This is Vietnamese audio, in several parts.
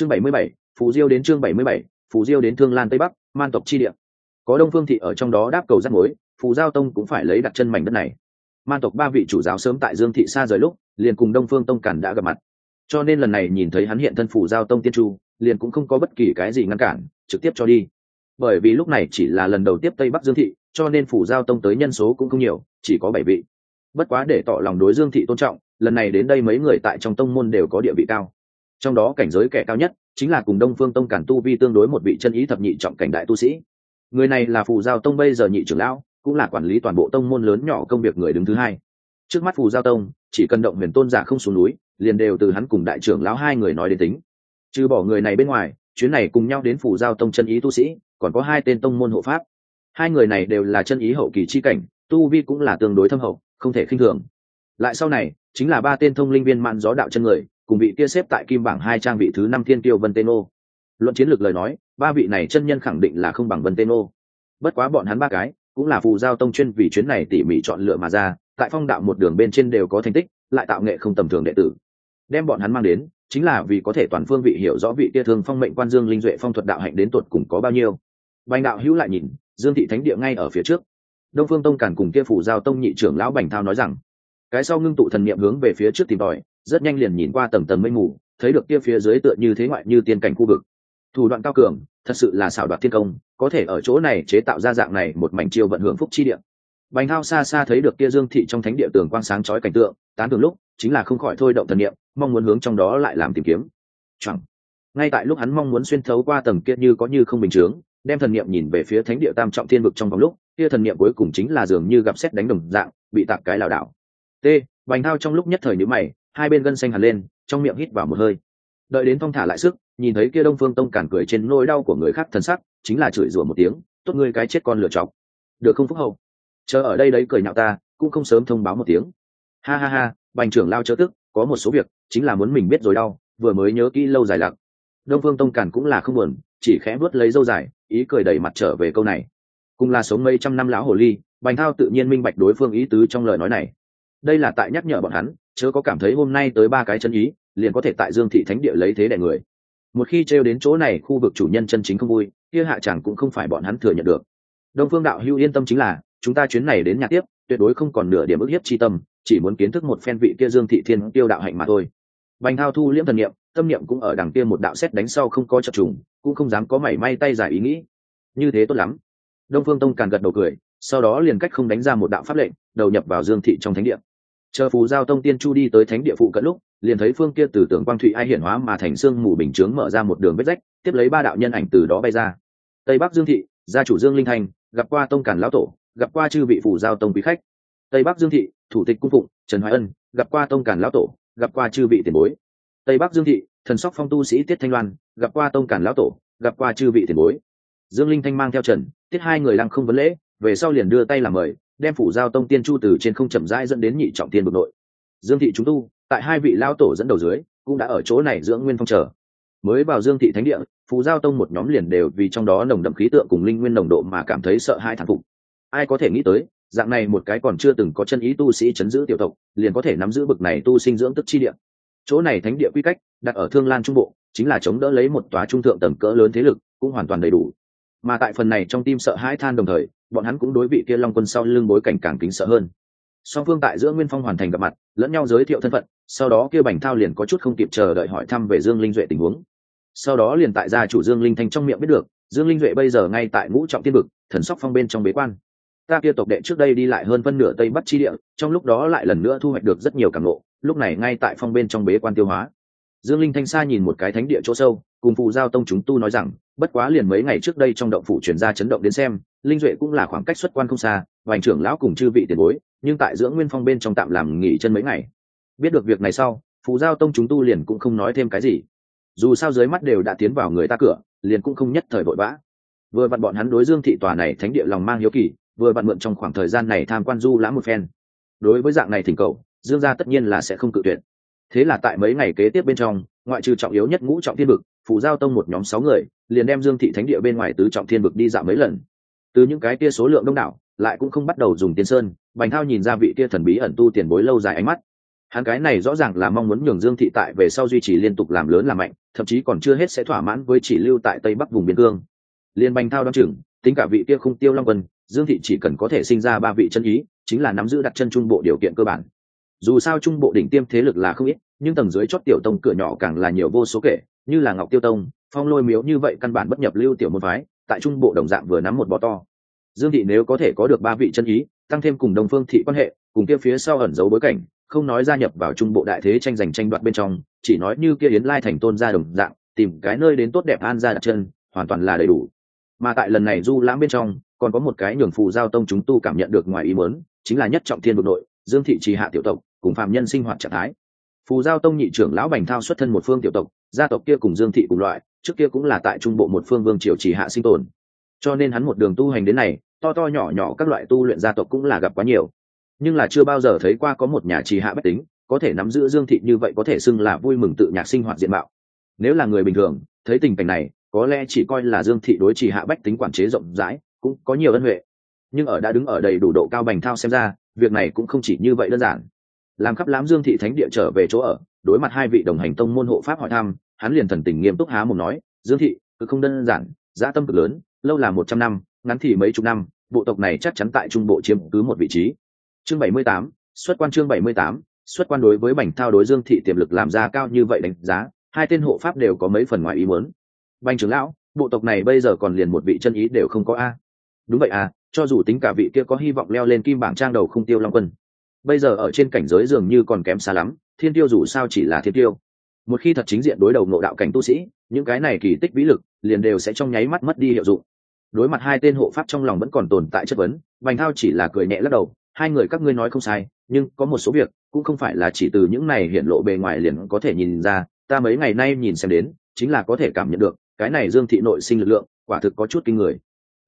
chương bảy mươi bảy phù diêu đến chương bảy mươi bảy phù diêu đến thương lan tây bắc, man tộc chi địa. Có đông phương thị ở trong đó đáp cầu rắt mối phù giao tông cũng phải lấy đặt chân mảnh đất này. Man tộc ba vị chủ giáo sớm tại dương thị xa rời lúc, liền cùng đông phương tông cản đã gặp mặt. Cho nên lần này nhìn thấy hắn hiện thân phù giao tông tiên chu, liền cũng không có bất kỳ cái gì ngăn cản, trực tiếp cho đi. Bởi vì lúc này chỉ là lần đầu tiếp tây bắc dương thị, cho nên phủ giao tông tới nhân số cũng không nhiều, chỉ có bảy vị. Bất quá để tỏ lòng đối dương thị tôn trọng, lần này đến đây mấy người tại trong tông môn đều có địa vị cao trong đó cảnh giới kẻ cao nhất chính là cùng đông phương tông cản tu vi tương đối một vị chân ý thập nhị trọng cảnh đại tu sĩ. Người này là phù giao tông bây giờ nhị trưởng lão, cũng là quản lý toàn bộ tông môn lớn nhỏ công việc người đứng thứ hai. Trước mắt phù giao tông, chỉ cần động huyền tôn giả không xuống núi, liền đều từ hắn cùng đại trưởng lão hai người nói đến tính. Trừ bỏ người này bên ngoài, chuyến này cùng nhau đến phù giao tông chân ý tu sĩ, còn có hai tên tông môn hộ pháp. Hai người này đều là chân ý hậu kỳ chi cảnh, tu vi cũng là tương đối thâm hậu, không thể khinh thường. Lại sau này, chính là ba tên thông linh viên man gió đạo chân người cùng vị kia xếp tại kim bảng hai trang vị thứ năm thiên tiêu vân tên ô luận chiến lược lời nói, ba vị này chân nhân khẳng định là không bằng vân tên ô bất quá bọn hắn ba cái, cũng là phù giao tông chuyên vì chuyến này tỉ mỉ chọn lựa mà ra, tại phong đạo một đường bên trên đều có thành tích, lại tạo nghệ không tầm thường đệ tử. Đem bọn hắn mang đến, chính là vì có thể toàn phương vị hiểu rõ vị kia thương phong mệnh quan dương linh duệ phong thuật đạo hạnh đến tuột cùng có bao nhiêu. Bành đạo hữu lại nhìn, dương thị thánh địa ngay ở phía trước. Đông phương tông cản cùng kia phủ giao tông nhị trưởng lão bành thao nói rằng, cái sau ngưng tụ thần niệm hướng về phía trước tìm tòi rất nhanh liền nhìn qua tầng tầng mây mù, thấy được kia phía dưới tựa như thế ngoại như tiên cảnh khu vực. Thủ đoạn cao cường, thật sự là xảo đoạt thiên công, có thể ở chỗ này chế tạo ra dạng này một mảnh chiêu vận hưởng phúc chi địa. Bành thao xa xa thấy được kia dương thị trong thánh địa tường quang sáng chói cảnh tượng, tán thường lúc, chính là không khỏi thôi động thần niệm, mong muốn hướng trong đó lại làm tìm kiếm. Chẳng, ngay tại lúc hắn mong muốn xuyên thấu qua tầng kia như có như không bình chướng, đem thần niệm nhìn về phía thánh địa tam trọng thiên vực trong vòng lúc, kia thần niệm cuối cùng chính là dường như gặp xét đánh đồng dạng, bị tạc cái lảo đảo. T, bành thao trong lúc nhất thời nhữ mày hai bên gân xanh hẳn lên, trong miệng hít vào một hơi. Đợi đến thong thả lại sức, nhìn thấy kia đông phương tông cản cười trên nỗi đau của người khác thần sắc, chính là chửi rủa một tiếng, tốt ngươi cái chết con lựa chọc. Được không phúc hậu? Chờ ở đây đấy cười nhạo ta, cũng không sớm thông báo một tiếng. Ha ha ha, bành trưởng lao chớ tức, có một số việc, chính là muốn mình biết rồi đau, vừa mới nhớ kỹ lâu dài lặng. Đông phương tông cản cũng là không buồn, chỉ khẽ vuốt lấy dâu dài, ý cười đầy mặt trở về câu này. Cùng là sống mấy trăm năm lão hồ ly, bành thao tự nhiên minh bạch đối phương ý tứ trong lời nói này. Đây là tại nhắc nhở bọn hắn chớ có cảm thấy hôm nay tới ba cái chân ý, liền có thể tại dương thị thánh địa lấy thế đẻ người. Một khi trêu đến chỗ này, khu vực chủ nhân chân chính không vui, kia hạ chẳng cũng không phải bọn hắn thừa nhận được. Đông phương đạo hưu yên tâm chính là, chúng ta chuyến này đến nhà tiếp, tuyệt đối không còn nửa điểm ức hiếp chi tâm, chỉ muốn kiến thức một phen vị kia dương thị thiên tiêu đạo hạnh mà thôi. Bành thao thu liễm thần niệm, tâm niệm cũng ở đằng kia một đạo xét đánh sau không có chập trùng, cũng không dám có mảy may tay giải ý nghĩ. Như thế tốt lắm. Đông phương tông càng gật đầu cười, sau đó liền cách không đánh ra một đạo pháp lệnh, đầu nhập vào dương thị trong thánh địa chờ phù giao tông tiên chu đi tới thánh địa phụ cận lúc, liền thấy phương kia từ tưởng quang thụy ai hiển hóa mà thành xương mù bình chướng mở ra một đường vết rách, tiếp lấy ba đạo nhân ảnh từ đó bay ra. Tây bắc dương thị, gia chủ dương linh thành, gặp qua tông cản lão tổ, gặp qua chư vị phù giao tông quý khách. Tây bắc dương thị, thủ tịch cung phụng, trần hoài ân, gặp qua tông cản lão tổ, gặp qua chư vị tiền bối. Tây bắc dương thị, thần sóc phong tu sĩ tiết thanh loan, gặp qua tông cản lão tổ, gặp qua chư vị tiền bối. Dương linh thanh mang theo trần, tiết hai người lăng không vấn lễ, về sau liền đưa tay làm mời đem phủ giao tông tiên chu từ trên không chậm rãi dẫn đến nhị trọng tiên bực nội. Dương thị chúng tu, tại hai vị lao tổ dẫn đầu dưới, cũng đã ở chỗ này dưỡng nguyên phong chờ. Mới vào dương thị thánh địa phù giao tông một nhóm liền đều vì trong đó nồng đậm khí tượng cùng linh nguyên nồng độ mà cảm thấy sợ hãi thản phục. Ai có thể nghĩ tới, dạng này một cái còn chưa từng có chân ý tu sĩ chấn giữ tiểu tộc, liền có thể nắm giữ bực này tu sinh dưỡng tức chi địa. Chỗ này thánh địa quy cách, đặt ở thương lan trung bộ, chính là chống đỡ lấy một tòa trung thượng tầm cỡ lớn thế lực, cũng hoàn toàn đầy đủ. Mà tại phần này trong tim sợ hãi than đồng thời bọn hắn cũng đối vị kia long quân sau lưng bối cảnh càng kính sợ hơn. Song phương tại giữa nguyên phong hoàn thành gặp mặt, lẫn nhau giới thiệu thân phận, sau đó kia bành thao liền có chút không kịp chờ đợi hỏi thăm về dương linh duệ tình huống. Sau đó liền tại gia chủ dương linh thanh trong miệng biết được, dương linh duệ bây giờ ngay tại ngũ trọng tiên vực, thần sóc phong bên trong bế quan. Ta kia tộc đệ trước đây đi lại hơn phân nửa tây bắc chi địa, trong lúc đó lại lần nữa thu hoạch được rất nhiều cảm lộ lúc này ngay tại phong bên trong bế quan tiêu hóa. Dương linh thanh sa nhìn một cái thánh địa chỗ sâu, cùng phù giao tông chúng tu nói rằng bất quá liền mấy ngày trước đây trong động phủ chuyển ra chấn động đến xem, linh duệ cũng là khoảng cách xuất quan không xa, vành trưởng lão cùng chư vị tiền bối, nhưng tại dưỡng nguyên phong bên trong tạm làm nghỉ chân mấy ngày. Biết được việc này sau, phù giao tông chúng tu liền cũng không nói thêm cái gì. Dù sao dưới mắt đều đã tiến vào người ta cửa, liền cũng không nhất thời vội vã. Vừa vặn bọn hắn đối dương thị tòa này thánh địa lòng mang hiếu kỳ, vừa vặn mượn trong khoảng thời gian này tham quan du lãm một phen. Đối với dạng này thỉnh cầu, dương gia tất nhiên là sẽ không cự tuyệt. Thế là tại mấy ngày kế tiếp bên trong, ngoại trừ trọng yếu nhất ngũ trọng thiên vực Phụ giao tông một nhóm sáu người, liền đem dương thị thánh địa bên ngoài tứ trọng thiên vực đi dạo mấy lần. Từ những cái kia số lượng đông đảo, lại cũng không bắt đầu dùng tiên sơn, bành thao nhìn ra vị kia thần bí ẩn tu tiền bối lâu dài ánh mắt. Hắn cái này rõ ràng là mong muốn nhường dương thị tại về sau duy trì liên tục làm lớn làm mạnh, thậm chí còn chưa hết sẽ thỏa mãn với chỉ lưu tại tây bắc vùng biên cương. Liên Bành thao đ o chừng, tính cả vị kia không tiêu long vân dương thị chỉ cần có thể sinh ra ba vị chân ý, chính là nắm giữ đặt chân trung bộ điều kiện cơ bản dù sao trung bộ đỉnh tiêm thế lực là không ít, nhưng tầng dưới chót tiểu tông cửa nhỏ càng là nhiều vô số kể, như là ngọc tiêu tông, phong lôi miếu như vậy căn bản bất nhập lưu tiểu môn phái, tại trung bộ đồng dạng vừa nắm một bò to. Dương thị nếu có thể có được ba vị chân ý, tăng thêm cùng đồng phương thị quan hệ, cùng kia phía sau ẩn giấu bối cảnh, không nói gia nhập vào trung bộ đại thế tranh giành tranh đoạt bên trong, chỉ nói như kia yến lai thành tôn gia đồng dạng, tìm cái nơi đến tốt đẹp an ra đặt chân, hoàn toàn là đầy đủ. Mà tại lần này du lãm bên trong, còn có một cái nhường phù giao tông chúng tu cảm nhận được ngoài ý muốn, chính là nhất trọng thiên bộ nội dương thị trì hạ tiểu tộc cùng phạm nhân sinh hoạt trạng thái. Phù giao tông nhị trưởng lão bành thao xuất thân một phương tiểu tộc, gia tộc kia cùng dương thị cùng loại, trước kia cũng là tại trung bộ một phương vương triều chỉ hạ sinh tồn. Cho nên hắn một đường tu hành đến này, to to nhỏ nhỏ các loại tu luyện gia tộc cũng là gặp quá nhiều. Nhưng là chưa bao giờ thấy qua có một nhà trì hạ bách tính, có thể nắm giữ dương thị như vậy có thể xưng là vui mừng tự nhạc sinh hoạt diện mạo. Nếu là người bình thường, thấy tình cảnh này, có lẽ chỉ coi là dương thị đối trì hạ bách tính quản chế rộng rãi, cũng có nhiều ân huệ. Nhưng ở đã đứng ở đầy đủ độ cao bành thao xem ra, việc này cũng không chỉ như vậy đơn giản làm khắp lãm dương thị thánh địa trở về chỗ ở, đối mặt hai vị đồng hành tông môn hộ pháp hỏi thăm, hắn liền thần tình nghiêm túc há mồm nói, dương thị, cứ không đơn giản, dã tâm cực lớn, lâu là một trăm năm, ngắn thì mấy chục năm, bộ tộc này chắc chắn tại trung bộ chiếm cứ một vị trí. Chương bảy mươi tám, xuất quan chương bảy mươi tám, xuất quan đối với bành thao đối dương thị tiềm lực làm ra cao như vậy đánh giá, hai tên hộ pháp đều có mấy phần ngoài ý muốn. Bành trưởng lão, bộ tộc này bây giờ còn liền một vị chân ý đều không có a. Đúng vậy à cho dù tính cả vị kia có hy vọng leo lên kim bảng trang đầu không tiêu long quân bây giờ ở trên cảnh giới dường như còn kém xa lắm, thiên tiêu dù sao chỉ là thiên tiêu. Một khi thật chính diện đối đầu ngộ đạo cảnh tu sĩ, những cái này kỳ tích vĩ lực liền đều sẽ trong nháy mắt mất đi hiệu dụng. Đối mặt hai tên hộ pháp trong lòng vẫn còn tồn tại chất vấn, bành thao chỉ là cười nhẹ lắc đầu, hai người các ngươi nói không sai, nhưng có một số việc cũng không phải là chỉ từ những này hiện lộ bề ngoài liền có thể nhìn ra, ta mấy ngày nay nhìn xem đến, chính là có thể cảm nhận được, cái này dương thị nội sinh lực lượng, quả thực có chút kinh người.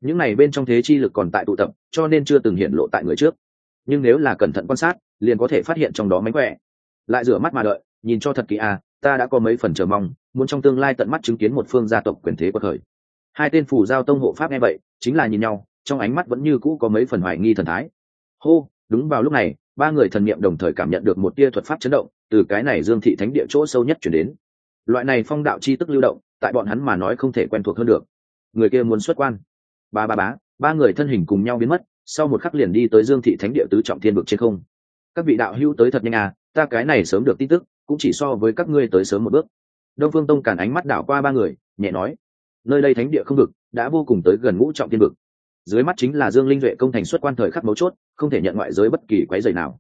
Những này bên trong thế chi lực còn tại tụ tập, cho nên chưa từng hiện lộ tại người trước nhưng nếu là cẩn thận quan sát, liền có thể phát hiện trong đó mánh khỏe. Lại rửa mắt mà đợi, nhìn cho thật kỹ à ta đã có mấy phần chờ mong, muốn trong tương lai tận mắt chứng kiến một phương gia tộc quyền thế của thời. Hai tên phủ giao tông hộ pháp nghe vậy, chính là nhìn nhau, trong ánh mắt vẫn như cũ có mấy phần hoài nghi thần thái. Hô, đúng vào lúc này, ba người thần niệm đồng thời cảm nhận được một tia thuật pháp chấn động, từ cái này dương thị thánh địa chỗ sâu nhất chuyển đến. Loại này phong đạo chi tức lưu động, tại bọn hắn mà nói không thể quen thuộc hơn được. Người kia muốn xuất quan. Ba ba bá ba người thân hình cùng nhau biến mất sau một khắc liền đi tới dương thị thánh địa tứ trọng thiên vực trên không. Các vị đạo hữu tới thật nhanh à ta cái này sớm được tin tức, cũng chỉ so với các ngươi tới sớm một bước. Đông phương tông cản ánh mắt đảo qua ba người, nhẹ nói, nơi đây thánh địa không vực, đã vô cùng tới gần ngũ trọng thiên vực. Dưới mắt chính là dương linh duệ công thành xuất quan thời khắc mấu chốt, không thể nhận ngoại giới bất kỳ quái dày nào.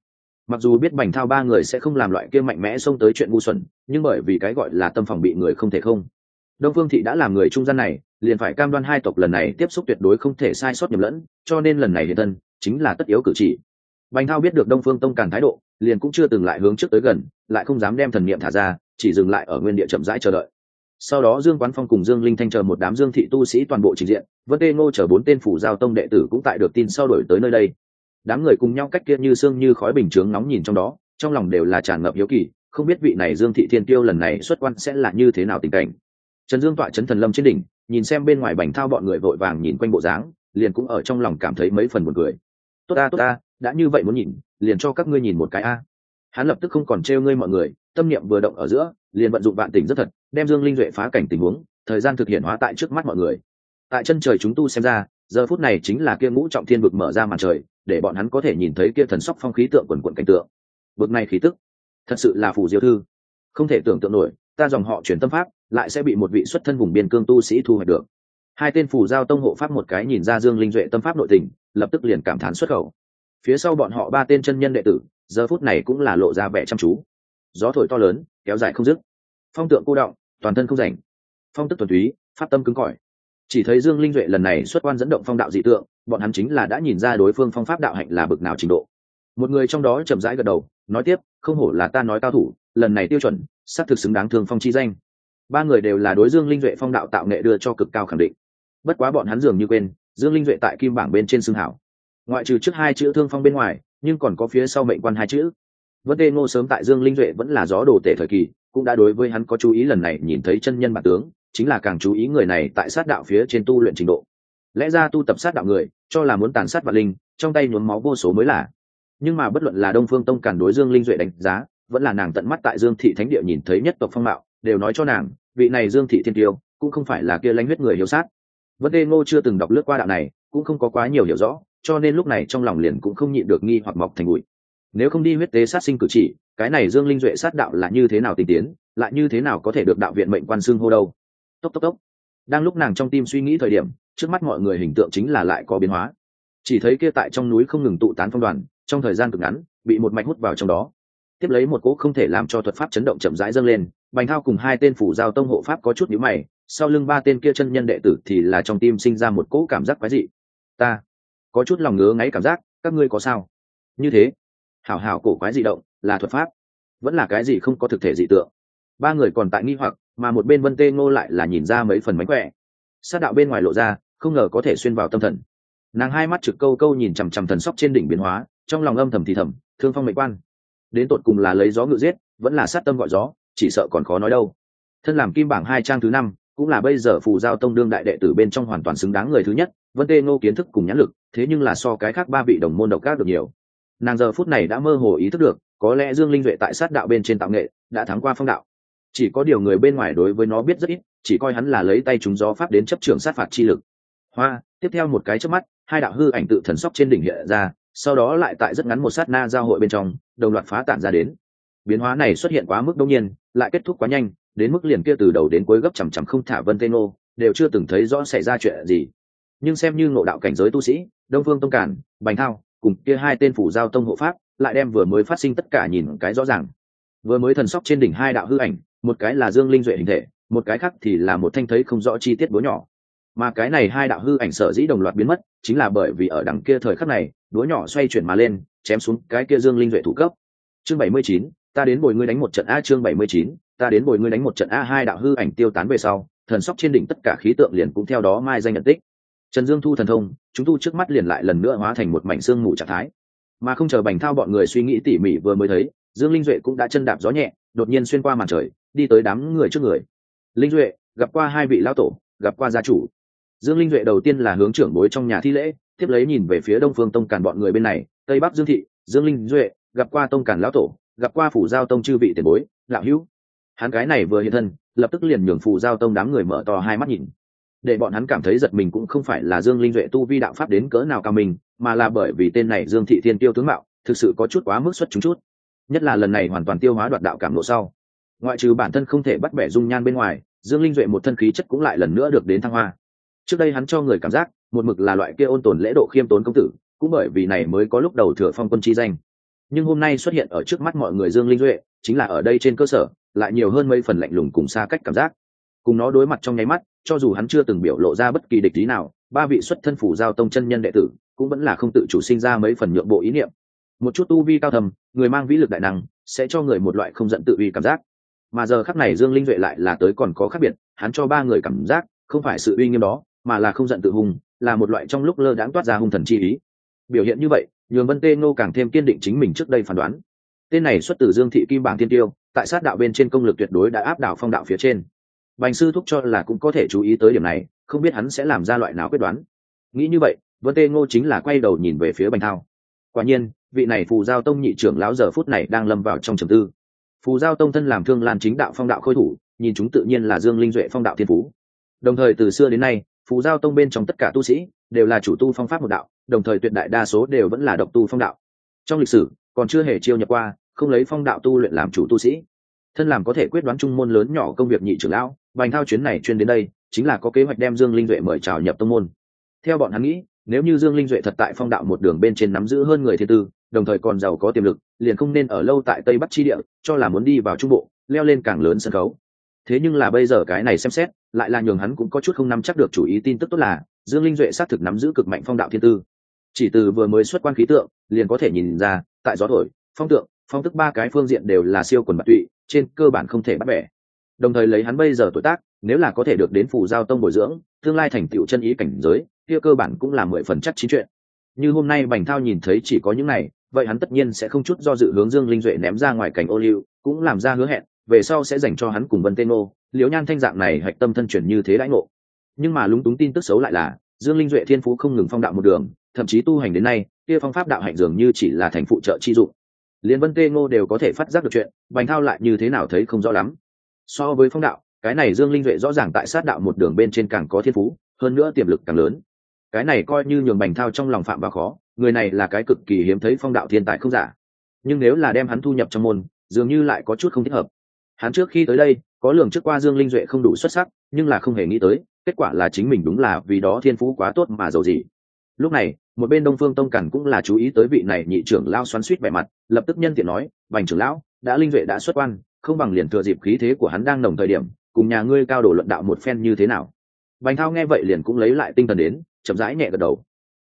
Mặc dù biết bành thao ba người sẽ không làm loại kia mạnh mẽ xông tới chuyện ngu xuẩn, nhưng bởi vì cái gọi là tâm phòng bị người không thể không đông phương thị đã làm người trung gian này, liền phải cam đoan hai tộc lần này tiếp xúc tuyệt đối không thể sai sót nhầm lẫn, cho nên lần này hiện thân chính là tất yếu cử chỉ. Bành thao biết được đông phương tông càn thái độ, liền cũng chưa từng lại hướng trước tới gần, lại không dám đem thần niệm thả ra, chỉ dừng lại ở nguyên địa chậm rãi chờ đợi. Sau đó dương quán phong cùng dương linh thanh chờ một đám dương thị tu sĩ toàn bộ trình diện, vân tê ngô chở bốn tên phủ giao tông đệ tử cũng tại được tin sau đổi tới nơi đây. Đám người cùng nhau cách kia như xương như khói bình chướng nóng nhìn trong đó, trong lòng đều là tràn ngập hiếu kỳ, không biết vị này dương thị thiên tiêu lần này xuất quan sẽ là như thế nào tình cảnh trần dương tọa trấn thần lâm trên đỉnh, nhìn xem bên ngoài bành thao bọn người vội vàng nhìn quanh bộ dáng, liền cũng ở trong lòng cảm thấy mấy phần buồn cười. Tốt ta tốt ta, đã như vậy muốn nhìn, liền cho các ngươi nhìn một cái a. Hắn lập tức không còn trêu ngươi mọi người, tâm niệm vừa động ở giữa, liền vận dụng vạn tình rất thật, đem dương linh duệ phá cảnh tình huống, thời gian thực hiện hóa tại trước mắt mọi người. Tại chân trời chúng tu xem ra, giờ phút này chính là kia ngũ trọng thiên vực mở ra màn trời, để bọn hắn có thể nhìn thấy kia thần sóc phong khí tượng quần quận cảnh tượng. Vực này khí tức, thật sự là phù diêu thư. Không thể tưởng tượng nổi, ta dòng họ chuyển tâm pháp lại sẽ bị một vị xuất thân vùng biên cương tu sĩ thu hoạch được. Hai tên phù giao tông hộ pháp một cái nhìn ra dương linh duệ tâm pháp nội tình, lập tức liền cảm thán xuất khẩu. Phía sau bọn họ ba tên chân nhân đệ tử, giờ phút này cũng là lộ ra vẻ chăm chú. Gió thổi to lớn, kéo dài không dứt. Phong tượng cô động, toàn thân không rảnh. Phong tức thuần túy phát tâm cứng cỏi. Chỉ thấy dương linh duệ lần này xuất quan dẫn động phong đạo dị tượng, bọn hắn chính là đã nhìn ra đối phương phong pháp đạo hạnh là bực nào trình độ. Một người trong đó chậm rãi gật đầu, nói tiếp, không hổ là ta nói cao thủ, lần này tiêu chuẩn, xác thực xứng đáng thương phong chi danh ba người đều là đối dương linh duệ phong đạo tạo nghệ đưa cho cực cao khẳng định. Bất quá bọn hắn dường như quên, dương linh duệ tại kim bảng bên trên xương hảo. Ngoại trừ trước hai chữ thương phong bên ngoài, nhưng còn có phía sau mệnh quan hai chữ. Vấn đề ngô sớm tại dương linh duệ vẫn là gió đồ tể thời kỳ, cũng đã đối với hắn có chú ý lần này nhìn thấy chân nhân bản tướng, chính là càng chú ý người này tại sát đạo phía trên tu luyện trình độ. Lẽ ra tu tập sát đạo người, cho là muốn tàn sát vạn linh, trong tay nhuốm máu vô số mới là. Nhưng mà bất luận là đông phương tông cản đối dương linh duệ đánh giá, vẫn là nàng tận mắt tại dương thị thánh địa nhìn thấy nhất tộc phong mạo đều nói cho nàng, vị này dương thị thiên tiêu cũng không phải là kia lãnh huyết người hiếu sát. Vấn đề ngô chưa từng đọc lướt qua đạo này, cũng không có quá nhiều hiểu rõ, cho nên lúc này trong lòng liền cũng không nhịn được nghi hoặc mọc thành bụi. Nếu không đi huyết tế sát sinh cử chỉ, cái này dương linh duệ sát đạo là như thế nào tinh tiến, lại như thế nào có thể được đạo viện mệnh quan xương hô đâu? Tốc tốc tốc. Đang lúc nàng trong tim suy nghĩ thời điểm, trước mắt mọi người hình tượng chính là lại có biến hóa. Chỉ thấy kia tại trong núi không ngừng tụ tán phong đoàn, trong thời gian cực ngắn, bị một mạch hút vào trong đó. Tiếp lấy một cỗ không thể làm cho thuật pháp chấn động chậm rãi dâng lên bành thao cùng hai tên phủ giao tông hộ pháp có chút nhữ mày, sau lưng ba tên kia chân nhân đệ tử thì là trong tim sinh ra một cỗ cảm giác quái dị. Ta, có chút lòng ngứa ngáy cảm giác, các ngươi có sao? Như thế, hảo hảo cổ quái dị động, là thuật pháp, vẫn là cái gì không có thực thể dị tượng. Ba người còn tại nghi hoặc, mà một bên vân tê ngô lại là nhìn ra mấy phần mánh khỏe. Sát đạo bên ngoài lộ ra, không ngờ có thể xuyên vào tâm thần. Nàng hai mắt trực câu câu nhìn chằm chằm thần sóc trên đỉnh biến hóa, trong lòng âm thầm thì thầm, thương phong mệnh quan. Đến tột cùng là lấy gió ngự giết, vẫn là sát tâm gọi gió chỉ sợ còn khó nói đâu. Thân làm kim bảng hai trang thứ năm, cũng là bây giờ phù giao tông đương đại đệ tử bên trong hoàn toàn xứng đáng người thứ nhất, vân tê ngô kiến thức cùng nhãn lực, thế nhưng là so cái khác ba vị đồng môn độc các được nhiều. Nàng giờ phút này đã mơ hồ ý thức được, có lẽ dương linh vệ tại sát đạo bên trên tạo nghệ, đã thắng qua phong đạo. Chỉ có điều người bên ngoài đối với nó biết rất ít, chỉ coi hắn là lấy tay chúng gió pháp đến chấp trường sát phạt chi lực. Hoa, tiếp theo một cái trước mắt, hai đạo hư ảnh tự thần sóc trên đỉnh hiện ra, sau đó lại tại rất ngắn một sát na giao hội bên trong, đồng loạt phá tản ra đến biến hóa này xuất hiện quá mức đông nhiên, lại kết thúc quá nhanh, đến mức liền kia từ đầu đến cuối gấp chằm chằm không thả vân tê nô, đều chưa từng thấy rõ xảy ra chuyện gì. Nhưng xem như ngộ đạo cảnh giới tu sĩ, đông phương tông cản bành thao, cùng kia hai tên phủ giao tông hộ pháp, lại đem vừa mới phát sinh tất cả nhìn cái rõ ràng. Vừa mới thần sóc trên đỉnh hai đạo hư ảnh, một cái là dương linh duệ hình thể, một cái khác thì là một thanh thấy không rõ chi tiết búa nhỏ. Mà cái này hai đạo hư ảnh sở dĩ đồng loạt biến mất, chính là bởi vì ở đằng kia thời khắc này đúa nhỏ xoay chuyển mà lên, chém xuống cái kia dương linh duệ thủ cấp. Chương bảy mươi chín ta đến bồi ngươi đánh một trận a chương bảy mươi chín, ta đến bồi ngươi đánh một trận a hai đạo hư ảnh tiêu tán về sau, thần sóc trên đỉnh tất cả khí tượng liền cũng theo đó mai danh nhận tích. Trần dương thu thần thông, chúng tu trước mắt liền lại lần nữa hóa thành một mảnh xương mù trạng thái. Mà không chờ bành thao bọn người suy nghĩ tỉ mỉ vừa mới thấy, dương linh duệ cũng đã chân đạp gió nhẹ, đột nhiên xuyên qua màn trời, đi tới đám người trước người. Linh duệ, gặp qua hai vị lão tổ, gặp qua gia chủ. Dương linh duệ đầu tiên là hướng trưởng bối trong nhà thi lễ, tiếp lấy nhìn về phía đông phương tông càn bọn người bên này, tây bắc dương thị, dương linh duệ, gặp qua tông càn lão tổ gặp qua phủ giao tông chư vị tiền bối, lão hữu. Hắn cái này vừa hiện thân, lập tức liền nhường phủ giao tông đám người mở to hai mắt nhìn. Để bọn hắn cảm thấy giật mình cũng không phải là dương linh duệ tu vi đạo pháp đến cỡ nào cao mình mà là bởi vì tên này dương thị thiên tiêu tướng mạo, thực sự có chút quá mức xuất chúng chút. Nhất là lần này hoàn toàn tiêu hóa đoạt đạo cảm lộ sau. Ngoại trừ bản thân không thể bắt bẻ dung nhan bên ngoài, dương linh duệ một thân khí chất cũng lại lần nữa được đến thăng hoa. Trước đây hắn cho người cảm giác, một mực là loại kia ôn tồn lễ độ khiêm tốn công tử, cũng bởi vì này mới có lúc đầu thừa phong quân chi danh nhưng hôm nay xuất hiện ở trước mắt mọi người dương linh duệ, chính là ở đây trên cơ sở, lại nhiều hơn mấy phần lạnh lùng cùng xa cách cảm giác. Cùng nó đối mặt trong nháy mắt, cho dù hắn chưa từng biểu lộ ra bất kỳ địch lý nào, ba vị xuất thân phủ giao tông chân nhân đệ tử, cũng vẫn là không tự chủ sinh ra mấy phần nhượng bộ ý niệm. Một chút tu vi cao thầm, người mang vĩ lực đại năng, sẽ cho người một loại không giận tự uy cảm giác. Mà giờ khắc này dương linh duệ lại là tới còn có khác biệt, hắn cho ba người cảm giác, không phải sự uy nghiêm đó, mà là không giận tự hùng, là một loại trong lúc lơ đãng toát ra hung thần chi ý. Biểu hiện như vậy nhường vân tê ngô càng thêm kiên định chính mình trước đây phán đoán. Tên này xuất từ dương thị kim bảng tiên tiêu, tại sát đạo bên trên công lực tuyệt đối đã áp đảo phong đạo phía trên. Bành sư thúc cho là cũng có thể chú ý tới điểm này, không biết hắn sẽ làm ra loại nào quyết đoán. Nghĩ như vậy, vân tê ngô chính là quay đầu nhìn về phía bành thao. Quả nhiên, vị này phù giao tông nhị trưởng lão giờ phút này đang lâm vào trong trầm tư. Phù giao tông thân làm thương lan chính đạo phong đạo khôi thủ, nhìn chúng tự nhiên là dương linh duệ phong đạo thiên phú. Đồng thời từ xưa đến nay phù giao tông bên trong tất cả tu sĩ đều là chủ tu phong pháp một đạo, đồng thời tuyệt đại đa số đều vẫn là độc tu phong đạo. Trong lịch sử, còn chưa hề chiêu nhập qua, không lấy phong đạo tu luyện làm chủ tu sĩ. Thân làm có thể quyết đoán trung môn lớn nhỏ công việc nhị trưởng lão bành thao chuyến này chuyên đến đây, chính là có kế hoạch đem dương linh duệ mời chào nhập tông môn. Theo bọn hắn nghĩ, nếu như dương linh duệ thật tại phong đạo một đường bên trên nắm giữ hơn người thiên tư, đồng thời còn giàu có tiềm lực, liền không nên ở lâu tại tây bắc chi địa, cho là muốn đi vào trung bộ, leo lên càng lớn sân khấu thế nhưng là bây giờ cái này xem xét, lại là nhường hắn cũng có chút không nắm chắc được chủ ý tin tức tốt là, dương linh duệ xác thực nắm giữ cực mạnh phong đạo thiên tư. Chỉ từ vừa mới xuất quan khí tượng, liền có thể nhìn ra, tại gió thổi, phong tượng, phong tức ba cái phương diện đều là siêu quần bạc tụy, trên cơ bản không thể bắt bẻ. Đồng thời lấy hắn bây giờ tuổi tác, nếu là có thể được đến phủ giao tông bồi dưỡng, tương lai thành tựu chân ý cảnh giới, kia cơ bản cũng là mười phần chắc chín chuyện. Như hôm nay bành thao nhìn thấy chỉ có những này, vậy hắn tất nhiên sẽ không chút do dự hướng dương linh duệ ném ra ngoài cảnh ô liu, cũng làm ra hứa hẹn về sau sẽ dành cho hắn cùng vân tên ô liễu nhan thanh dạng này hạch tâm thân chuyển như thế đãi ngộ. Nhưng mà lúng túng tin tức xấu lại là, dương linh duệ thiên phú không ngừng phong đạo một đường, thậm chí tu hành đến nay, kia phong pháp đạo hạnh dường như chỉ là thành phụ trợ chi dụng. Liên vân tê ngô đều có thể phát giác được chuyện, bành thao lại như thế nào thấy không rõ lắm. So với phong đạo, cái này dương linh duệ rõ ràng tại sát đạo một đường bên trên càng có thiên phú, hơn nữa tiềm lực càng lớn. Cái này coi như nhường bành thao trong lòng phạm vào khó, người này là cái cực kỳ hiếm thấy phong đạo thiên tài không giả. Nhưng nếu là đem hắn thu nhập trong môn, dường như lại có chút không thích hợp hắn trước khi tới đây, có lường trước qua dương linh duệ không đủ xuất sắc, nhưng là không hề nghĩ tới, kết quả là chính mình đúng là vì đó thiên phú quá tốt mà giàu gì. Lúc này, một bên đông phương tông cẩn cũng là chú ý tới vị này nhị trưởng lao xoắn suýt vẻ mặt, lập tức nhân tiện nói, bành trưởng lão, đã linh duệ đã xuất quan, không bằng liền thừa dịp khí thế của hắn đang nồng thời điểm, cùng nhà ngươi cao đổ luận đạo một phen như thế nào? Bành thao nghe vậy liền cũng lấy lại tinh thần đến, chậm rãi nhẹ gật đầu.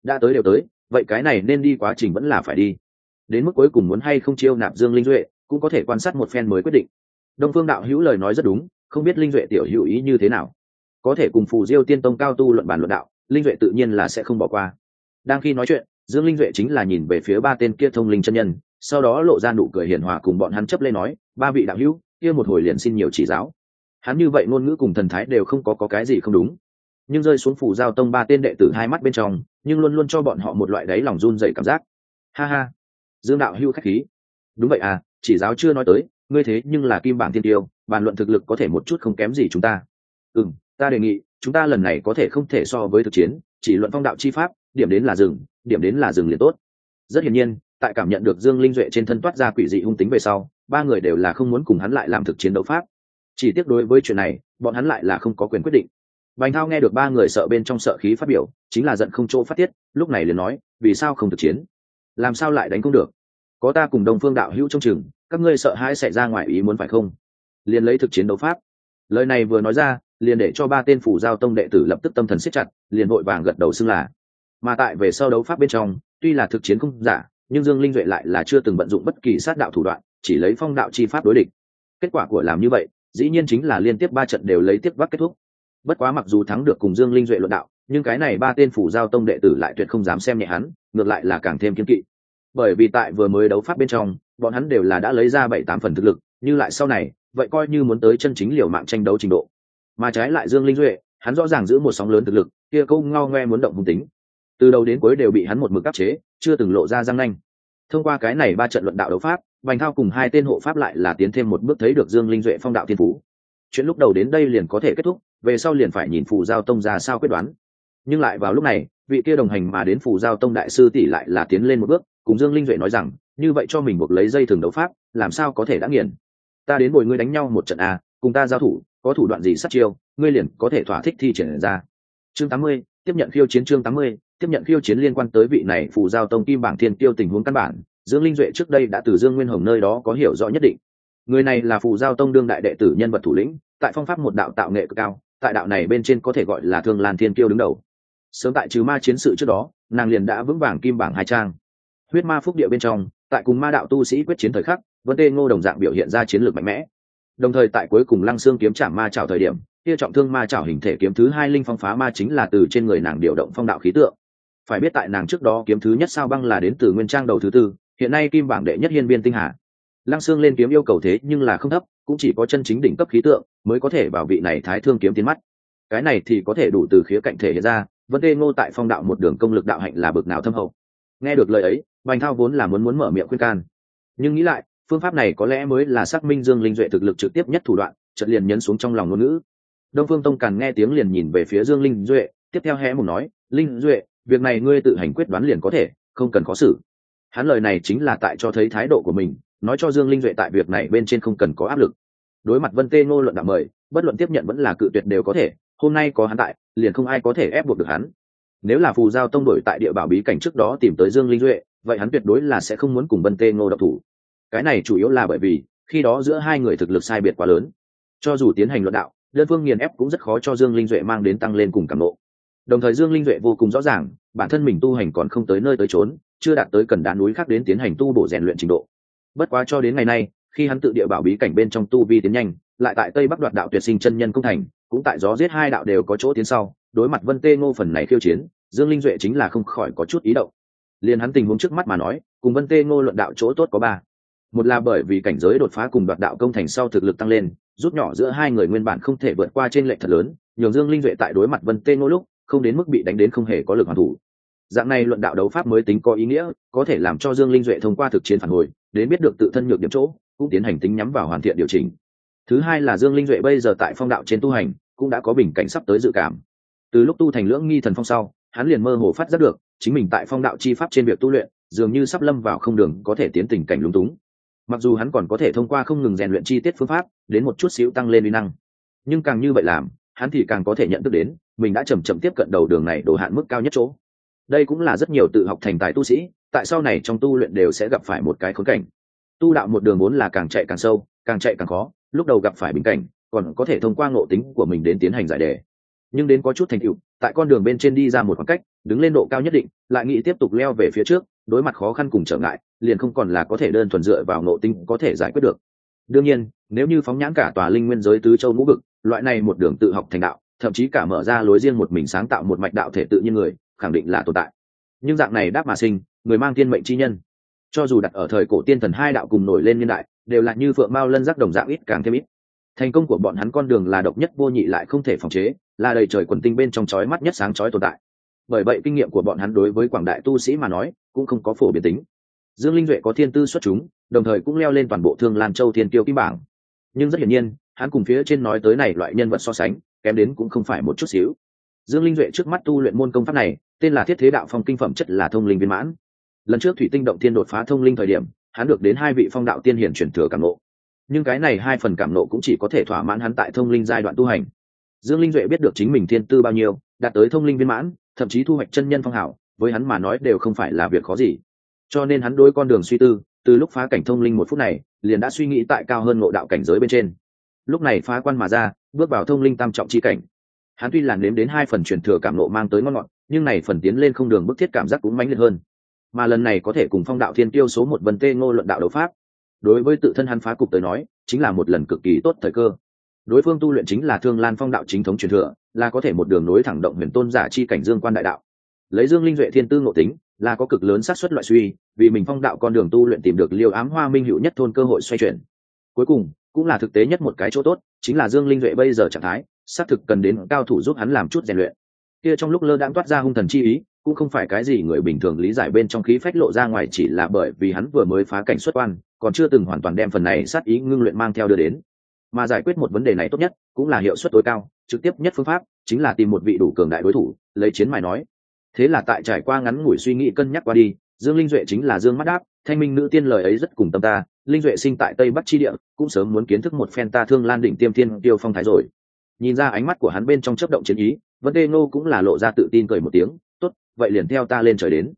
Đã tới đều tới, vậy cái này nên đi quá trình vẫn là phải đi. Đến mức cuối cùng muốn hay không chiêu nạp dương linh duệ, cũng có thể quan sát một phen mới quyết định đông phương đạo hữu lời nói rất đúng không biết linh duệ tiểu hữu ý như thế nào. Có thể cùng phù diêu tiên tông cao tu luận bàn luận đạo linh duệ tự nhiên là sẽ không bỏ qua. Đang khi nói chuyện dương linh duệ chính là nhìn về phía ba tên kia thông linh chân nhân sau đó lộ ra nụ cười hiền hòa cùng bọn hắn chấp lên nói ba vị đạo hữu kia một hồi liền xin nhiều chỉ giáo. Hắn như vậy ngôn ngữ cùng thần thái đều không có, có cái gì không đúng. Nhưng rơi xuống phủ giao tông ba tên đệ tử hai mắt bên trong nhưng luôn luôn cho bọn họ một loại đáy lòng run dày cảm giác. Ha ha. Dương đạo hưu khách khí. Đúng vậy à chỉ giáo chưa nói tới ngươi thế nhưng là kim bảng thiên tiêu, bàn luận thực lực có thể một chút không kém gì chúng ta. Ừ ta đề nghị, chúng ta lần này có thể không thể so với thực chiến, chỉ luận phong đạo chi pháp, điểm đến là rừng điểm đến là rừng liền tốt. Rất hiển nhiên, tại cảm nhận được dương linh duệ trên thân toát ra quỷ dị hung tính về sau, ba người đều là không muốn cùng hắn lại làm thực chiến đấu pháp. Chỉ tiếc đối với chuyện này, bọn hắn lại là không có quyền quyết định. Bành thao nghe được ba người sợ bên trong sợ khí phát biểu, chính là giận không chỗ phát tiết, lúc này liền nói, vì sao không thực chiến? Làm sao lại đánh không được? Có ta cùng đồng phương đạo hữu trong chừng các ngươi sợ hãi xảy ra ngoài ý muốn phải không? Liền lấy thực chiến đấu pháp. Lời này vừa nói ra, liền để cho ba tên phủ giao tông đệ tử lập tức tâm thần siết chặt, liền vội vàng gật đầu xưng là. Mà tại về sau đấu pháp bên trong, tuy là thực chiến không giả, nhưng dương linh duệ lại là chưa từng vận dụng bất kỳ sát đạo thủ đoạn, chỉ lấy phong đạo chi pháp đối địch. Kết quả của làm như vậy, dĩ nhiên chính là liên tiếp ba trận đều lấy tiếp vác kết thúc. Bất quá mặc dù thắng được cùng dương linh duệ luận đạo, nhưng cái này ba tên phủ giao tông đệ tử lại tuyệt không dám xem nhẹ hắn, ngược lại là càng thêm kiên kỵ. Bởi vì tại vừa mới đấu pháp bên trong bọn hắn đều là đã lấy ra bảy tám phần thực lực, như lại sau này, vậy coi như muốn tới chân chính liều mạng tranh đấu trình độ. Mà trái lại dương linh duệ, hắn rõ ràng giữ một sóng lớn thực lực, kia câu ngao ngoe muốn động hung tính. Từ đầu đến cuối đều bị hắn một mực áp chế, chưa từng lộ ra răng nanh. Thông qua cái này ba trận luận đạo đấu pháp, bành thao cùng hai tên hộ pháp lại là tiến thêm một bước thấy được dương linh duệ phong đạo thiên phú. Chuyện lúc đầu đến đây liền có thể kết thúc, về sau liền phải nhìn phù giao tông ra sao quyết đoán. Nhưng lại vào lúc này, vị kia đồng hành mà đến phù giao tông đại sư tỷ lại là tiến lên một bước, cùng dương linh duệ nói rằng như vậy cho mình buộc lấy dây thường đấu pháp, làm sao có thể đã nghiền? Ta đến bồi ngươi đánh nhau một trận à cùng ta giao thủ, có thủ đoạn gì sát chiêu, ngươi liền có thể thỏa thích thi triển ra. Chương tám mươi, tiếp nhận khiêu chiến chương tám mươi, tiếp nhận khiêu chiến liên quan tới vị này phù giao tông kim bảng thiên tiêu tình huống căn bản, dương linh duệ trước đây đã từ dương nguyên hồng nơi đó có hiểu rõ nhất định. Người này là phù giao tông đương đại đệ tử nhân vật thủ lĩnh, tại phong pháp một đạo tạo nghệ cực cao, tại đạo này bên trên có thể gọi là thương lan thiên tiêu đứng đầu. Sớm tại trừ ma chiến sự trước đó, nàng liền đã vững vàng kim bảng hai trang. Huyết ma phúc địa bên trong tại cùng ma đạo tu sĩ quyết chiến thời khắc, vân tê ngô đồng dạng biểu hiện ra chiến lược mạnh mẽ. Đồng thời tại cuối cùng lăng xương kiếm trả ma trào thời điểm, kia trọng thương ma trào hình thể kiếm thứ hai linh phong phá ma chính là từ trên người nàng điều động phong đạo khí tượng. Phải biết tại nàng trước đó kiếm thứ nhất sao băng là đến từ nguyên trang đầu thứ tư, hiện nay kim bảng đệ nhất hiên viên tinh hà. Lăng xương lên kiếm yêu cầu thế nhưng là không thấp, cũng chỉ có chân chính đỉnh cấp khí tượng mới có thể bảo vị này thái thương kiếm tiến mắt. Cái này thì có thể đủ từ khía cạnh thể hiện ra vấn đề ngô tại phong đạo một đường công lực đạo hạnh là bực nào thâm hậu nghe được lời ấy, bành thao vốn là muốn muốn mở miệng khuyên can. Nhưng nghĩ lại, phương pháp này có lẽ mới là xác minh dương linh duệ thực lực trực tiếp nhất thủ đoạn, chợt liền nhấn xuống trong lòng ngôn ngữ. Đông phương tông càn nghe tiếng liền nhìn về phía dương linh duệ, tiếp theo hé một nói, linh duệ, việc này ngươi tự hành quyết đoán liền có thể, không cần khó xử. Hắn lời này chính là tại cho thấy thái độ của mình, nói cho dương linh duệ tại việc này bên trên không cần có áp lực. Đối mặt vân tê ngô luận đạo mời, bất luận tiếp nhận vẫn là cự tuyệt đều có thể, hôm nay có hắn tại, liền không ai có thể ép buộc được hắn nếu là phù giao tông đổi tại địa bảo bí cảnh trước đó tìm tới dương linh duệ, vậy hắn tuyệt đối là sẽ không muốn cùng vân tê ngô độc thủ. Cái này chủ yếu là bởi vì, khi đó giữa hai người thực lực sai biệt quá lớn. Cho dù tiến hành luận đạo, đơn phương nghiền ép cũng rất khó cho dương linh duệ mang đến tăng lên cùng cảm lộ đồng thời dương linh duệ vô cùng rõ ràng, bản thân mình tu hành còn không tới nơi tới trốn chưa đạt tới cần đá núi khác đến tiến hành tu bổ rèn luyện trình độ. Bất quá cho đến ngày nay, khi hắn tự địa bảo bí cảnh bên trong tu vi tiến nhanh, lại tại tây bắc đoạt đạo tuyệt sinh chân nhân công thành, cũng tại gió giết hai đạo đều có chỗ tiến sau đối mặt vân tê ngô phần này khiêu chiến, dương linh duệ chính là không khỏi có chút ý động. Liền hắn tình huống trước mắt mà nói, cùng vân tê ngô luận đạo chỗ tốt có ba. Một là bởi vì cảnh giới đột phá cùng đoạt đạo công thành sau thực lực tăng lên, rút nhỏ giữa hai người nguyên bản không thể vượt qua trên lệnh thật lớn, nhường dương linh duệ tại đối mặt vân tê ngô lúc, không đến mức bị đánh đến không hề có lực hoàn thủ. Dạng này luận đạo đấu pháp mới tính có ý nghĩa, có thể làm cho dương linh duệ thông qua thực chiến phản hồi, đến biết được tự thân nhược điểm chỗ, cũng tiến hành tính nhắm vào hoàn thiện điều chỉnh. Thứ hai là dương linh duệ bây giờ tại phong đạo trên tu hành, cũng đã có bình cảnh sắp tới dự cảm từ lúc tu thành lưỡng nghi thần phong sau, hắn liền mơ hồ phát giác được, chính mình tại phong đạo chi pháp trên việc tu luyện, dường như sắp lâm vào không đường, có thể tiến tình cảnh lúng túng. Mặc dù hắn còn có thể thông qua không ngừng rèn luyện chi tiết phương pháp, đến một chút xíu tăng lên uy năng. Nhưng càng như vậy làm, hắn thì càng có thể nhận thức đến, mình đã chầm chậm tiếp cận đầu đường này đổ hạn mức cao nhất chỗ. Đây cũng là rất nhiều tự học thành tài tu sĩ, tại sau này trong tu luyện đều sẽ gặp phải một cái khốn cảnh. Tu đạo một đường vốn là càng chạy càng sâu, càng chạy càng khó, lúc đầu gặp phải bình cảnh, còn có thể thông qua ngộ tính của mình đến tiến hành giải đề nhưng đến có chút thành tựu, tại con đường bên trên đi ra một khoảng cách, đứng lên độ cao nhất định, lại nghĩ tiếp tục leo về phía trước, đối mặt khó khăn cùng trở ngại, liền không còn là có thể đơn thuần dựa vào ngộ tinh có thể giải quyết được. Đương nhiên, nếu như phóng nhãn cả tòa linh nguyên giới tứ châu ngũ vực, loại này một đường tự học thành đạo, thậm chí cả mở ra lối riêng một mình sáng tạo một mạch đạo thể tự nhiên người, khẳng định là tồn tại. Nhưng dạng này đáp mà sinh, người mang thiên mệnh chi nhân. Cho dù đặt ở thời cổ tiên thần hai đạo cùng nổi lên niên đại, đều là như phượng mao lân giác đồng dạng ít càng thêm ít. Thành công của bọn hắn con đường là độc nhất vô nhị lại không thể phòng chế là đầy trời quần tinh bên trong chói mắt nhất sáng chói tồn tại. Bởi vậy kinh nghiệm của bọn hắn đối với quảng đại tu sĩ mà nói, cũng không có phổ biến tính. Dương linh duệ có thiên tư xuất chúng, đồng thời cũng leo lên toàn bộ thương lan châu thiên tiêu kim bảng. Nhưng rất hiển nhiên, hắn cùng phía trên nói tới này loại nhân vật so sánh, kém đến cũng không phải một chút xíu. Dương linh duệ trước mắt tu luyện môn công pháp này, tên là thiết thế đạo phong kinh phẩm chất là thông linh viên mãn. Lần trước thủy tinh động thiên đột phá thông linh thời điểm, hắn được đến hai vị phong đạo tiên hiển chuyển thừa cảm nộ nhưng cái này hai phần cảm nộ cũng chỉ có thể thỏa mãn hắn tại thông linh giai đoạn tu hành dương linh duệ biết được chính mình thiên tư bao nhiêu, đạt tới thông linh viên mãn, thậm chí thu hoạch chân nhân phong hảo, với hắn mà nói đều không phải là việc khó gì. Cho nên hắn đối con đường suy tư, từ lúc phá cảnh thông linh một phút này, liền đã suy nghĩ tại cao hơn ngộ đạo cảnh giới bên trên. Lúc này phá quan mà ra, bước vào thông linh tam trọng chi cảnh. Hắn tuy là nếm đến hai phần truyền thừa cảm nộ mang tới ngon ngọt, nhưng này phần tiến lên không đường bức thiết cảm giác cũng mãnh liệt hơn. Mà lần này có thể cùng phong đạo thiên tiêu số một vân tê ngô luận đạo đấu pháp. Đối với tự thân hắn phá cục tới nói, chính là một lần cực kỳ tốt thời cơ đối phương tu luyện chính là thương lan phong đạo chính thống truyền thừa, là có thể một đường nối thẳng động huyền tôn giả chi cảnh dương quan đại đạo. Lấy dương linh duệ thiên tư ngộ tính, là có cực lớn xác suất loại suy, vì mình phong đạo con đường tu luyện tìm được liều ám hoa minh hữu nhất thôn cơ hội xoay chuyển. Cuối cùng, cũng là thực tế nhất một cái chỗ tốt, chính là dương linh duệ bây giờ trạng thái, xác thực cần đến cao thủ giúp hắn làm chút rèn luyện. Kia trong lúc lơ đãng toát ra hung thần chi ý, cũng không phải cái gì người bình thường lý giải bên trong khí phách lộ ra ngoài chỉ là bởi vì hắn vừa mới phá cảnh xuất quan, còn chưa từng hoàn toàn đem phần này sát ý ngưng luyện mang theo đưa đến mà giải quyết một vấn đề này tốt nhất cũng là hiệu suất tối cao, trực tiếp nhất phương pháp chính là tìm một vị đủ cường đại đối thủ, lấy chiến mài nói. Thế là tại trải qua ngắn ngủi suy nghĩ cân nhắc qua đi, dương linh duệ chính là dương mắt đáp, thanh minh nữ tiên lời ấy rất cùng tâm ta, linh duệ sinh tại tây bắc chi địa, cũng sớm muốn kiến thức một phen ta thương lan đỉnh tiêm thiên tiêu phong thái rồi. Nhìn ra ánh mắt của hắn bên trong chấp động chiến ý vấn đề ngô cũng là lộ ra tự tin cười một tiếng, tốt, vậy liền theo ta lên trời đến.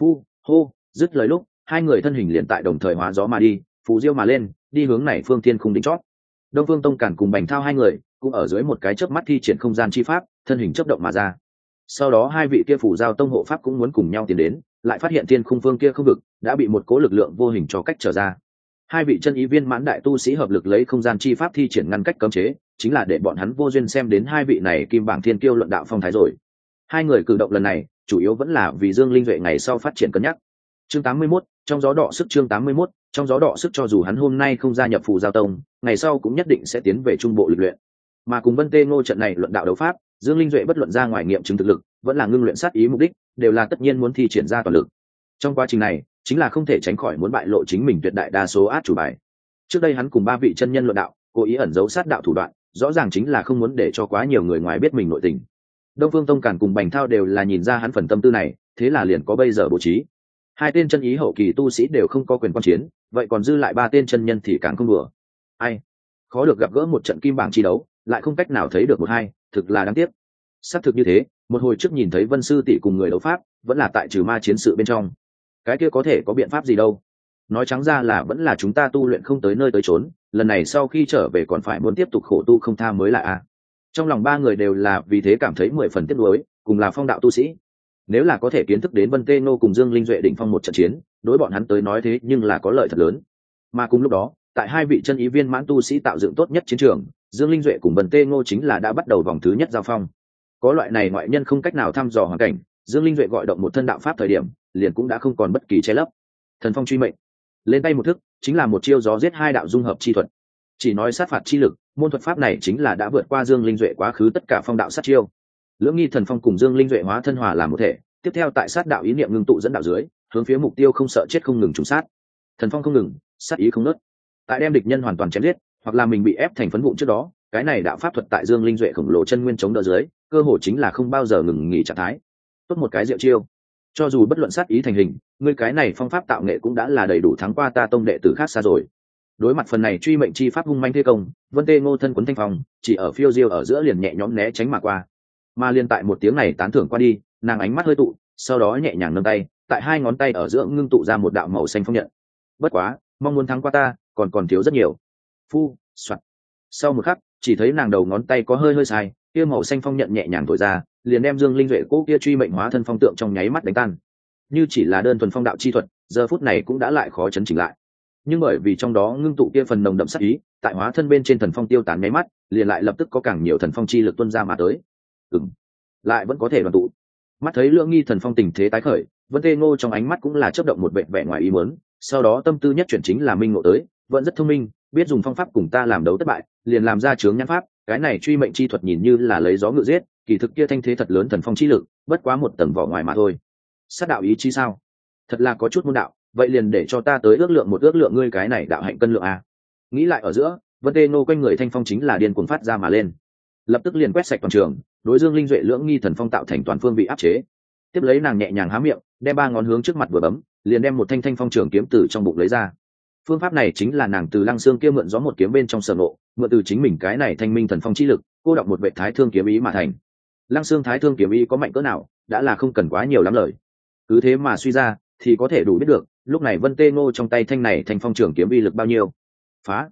Phu, hô, dứt lời lúc, hai người thân hình liền tại đồng thời hóa gió mà đi, phù diêu mà lên, đi hướng này phương thiên khung đính chót đông phương tông cản cùng bành thao hai người cũng ở dưới một cái chớp mắt thi triển không gian chi pháp thân hình chấp động mà ra. Sau đó hai vị kia phủ giao tông hộ pháp cũng muốn cùng nhau tiến đến lại phát hiện thiên khung phương kia không vực đã bị một cố lực lượng vô hình cho cách trở ra. Hai vị chân ý viên mãn đại tu sĩ hợp lực lấy không gian chi pháp thi triển ngăn cách cấm chế chính là để bọn hắn vô duyên xem đến hai vị này kim bảng thiên kiêu luận đạo phong thái rồi. Hai người cử động lần này chủ yếu vẫn là vì dương linh duệ ngày sau phát triển cân nhắc. Chương 81, trong gió đỏ sức chương 81, trong gió đỏ sức cho dù hắn hôm nay không gia nhập phù giao tông ngày sau cũng nhất định sẽ tiến về trung bộ lịch luyện. Mà cùng vân tê ngô trận này luận đạo đấu pháp, dương linh duệ bất luận ra ngoài nghiệm chứng thực lực, vẫn là ngưng luyện sát ý mục đích, đều là tất nhiên muốn thi triển ra toàn lực. Trong quá trình này, chính là không thể tránh khỏi muốn bại lộ chính mình tuyệt đại đa số át chủ bài. Trước đây hắn cùng ba vị chân nhân luận đạo, cố ý ẩn giấu sát đạo thủ đoạn, rõ ràng chính là không muốn để cho quá nhiều người ngoài biết mình nội tình. Đông phương tông Càn cùng bành thao đều là nhìn ra hắn phần tâm tư này, thế là liền có bây giờ bố trí. Hai tên chân ý hậu kỳ tu sĩ đều không có quyền quan chiến, vậy còn dư lại ba tên chân nhân thì càng không đùa ai? Khó được gặp gỡ một trận kim bảng chi đấu, lại không cách nào thấy được một hai, thực là đáng tiếc. Xác thực như thế, một hồi trước nhìn thấy vân sư tỷ cùng người đấu pháp, vẫn là tại trừ ma chiến sự bên trong. Cái kia có thể có biện pháp gì đâu? Nói trắng ra là vẫn là chúng ta tu luyện không tới nơi tới trốn lần này sau khi trở về còn phải muốn tiếp tục khổ tu không tha mới là a. Trong lòng ba người đều là vì thế cảm thấy mười phần tiếc nuối, cùng là phong đạo tu sĩ. Nếu là có thể kiến thức đến vân tê nô cùng dương linh duệ đỉnh phong một trận chiến, đối bọn hắn tới nói thế nhưng là có lợi thật lớn. Mà cùng lúc đó tại hai vị chân ý viên mãn tu sĩ tạo dựng tốt nhất chiến trường, dương linh duệ cùng vần tê ngô chính là đã bắt đầu vòng thứ nhất giao phong. Có loại này ngoại nhân không cách nào thăm dò hoàn cảnh, dương linh duệ gọi động một thân đạo pháp thời điểm, liền cũng đã không còn bất kỳ che lấp. Thần phong truy mệnh. Lên tay một thức, chính là một chiêu gió giết hai đạo dung hợp chi thuật. Chỉ nói sát phạt chi lực, môn thuật pháp này chính là đã vượt qua dương linh duệ quá khứ tất cả phong đạo sát chiêu. Lưỡng nghi thần phong cùng dương linh duệ hóa thân hòa làm một thể, tiếp theo tại sát đạo ý niệm ngưng tụ dẫn đạo dưới, hướng phía mục tiêu không sợ chết không ngừng trùng sát. Thần phong không ngừng, sát ý không nớt tại đem địch nhân hoàn toàn chém giết, hoặc là mình bị ép thành phấn vụn trước đó, cái này đạo pháp thuật tại dương linh duệ khổng lồ chân nguyên chống đỡ dưới, cơ hồ chính là không bao giờ ngừng nghỉ trạng thái. Tốt một cái diệu chiêu. Cho dù bất luận sát ý thành hình, ngươi cái này phong pháp tạo nghệ cũng đã là đầy đủ thắng qua ta tông đệ tử khác xa rồi. Đối mặt phần này truy mệnh chi pháp hung manh thế công, vân tê ngô thân quấn thanh phong, chỉ ở phiêu diêu ở giữa liền nhẹ nhõm né tránh mà qua. Mà liên tại một tiếng này tán thưởng qua đi, nàng ánh mắt hơi tụ, sau đó nhẹ nhàng nâng tay, tại hai ngón tay ở giữa ngưng tụ ra một đạo màu xanh phong nhận. Bất quá, mong muốn thắng qua ta còn còn thiếu rất nhiều. Phu, soạt. Sau một khắc, chỉ thấy nàng đầu ngón tay có hơi hơi sai, kia màu xanh phong nhận nhẹ nhàng thổi ra, liền đem dương linh duệ cố kia truy mệnh hóa thân phong tượng trong nháy mắt đánh tan. Như chỉ là đơn thuần phong đạo chi thuật, giờ phút này cũng đã lại khó chấn chỉnh lại. Nhưng bởi vì trong đó ngưng tụ kia phần nồng đậm sắc ý, tại hóa thân bên trên thần phong tiêu tán nháy mắt, liền lại lập tức có càng nhiều thần phong chi lực tuân ra mà tới. Ừng lại vẫn có thể đoàn tụ. Mắt thấy lưỡng nghi thần phong tình thế tái khởi, vân tê ngô trong ánh mắt cũng là chấp động một vệ vẻ ngoài ý muốn, sau đó tâm tư nhất chuyển chính là minh ngộ tới vẫn rất thông minh, biết dùng phong pháp cùng ta làm đấu thất bại, liền làm ra chướng nhãn pháp, cái này truy mệnh chi thuật nhìn như là lấy gió ngự giết, kỳ thực kia thanh thế thật lớn thần phong chi lực, bất quá một tầng vỏ ngoài mà thôi. Sát đạo ý chí sao? Thật là có chút môn đạo, vậy liền để cho ta tới ước lượng một ước lượng ngươi cái này đạo hạnh cân lượng à? nghĩ lại ở giữa, vân tê nô quanh người thanh phong chính là điên cuồng phát ra mà lên. Lập tức liền quét sạch toàn trường, đối dương linh duệ lưỡng nghi thần phong tạo thành toàn phương bị áp chế. Tiếp lấy nàng nhẹ nhàng há miệng, đem ba ngón hướng trước mặt vừa bấm, liền đem một thanh thanh phong trường kiếm từ trong bụng lấy ra phương pháp này chính là nàng từ lăng xương kia mượn gió một kiếm bên trong sở nộ mượn từ chính mình cái này thanh minh thần phong chi lực, cô đọc một vệ thái thương kiếm ý mà thành. Lăng xương thái thương kiếm ý có mạnh cỡ nào, đã là không cần quá nhiều lắm lời. Cứ thế mà suy ra, thì có thể đủ biết được, lúc này vân tê ngô trong tay thanh này thành phong trường kiếm uy lực bao nhiêu. Phá,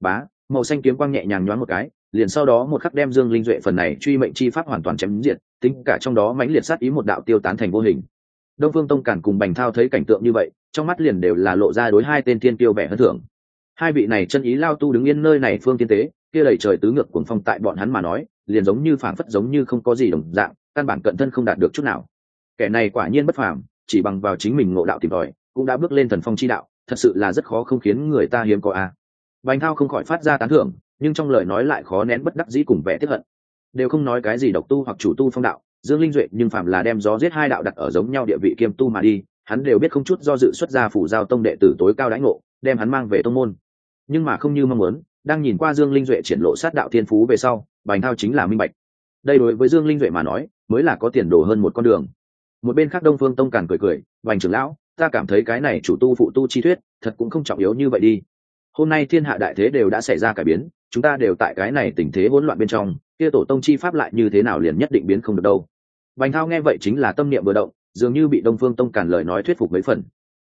bá, màu xanh kiếm quang nhẹ nhàng nhoáng một cái, liền sau đó một khắc đem dương linh duệ phần này truy mệnh chi pháp hoàn toàn chém diệt, tính cả trong đó mãnh liệt sát ý một đạo tiêu tán thành vô hình. Đông phương tông cản cùng bành thao thấy cảnh tượng như vậy trong mắt liền đều là lộ ra đối hai tên thiên tiêu vẻ hơn thưởng. Hai vị này chân ý lao tu đứng yên nơi này phương tiên tế, kia đầy trời tứ ngược cuồng phong tại bọn hắn mà nói, liền giống như phảng phất giống như không có gì đồng dạng, căn bản cận thân không đạt được chút nào. Kẻ này quả nhiên bất phàm, chỉ bằng vào chính mình ngộ đạo tìm tòi, cũng đã bước lên thần phong chi đạo, thật sự là rất khó không khiến người ta hiếm có a. À. bành thao không khỏi phát ra tán thưởng, nhưng trong lời nói lại khó nén bất đắc dĩ cùng vẻ tiếp hận. Đều không nói cái gì độc tu hoặc chủ tu phong đạo, dương linh duệ nhưng phạm là đem gió giết hai đạo đặt ở giống nhau địa vị kiêm tu mà đi hắn đều biết không chút do dự xuất ra phủ giao tông đệ tử tối cao đãi ngộ, đem hắn mang về tông môn. Nhưng mà không như mong muốn, đang nhìn qua dương linh duệ triển lộ sát đạo thiên phú về sau, bành thao chính là minh bạch. Đây đối với dương linh duệ mà nói, mới là có tiền đồ hơn một con đường. Một bên khác đông phương tông càn cười cười, bành trưởng lão, ta cảm thấy cái này chủ tu phụ tu chi thuyết, thật cũng không trọng yếu như vậy đi. Hôm nay thiên hạ đại thế đều đã xảy ra cải biến, chúng ta đều tại cái này tình thế hỗn loạn bên trong, kia tổ tông chi pháp lại như thế nào liền nhất định biến không được đâu. Bành thao nghe vậy chính là tâm niệm vừa động dường như bị đông phương tông càn lời nói thuyết phục mấy phần.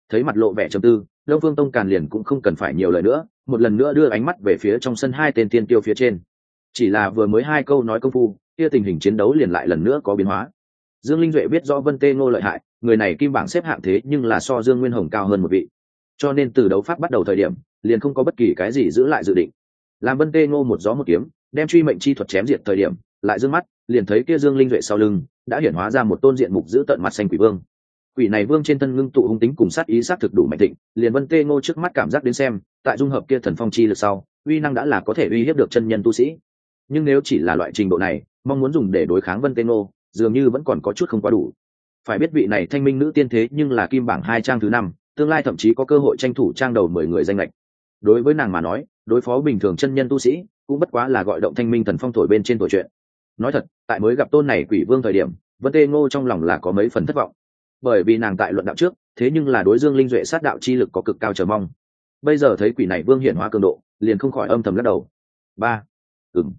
Thấy mặt lộ vẻ trầm tư, đông phương tông càn liền cũng không cần phải nhiều lời nữa, một lần nữa đưa ánh mắt về phía trong sân hai tên tiên tiêu phía trên. Chỉ là vừa mới hai câu nói công phu, kia tình hình chiến đấu liền lại lần nữa có biến hóa. Dương linh duệ biết rõ vân tê ngô lợi hại, người này kim bảng xếp hạng thế nhưng là so dương nguyên hồng cao hơn một vị. Cho nên từ đấu pháp bắt đầu thời điểm, liền không có bất kỳ cái gì giữ lại dự định. Làm vân tê ngô một gió một kiếm, đem truy mệnh chi thuật chém diệt thời điểm, lại dương mắt liền thấy kia dương linh duệ sau lưng, đã hiển hóa ra một tôn diện mục giữ tận mặt xanh quỷ vương. Quỷ này vương trên thân ngưng tụ hung tính cùng sát ý sát thực đủ mạnh thịnh, liền vân tê ngô trước mắt cảm giác đến xem, tại dung hợp kia thần phong chi lực sau, uy năng đã là có thể uy hiếp được chân nhân tu sĩ. Nhưng nếu chỉ là loại trình độ này, mong muốn dùng để đối kháng vân tê ngô, dường như vẫn còn có chút không quá đủ. Phải biết vị này thanh minh nữ tiên thế nhưng là kim bảng hai trang thứ năm, tương lai thậm chí có cơ hội tranh thủ trang đầu mười người danh lệch. Đối với nàng mà nói, đối phó bình thường chân nhân tu sĩ, cũng bất quá là gọi động thanh minh thần phong thổi bên trên tuổi chuyện nói thật, tại mới gặp tôn này quỷ vương thời điểm, vân tê ngô trong lòng là có mấy phần thất vọng. Bởi vì nàng tại luận đạo trước, thế nhưng là đối dương linh duệ sát đạo chi lực có cực cao chờ mong. Bây giờ thấy quỷ này vương hiển hóa cường độ, liền không khỏi âm thầm lắc đầu. Ba. Ừng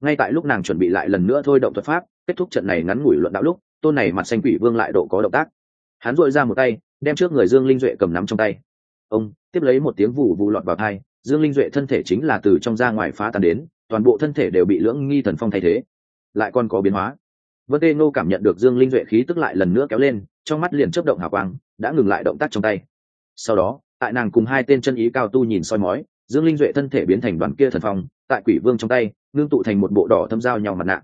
ngay tại lúc nàng chuẩn bị lại lần nữa thôi động thuật pháp, kết thúc trận này ngắn ngủi luận đạo lúc, tôn này mặt xanh quỷ vương lại độ có động tác. Hắn dội ra một tay, đem trước người dương linh duệ cầm nắm trong tay. Ông, tiếp lấy một tiếng vụ vụ lọt vào thai dương linh duệ thân thể chính là từ trong ra ngoài phá tan đến, toàn bộ thân thể đều bị lưỡng nghi thần phong thay thế lại còn có biến hóa. Vân tê ngô cảm nhận được dương linh duệ khí tức lại lần nữa kéo lên trong mắt liền chấp động hào quang đã ngừng lại động tác trong tay. Sau đó tại nàng cùng hai tên chân ý cao tu nhìn soi mói dương linh duệ thân thể biến thành đoàn kia thần phong tại quỷ vương trong tay ngưng tụ thành một bộ đỏ thâm dao nhau mặt nạ.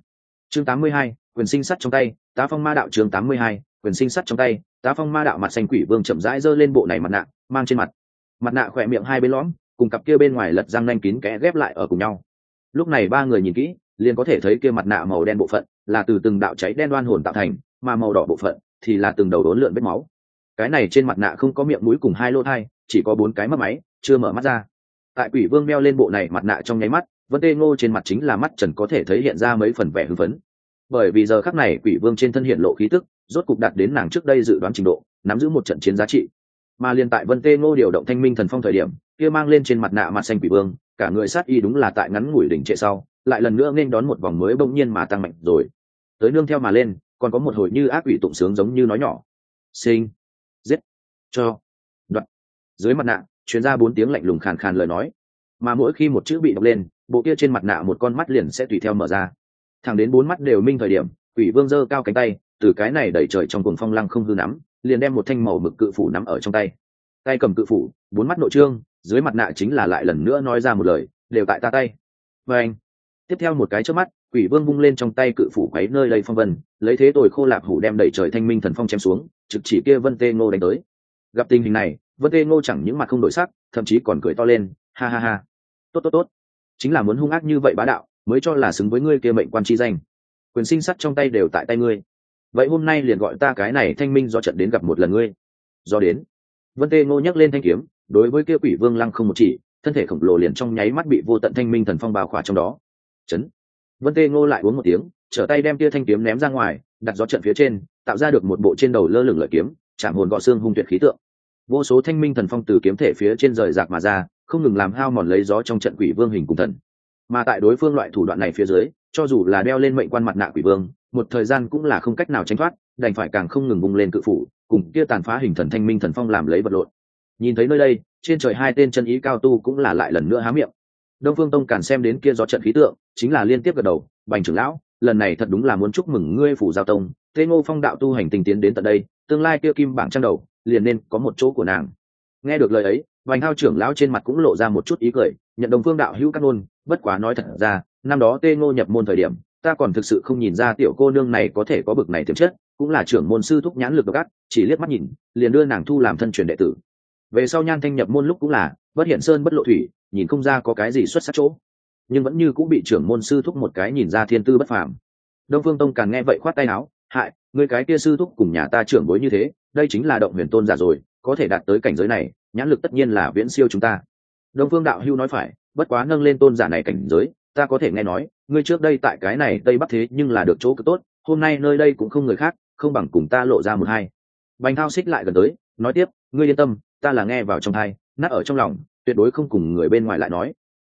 Chương 82, quyền sinh sắt trong tay tá phong ma đạo chương 82, quyền sinh sắt trong tay tá phong ma đạo mặt xanh quỷ vương chậm rãi giơ lên bộ này mặt nạ mang trên mặt. Mặt nạ khỏe miệng hai bên lõm cùng cặp kia bên ngoài lật răng nanh kín kẽ ghép lại ở cùng nhau. Lúc này ba người nhìn kỹ liền có thể thấy kia mặt nạ màu đen bộ phận là từ từng đạo cháy đen đoan hồn tạo thành, mà màu đỏ bộ phận thì là từng đầu đốn lượn vết máu. Cái này trên mặt nạ không có miệng mũi cùng hai lỗ thai, chỉ có bốn cái mất máy, chưa mở mắt ra. Tại quỷ vương meo lên bộ này mặt nạ trong nháy mắt, vân tê ngô trên mặt chính là mắt trần có thể thấy hiện ra mấy phần vẻ hưng phấn bởi vì giờ khắc này quỷ vương trên thân hiện lộ khí tức, rốt cục đạt đến nàng trước đây dự đoán trình độ, nắm giữ một trận chiến giá trị. Mà liên tại vân tê ngô điều động thanh minh thần phong thời điểm, kia mang lên trên mặt nạ mặt xanh quỷ vương, cả người sát y đúng là tại ngắn ngủi đỉnh trệ sau lại lần nữa nên đón một vòng mới bỗng nhiên mà tăng mạnh rồi. Tới nương theo mà lên, còn có một hồi như ác ủy tụng sướng giống như nói nhỏ. Sinh giết. Cho. Đoạn. Dưới mặt nạ chuyên ra bốn tiếng lạnh lùng khàn khàn lời nói. Mà mỗi khi một chữ bị đọc lên, bộ kia trên mặt nạ một con mắt liền sẽ tùy theo mở ra. Thẳng đến bốn mắt đều minh thời điểm, quỷ vương giơ cao cánh tay, từ cái này đẩy trời trong cùng phong lăng không hư nắm, liền đem một thanh màu mực cự phủ nắm ở trong tay. Tay cầm cự phủ, bốn mắt nội trương, dưới mặt nạ chính là lại lần nữa nói ra một lời, đều tại ta tay. Và anh tiếp theo một cái trước mắt, quỷ vương bung lên trong tay cự phủ quấy nơi lây phong vân, lấy thế tồi khô lạc hủ đem đẩy trời thanh minh thần phong chém xuống, trực chỉ kia vân tê ngô đánh tới. Gặp tình hình này, vân tê ngô chẳng những mặt không đổi sắc, thậm chí còn cười to lên, ha ha ha. Tốt tốt tốt. Chính là muốn hung ác như vậy bá đạo, mới cho là xứng với ngươi kia mệnh quan chi danh. Quyền sinh sắt trong tay đều tại tay ngươi. Vậy hôm nay liền gọi ta cái này thanh minh do trận đến gặp một lần ngươi. Do đến. Vân tê ngô nhắc lên thanh kiếm, đối với kia quỷ vương lăng không một chỉ, thân thể khổng lồ liền trong nháy mắt bị vô tận thanh minh thần phong bao khỏa trong đó chấn. Vân tê ngô lại uống một tiếng, trở tay đem tia thanh kiếm ném ra ngoài, đặt gió trận phía trên, tạo ra được một bộ trên đầu lơ lửng lợi kiếm, chạm hồn gọ xương hung tuyệt khí tượng. Vô số thanh minh thần phong từ kiếm thể phía trên rời rạc mà ra, không ngừng làm hao mòn lấy gió trong trận quỷ vương hình cùng thần. Mà tại đối phương loại thủ đoạn này phía dưới, cho dù là đeo lên mệnh quan mặt nạ quỷ vương, một thời gian cũng là không cách nào tránh thoát, đành phải càng không ngừng bung lên cự phủ, cùng kia tàn phá hình thần thanh minh thần phong làm lấy vật lộn. Nhìn thấy nơi đây, trên trời hai tên chân ý cao tu cũng là lại lần nữa há miệng đông phương tông càn xem đến kia gió trận khí tượng, chính là liên tiếp gật đầu, bành trưởng lão, lần này thật đúng là muốn chúc mừng ngươi phủ giao tông, tê ngô phong đạo tu hành tình tiến đến tận đây, tương lai kia kim bảng trang đầu, liền nên có một chỗ của nàng. Nghe được lời ấy, bành hao trưởng lão trên mặt cũng lộ ra một chút ý cười, nhận đồng phương đạo hữu cát ngôn, bất quá nói thật ra, năm đó tê ngô nhập môn thời điểm, ta còn thực sự không nhìn ra tiểu cô nương này có thể có bực này tiềm chất, cũng là trưởng môn sư thúc nhãn lực độc ác, chỉ liếc mắt nhìn, liền đưa nàng thu làm thân truyền đệ tử. Về sau nhan thanh nhập môn lúc cũng là, bất hiện sơn bất lộ thủy nhìn không ra có cái gì xuất sắc chỗ. Nhưng vẫn như cũng bị trưởng môn sư thúc một cái nhìn ra thiên tư bất phàm. Đông phương tông càng nghe vậy khoát tay áo, hại người cái kia sư thúc cùng nhà ta trưởng bối như thế, đây chính là động huyền tôn giả rồi, có thể đạt tới cảnh giới này, nhãn lực tất nhiên là viễn siêu chúng ta. Đông phương đạo hưu nói phải, bất quá nâng lên tôn giả này cảnh giới, ta có thể nghe nói, ngươi trước đây tại cái này tây bắc thế nhưng là được chỗ cực tốt, hôm nay nơi đây cũng không người khác, không bằng cùng ta lộ ra một hai. Bành thao xích lại gần tới, nói tiếp, ngươi yên tâm, ta là nghe vào trong hai nát ở trong lòng tuyệt đối không cùng người bên ngoài lại nói.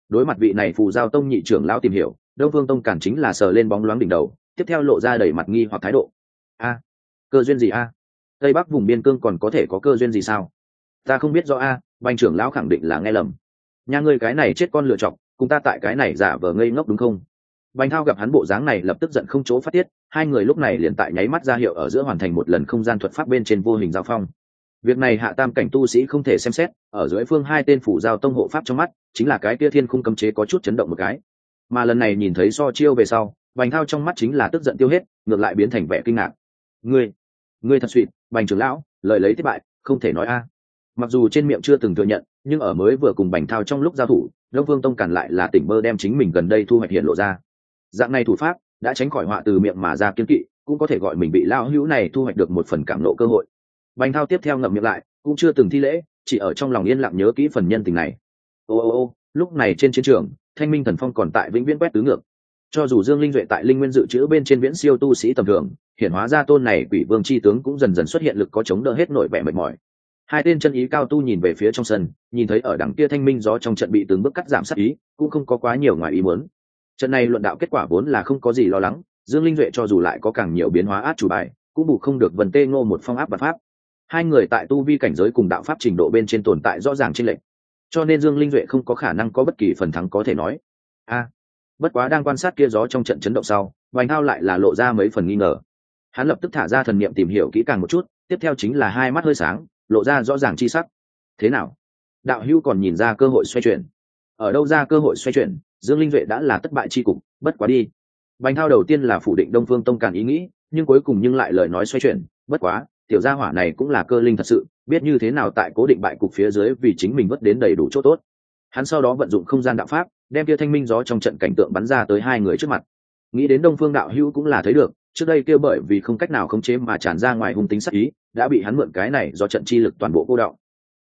Đối mặt vị này phù giao tông nhị trưởng lão tìm hiểu, đông phương tông cản chính là sờ lên bóng loáng đỉnh đầu, tiếp theo lộ ra đầy mặt nghi hoặc thái độ. A, cơ duyên gì a? Tây bắc vùng biên cương còn có thể có cơ duyên gì sao? Ta không biết rõ a banh trưởng lão khẳng định là nghe lầm. Nhà ngươi cái này chết con lựa chọc cùng ta tại cái này giả vờ ngây ngốc đúng không? Banh thao gặp hắn bộ dáng này lập tức giận không chỗ phát tiết, hai người lúc này liền tại nháy mắt ra hiệu ở giữa hoàn thành một lần không gian thuật pháp bên trên vô hình giao phong việc này hạ tam cảnh tu sĩ không thể xem xét, ở dưới phương hai tên phủ giao tông hộ pháp trong mắt, chính là cái kia thiên khung cấm chế có chút chấn động một cái. Mà lần này nhìn thấy so chiêu về sau, bành thao trong mắt chính là tức giận tiêu hết, ngược lại biến thành vẻ kinh ngạc. Ngươi ngươi thật suỵt bành trưởng lão, lời lấy thất bại, không thể nói a. Mặc dù trên miệng chưa từng thừa nhận, nhưng ở mới vừa cùng bành thao trong lúc giao thủ, đông vương tông cản lại là tỉnh mơ đem chính mình gần đây thu hoạch hiện lộ ra. Dạng này thủ pháp, đã tránh khỏi họa từ miệng mà ra kiên kỵ, cũng có thể gọi mình bị lao hữu này thu hoạch được một phần cảm nộ cơ hội bành thao tiếp theo ngậm miệng lại, cũng chưa từng thi lễ, chỉ ở trong lòng yên lặng nhớ kỹ phần nhân tình này. Ô ô ô, lúc này trên chiến trường, thanh minh thần phong còn tại vĩnh viễn quét tứ ngược. Cho dù dương linh duệ tại linh nguyên dự trữ bên trên viễn siêu tu sĩ tầm thường, hiện hóa ra tôn này quỷ vương c h i tướng cũng dần dần xuất hiện lực có chống đỡ hết nổi vẻ mệt mỏi. Hai tên chân ý cao tu nhìn về phía trong sân, nhìn thấy ở đằng kia thanh minh gió trong trận bị từng bước cắt giảm sát ý, cũng không có quá nhiều ngoài ý muốn. Trận này luận đạo kết quả vốn là không có gì lo lắng, dương linh duệ cho dù lại có càng nhiều biến hóa át chủ bài, cũng bù không được vần tê ngô một phong áp bật pháp hai người tại tu vi cảnh giới cùng đạo pháp trình độ bên trên tồn tại rõ ràng trên lệnh cho nên dương linh duệ không có khả năng có bất kỳ phần thắng có thể nói. A, bất quá đang quan sát kia gió trong trận chấn động sau, vành thao lại là lộ ra mấy phần nghi ngờ. Hắn lập tức thả ra thần niệm tìm hiểu kỹ càng một chút, tiếp theo chính là hai mắt hơi sáng, lộ ra rõ ràng chi sắc. Thế nào? Đạo hữu còn nhìn ra cơ hội xoay chuyển. Ở đâu ra cơ hội xoay chuyển, dương linh duệ đã là thất bại chi cục, bất quá đi. Bành thao đầu tiên là phủ định đông phương tông càn ý nghĩ, nhưng cuối cùng nhưng lại lời nói xoay chuyển, bất quá tiểu gia hỏa này cũng là cơ linh thật sự, biết như thế nào tại cố định bại cục phía dưới vì chính mình vất đến đầy đủ chỗ tốt. Hắn sau đó vận dụng không gian đạo pháp, đem kia thanh minh gió trong trận cảnh tượng bắn ra tới hai người trước mặt. Nghĩ đến đông phương đạo hữu cũng là thấy được, trước đây kia bởi vì không cách nào khống chế mà tràn ra ngoài hung tính sắc ý, đã bị hắn mượn cái này do trận chi lực toàn bộ cô đạo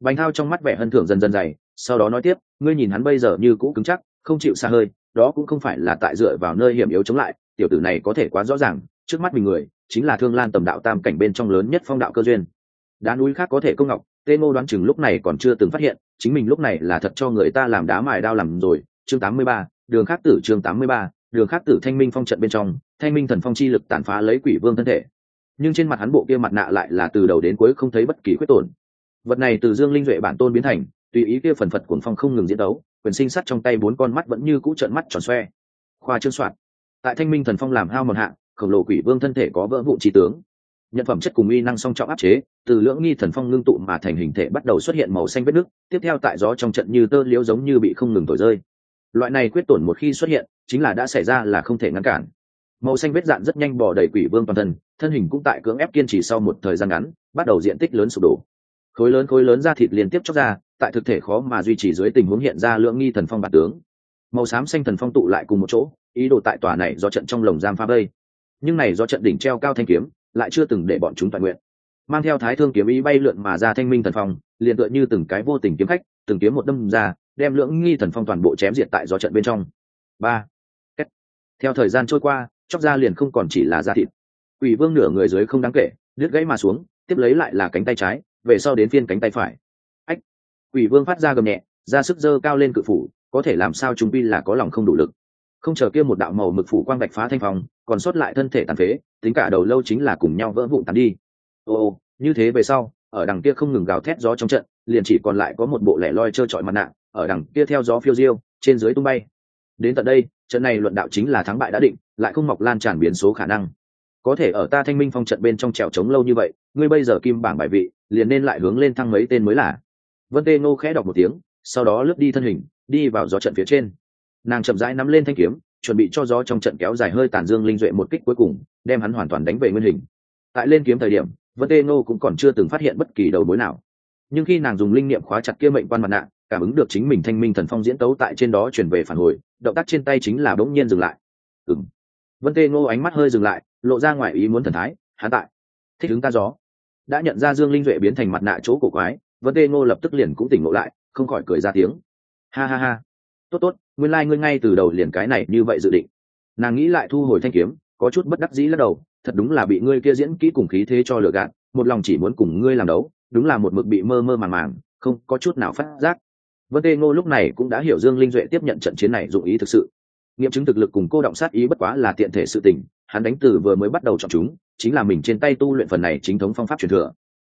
bánh thao trong mắt vẻ hân thưởng dần dần dày, sau đó nói tiếp, ngươi nhìn hắn bây giờ như cũ cứng chắc, không chịu xa hơi, đó cũng không phải là tại dựa vào nơi hiểm yếu chống lại, tiểu tử này có thể quá rõ ràng, trước mắt mình người chính là thương lan tầm đạo tam cảnh bên trong lớn nhất phong đạo cơ duyên. Đá núi khác có thể công ngọc tê ngô đoán chừng lúc này còn chưa từng phát hiện chính mình lúc này là thật cho người ta làm đá mài đao làm rồi. Chương 83, đường khác tử chương 83, đường khác tử thanh minh phong trận bên trong thanh minh thần phong chi lực tàn phá lấy quỷ vương thân thể. Nhưng trên mặt hắn bộ kia mặt nạ lại là từ đầu đến cuối không thấy bất kỳ khuyết tổn. Vật này từ dương linh duệ bản tôn biến thành tùy ý kia phần phật cuồng phong không ngừng diễn đấu quyền sinh sắt trong tay bốn con mắt vẫn như cũ trợn mắt tròn xoe. Khoa trương soạn. Tại thanh minh thần phong làm hao mòn hạ khổng lồ quỷ vương thân thể có vỡ vụn trí tướng. Nhân phẩm chất cùng uy năng song trọng áp chế, từ lưỡng nghi thần phong ngưng tụ mà thành hình thể bắt đầu xuất hiện màu xanh vết nước tiếp theo tại gió trong trận như tơ liễu giống như bị không ngừng thổi rơi. Loại này quyết tổn một khi xuất hiện, chính là đã xảy ra là không thể ngăn cản. Màu xanh vết dạn rất nhanh bỏ đầy quỷ vương toàn thân thân hình cũng tại cưỡng ép kiên trì sau một thời gian ngắn, bắt đầu diện tích lớn sụp đổ. Khối lớn khối lớn da thịt liên tiếp chóc ra, tại thực thể khó mà duy trì dưới tình huống hiện ra lượng nghi thần phong bản tướng. Màu xám xanh thần phong tụ lại cùng một chỗ, ý đồ tại tòa này do trận trong lồng giam pha vây nhưng này do trận đỉnh treo cao thanh kiếm, lại chưa từng để bọn chúng toàn nguyện. Mang theo thái thương kiếm ý bay lượn mà ra thanh minh thần phong, liền tựa như từng cái vô tình kiếm khách, từng kiếm một đâm ra, đem lưỡng nghi thần phong toàn bộ chém diệt tại do trận bên trong. Ba. Theo thời gian trôi qua, chóc ra liền không còn chỉ là da thịt. Quỷ vương nửa người dưới không đáng kể, đứt gãy mà xuống, tiếp lấy lại là cánh tay trái, về sau đến phiên cánh tay phải. Ách. Quỷ vương phát ra gầm nhẹ, ra sức dơ cao lên cự phủ, có thể làm sao chúng pi là có lòng không đủ lực không chờ kia một đạo màu mực phủ quang bạch phá thanh phòng còn sót lại thân thể tàn phế, tính cả đầu lâu chính là cùng nhau vỡ vụn tàn đi. Ô, như thế về sau, ở đằng kia không ngừng gào thét gió trong trận, liền chỉ còn lại có một bộ lẻ loi trơ trọi mặt nạ, ở đằng kia theo gió phiêu diêu, trên dưới tung bay. Đến tận đây, trận này luận đạo chính là thắng bại đã định, lại không mọc lan tràn biến số khả năng. Có thể ở ta thanh minh phong trận bên trong trèo trống lâu như vậy, ngươi bây giờ kim bảng bài vị, liền nên lại hướng lên thăng mấy tên mới là. Vân tê ngô khẽ đọc một tiếng, sau đó lướt đi thân hình, đi vào gió trận phía trên nàng chậm rãi nắm lên thanh kiếm, chuẩn bị cho gió trong trận kéo dài hơi tàn dương linh duệ một kích cuối cùng, đem hắn hoàn toàn đánh về nguyên hình. Tại lên kiếm thời điểm, vân tê ngô cũng còn chưa từng phát hiện bất kỳ đầu mối nào. Nhưng khi nàng dùng linh niệm khóa chặt kia mệnh quan mặt nạ, cảm ứng được chính mình thanh minh thần phong diễn tấu tại trên đó chuyển về phản hồi, động tác trên tay chính là bỗng nhiên dừng lại. Ừng vân tê ngô ánh mắt hơi dừng lại, lộ ra ngoài ý muốn thần thái hán tại thích ứng ta gió. Đã nhận ra dương linh duệ biến thành mặt nạ chỗ cổ quái, vân tê ngô lập tức liền cũng tỉnh ngộ lại, không khỏi cười ra tiếng. Ha ha ha tốt tốt, nguyên lai、like、ngươi ngay từ đầu liền cái này như vậy dự định. Nàng nghĩ lại thu hồi thanh kiếm, có chút bất đắc dĩ lắc đầu, thật đúng là bị ngươi kia diễn kỹ cùng khí thế cho lừa gạt, một lòng chỉ muốn cùng ngươi làm đấu, đúng là một mực bị mơ mơ màng màng, không có chút nào phát giác. Vân tê ngô lúc này cũng đã hiểu dương linh duệ tiếp nhận trận chiến này dụng ý thực sự. Nghiệm chứng thực lực cùng cô động sát ý bất quá là tiện thể sự tình, hắn đánh từ vừa mới bắt đầu chọn chúng, chính là mình trên tay tu luyện phần này chính thống phong pháp truyền thừa.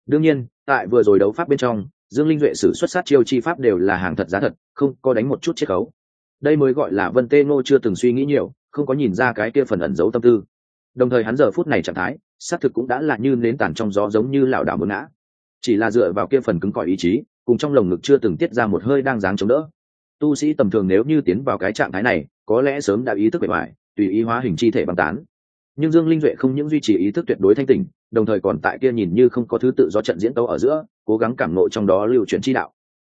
Đương nhiên, tại vừa rồi đấu pháp bên trong dương linh duệ sử xuất sát chiêu chi pháp đều là hàng thật giá thật, không có đánh một chút chiết khấu. Đây mới gọi là vân tê ngô chưa từng suy nghĩ nhiều, không có nhìn ra cái kia phần ẩn giấu tâm tư. Đồng thời hắn giờ phút này trạng thái xác thực cũng đã là như nến tàn trong gió giống như lảo đảo muốn ngã. Chỉ là dựa vào kia phần cứng cỏi ý chí, cùng trong lồng ngực chưa từng tiết ra một hơi đang dáng chống đỡ. Tu sĩ tầm thường nếu như tiến vào cái trạng thái này, có lẽ sớm đã ý thức bề ngoài, tùy ý hóa hình chi thể băng tán nhưng dương linh duệ không những duy trì ý thức tuyệt đối thanh tình đồng thời còn tại kia nhìn như không có thứ tự do trận diễn tấu ở giữa, cố gắng cảm nộ trong đó lưu chuyển chi đạo.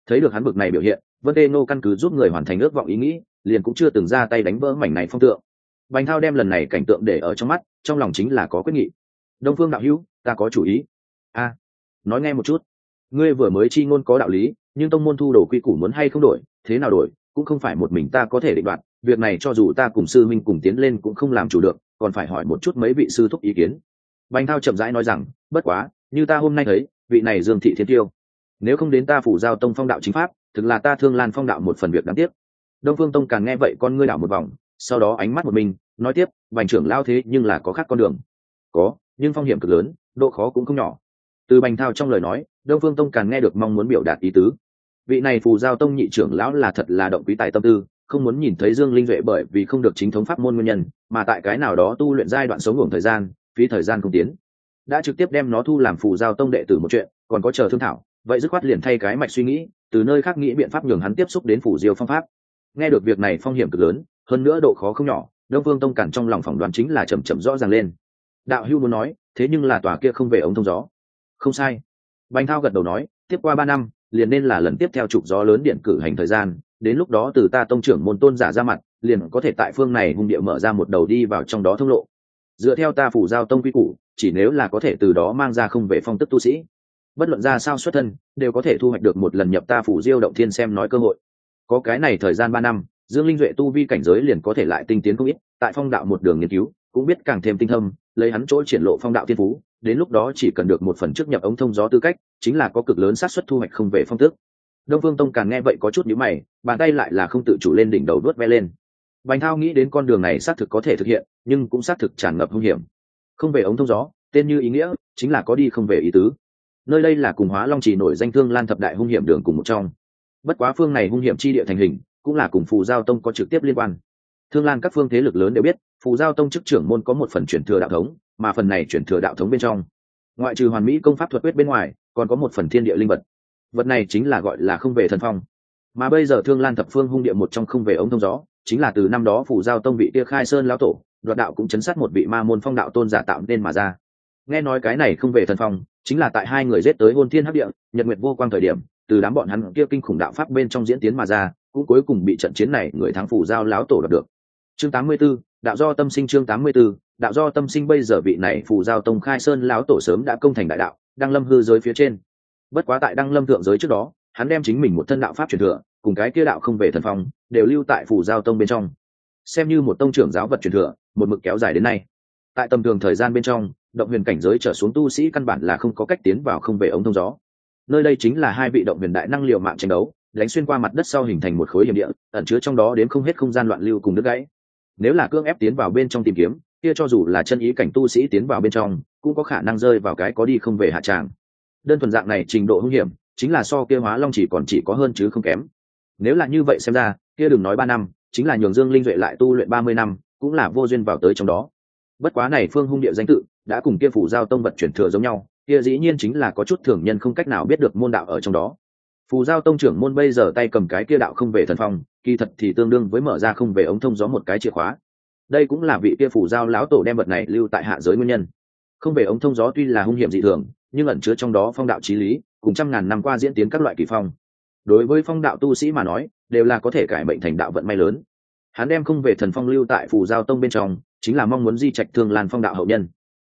Thấy được hắn bực này biểu hiện, vân tê nô căn cứ giúp người hoàn thành ước vọng ý nghĩ, liền cũng chưa từng ra tay đánh vỡ mảnh này phong tượng. Bành thao đem lần này cảnh tượng để ở trong mắt, trong lòng chính là có quyết nghị. Đông phương đạo hữu, ta có chủ ý. A, nói nghe một chút. Ngươi vừa mới chi ngôn có đạo lý, nhưng tông môn thu đồ quy củ muốn hay không đổi, thế nào đổi, cũng không phải một mình ta có thể định đoạt, việc này cho dù ta cùng sư minh cùng tiến lên cũng không làm chủ được còn phải hỏi một chút mấy vị sư thúc ý kiến. Bành thao chậm rãi nói rằng, bất quá, như ta hôm nay thấy, vị này dương thị thiên tiêu, nếu không đến ta phủ giao tông phong đạo chính pháp, thực là ta thương lan phong đạo một phần việc đáng tiếc. Đông phương tông càng nghe vậy con ngươi đảo một vòng, sau đó ánh mắt một mình, nói tiếp, bành trưởng lao thế nhưng là có khác con đường. Có, nhưng phong hiểm cực lớn, độ khó cũng không nhỏ. Từ bành thao trong lời nói, đông phương tông càng nghe được mong muốn biểu đạt ý tứ. Vị này phù giao tông nhị trưởng lão là thật là động quý tài tâm tư không muốn nhìn thấy dương linh duệ bởi vì không được chính thống pháp môn nguyên nhân, mà tại cái nào đó tu luyện giai đoạn sống ngủ thời gian, phí thời gian không tiến. Đã trực tiếp đem nó thu làm phù giao tông đệ tử một chuyện, còn có chờ thương thảo, vậy dứt khoát liền thay cái mạch suy nghĩ, từ nơi khác nghĩ biện pháp nhường hắn tiếp xúc đến phủ diêu phong pháp. Nghe được việc này phong hiểm cực lớn, hơn nữa độ khó không nhỏ, đông phương tông cản trong lòng phỏng đoán chính là chầm chậm rõ ràng lên. Đạo hưu muốn nói, thế nhưng là tòa kia không về ống thông gió. Không sai. Bành thao gật đầu nói, tiếp qua ba năm liền nên là lần tiếp theo trục gió lớn điện cử hành thời gian, đến lúc đó từ ta tông trưởng môn tôn giả ra mặt, liền có thể tại phương này hung địa mở ra một đầu đi vào trong đó thông lộ. Dựa theo ta phủ giao tông quy củ, chỉ nếu là có thể từ đó mang ra không về phong tức tu sĩ, bất luận ra sao xuất thân, đều có thể thu hoạch được một lần nhập ta phủ diêu động thiên xem nói cơ hội. Có cái này thời gian ba năm, dương linh duệ tu vi cảnh giới liền có thể lại tinh tiến không ít, tại phong đạo một đường nghiên cứu, cũng biết càng thêm tinh thâm lấy hắn chỗ triển lộ phong đạo thiên phú đến lúc đó chỉ cần được một phần trước nhập ống thông gió tư cách, chính là có cực lớn xác suất thu hoạch không về phong tước. Đông phương tông càng nghe vậy có chút nhíu mày, bàn tay lại là không tự chủ lên đỉnh đầu đuốt ve lên. Bành thao nghĩ đến con đường này xác thực có thể thực hiện, nhưng cũng xác thực tràn ngập hung hiểm. Không về ống thông gió, tên như ý nghĩa, chính là có đi không về ý tứ. Nơi đây là cùng hóa long chỉ nổi danh thương lan thập đại hung hiểm đường cùng một trong. Bất quá phương này hung hiểm chi địa thành hình, cũng là cùng phù giao tông có trực tiếp liên quan. Thương lan các phương thế lực lớn đều biết, phù giao tông chức trưởng môn có một phần chuyển thừa đạo thống mà phần này chuyển thừa đạo thống bên trong. Ngoại trừ hoàn mỹ công pháp thuật quyết bên ngoài còn có một phần thiên địa linh vật. Vật này chính là gọi là không về thần phong. Mà bây giờ thương lan thập phương hung địa một trong không về ống thông gió chính là từ năm đó phủ giao tông vị tia khai sơn lão tổ đoạt đạo cũng chấn sát một vị ma môn phong đạo tôn giả tạo nên mà ra. Nghe nói cái này không về thần phong chính là tại hai người giết tới hôn thiên hấp địa nhật nguyệt vô quang thời điểm từ đám bọn hắn kia kinh khủng đạo pháp bên trong diễn tiến mà ra cũng cuối cùng bị trận chiến này người thắng phủ giao lão tổ đoạt được. Chương 84, đạo do tâm sinh chương 84, đạo do tâm sinh bây giờ vị này phù giao tông khai sơn lão tổ sớm đã công thành đại đạo đang lâm hư giới phía trên. Bất quá tại đăng lâm thượng giới trước đó hắn đem chính mình một thân đạo pháp truyền thừa cùng cái kia đạo không về thần phong đều lưu tại phù giao tông bên trong. Xem như một tông trưởng giáo vật truyền thừa một mực kéo dài đến nay. Tại tầm thường thời gian bên trong động huyền cảnh giới trở xuống tu sĩ căn bản là không có cách tiến vào không về ống thông gió. Nơi đây chính là hai vị động huyền đại năng liệu mạng tranh đấu đánh xuyên qua mặt đất sau hình thành một khối hiểm địa ẩn chứa trong đó đến không hết không gian loạn lưu cùng đứt gãy nếu là cương ép tiến vào bên trong tìm kiếm, kia cho dù là chân ý cảnh tu sĩ tiến vào bên trong, cũng có khả năng rơi vào cái có đi không về hạ tràng đơn thuần dạng này trình độ hung hiểm, chính là so kia hóa long chỉ còn chỉ có hơn chứ không kém. Nếu là như vậy xem ra, kia đừng nói ba năm, chính là nhường dương linh duệ lại tu luyện ba mươi năm, cũng là vô duyên vào tới trong đó. Bất quá này phương hung địa danh tự, đã cùng kia phủ giao tông vật chuyển thừa giống nhau, kia dĩ nhiên chính là có chút thường nhân không cách nào biết được môn đạo ở trong đó phù giao tông trưởng môn bây giờ tay cầm cái kia đạo không về thần phong, kỳ thật thì tương đương với mở ra không về ống thông gió một cái chìa khóa. Đây cũng là vị kia phù giao lão tổ đem vật này lưu tại hạ giới nguyên nhân. Không về ống thông gió tuy là hung hiểm dị thường, nhưng ẩn chứa trong đó phong đạo trí lý, cùng trăm ngàn năm qua diễn tiến các loại kỳ phong. Đối với phong đạo tu sĩ mà nói, đều là có thể cải mệnh thành đạo vận may lớn. Hắn đem không về thần phong lưu tại phù giao tông bên trong, chính là mong muốn di trạch thương lan phong đạo hậu nhân.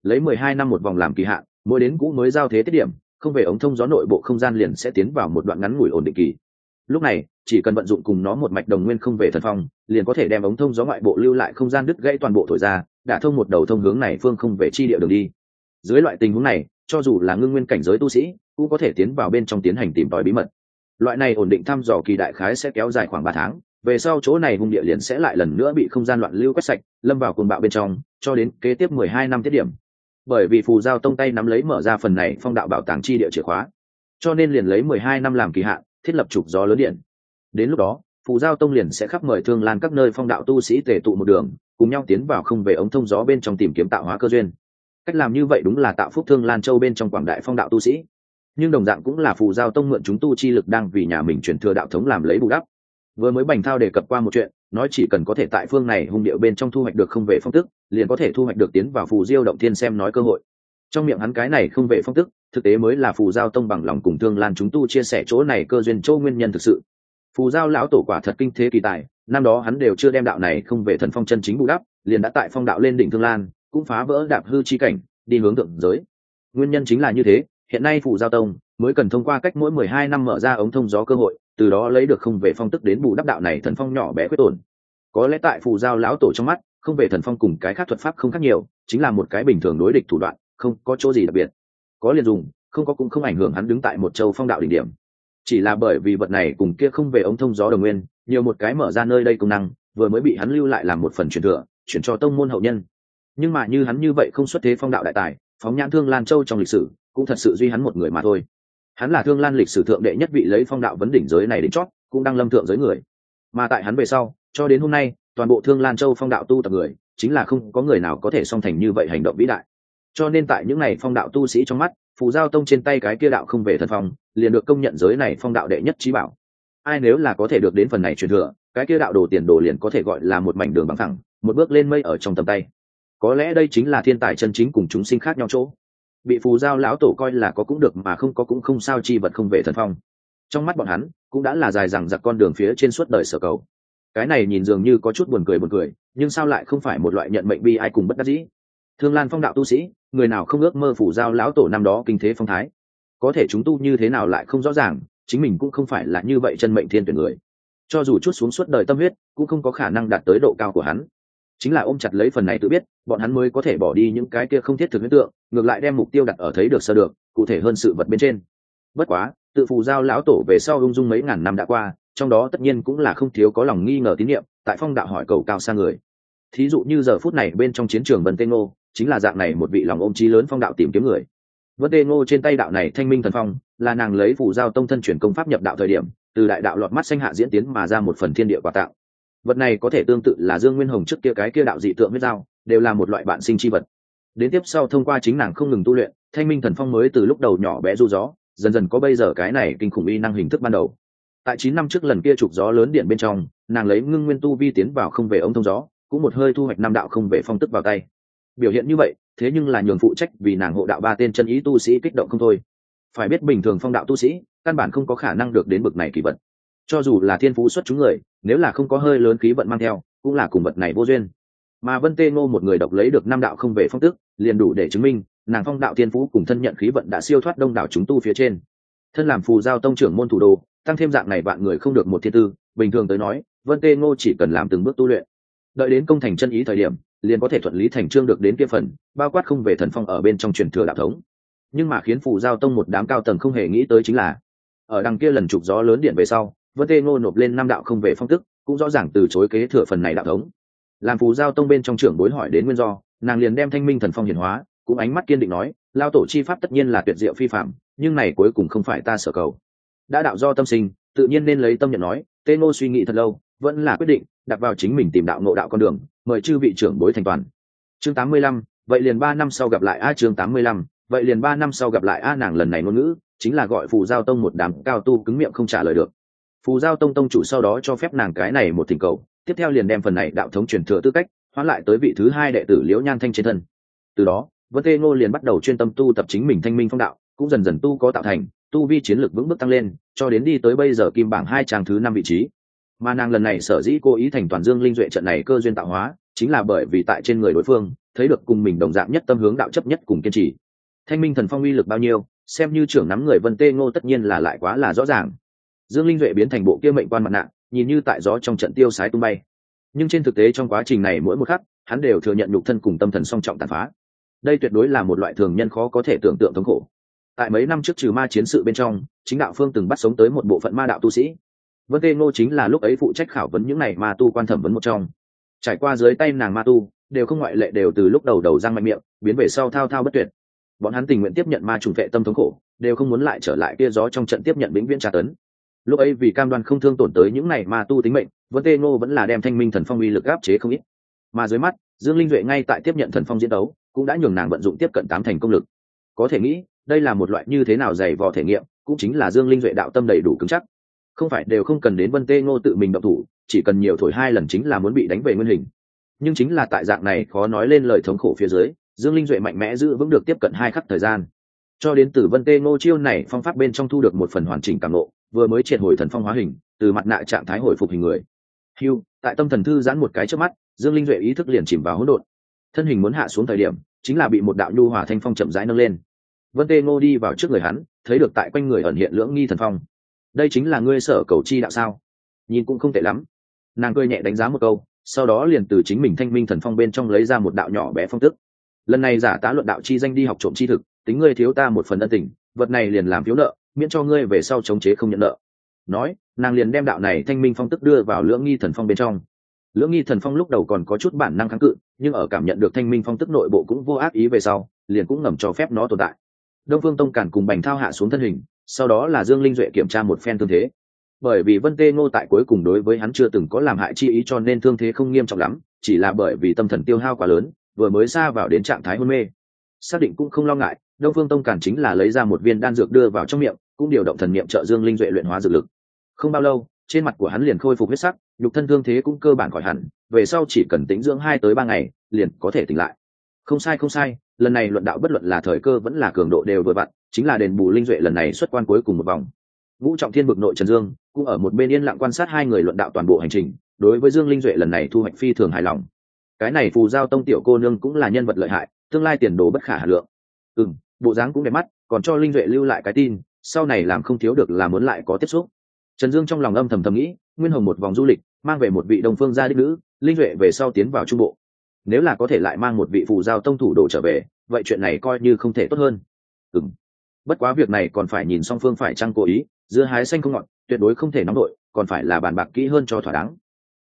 Lấy mười hai năm một vòng làm kỳ hạn, mỗi đến cũ mới giao thế tiết điểm không về ống thông gió nội bộ không gian liền sẽ tiến vào một đoạn ngắn ngủi ổn định kỳ. Lúc này, chỉ cần vận dụng cùng nó một mạch đồng nguyên không về thần phong, liền có thể đem ống thông gió ngoại bộ lưu lại không gian đứt gãy toàn bộ thổi ra, đã thông một đầu thông hướng này phương không về chi địa đường đi. Dưới loại tình huống này, cho dù là ngưng nguyên cảnh giới tu sĩ, cũng có thể tiến vào bên trong tiến hành tìm tòi bí mật. Loại này ổn định thăm dò kỳ đại khái sẽ kéo dài khoảng ba tháng, về sau chỗ này hung địa liền sẽ lại lần nữa bị không gian loạn lưu quét sạch, lâm vào cồn bạo bên trong, cho đến kế tiếp mười hai năm tiết điểm bởi vì phù giao tông tay nắm lấy mở ra phần này phong đạo bảo tàng chi địa chìa khóa, cho nên liền lấy mười hai năm làm kỳ hạn, thiết lập trục gió lớn điện. Đến lúc đó, phù giao tông liền sẽ khắp mời thương lan các nơi phong đạo tu sĩ tề tụ một đường, cùng nhau tiến vào không về ống thông gió bên trong tìm kiếm tạo hóa cơ duyên. Cách làm như vậy đúng là tạo phúc thương lan châu bên trong quảng đại phong đạo tu sĩ. Nhưng đồng dạng cũng là phù giao tông mượn chúng tu chi lực đang vì nhà mình truyền thừa đạo thống làm lấy bù đắp vừa mới bành thao đề cập qua một chuyện, nói chỉ cần có thể tại phương này hung điệu bên trong thu hoạch được không về phong tức, liền có thể thu hoạch được tiến vào phù diêu động thiên xem nói cơ hội. Trong miệng hắn cái này không về phong tức, thực tế mới là phù giao tông bằng lòng cùng thương lan chúng tu chia sẻ chỗ này cơ duyên châu nguyên nhân thực sự. Phù giao lão tổ quả thật kinh thế kỳ tài, năm đó hắn đều chưa đem đạo này không về thần phong chân chính bù đắp, liền đã tại phong đạo lên đỉnh thương lan, cũng phá vỡ đạp hư chi cảnh, đi hướng thượng giới. Nguyên nhân chính là như thế, hiện nay phù giao tông mới cần thông qua cách mỗi mười hai năm mở ra ống thông gió cơ hội từ đó lấy được không về phong tức đến bù đắp đạo này thần phong nhỏ bé quyết tổn. Có lẽ tại phù giao lão tổ trong mắt, không về thần phong cùng cái khác thuật pháp không khác nhiều, chính là một cái bình thường đối địch thủ đoạn, không có chỗ gì đặc biệt. Có liền dùng, không có cũng không ảnh hưởng hắn đứng tại một châu phong đạo đỉnh điểm. Chỉ là bởi vì vật này cùng kia không về ống thông gió đồng nguyên, nhiều một cái mở ra nơi đây công năng, vừa mới bị hắn lưu lại làm một phần truyền thừa, chuyển cho tông môn hậu nhân. Nhưng mà như hắn như vậy không xuất thế phong đạo đại tài, phóng nhãn thương lan châu trong lịch sử, cũng thật sự duy hắn một người mà thôi hắn là thương lan lịch sử thượng đệ nhất vị lấy phong đạo vấn đỉnh giới này đến chót, cũng đang lâm thượng giới người. Mà tại hắn về sau, cho đến hôm nay, toàn bộ thương lan châu phong đạo tu tập người, chính là không có người nào có thể song thành như vậy hành động vĩ đại. Cho nên tại những ngày phong đạo tu sĩ trong mắt, phù giao tông trên tay cái kia đạo không về thần phong, liền được công nhận giới này phong đạo đệ nhất trí bảo. Ai nếu là có thể được đến phần này truyền thừa, cái kia đạo đồ tiền đồ liền có thể gọi là một mảnh đường bằng thẳng một bước lên mây ở trong tầm tay. Có lẽ đây chính là thiên tài chân chính cùng chúng sinh khác nhau chỗ bị phù giao lão tổ coi là có cũng được mà không có cũng không sao, chi vật không về thần phong. Trong mắt bọn hắn, cũng đã là dài rằng giặc con đường phía trên suốt đời sở cầu. Cái này nhìn dường như có chút buồn cười buồn cười, nhưng sao lại không phải một loại nhận mệnh bi ai cùng bất đắc dĩ? Thương lan phong đạo tu sĩ, người nào không ước mơ phủ giao lão tổ năm đó kinh thế phong thái? Có thể chúng tu như thế nào lại không rõ ràng, chính mình cũng không phải là như vậy chân mệnh thiên tuyển người. Cho dù chút xuống suốt đời tâm huyết, cũng không có khả năng đạt tới độ cao của hắn chính là ôm chặt lấy phần này tự biết, bọn hắn mới có thể bỏ đi những cái kia không thiết thực huyết tượng, ngược lại đem mục tiêu đặt ở thấy được sơ được, cụ thể hơn sự vật bên trên. Bất quá, tự phù giao lão tổ về sau ung dung mấy ngàn năm đã qua, trong đó tất nhiên cũng là không thiếu có lòng nghi ngờ tín nhiệm tại phong đạo hỏi cầu cao sang người. Thí dụ như giờ phút này bên trong chiến trường vân tê ngô, chính là dạng này một vị lòng ôm trí lớn phong đạo tìm kiếm người. Vân tê ngô trên tay đạo này thanh minh thần phong, là nàng lấy phù giao tông thân chuyển công pháp nhập đạo thời điểm, từ đại đạo lọt mắt xanh hạ diễn tiến mà ra một phần thiên địa quà tạo vật này có thể tương tự là dương nguyên hồng trước kia cái kia đạo dị tượng huyết dao, đều là một loại bạn sinh chi vật. Đến tiếp sau thông qua chính nàng không ngừng tu luyện, thanh minh thần phong mới từ lúc đầu nhỏ bé du gió, dần dần có bây giờ cái này kinh khủng y năng hình thức ban đầu. Tại chín năm trước lần kia trục gió lớn điện bên trong, nàng lấy ngưng nguyên tu vi tiến vào không về ống thông gió, cũng một hơi thu hoạch năm đạo không về phong tức vào tay. Biểu hiện như vậy, thế nhưng là nhường phụ trách vì nàng hộ đạo ba tên chân ý tu sĩ kích động không thôi. Phải biết bình thường phong đạo tu sĩ, căn bản không có khả năng được đến bực này kỳ vật cho dù là thiên phú xuất chúng người, nếu là không có hơi lớn khí vận mang theo, cũng là cùng vật này vô duyên. Mà vân tê ngô một người độc lấy được năm đạo không về phong tức, liền đủ để chứng minh, nàng phong đạo thiên phú cùng thân nhận khí vận đã siêu thoát đông đảo chúng tu phía trên. Thân làm phù giao tông trưởng môn thủ đô tăng thêm dạng này vạn người không được một thiên tư, bình thường tới nói, vân tê ngô chỉ cần làm từng bước tu luyện. Đợi đến công thành chân ý thời điểm, liền có thể thuận lý thành trương được đến kia phần, bao quát không về thần phong ở bên trong truyền thừa đạo thống. Nhưng mà khiến phù giao tông một đám cao tầng không hề nghĩ tới chính là, ở đằng kia lần trục gió lớn điện về sau vân tê ngô nộp lên năm đạo không về phong tức, cũng rõ ràng từ chối kế thừa phần này đạo thống. Làm phù giao tông bên trong trưởng bối hỏi đến nguyên do, nàng liền đem thanh minh thần phong hiển hóa, cũng ánh mắt kiên định nói, lao tổ chi pháp tất nhiên là tuyệt diệu phi phạm, nhưng này cuối cùng không phải ta sở cầu. Đã đạo do tâm sinh, tự nhiên nên lấy tâm nhận nói, tê ngô suy nghĩ thật lâu, vẫn là quyết định, đặt vào chính mình tìm đạo ngộ đạo con đường, mời chư vị trưởng bối thành toàn. Chương tám mươi lăm, vậy liền ba năm sau gặp lại a chương tám mươi lăm, vậy liền ba năm sau gặp lại a nàng lần này ngôn ngữ, chính là gọi phù giao tông một đám cao tu cứng miệng không trả lời được phù giao tông tông chủ sau đó cho phép nàng cái này một tình cầu, tiếp theo liền đem phần này đạo thống truyền thừa tư cách, hoãn lại tới vị thứ hai đệ tử liễu nhan thanh trên thân. Từ đó, vân tê ngô liền bắt đầu chuyên tâm tu tập chính mình thanh minh phong đạo, cũng dần dần tu có tạo thành, tu vi chiến lược vững bước tăng lên, cho đến đi tới bây giờ kim bảng hai trang thứ năm vị trí. Mà nàng lần này sở dĩ cố ý thành toàn dương linh duệ trận này cơ duyên tạo hóa, chính là bởi vì tại trên người đối phương, thấy được cùng mình đồng dạng nhất tâm hướng đạo chấp nhất cùng kiên trì. Thanh minh thần phong uy lực bao nhiêu, xem như trưởng nắm người vân tê ngô tất nhiên là lại quá là rõ ràng dương linh duệ biến thành bộ kia mệnh quan mặt nạ, nhìn như tại gió trong trận tiêu sái tung bay. Nhưng trên thực tế trong quá trình này mỗi một khắc, hắn đều thừa nhận nhục thân cùng tâm thần song trọng tàn phá. Đây tuyệt đối là một loại thường nhân khó có thể tưởng tượng thống khổ. Tại mấy năm trước trừ ma chiến sự bên trong, chính đạo phương từng bắt sống tới một bộ phận ma đạo tu sĩ. Vân tê ngô chính là lúc ấy phụ trách khảo vấn những này ma tu quan thẩm vấn một trong. Trải qua dưới tay nàng ma tu, đều không ngoại lệ đều từ lúc đầu đầu răng mạnh miệng, biến về sau thao thao bất tuyệt. Bọn hắn tình nguyện tiếp nhận ma trùng vệ tâm thống khổ, đều không muốn lại trở lại kia gió trong trận tiếp nhận vĩnh viễn tra tấn lúc ấy vì cam đoan không thương tổn tới những này mà tu tính mệnh, vân tê ngô vẫn là đem thanh minh thần phong uy lực áp chế không ít. Mà dưới mắt, dương linh duệ ngay tại tiếp nhận thần phong diễn đấu, cũng đã nhường nàng vận dụng tiếp cận tám thành công lực. Có thể nghĩ, đây là một loại như thế nào dày vò thể nghiệm, cũng chính là dương linh duệ đạo tâm đầy đủ cứng chắc. Không phải đều không cần đến vân tê ngô tự mình động thủ, chỉ cần nhiều thổi hai lần chính là muốn bị đánh về nguyên hình. Nhưng chính là tại dạng này khó nói lên lời thống khổ phía dưới, dương linh duệ mạnh mẽ giữ vững được tiếp cận hai khắc thời gian. Cho đến từ vân tê ngô chiêu này phong pháp bên trong thu được một phần hoàn chỉnh cảm lộ vừa mới triệt hồi thần phong hóa hình, từ mặt nạ trạng thái hồi phục hình người. Hưu, tại tâm thần thư giãn một cái trước mắt, dương linh duệ ý thức liền chìm vào hỗn độn. Thân hình muốn hạ xuống thời điểm, chính là bị một đạo nhu hòa thanh phong chậm rãi nâng lên. Vân tê ngô đi vào trước người hắn, thấy được tại quanh người ẩn hiện lưỡng nghi thần phong. Đây chính là ngươi sở cầu chi đạo sao? Nhìn cũng không tệ lắm. Nàng cười nhẹ đánh giá một câu, sau đó liền từ chính mình thanh minh thần phong bên trong lấy ra một đạo nhỏ bé phong tức. Lần này giả tá luận đạo chi danh đi học trộm chi thực, tính ngươi thiếu ta một phần ân tình vật này liền làm phiếu nợ, miễn cho ngươi về sau chống chế không nhận nợ. Nói, nàng liền đem đạo này thanh minh phong tức đưa vào lưỡng nghi thần phong bên trong. Lưỡng nghi thần phong lúc đầu còn có chút bản năng kháng cự, nhưng ở cảm nhận được thanh minh phong tức nội bộ cũng vô ác ý về sau, liền cũng ngầm cho phép nó tồn tại. Đông phương tông cản cùng bành thao hạ xuống thân hình, sau đó là dương linh duệ kiểm tra một phen thương thế. Bởi vì vân tê ngô tại cuối cùng đối với hắn chưa từng có làm hại chi ý cho nên thương thế không nghiêm trọng lắm, chỉ là bởi vì tâm thần tiêu hao quá lớn, vừa mới xa vào đến trạng thái hôn mê. Xác định cũng không lo ngại đông phương tông cản chính là lấy ra một viên đan dược đưa vào trong miệng, cũng điều động thần niệm trợ dương linh duệ luyện hóa dược lực. Không bao lâu, trên mặt của hắn liền khôi phục huyết sắc, nhục thân thương thế cũng cơ bản khỏi hẳn, về sau chỉ cần tính dưỡng hai tới ba ngày, liền có thể tỉnh lại. Không sai không sai, lần này luận đạo bất luận là thời cơ vẫn là cường độ đều vừa vặn, chính là đền bù linh duệ lần này xuất quan cuối cùng một vòng. Vũ trọng thiên bực nội trần dương, cũng ở một bên yên lặng quan sát hai người luận đạo toàn bộ hành trình, đối với dương linh duệ lần này thu hoạch phi thường hài lòng. Cái này phù giao tông tiểu cô nương cũng là nhân vật lợi hại, tương lai tiền đồ bất khả hà lượng. Ừ bộ dáng cũng đẹp mắt, còn cho linh duệ lưu lại cái tin, sau này làm không thiếu được là muốn lại có tiếp xúc. Trần dương trong lòng âm thầm thầm nghĩ, nguyên hồng một vòng du lịch, mang về một vị đồng phương gia đích nữ, linh duệ về sau tiến vào trung bộ. Nếu là có thể lại mang một vị phù giao tông thủ đồ trở về, vậy chuyện này coi như không thể tốt hơn. Ừ bất quá việc này còn phải nhìn song phương phải chăng cố ý giữa hái xanh không ngọt, tuyệt đối không thể nóng đội, còn phải là bàn bạc kỹ hơn cho thỏa đáng.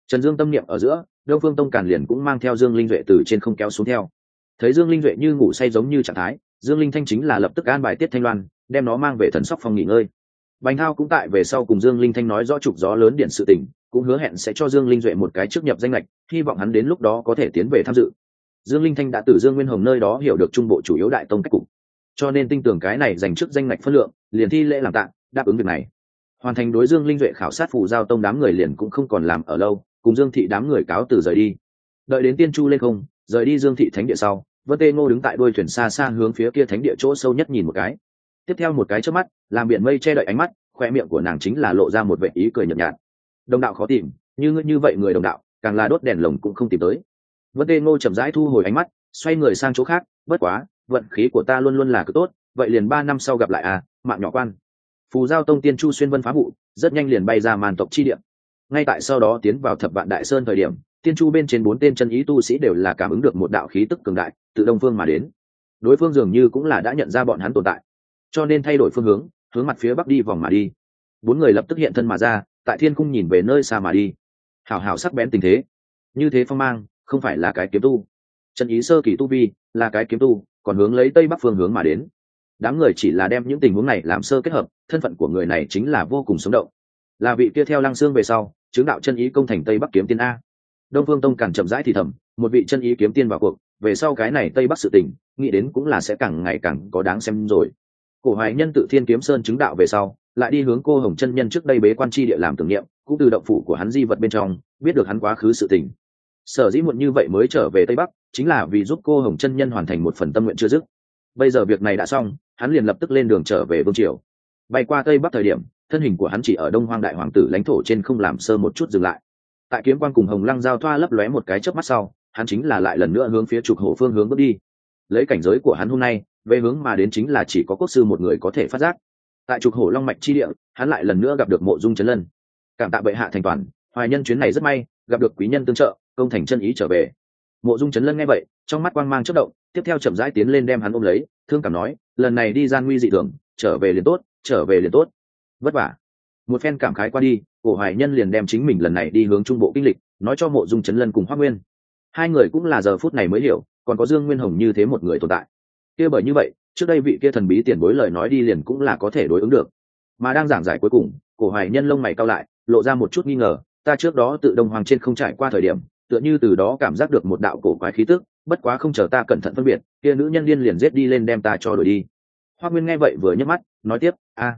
Trần dương tâm niệm ở giữa, đông phương tông càn liền cũng mang theo dương linh duệ từ trên không kéo xuống theo. Thấy dương linh duệ như ngủ say giống như trạng thái dương linh thanh chính là lập tức an bài tiết thanh loan, đem nó mang về thần sóc phòng nghỉ ngơi. Bành thao cũng tại về sau cùng dương linh thanh nói rõ trục gió lớn điện sự tỉnh cũng hứa hẹn sẽ cho dương linh duệ một cái trước nhập danh lệch hy vọng hắn đến lúc đó có thể tiến về tham dự. Dương linh thanh đã từ dương nguyên hồng nơi đó hiểu được trung bộ chủ yếu đại tông cách cục. Cho nên tin tưởng cái này dành trước danh lệch phân lượng, liền thi lễ làm tạng, đáp ứng việc này. Hoàn thành đối dương linh duệ khảo sát phù giao tông đám người liền cũng không còn làm ở lâu, cùng dương thị đám người cáo từ rời đi. Đợi đến tiên chu lên không, rời đi dương thị thánh địa sau vân tê ngô đứng tại đuôi thuyền xa xa hướng phía kia thánh địa chỗ sâu nhất nhìn một cái. Tiếp theo một cái trước mắt, làm biển mây che đậy ánh mắt khoe miệng của nàng chính là lộ ra một vệ ý cười nhợt nhạt. Đồng đạo khó tìm, như như vậy người đồng đạo, càng là đốt đèn lồng cũng không tìm tới. Vân tê ngô chậm rãi thu hồi ánh mắt, xoay người sang chỗ khác, bất quá, vận khí của ta luôn luôn là cứ tốt, vậy liền ba năm sau gặp lại à mạng nhỏ quan. Phù giao tông tiên chu xuyên vân phá vụ, rất nhanh liền bay ra màn tộc chi điểm ngay tại sau đó tiến vào thập vạn đại sơn thời điểm tiên chu bên trên bốn tên chân ý tu sĩ đều là cảm ứng được một đạo khí tức cường đại, từ đông phương mà đến. Đối phương dường như cũng là đã nhận ra bọn hắn tồn tại. Cho nên thay đổi phương hướng hướng mặt phía bắc đi vòng mà đi. Bốn người lập tức hiện thân mà ra, tại thiên cung nhìn về nơi xa mà đi. Hảo hảo sắc bén tình thế. Như thế phong mang, không phải là cái kiếm tu. Chân ý sơ kỳ tu vi, là cái kiếm tu, còn hướng lấy tây bắc phương hướng mà đến. Đám người chỉ là đem những tình huống này làm sơ kết hợp, thân phận của người này chính là vô cùng sống động. Là vị kia theo lăng xương về sau, chứng đạo chân ý công thành tây bắc kiếm tiên a đông phương tông càng chậm rãi thì thầm, một vị chân ý kiếm tiên vào cuộc, về sau cái này tây bắc sự tình, nghĩ đến cũng là sẽ càng ngày càng có đáng xem rồi. Cổ hoài nhân tự thiên kiếm sơn chứng đạo về sau, lại đi hướng cô hồng chân nhân trước đây bế quan tri địa làm tưởng niệm, cũng từ động phủ của hắn di vật bên trong, biết được hắn quá khứ sự tình. Sở dĩ muộn như vậy mới trở về tây bắc, chính là vì giúp cô hồng chân nhân hoàn thành một phần tâm nguyện chưa dứt. Bây giờ việc này đã xong, hắn liền lập tức lên đường trở về vương triều. Bay qua tây bắc thời điểm, thân hình của hắn chỉ ở đông hoang đại hoàng tử lãnh thổ trên không làm sơ một chút dừng lại tại kiếm quan cùng hồng lăng giao thoa lấp lóe một cái chớp mắt sau, hắn chính là lại lần nữa hướng phía trục hổ phương hướng bước đi. Lấy cảnh giới của hắn hôm nay, về hướng mà đến chính là chỉ có quốc sư một người có thể phát giác. Tại trục hổ long mạch chi địa, hắn lại lần nữa gặp được mộ dung trấn lân. Cảm tạ bệ hạ thành toàn, hoài nhân chuyến này rất may, gặp được quý nhân tương trợ, công thành chân ý trở về. Mộ dung trấn lân nghe vậy, trong mắt quang mang chất động, tiếp theo chậm rãi tiến lên đem hắn ôm lấy, thương cảm nói, lần này đi gian nguy dị thường, trở về liền tốt, trở về liền tốt. Vất vả một phen cảm khái qua đi, cổ hoài nhân liền đem chính mình lần này đi hướng trung bộ kinh lịch, nói cho mộ dung trấn lân cùng hoa nguyên. Hai người cũng là giờ phút này mới hiểu, còn có dương nguyên hồng như thế một người tồn tại. Kia bởi như vậy, trước đây vị kia thần bí tiền bối lời nói đi liền cũng là có thể đối ứng được. Mà đang giảng giải cuối cùng, cổ hoài nhân lông mày cao lại, lộ ra một chút nghi ngờ, ta trước đó tự đông hoàng trên không trải qua thời điểm, tựa như từ đó cảm giác được một đạo cổ quái khí tức, bất quá không chờ ta cẩn thận phân biệt, kia nữ nhân liên liền giết đi lên đem ta cho đổi đi. Hoa nguyên nghe vậy vừa nhấc mắt, nói tiếp, a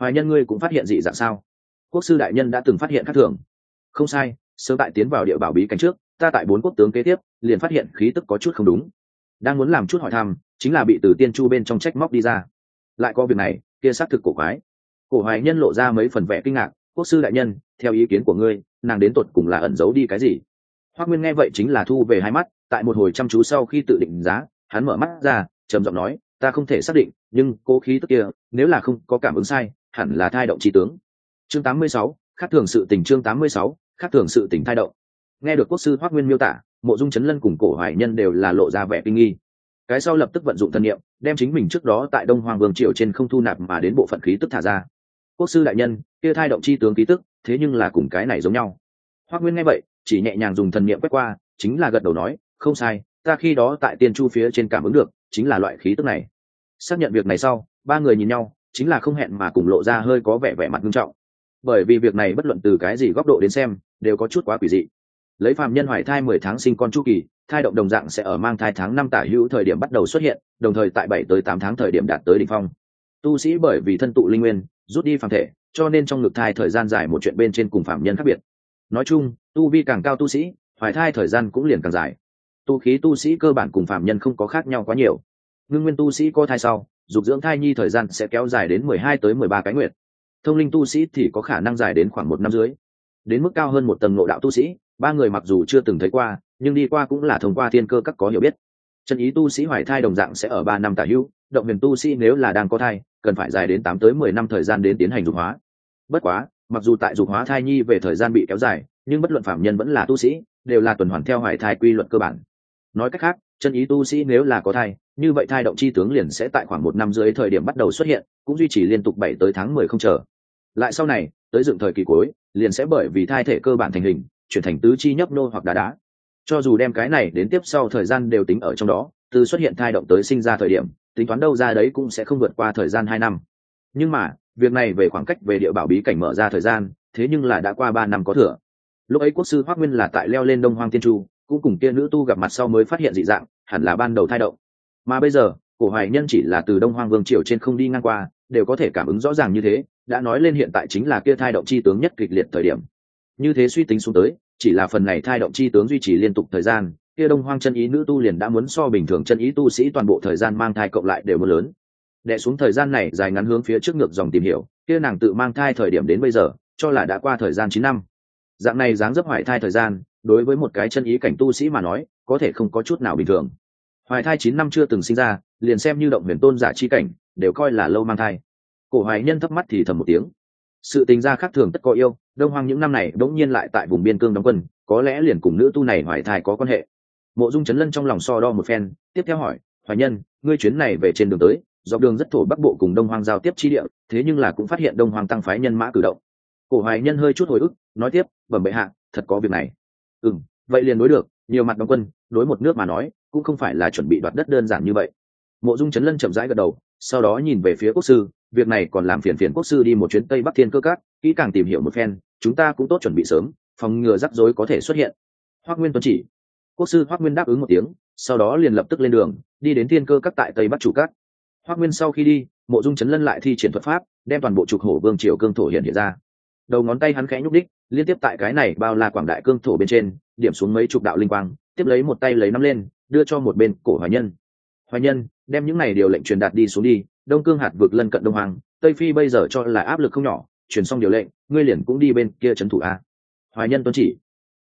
hoài nhân ngươi cũng phát hiện dị dạng sao? Quốc sư đại nhân đã từng phát hiện khác thường. Không sai sớm tại tiến vào địa bảo bí cảnh trước, ta tại bốn quốc tướng kế tiếp, liền phát hiện khí tức có chút không đúng. Đang muốn làm chút hỏi thăm, chính là bị từ tiên chu bên trong trách móc đi ra. Lại có việc này, kia xác thực cổ quái. Cổ hoài nhân lộ ra mấy phần vẻ kinh ngạc, quốc sư đại nhân, theo ý kiến của ngươi, nàng đến tột cùng là ẩn giấu đi cái gì? Hoác nguyên nghe vậy chính là thu về hai mắt, tại một hồi chăm chú sau khi tự định giá, hắn mở mắt ra, trầm giọng nói, ta không thể xác định, nhưng cố khí tức kia, nếu là không có cảm ứng sai hẳn là thai động trí tướng. Chương 86, khác thường sự tình chương 86, khác thường sự tình thai động. Nghe được quốc sư hoác nguyên miêu tả mộ dung chấn lân cùng cổ hoài nhân đều là lộ ra vẻ kinh nghi. Cái sau lập tức vận dụng thân nhiệm đem chính mình trước đó tại đông hoàng vương triều trên không thu nạp mà đến bộ phận khí tức thả ra. Quốc sư đại nhân kia thai động chi tướng khí tức thế nhưng là cùng cái này giống nhau. Hoác nguyên nghe vậy chỉ nhẹ nhàng dùng thần niệm quét qua chính là gật đầu nói không sai ta khi đó tại tiên chu phía trên cảm ứng được chính là loại khí tức này. Xác nhận việc này sau ba người nhìn nhau chính là không hẹn mà cùng lộ ra hơi có vẻ vẻ mặt nghiêm trọng. Bởi vì việc này bất luận từ cái gì góc độ đến xem, đều có chút quá quỷ dị. Lấy phàm nhân hoài thai mười tháng sinh con chu kỳ, thai động đồng dạng sẽ ở mang thai tháng năm tả hữu thời điểm bắt đầu xuất hiện, đồng thời tại bảy tới tám tháng thời điểm đạt tới đ ỉ n h phong. Tu sĩ bởi vì thân tụ linh nguyên, rút đi phàm thể, cho nên trong ngực thai thời gian dài một chuyện bên trên cùng phạm nhân khác biệt. Nói chung, tu vi càng cao tu sĩ, hoài thai thời gian cũng liền càng dài. Tu khí tu sĩ cơ bản cùng phạm nhân không có khác nhau quá nhiều. Ngưng nguyên tu sĩ có thai sau dục dưỡng thai nhi thời gian sẽ kéo dài đến mười hai tới mười ba cái nguyệt. thông linh tu sĩ thì có khả năng dài đến khoảng một năm dưới đến mức cao hơn một tầng nội đạo tu sĩ, ba người mặc dù chưa từng thấy qua, nhưng đi qua cũng là thông qua thiên cơ các có hiểu biết. Chân ý tu sĩ hoài thai đồng dạng sẽ ở ba năm tả hữu, động huyền tu sĩ nếu là đang có thai, cần phải dài đến tám tới mười năm thời gian đến tiến hành dục hóa. Bất quá, mặc dù tại dục hóa thai nhi về thời gian bị kéo dài, nhưng bất luận phạm nhân vẫn là tu sĩ, đều là tuần hoàn theo hoài thai quy luật cơ bản. Nói cách khác, chân ý tu sĩ nếu là có thai như vậy thai động chi tướng liền sẽ tại khoảng một năm dưới thời điểm bắt đầu xuất hiện, cũng duy trì liên tục bảy tới tháng mười không chờ. Lại sau này, tới dựng thời kỳ cuối, liền sẽ bởi vì thai thể cơ bản thành hình, chuyển thành tứ chi nhấp nô hoặc đá đá. Cho dù đem cái này đến tiếp sau thời gian đều tính ở trong đó, từ xuất hiện thai động tới sinh ra thời điểm, tính toán đâu ra đấy cũng sẽ không vượt qua thời gian hai năm. Nhưng mà, việc này về khoảng cách về địa bảo bí cảnh mở ra thời gian, thế nhưng là đã qua ba năm có thừa. Lúc ấy quốc sư hoác nguyên là tại leo lên đông hoang tiên chu, cũng cùng kia nữ tu gặp mặt sau mới phát hiện dị dạng, hẳn là ban đầu thai động mà bây giờ, cổ hoài nhân chỉ là từ đông hoang vương triều trên không đi ngang qua, đều có thể cảm ứng rõ ràng như thế, đã nói lên hiện tại chính là kia thai động chi tướng nhất kịch liệt thời điểm. Như thế suy tính xuống tới, chỉ là phần này thai động chi tướng duy trì liên tục thời gian, kia đông hoang chân ý nữ tu liền đã muốn so bình thường chân ý tu sĩ toàn bộ thời gian mang thai cộng lại đều mưa lớn. Đệ xuống thời gian này dài ngắn hướng phía trước ngược dòng tìm hiểu, kia nàng tự mang thai thời điểm đến bây giờ, cho là đã qua thời gian chín năm. Dạng này dáng dấp hoại thai thời gian, đối với một cái chân ý cảnh tu sĩ mà nói, có thể không có chút nào bình thường hoài thai chín năm chưa từng sinh ra, liền xem như động huyền tôn giả chi cảnh, đều coi là lâu mang thai. Cổ hoài nhân thấp mắt thì thầm một tiếng. Sự tình gia khác thường tất có yêu, đông hoang những năm này đ ỗ n g nhiên lại tại vùng biên cương đóng quân, có lẽ liền cùng nữ tu này hoài thai có quan hệ. Mộ dung chấn lân trong lòng so đo một phen, tiếp theo hỏi, hoài nhân, ngươi chuyến này về trên đường tới, dọc đường rất thổ bắc bộ cùng đông hoang giao tiếp chi địa, thế nhưng là cũng phát hiện đông hoang tăng phái nhân mã cử động. Cổ hoài nhân hơi chút hồi ức, nói tiếp, bẩm bệ hạ, thật có việc này. Ừ vậy liền đối được nhiều mặt đóng quân, đối một nước mà nói, cũng không phải là chuẩn bị đoạt đất đơn giản như vậy. Mộ dung chấn lân chậm rãi gật đầu, sau đó nhìn về phía quốc sư, việc này còn làm phiền phiền quốc sư đi một chuyến tây bắc thiên cơ cát kỹ càng tìm hiểu một phen, chúng ta cũng tốt chuẩn bị sớm, phòng ngừa rắc rối có thể xuất hiện. Hoác nguyên tuân chỉ. Quốc sư hoác nguyên đáp ứng một tiếng, sau đó liền lập tức lên đường, đi đến thiên cơ Cát tại tây bắc chủ Cát. hoác nguyên sau khi đi, mộ dung chấn lân lại thi triển thuật pháp, đem toàn bộ trục hổ vương triều cương thổ hiện hiện ra. Đầu ngón tay hắn khẽ nhúc đích, liên tiếp tại cái này bao la quảng đại cương thổ bên trên điểm xuống mấy chục đạo linh quang, tiếp lấy một tay lấy nắm lên, đưa cho một bên cổ hoài nhân. Hoài nhân, đem những này điều lệnh truyền đạt đi xuống đi, đông cương hạt vực lân cận đông hoàng tây phi bây giờ cho là áp lực không nhỏ, truyền xong điều lệnh, ngươi liền cũng đi bên kia trấn thủ a. Hoài nhân tuân chỉ.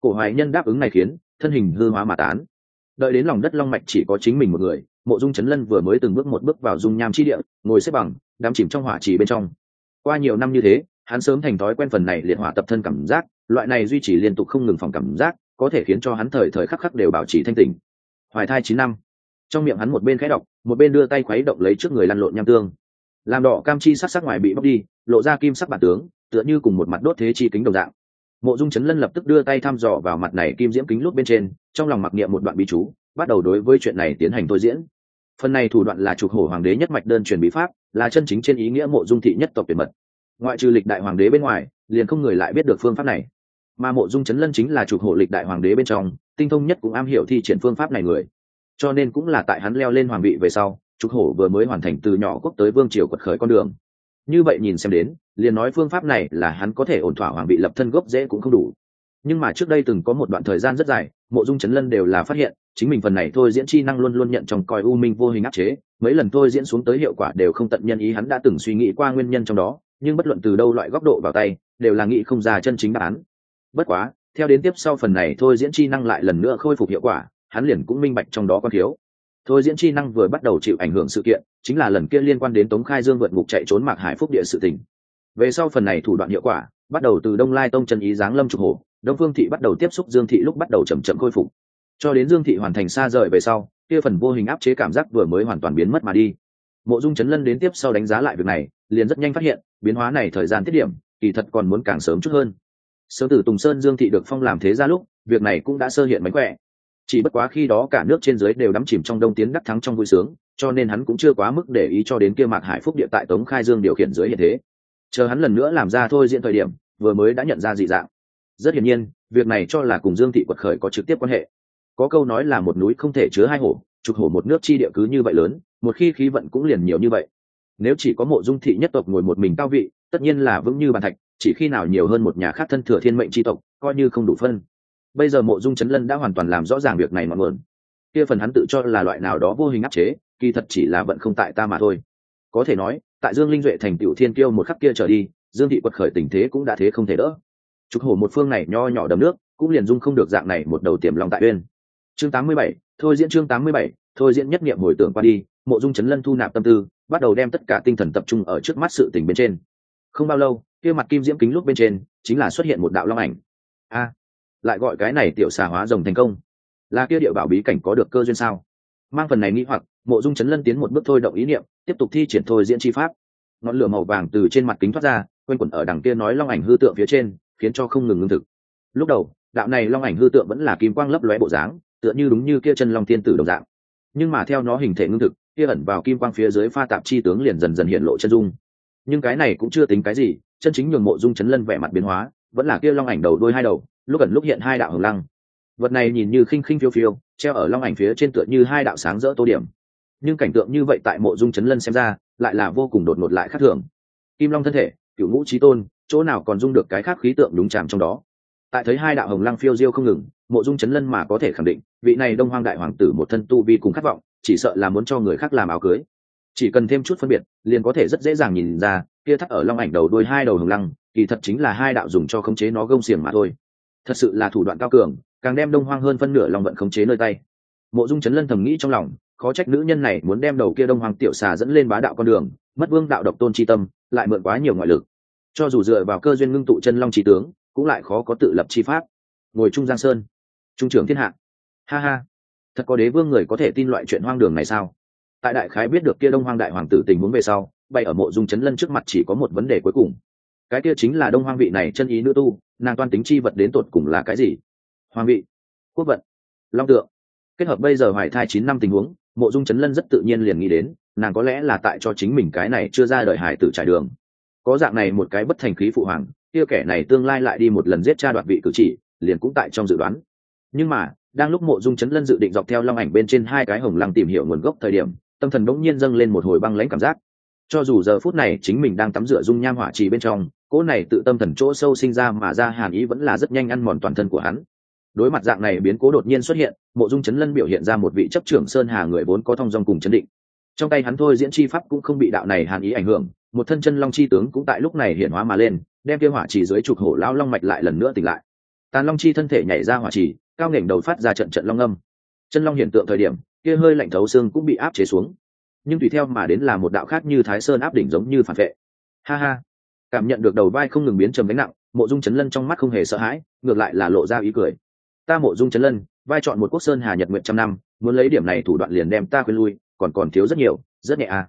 Cổ hoài nhân đáp ứng này khiến, thân hình hư hóa mà tán. Đợi đến lòng đất long mạch chỉ có chính mình một người, mộ dung chấn lân vừa mới từng bước một bước vào dung nham chi địa, ngồi xếp bằng, đắm chìm trong hỏa chỉ bên trong. Qua nhiều năm như thế, hắn sớm thành thói quen phần này liệt hỏa tập thân cảm giác, loại này duy trì liên tục không ngừng phòng cảm giác có thể khiến cho hắn thời thời khắc khắc đều bảo trì thanh tình hoài thai chín năm, trong miệng hắn một bên khẽ đọc, một bên đưa tay khuấy động lấy trước người lăn lộn nham tương. Làm đỏ cam chi sắc sắc ngoài bị bóc đi, lộ ra kim sắc bản tướng, tựa như cùng một mặt đốt thế chi kính đồng dạng. Mộ dung chấn lân lập tức đưa tay thăm dò vào mặt này kim diễm kính lúc bên trên, trong lòng mặc niệm một đoạn bí chú, bắt đầu đối với chuyện này tiến hành thôi diễn. Phần này thủ đoạn là trục hổ hoàng đế nhất mạch đơn truyền bí pháp, là chân chính trên ý nghĩa mộ dung thị nhất tộc tuyệt mật. Ngoại trừ lịch đại hoàng đế bên ngoài, liền không người lại biết được phương pháp này mà mộ dung chấn lân chính là trục hổ lịch đại hoàng đế bên trong, tinh thông nhất cũng am hiểu thi triển phương pháp này người. Cho nên cũng là tại hắn leo lên hoàng vị về sau, trục hổ vừa mới hoàn thành từ nhỏ quốc tới vương triều quật khởi con đường. Như vậy nhìn xem đến, liền nói phương pháp này là hắn có thể ổn thỏa hoàng vị lập thân gốc dễ cũng không đủ. Nhưng mà trước đây từng có một đoạn thời gian rất dài, mộ dung chấn lân đều là phát hiện, chính mình phần này thôi diễn chi năng luôn luôn nhận trong coi u minh vô hình áp chế, mấy lần thôi diễn xuống tới hiệu quả đều không tận nhân ý hắn đã từng suy nghĩ qua nguyên nhân trong đó, nhưng bất luận từ đâu loại góc độ vào tay, đều là nghĩ không ra chân chính đáp án bất quá, theo đến tiếp sau phần này thôi diễn chi năng lại lần nữa khôi phục hiệu quả, hắn liền cũng minh bạch trong đó có thiếu. Thôi diễn chi năng vừa bắt đầu chịu ảnh hưởng sự kiện, chính là lần kia liên quan đến tống khai dương vượt ngục chạy trốn mạc hải phúc địa sự tình. Về sau phần này thủ đoạn hiệu quả, bắt đầu từ đông lai tông trần ý giáng lâm trục hổ, đông phương thị bắt đầu tiếp xúc dương thị lúc bắt đầu chầm chậm khôi phục. Cho đến dương thị hoàn thành xa rời về sau, kia phần vô hình áp chế cảm giác vừa mới hoàn toàn biến mất mà đi. Mộ dung chấn lân đến tiếp sau đánh giá lại việc này, liền rất nhanh phát hiện, biến hóa này thời gian tiết điểm, kỳ thật còn muốn càng sớm chút hơn sớm từ tùng sơn dương thị được phong làm thế ra lúc, việc này cũng đã sơ hiện mánh khỏe. Chỉ bất quá khi đó cả nước trên dưới đều đắm chìm trong đông tiến đắc thắng trong vui sướng, cho nên hắn cũng chưa quá mức để ý cho đến kia mạc hải phúc địa tại tống khai dương điều khiển dưới hiện thế. Chờ hắn lần nữa làm ra thôi diễn thời điểm, vừa mới đã nhận ra dị dạng. Rất hiển nhiên, việc này cho là cùng dương thị quật khởi có trực tiếp quan hệ. Có câu nói là một núi không thể chứa hai hổ trục hổ một nước chi địa cứ như vậy lớn, một khi khí vận cũng liền nhiều như vậy. Nếu chỉ có mộ dung thị nhất tộc ngồi một mình cao vị, tất nhiên là vững như bàn thạch chỉ khi nào nhiều hơn một nhà khác thân thừa thiên mệnh tri tộc coi như không đủ phân. Bây giờ mộ dung chấn lân đã hoàn toàn làm rõ ràng việc này mọi nguồn kia phần hắn tự cho là loại nào đó vô hình áp chế kỳ thật chỉ là vận không tại ta mà thôi. Có thể nói tại dương linh duệ thành tiểu thiên kiêu một khắc kia trở đi dương thị quật khởi tình thế cũng đã thế không thể đỡ. Trục hổ một phương này nho nhỏ đầm nước cũng liền dung không được dạng này một đầu tiềm lòng tại uyên. Chương 87, thôi diễn chương 87, thôi diễn nhất niệm hồi tưởng qua đi mộ dung chấn lân thu nạp tâm tư bắt đầu đem tất cả tinh thần tập trung ở trước mắt sự tình bên trên không bao lâu, kia mặt kim diễm kính lúc bên trên, chính là xuất hiện một đạo long ảnh. A, lại gọi cái này tiểu xà hóa rồng thành công. Là kia địa bảo bí cảnh có được cơ duyên sao? Mang phần này nghĩ hoặc, mộ dung chấn lân tiến một bước thôi động ý niệm, tiếp tục thi triển thôi diễn chi pháp. Ngọn lửa màu vàng từ trên mặt kính thoát ra q u a n quẩn ở đằng kia nói long ảnh hư tượng phía trên, khiến cho không ngừng ngưng thực. Lúc đầu, đạo này long ảnh hư tượng vẫn là kim quang lấp lóe bộ dáng, tựa như đúng như kia chân long tiên tử đồng dạng. Nhưng mà theo nó hình thể ngưng thực, kia ẩn vào kim quang phía dưới pha tạp chi tướng liền dần dần hiện lộ chân dung nhưng cái này cũng chưa tính cái gì, chân chính nhường mộ dung chấn lân vẻ mặt biến hóa, vẫn là kia long ảnh đầu đôi hai đầu, lúc ẩn lúc hiện hai đạo hồng lăng. Vật này nhìn như khinh khinh phiêu phiêu, treo ở long ảnh phía trên tựa như hai đạo sáng rỡ tô điểm. Nhưng cảnh tượng như vậy tại mộ dung chấn lân xem ra, lại là vô cùng đột ngột lại khác thường. Kim long thân thể cựu ngũ trí tôn, chỗ nào còn dung được cái khác khí tượng đúng chạm trong đó. Tại thấy hai đạo hồng lăng phiêu diêu không ngừng, mộ dung chấn lân mà có thể khẳng định, vị này đông hoang đại hoàng tử một thân tu vi cùng khát vọng, chỉ sợ là muốn cho người khác làm áo cưới chỉ cần thêm chút phân biệt, liền có thể rất dễ dàng nhìn ra, kia thắt ở long ảnh đầu đôi hai đầu hồng lăng, kỳ thật chính là hai đạo dùng cho khống chế nó gông xiềng mà thôi. Thật sự là thủ đoạn cao cường, càng đem đông hoang hơn phân nửa lòng vận khống chế nơi tay. Mộ dung chấn lân thầm nghĩ trong lòng, khó trách nữ nhân này muốn đem đầu kia đông hoàng tiểu xà dẫn lên bá đạo con đường, mất vương đạo độc tôn chi tâm, lại mượn quá nhiều ngoại lực. Cho dù dựa vào cơ duyên ngưng tụ chân long trí tướng, cũng lại khó có tự lập chi pháp. Ngồi trung giang sơn trung trưởng thiên hạ. Ha ha, thật có đế vương người có thể tin loại chuyện hoang đường này sao? Tại đại khái biết được kia đông hoang đại hoàng tử tình huống về sau bay ở mộ dung chấn lân trước mặt chỉ có một vấn đề cuối cùng. Cái kia chính là đông hoang vị này chân ý nữ tu, nàng toan tính chi vật đến tột cùng là cái gì? Hoàng vị, quốc vận, long tượng. Kết hợp bây giờ hoài thai chín năm tình huống, mộ dung chấn lân rất tự nhiên liền nghĩ đến, nàng có lẽ là tại cho chính mình cái này chưa ra đời hải tử trải đường. Có dạng này một cái bất thành khí phụ hoàng, kia kẻ này tương lai lại đi một lần giết cha đoạt vị cử chỉ, liền cũng tại trong dự đoán. Nhưng mà, đang lúc mộ dung chấn lân dự định dọc theo long ảnh bên trên hai cái hồng lăng tìm hiểu nguồn gốc thời điểm tâm thần bỗng nhiên dâng lên một hồi băng lãnh cảm giác. Cho dù giờ phút này chính mình đang tắm rửa dung nham hỏa trì bên trong, cỗ này tự tâm thần chỗ sâu sinh ra mà ra hàn ý vẫn là rất nhanh ăn mòn toàn thân của hắn. Đối mặt dạng này biến cố đột nhiên xuất hiện, mộ dung chấn lân biểu hiện ra một vị chấp trưởng sơn hà người vốn có thong dong cùng chấn định. Trong tay hắn thôi diễn chi pháp cũng không bị đạo này hàn ý ảnh hưởng, một thân chân long chi tướng cũng tại lúc này hiện hóa mà lên, đem kia hỏa chỉ dưới trục hổ lao long mạch lại lần nữa tỉnh lại. Tàn long chi thân thể nhảy ra hỏa chỉ cao nghển đầu phát ra trận trận long âm. Chân long hiện tượng thời điểm kia hơi lạnh thấu xương cũng bị áp chế xuống. Nhưng tùy theo mà đến là một đạo khác như thái sơn áp đỉnh giống như phản vệ. Ha ha. Cảm nhận được đầu vai không ngừng biến trầm gánh nặng, mộ dung chấn lân trong mắt không hề sợ hãi, ngược lại là lộ ra ý cười. Ta mộ dung chấn lân, vai chọn một quốc sơn hà nhật nguyện trăm năm, muốn lấy điểm này thủ đoạn liền đem ta khuyên lui, còn còn thiếu rất nhiều, rất nhẹ à.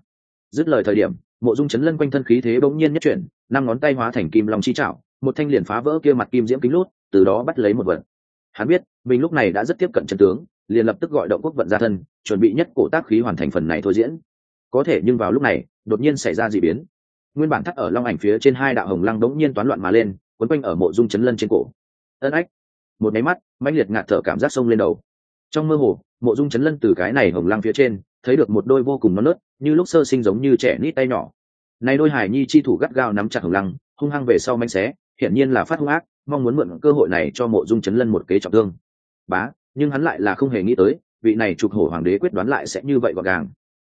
Dứt lời thời điểm, mộ dung chấn lân quanh thân khí thế bỗng nhiên nhất chuyển, năm ngón tay hóa thành kim long chi trảo một thanh liền phá vỡ kia mặt kim diễm kính lút, từ đó bắt lấy một vật. Hắn biết, mình lúc này đã rất tiếp cận chân tướng liền lập tức gọi động quốc vận ra thân, chuẩn bị nhất cổ tác khí hoàn thành phần này thôi diễn. Có thể nhưng vào lúc này, đột nhiên xảy ra d ị biến. Nguyên bản thắt ở long ảnh phía trên hai đạo hồng lăng đống nhiên toán loạn mà lên, quấn quanh ở mộ dung chấn lân trên cổ. Ân ách. Một máy mắt, mãnh liệt ngạt thở cảm giác sông lên đầu. Trong mơ hồ, mộ dung chấn lân từ cái này hồng lăng phía trên, thấy được một đôi vô cùng non nớt, như lúc sơ sinh giống như trẻ nít tay nhỏ. Này đôi hải nhi chi thủ gắt gao nắm chặt hồng lăng, hung hăng về sau manh xé, hiển nhiên là phát hung ác, mong muốn mượn cơ hội này cho mộ dung chấn lân một kế trọng thương. Bá nhưng hắn lại là không hề nghĩ tới, vị này trục hổ hoàng đế quyết đoán lại sẽ như vậy gọn gàng.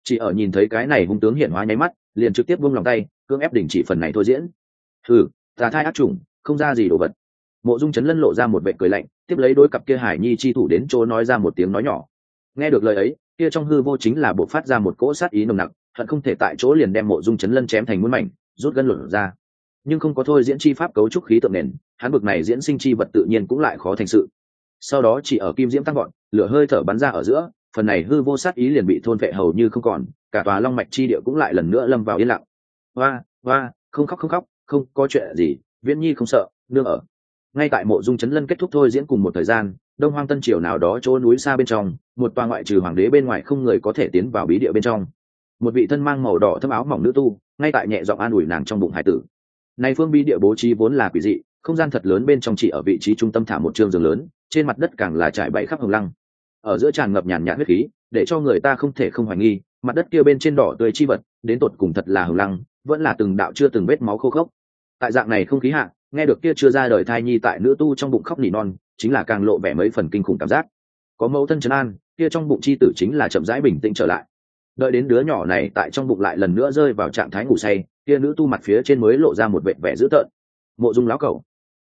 Chỉ ở nhìn thấy cái này hung tướng hiện hóa nháy mắt, liền trực tiếp buông lòng tay, cưỡng ép đình chỉ phần này thôi diễn. Ừ tà thai ác trùng không ra gì đồ vật. Mộ dung chấn lân lộ ra một vệ cười lạnh, tiếp lấy đôi cặp kia hải nhi chi thủ đến chỗ nói ra một tiếng nói nhỏ. Nghe được lời ấy, kia trong hư vô chính là bộ phát ra một cỗ sát ý nồng nặc, hận không thể tại chỗ liền đem mộ dung chấn lân chém thành muôn mảnh, rút gân luận ra. Nhưng không có thôi diễn chi pháp cấu trúc khí tượng nền, hắn bực này diễn sinh chi vật tự nhiên cũng lại khó thành sự sau đó chỉ ở kim diễm tăng gọn, lửa hơi thở bắn ra ở giữa, phần này hư vô sát ý liền bị thôn vệ hầu như không còn, cả tòa long mạch chi địa cũng lại lần nữa lâm vào yên lặng. Hoa hoa, không khóc không khóc, không có chuyện gì, viễn nhi không sợ, nương ở. Ngay tại mộ dung chấn lân kết thúc thôi diễn cùng một thời gian, đông hoang tân triều nào đó chỗ núi xa bên trong, một tòa ngoại trừ hoàng đế bên ngoài không người có thể tiến vào bí địa bên trong. Một vị thân mang màu đỏ thâm áo mỏng nữ tu, ngay tại nhẹ giọng an ủi nàng trong bụng hải tử. Nay phương bí địa bố trí vốn là quỷ dị không gian thật lớn bên trong chỉ ở vị trí trung tâm thả một trường giường lớn, trên mặt đất càng là trải bẫy khắp hồng lăng. Ở giữa tràn ngập nhàn nhạt huyết khí, để cho người ta không thể không hoài nghi, mặt đất kia bên trên đỏ tươi chi vật, đến tột cùng thật là hồng lăng, vẫn là từng đạo chưa từng vết máu khô khốc. Tại dạng này không khí hạ, nghe được kia chưa ra đời thai nhi tại nữ tu trong bụng khóc nỉ non, chính là càng lộ vẻ mấy phần kinh khủng cảm giác. Có mẫu thân trấn an, kia trong bụng chi tử chính là chậm rãi bình tĩnh trở lại. Đợi đến đứa nhỏ này tại trong bụng lại lần nữa rơi vào trạng thái ngủ say, kia nữ tu mặt phía trên mới lộ ra một vệ vẻ dữ tợn. Mộ dung láo cầu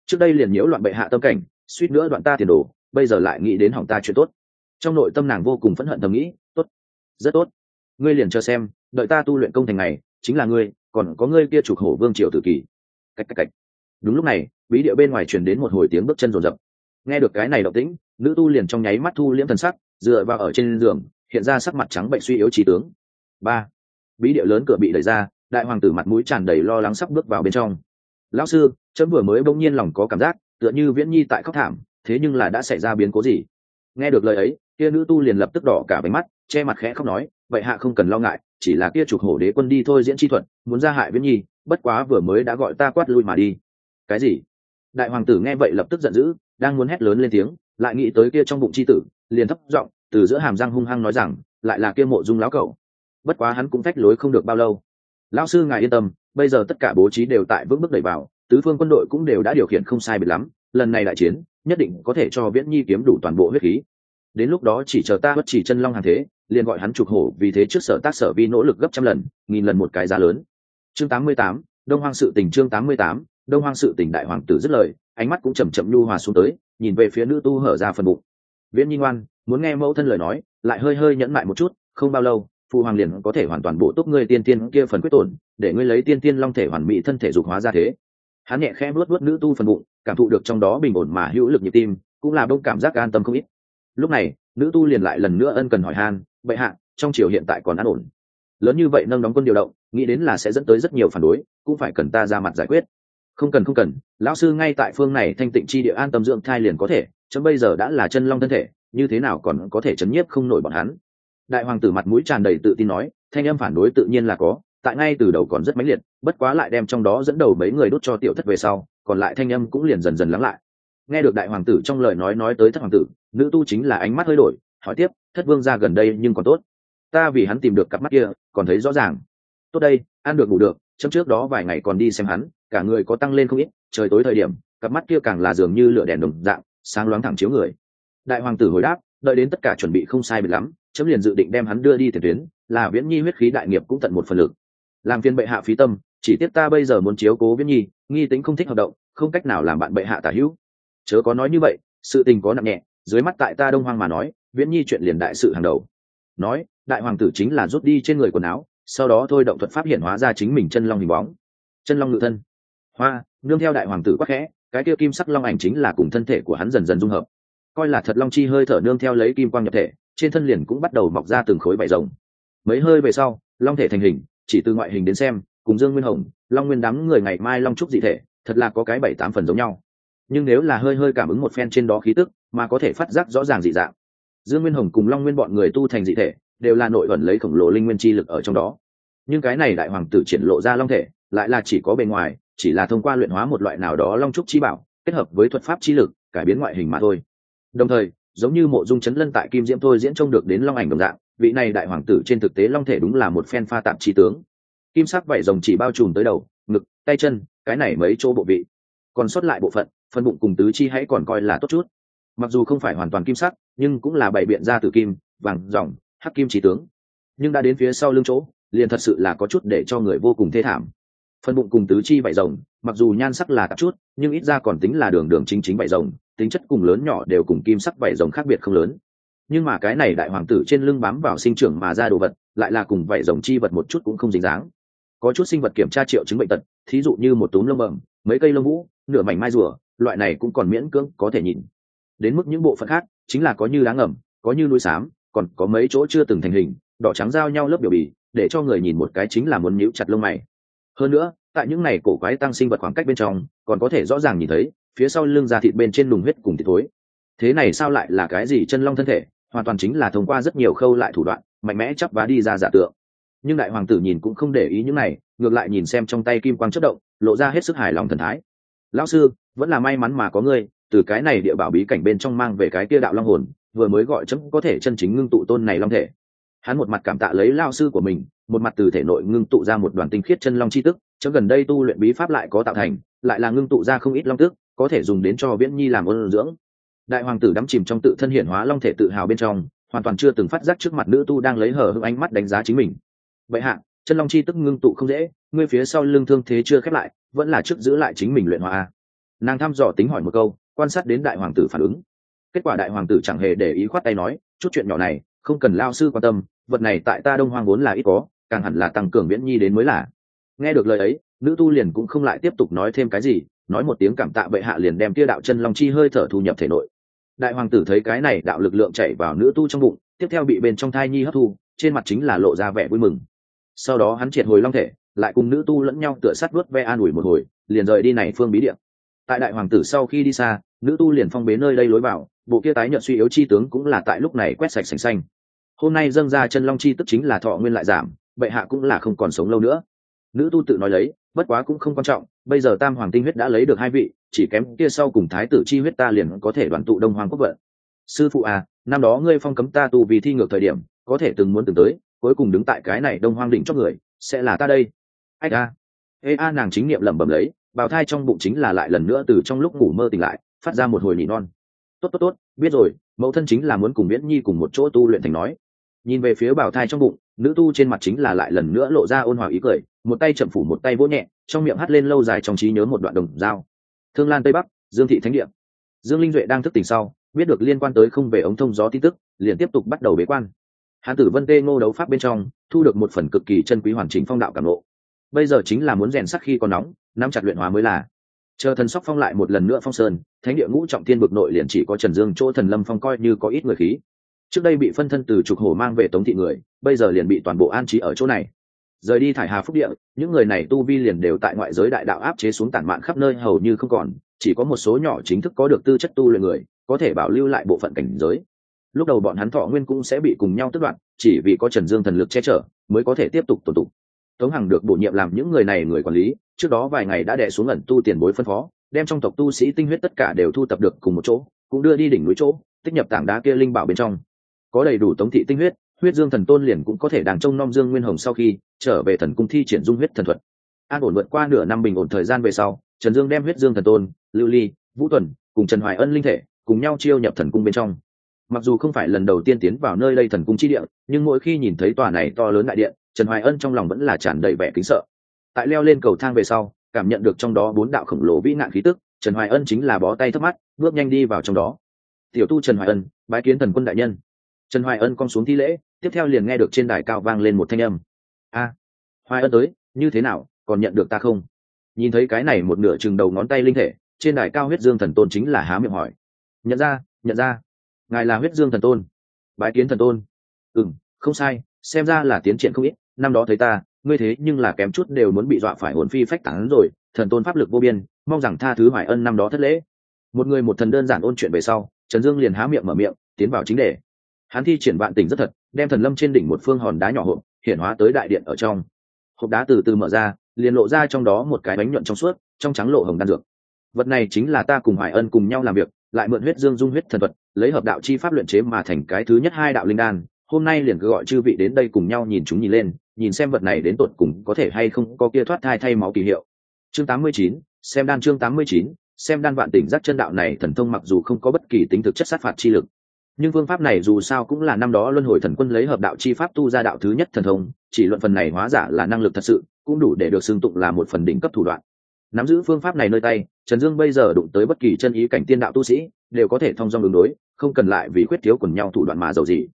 trước đây liền nhiễu loạn bệ hạ tâm cảnh, suýt nữa đoạn ta tiền đồ, bây giờ lại nghĩ đến hỏng ta chuyện tốt. Trong nội tâm nàng vô cùng phẫn hận thầm nghĩ, tốt, rất tốt. Ngươi liền chờ xem, đợi ta tu luyện công thành này chính là ngươi, còn có ngươi kia trục hổ vương triều tử kỳ. Cách cách cách. Đúng lúc này, bí địa bên ngoài truyền đến một hồi tiếng bước chân rồn rập. Nghe được cái này động tĩnh, nữ tu liền trong nháy mắt thu liễm thần sắc, dựa vào ở trên giường, hiện ra sắc mặt trắng bệnh suy yếu trí tướng. Ba. Bí địa lớn cửa bị đẩy ra, đại hoàng tử mặt mũi tràn đầy lo lắng sắp bước vào bên trong lão sư, chấm vừa mới bỗng nhiên lòng có cảm giác, tựa như viễn nhi tại khóc thảm, thế nhưng là đã xảy ra biến cố gì? Nghe được lời ấy, kia nữ tu liền lập tức đỏ cả váy mắt, che mặt khẽ khóc nói, vậy hạ không cần lo ngại, chỉ là kia trục hổ đế quân đi thôi diễn chi thuật, muốn ra hại viễn nhi, bất quá vừa mới đã gọi ta quát lui mà đi. Cái gì? Đại hoàng tử nghe vậy lập tức giận dữ, đang muốn hét lớn lên tiếng, lại nghĩ tới kia trong bụng chi tử, liền thấp giọng, từ giữa hàm răng hung hăng nói rằng, lại là kia mộ dung lão cậu bất quá hắn cũng phách lối không được bao lâu. Lão sư ngài yên tâm bây giờ tất cả bố trí đều tại vững bước đẩy vào tứ phương quân đội cũng đều đã điều khiển không sai biệt lắm lần này đại chiến nhất định có thể cho viễn nhi kiếm đủ toàn bộ huyết khí. Đến lúc đó chỉ chờ ta bất chỉ chân long hàng thế liền gọi hắn trục hổ vì thế trước sở tác sở vi nỗ lực gấp trăm lần nghìn lần một cái giá lớn. Chương 88, đông hoang sự tình chương 88, đông hoang sự tình đại hoàng tử dứt lời ánh mắt cũng chầm chậm nhu hòa xuống tới nhìn về phía nữ tu hở ra phần bụng. Viễn nhi ngoan muốn nghe mẫu thân lời nói lại hơi hơi nhẫn mại một chút không bao lâu phụ hoàng liền có thể hoàn toàn bổ túc ngươi tiên tiên kia phần quyết tổn, để ngươi lấy tiên tiên long thể hoàn mỹ thân thể dục hóa ra thế. Hắn nhẹ khẽ vuốt vuốt nữ tu phần bụng, cảm thụ được trong đó bình ổn mà hữu lực nhịp tim, cũng là đông cảm giác an tâm không ít. Lúc này, nữ tu liền lại lần nữa ân cần hỏi han, bệ hạ, trong triều hiện tại còn an ổn? Lớn như vậy nâng đóng quân điều động, nghĩ đến là sẽ dẫn tới rất nhiều phản đối, cũng phải cần ta ra mặt giải quyết. Không cần không cần, lão sư ngay tại phương này thanh tịnh chi địa an tâm dưỡng thai liền có thể, chấm bây giờ đã là chân long thân thể, như thế nào còn có thể chấn nhiếp không nổi bọn hắn? Đại hoàng tử mặt mũi tràn đầy tự tin nói, thanh âm phản đối tự nhiên là có, tại ngay từ đầu còn rất mãnh liệt, bất quá lại đem trong đó dẫn đầu mấy người đốt cho tiểu thất về sau, còn lại thanh âm cũng liền dần dần lắng lại. Nghe được đại hoàng tử trong lời nói nói tới thất hoàng tử, nữ tu chính là ánh mắt hơi đổi, hỏi tiếp, thất vương ra gần đây nhưng còn tốt? Ta vì hắn tìm được cặp mắt kia, còn thấy rõ ràng. Tốt đây, ăn được ngủ được, chấm trước đó vài ngày còn đi xem hắn, cả người có tăng lên không ít, trời tối thời điểm, cặp mắt kia càng là dường như lửa đèn đồng dạng, sáng loáng thẳng chiếu người. Đại hoàng tử hồi đáp, đợi đến tất cả chuẩn bị không sai biệt lắm chấm liền dự định đem hắn đưa đi tiền tuyến, là viễn nhi huyết khí đại nghiệp cũng tận một phần lực. Làm phiên bệ hạ phí tâm, chỉ tiếc ta bây giờ muốn chiếu cố viễn nhi, nghi tính không thích hoạt động, không cách nào làm bạn bệ hạ tả hữu. Chớ có nói như vậy, sự tình có nặng nhẹ, dưới mắt tại ta đông hoang mà nói, viễn nhi chuyện liền đại sự hàng đầu. Nói, đại hoàng tử chính là rút đi trên người quần áo, sau đó thôi động thuật pháp hiện hóa ra chính mình chân long hình bóng. Chân long ngự thân. Hoa, nương theo đại hoàng tử quắc khẽ, cái kia kim sắc long ảnh chính là cùng thân thể của hắn dần dần dung hợp. Coi là thật long chi hơi thở nương theo lấy kim quang nhập thể trên thân liền cũng bắt đầu mọc ra từng khối vải rồng. Mấy hơi về sau, long thể thành hình, chỉ từ ngoại hình đến xem, cùng dương nguyên hồng, long nguyên đám người ngày mai long trúc dị thể, thật là có cái bảy tám phần giống nhau. Nhưng nếu là hơi hơi cảm ứng một phen trên đó khí tức, mà có thể phát giác rõ ràng dị dạng. Dương nguyên hồng cùng long nguyên bọn người tu thành dị thể, đều là nội ẩn lấy khổng lồ linh nguyên chi lực ở trong đó. Nhưng cái này đại hoàng tử triển lộ ra long thể, lại là chỉ có bề ngoài, chỉ là thông qua luyện hóa một loại nào đó long trúc chi bảo, kết hợp với thuật pháp chi lực, cải biến ngoại hình mà thôi. Đồng thời giống như mộ dung chấn lân tại kim diễm thôi diễn trông được đến long ảnh đồng dạng, vị này đại hoàng tử trên thực tế long thể đúng là một phen pha tạm trí tướng. Kim sắc vảy rồng chỉ bao trùm tới đầu, ngực, tay chân, cái này mấy chỗ bộ vị. Còn sót lại bộ phận phân bụng cùng tứ chi hãy còn coi là tốt chút. Mặc dù không phải hoàn toàn kim sắc, nhưng cũng là bày biện ra từ kim, vàng dòng hắc kim trí tướng. Nhưng đã đến phía sau lưng chỗ, liền thật sự là có chút để cho người vô cùng thê thảm. Phân bụng cùng tứ chi vảy rồng, mặc dù nhan sắc là tạp chút, nhưng ít ra còn tính là đường đường chính chính vảy rồng tính chất cùng lớn nhỏ đều cùng kim sắc vảy rồng khác biệt không lớn. Nhưng mà cái này đại hoàng tử trên lưng bám vào sinh trưởng mà ra đồ vật, lại là cùng vảy rồng chi vật một chút cũng không dính dáng. Có chút sinh vật kiểm tra triệu chứng bệnh tật, thí dụ như một túm lông bẩm, mấy cây lông vũ, nửa mảnh mai rùa, loại này cũng còn miễn cưỡng có thể nhìn. Đến mức những bộ phận khác, chính là có như lá ngầm, có như núi xám, còn có mấy chỗ chưa từng thành hình, đỏ trắng giao nhau lớp biểu bì, để cho người nhìn một cái chính là muốn nhíu chặt lông mày. Hơn nữa, tại những này cổ quái tăng sinh vật khoảng cách bên trong, còn có thể rõ ràng nhìn thấy phía sau lưng da thịt bên trên nùng huyết cùng thịt thối. Thế này sao lại là cái gì chân long thân thể? Hoàn toàn chính là thông qua rất nhiều khâu lại thủ đoạn, mạnh mẽ chắp vá đi ra giả tượng. Nhưng đại hoàng tử nhìn cũng không để ý những này, ngược lại nhìn xem trong tay kim quang chất động, lộ ra hết sức hài lòng thần thái. Lão sư, vẫn là may mắn mà có ngươi, từ cái này địa bảo bí cảnh bên trong mang về cái kia đạo long hồn, vừa mới gọi chấm có thể chân chính ngưng tụ tôn này long thể. Hắn một mặt cảm tạ lấy lao sư của mình, một mặt từ thể nội ngưng tụ ra một đoàn tinh khiết chân long chi tức cho gần đây tu luyện bí pháp lại có tạo thành, lại là ngưng tụ ra không ít long tức có thể dùng đến cho viễn nhi làm ôn dưỡng. Đại hoàng tử đắm chìm trong tự thân hiển hóa long thể tự hào bên trong, hoàn toàn chưa từng phát giác trước mặt nữ tu đang lấy hở hững ánh mắt đánh giá chính mình. Vậy hạ, chân long chi tức ngưng tụ không dễ, ngươi phía sau lưng thương thế chưa khép lại, vẫn là trước giữ lại chính mình luyện hóa nàng thăm dò tính hỏi một câu, quan sát đến đại hoàng tử phản ứng. Kết quả đại hoàng tử chẳng hề để ý khoát tay nói, chút chuyện nhỏ này, không cần lao sư quan tâm, vật này tại ta đông hoang vốn là ít có, càng hẳn là tăng cường viễn nhi đến mới là. Nghe được lời ấy, nữ tu liền cũng không lại tiếp tục nói thêm cái gì nói một tiếng cảm tạ bệ hạ liền đem kia đạo chân long chi hơi thở thu nhập thể nội. Đại hoàng tử thấy cái này đạo lực lượng chảy vào nữ tu trong bụng, tiếp theo bị bên trong thai nhi hấp thu, trên mặt chính là lộ ra vẻ vui mừng. Sau đó hắn triệt hồi long thể, lại cùng nữ tu lẫn nhau tựa sát vớt ve an ủi một hồi, liền rời đi này phương bí điện tại đại hoàng tử sau khi đi xa, nữ tu liền phong bế nơi đây lối vào, bộ kia tái nhận suy yếu chi tướng cũng là tại lúc này quét sạch sành xanh. Hôm nay dâng ra chân long chi tức chính là thọ nguyên lại giảm, bệ hạ cũng là không còn sống lâu nữa nữ tu tự nói lấy, bất quá cũng không quan trọng, bây giờ tam hoàng tinh huyết đã lấy được hai vị, chỉ kém kia sau cùng thái tử chi huyết ta liền có thể đoàn tụ đông hoàng quốc vận. Sư phụ à năm đó ngươi phong cấm ta tù vì thi ngược thời điểm, có thể từng muốn từng tới, cuối cùng đứng tại cái này đông hoang đỉnh cho người, sẽ là ta đây. Ách a ê a, nàng chính niệm lẩm bẩm lấy, bào thai trong bụng chính là lại lần nữa từ trong lúc ngủ mơ tỉnh lại, phát ra một hồi nỉ non. Tốt tốt tốt, biết rồi, mẫu thân chính là muốn cùng viễn nhi cùng một chỗ tu luyện thành nói. Nhìn về phía bào thai trong bụng nữ tu trên mặt chính là lại lần nữa lộ ra ôn hòa ý cười, một tay chậm phủ một tay vỗ nhẹ, trong miệng hắt lên lâu dài trong trí nhớ một đoạn đồng dao. Thương lan tây bắc, dương thị thánh địa. Dương linh duệ đang thức tỉnh sau, biết được liên quan tới không về ống thông gió tin tức, liền tiếp tục bắt đầu bế quan. Hán tử vân tê ngô đấu pháp bên trong, thu được một phần cực kỳ chân quý hoàn chỉnh phong đạo cảm lộ bây giờ chính là muốn rèn sắc khi còn nóng, nắm chặt luyện hóa mới là. Chờ thần sóc phong lại một lần nữa phong sơn, thánh địa ngũ trọng thiên bực nội liền chỉ có trần dương chỗ thần lâm phong coi như có ít người khí trước đây bị phân thân từ trục hổ mang về tống thị người, bây giờ liền bị toàn bộ an trí ở chỗ này. Rời đi thải hà phúc địa, những người này tu vi liền đều tại ngoại giới đại đạo áp chế xuống tản mạn khắp nơi hầu như không còn, chỉ có một số nhỏ chính thức có được tư chất tu luyện người, có thể bảo lưu lại bộ phận cảnh giới. Lúc đầu bọn hắn thọ nguyên cũng sẽ bị cùng nhau tức đoạn chỉ vì có trần dương thần lực che chở, mới có thể tiếp tục tồn tục tống hằng được bổ nhiệm làm những người này người quản lý, trước đó vài ngày đã đẻ xuống ẩn tu tiền bối phân phó, đem trong tộc tu sĩ tinh huyết tất cả đều thu tập được cùng một chỗ, cũng đưa đi đỉnh núi chỗ, tích nhập tảng đá kia linh bảo bên trong có đầy đủ tống thị tinh huyết huyết dương thần tôn liền cũng có thể đàng trông nom dương nguyên hồng sau khi trở về thần cung thi triển dung huyết thần thuật. An ổn vượt qua nửa năm bình ổn thời gian về sau, trần dương đem huyết dương thần tôn, lưu ly, vũ tuần cùng trần hoài ân linh thể cùng nhau chiêu nhập thần cung bên trong. Mặc dù không phải lần đầu tiên tiến vào nơi đây thần cung chi địa, nhưng mỗi khi nhìn thấy tòa này to lớn đại điện, trần hoài ân trong lòng vẫn là tràn đầy vẻ kính sợ. Tại leo lên cầu thang về sau, cảm nhận được trong đó bốn đạo khổng lồ vĩ nạn khí tức, trần hoài ân chính là bó tay thấp mắt, bước nhanh đi vào trong đó. Tiểu tu trần hoài ân, bái kiến thần quân đại nhân trần hoài ân cong xuống thi lễ, tiếp theo liền nghe được trên đài cao vang lên một thanh âm. A, hoài ân tới, như thế nào, còn nhận được ta không? Nhìn thấy cái này một nửa chừng đầu ngón tay linh thể, trên đài cao huyết dương thần tôn chính là há miệng hỏi. Nhận ra nhận ra. Ngài là huyết dương thần tôn. Bái kiến thần tôn. Ừ m không sai, xem ra là tiến triển không ít, năm đó thấy ta, ngươi thế nhưng là kém chút đều muốn bị dọa phải hồn phi phách tán rồi, thần tôn pháp lực vô biên, mong rằng tha thứ hoài ân năm đó thất lễ. Một người một thần đơn giản ôn chuyện về sau, trần dương liền há miệng mở miệng, tiến vào chính đề hắn thi triển vạn tình rất thật đem thần lâm trên đỉnh một phương hòn đá nhỏ hộp hiện hóa tới đại điện ở trong. Hộp đá từ từ mở ra liền lộ ra trong đó một cái bánh nhuận trong suốt trong trắng lộ hồng đan dược. Vật này chính là ta cùng hoài ân cùng nhau làm việc lại mượn huyết dương dung huyết thần thuật lấy hợp đạo chi pháp luyện chế mà thành cái thứ nhất hai đạo linh đan. Hôm nay liền cứ gọi chư vị đến đây cùng nhau nhìn chúng nhìn lên nhìn xem vật này đến tột cùng có thể hay không có kia thoát thai thay máu kỳ hiệu. Chương 89, xem đan chương 89, xem đan vạn tỉnh giác chân đạo này thần thông mặc dù không có bất kỳ tính thực chất sát phạt chi lực nhưng phương pháp này dù sao cũng là năm đó luân hồi thần quân lấy hợp đạo chi pháp tu ra đạo thứ nhất thần thông, chỉ luận phần này hóa giả là năng lực thật sự, cũng đủ để được xưng tụng là một phần đỉnh cấp thủ đoạn. Nắm giữ phương pháp này nơi tay, trần dương bây giờ đụng tới bất kỳ chân ý cảnh tiên đạo tu sĩ, đều có thể thông dong đường đối, không cần lại vì quyết thiếu quần nhau thủ đoạn mà giàu gì.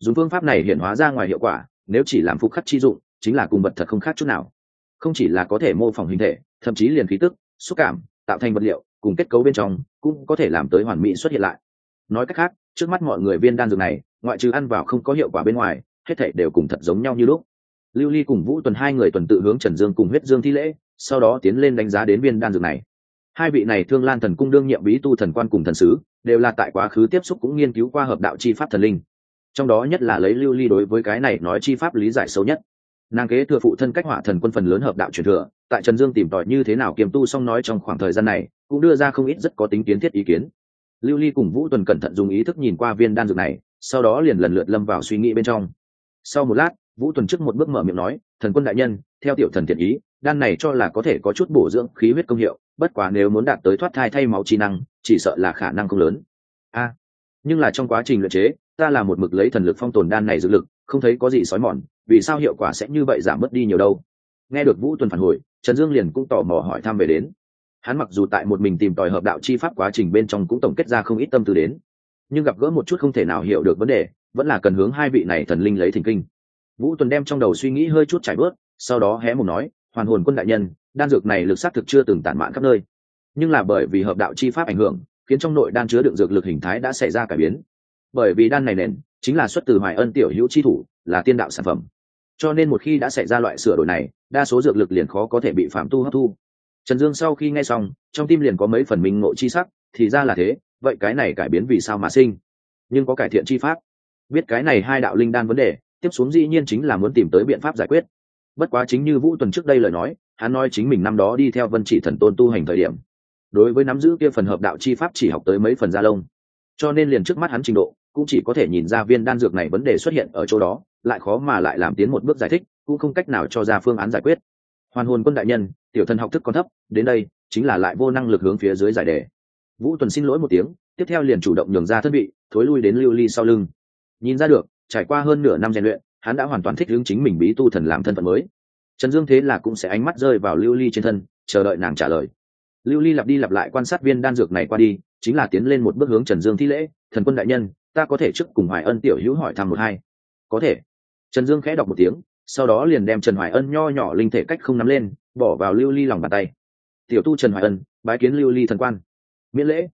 Dùng phương pháp này hiện hóa ra ngoài hiệu quả, nếu chỉ làm phục khắc chi dụng, chính là cùng vật thật không khác chút nào. Không chỉ là có thể mô phỏng hình thể, thậm chí liền khí tức, xúc cảm, tạo thành vật liệu, cùng kết cấu bên trong, cũng có thể làm tới hoàn mỹ xuất hiện lại. Nói cách khác trước mắt mọi người viên đan dược này, ngoại trừ ăn vào không có hiệu quả bên ngoài, hết thảy đều cùng thật giống nhau như lúc. Lưu ly cùng vũ tuần hai người tuần tự hướng trần dương cùng huyết dương thi lễ, sau đó tiến lên đánh giá đến viên đan dược này. Hai vị này thương lan thần cung đương nhiệm bí tu thần quan cùng thần sứ, đều là tại quá khứ tiếp xúc cũng nghiên cứu qua hợp đạo chi pháp thần linh. Trong đó nhất là lấy lưu ly đối với cái này nói chi pháp lý giải sâu nhất. Nàng kế thừa phụ thân cách họa thần quân phần lớn hợp đạo truyền thừa, tại trần dương tìm tòi như thế nào kiềm tu xong nói trong khoảng thời gian này, cũng đưa ra không ít rất có tính kiến thiết ý kiến lưu ly cùng vũ tuần cẩn thận dùng ý thức nhìn qua viên đan dược này, sau đó liền lần lượt lâm vào suy nghĩ bên trong. Sau một lát, vũ tuần trước một bước mở miệng nói, thần quân đại nhân, theo tiểu thần thiện ý, đan này cho là có thể có chút bổ dưỡng khí huyết công hiệu, bất quá nếu muốn đạt tới thoát thai thay máu chi năng, chỉ sợ là khả năng không lớn. A, nhưng là trong quá trình luyện chế, ta là một mực lấy thần lực phong tồn đan này giữ lực, không thấy có gì sói mòn, vì sao hiệu quả sẽ như vậy giảm mất đi nhiều đâu? Nghe được vũ tuần phản hồi, trần dương liền cũng tò mò hỏi thăm về đến hắn mặc dù tại một mình tìm tòi hợp đạo chi pháp quá trình bên trong cũng tổng kết ra không ít tâm tư đến, nhưng gặp gỡ một chút không thể nào hiểu được vấn đề, vẫn là cần hướng hai vị này thần linh lấy thỉnh kinh. Vũ tuần đem trong đầu suy nghĩ hơi chút trải bớt sau đó hé một nói, hoàn hồn quân đại nhân, đan dược này lực sát thực chưa từng tản mạn khắp nơi. Nhưng là bởi vì hợp đạo chi pháp ảnh hưởng, khiến trong nội đan chứa đựng dược lực hình thái đã xảy ra cải biến. Bởi vì đan này nền, chính là xuất từ hoài ân tiểu hữu chi thủ, là tiên đạo sản phẩm. Cho nên một khi đã xảy ra loại sửa đổi này, đa số dược lực liền khó có thể bị phạm tu hấp thu trần dương sau khi nghe xong, trong tim liền có mấy phần minh ngộ chi sắc, thì ra là thế, vậy cái này cải biến vì sao mà sinh? Nhưng có cải thiện chi pháp? Biết cái này hai đạo linh đan vấn đề, tiếp xuống dĩ nhiên chính là muốn tìm tới biện pháp giải quyết. Bất quá chính như vũ tuần trước đây lời nói, hắn nói chính mình năm đó đi theo vân chỉ thần tôn tu hành thời điểm, đối với nắm giữ kia phần hợp đạo chi pháp chỉ học tới mấy phần gia lông. Cho nên liền trước mắt hắn trình độ, cũng chỉ có thể nhìn ra viên đan dược này vấn đề xuất hiện ở chỗ đó, lại khó mà lại làm tiến một bước giải thích, cũng không cách nào cho ra phương án giải quyết hoàn hồn quân đại nhân, tiểu thần học thức còn thấp, đến đây, chính là lại vô năng lực hướng phía dưới giải đề. Vũ tuần xin lỗi một tiếng, tiếp theo liền chủ động nhường ra thân vị, thối lui đến lưu ly sau lưng. Nhìn ra được, trải qua hơn nửa năm rèn luyện, hắn đã hoàn toàn thích hướng chính mình bí tu thần làm thân phận mới. Trần dương thế là cũng sẽ ánh mắt rơi vào lưu ly trên thân, chờ đợi nàng trả lời. Lưu ly lặp đi lặp lại quan sát viên đan dược này qua đi, chính là tiến lên một bước hướng trần dương thi lễ, thần quân đại nhân, ta có thể trước cùng hoài ân tiểu hữu hỏi thăm một hai. Có thể. Trần dương khẽ đọc một tiếng sau đó liền đem trần hoài ân nho nhỏ linh thể cách không nắm lên, bỏ vào lưu ly lòng bàn tay. Tiểu tu trần hoài ân, bái kiến lưu ly thần quan. Miễn lễ.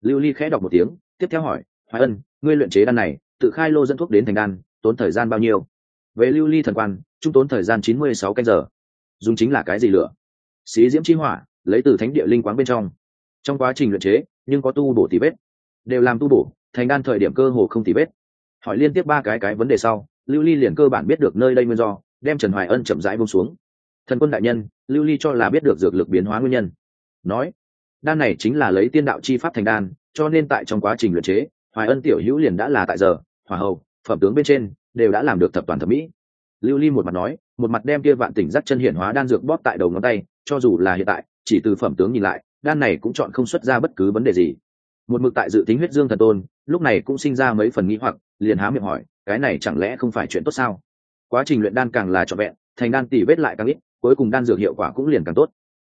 Lưu ly khẽ đọc một tiếng, tiếp theo hỏi, hoài ân, ngươi luyện chế đan này, tự khai lô dẫn thuốc đến thành đan, tốn thời gian bao nhiêu? Về lưu ly thần quan, trung tốn thời gian chín mươi sáu canh giờ. Dùng chính là cái gì lửa? Xí diễm chi hỏa, lấy từ thánh địa linh quán bên trong. Trong quá trình luyện chế, nhưng có tu bổ tỉ vết. Đều làm tu bổ, thành đan thời điểm cơ hồ không tỉ vết. Hỏi liên tiếp ba cái cái vấn đề sau lưu ly liền cơ bản biết được nơi đây nguyên do, đem trần hoài ân chậm rãi bông xuống. Thần quân đại nhân, lưu ly cho là biết được dược lực biến hóa nguyên nhân. Nói, đan này chính là lấy tiên đạo chi pháp thành đan, cho nên tại trong quá trình luyện chế, hoài ân tiểu hữu liền đã là tại giờ hòa hậu phẩm tướng bên trên, đều đã làm được thập toàn thẩm mỹ. Lưu ly một mặt nói, một mặt đem kia vạn tỉnh dắt chân hiển hóa đan dược bóp tại đầu ngón tay, cho dù là hiện tại, chỉ từ phẩm tướng nhìn lại, đan này cũng chọn không xuất ra bất cứ vấn đề gì. Một mực tại dự tính huyết dương thần tôn, lúc này cũng sinh ra mấy phần nghĩ hoặc, liền há miệng hỏi cái này chẳng lẽ không phải chuyện tốt sao? Quá trình luyện đan càng là trọn vẹn, thành đan tỉ vết lại càng ít, cuối cùng đan dược hiệu quả cũng liền càng tốt.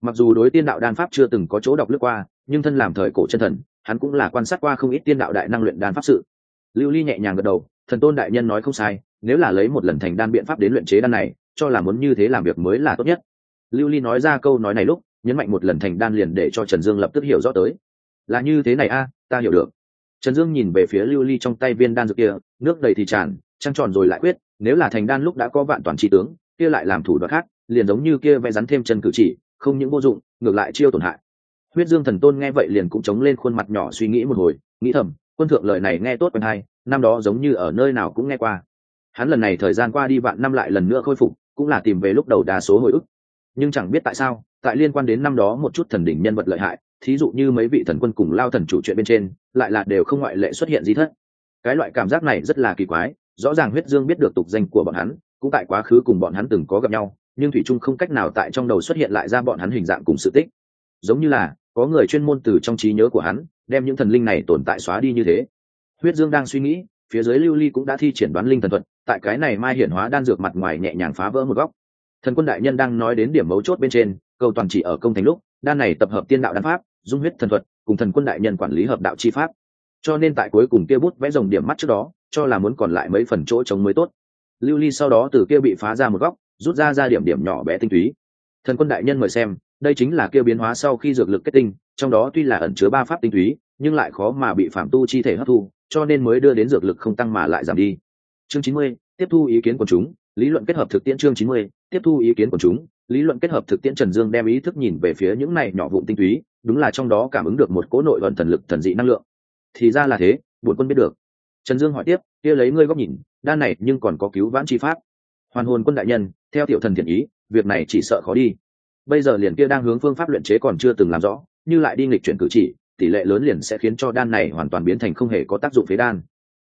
Mặc dù đối tiên đạo đan pháp chưa từng có chỗ đọc lướt qua, nhưng thân làm thời cổ chân thần, hắn cũng là quan sát qua không ít tiên đạo đại năng luyện đan pháp sự. Lưu ly nhẹ nhàng gật đầu, thần tôn đại nhân nói không sai, nếu là lấy một lần thành đan biện pháp đến luyện chế đan này, cho là muốn như thế làm việc mới là tốt nhất. Lưu ly nói ra câu nói này lúc, nhấn mạnh một lần thành đan liền để cho trần dương lập tức hiểu rõ tới. Là như thế này a, ta hiểu được. Trần dương nhìn về phía lưu ly trong tay viên đan dược kia nước đầy thì tràn, trăng tròn rồi lại quyết, nếu là thành đan lúc đã có vạn toàn tri tướng, kia lại làm thủ đoạn khác, liền giống như kia vẽ rắn thêm chân cử chỉ, không những vô dụng, ngược lại chiêu tổn hại. Huyết dương thần tôn nghe vậy liền cũng chống lên khuôn mặt nhỏ suy nghĩ một hồi, nghĩ thầm, quân thượng lời này nghe tốt quen hay, năm đó giống như ở nơi nào cũng nghe qua. Hắn lần này thời gian qua đi vạn năm lại lần nữa khôi phục, cũng là tìm về lúc đầu đa số hồi ức. Nhưng chẳng biết tại sao, tại liên quan đến năm đó một chút thần đỉnh nhân vật lợi hại, thí dụ như mấy vị thần quân cùng lao thần chủ chuyện bên trên, lại là đều không ngoại lệ xuất hiện di thất cái loại cảm giác này rất là kỳ quái, rõ ràng huyết dương biết được tục danh của bọn hắn, cũng tại quá khứ cùng bọn hắn từng có gặp nhau, nhưng thủy trung không cách nào tại trong đầu xuất hiện lại ra bọn hắn hình dạng cùng sự tích. Giống như là, có người chuyên môn từ trong trí nhớ của hắn, đem những thần linh này tồn tại xóa đi như thế. Huyết dương đang suy nghĩ, phía dưới lưu ly cũng đã thi triển đoán linh thần thuật, tại cái này mai hiển hóa đan dược mặt ngoài nhẹ nhàng phá vỡ một góc. Thần quân đại nhân đang nói đến điểm mấu chốt bên trên, cầu toàn chỉ ở công thành lúc, đan này tập hợp tiên đạo đan pháp, dung huyết thần thuật, cùng thần quân đại nhân quản lý hợp đạo chi pháp cho nên tại cuối cùng kia bút vẽ dòng điểm mắt trước đó, cho là muốn còn lại mấy phần chỗ trống mới tốt. Lưu ly sau đó từ kia bị phá ra một góc, rút ra ra điểm điểm nhỏ bé tinh túy. Thần quân đại nhân mời xem, đây chính là kia biến hóa sau khi dược lực kết tinh, trong đó tuy là ẩn chứa ba pháp tinh túy, nhưng lại khó mà bị phạm tu chi thể hấp thu, cho nên mới đưa đến dược lực không tăng mà lại giảm đi. Chương chín mươi, tiếp thu ý kiến của chúng, lý luận kết hợp thực tiễn chương chín mươi, tiếp thu ý kiến của chúng, lý luận kết hợp thực tiễn trần dương đem ý thức nhìn về phía những này nhỏ vụn tinh túy, đúng là trong đó cảm ứng được một cố nội vận thần lực thần dị năng lượng thì ra là thế bổn quân biết được. Trần dương hỏi tiếp, kia lấy ngươi góc nhìn, đan này nhưng còn có cứu vãn chi pháp. Hoàn hồn quân đại nhân, theo tiểu thần thiện ý, việc này chỉ sợ khó đi. Bây giờ liền kia đang hướng phương pháp luyện chế còn chưa từng làm rõ, như lại đi nghịch chuyển cử chỉ, tỷ lệ lớn liền sẽ khiến cho đan này hoàn toàn biến thành không hề có tác dụng phế đan.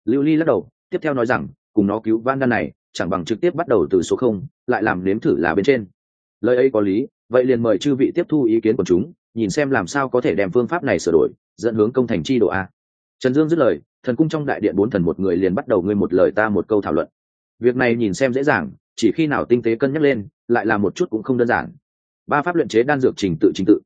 Lưu ly lắc đầu, tiếp theo nói rằng, cùng nó cứu vãn đan này, chẳng bằng trực tiếp bắt đầu từ số không, lại làm nếm thử là bên trên. Lời ấy có lý, vậy liền mời chư vị tiếp thu ý kiến của chúng, nhìn xem làm sao có thể đem phương pháp này sửa đổi, dẫn hướng công thành chi độ a trần dương dứt lời, thần cung trong đại điện bốn thần một người liền bắt đầu ngươi một lời ta một câu thảo luận. Việc này nhìn xem dễ dàng, chỉ khi nào tinh tế cân nhắc lên, lại là một chút cũng không đơn giản. Ba pháp luyện chế đan dược trình tự trình tự.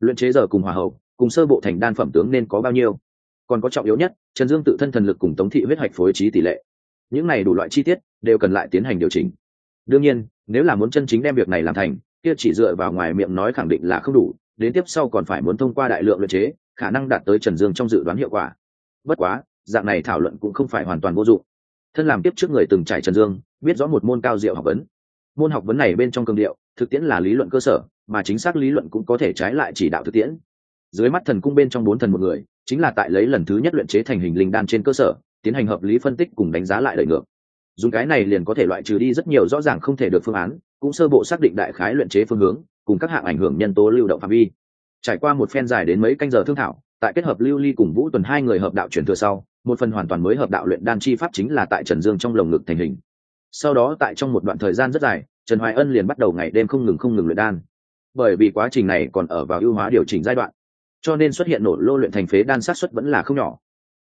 Luyện chế giờ cùng hòa hậu, cùng sơ bộ thành đan phẩm tướng nên có bao nhiêu? Còn có trọng yếu nhất, trần dương tự thân thần lực cùng tống thị huyết hoạch phối trí tỷ lệ. Những này đủ loại chi tiết, đều cần lại tiến hành điều chỉnh. Đương nhiên, nếu là muốn chân chính đem việc này làm thành, kia chỉ dựa vào ngoài miệng nói khẳng định là không đủ, đến tiếp sau còn phải muốn thông qua đại lượng luyện chế, khả năng đạt tới trần dương trong dự đoán hiệu quả bất quá, dạng này thảo luận cũng không phải hoàn toàn vô dụng. Thân làm tiếp trước người từng trải trần dương, biết rõ một môn cao diệu học vấn. Môn học vấn này bên trong cương điệu, thực tiễn là lý luận cơ sở, mà chính xác lý luận cũng có thể trái lại chỉ đạo thực tiễn. Dưới mắt thần cung bên trong bốn thần một người, chính là tại lấy lần thứ nhất luyện chế thành hình linh đan trên cơ sở, tiến hành hợp lý phân tích cùng đánh giá lại lợi ngược. Dùng cái này liền có thể loại trừ đi rất nhiều rõ ràng không thể được phương án, cũng sơ bộ xác định đại khái luyện chế phương hướng, cùng các hạng ảnh hưởng nhân tố lưu động phạm vi. Trải qua một phen dài đến mấy canh giờ thương thảo tại kết hợp lưu ly cùng vũ tuần hai người hợp đạo chuyển thừa sau, một phần hoàn toàn mới hợp đạo luyện đan chi pháp chính là tại trần dương trong lồng ngực thành hình. Sau đó tại trong một đoạn thời gian rất dài, trần hoài ân liền bắt đầu ngày đêm không ngừng không ngừng luyện đan. Bởi vì quá trình này còn ở vào ưu hóa điều chỉnh giai đoạn, cho nên xuất hiện nổ lô luyện thành phế đan sát xuất vẫn là không nhỏ.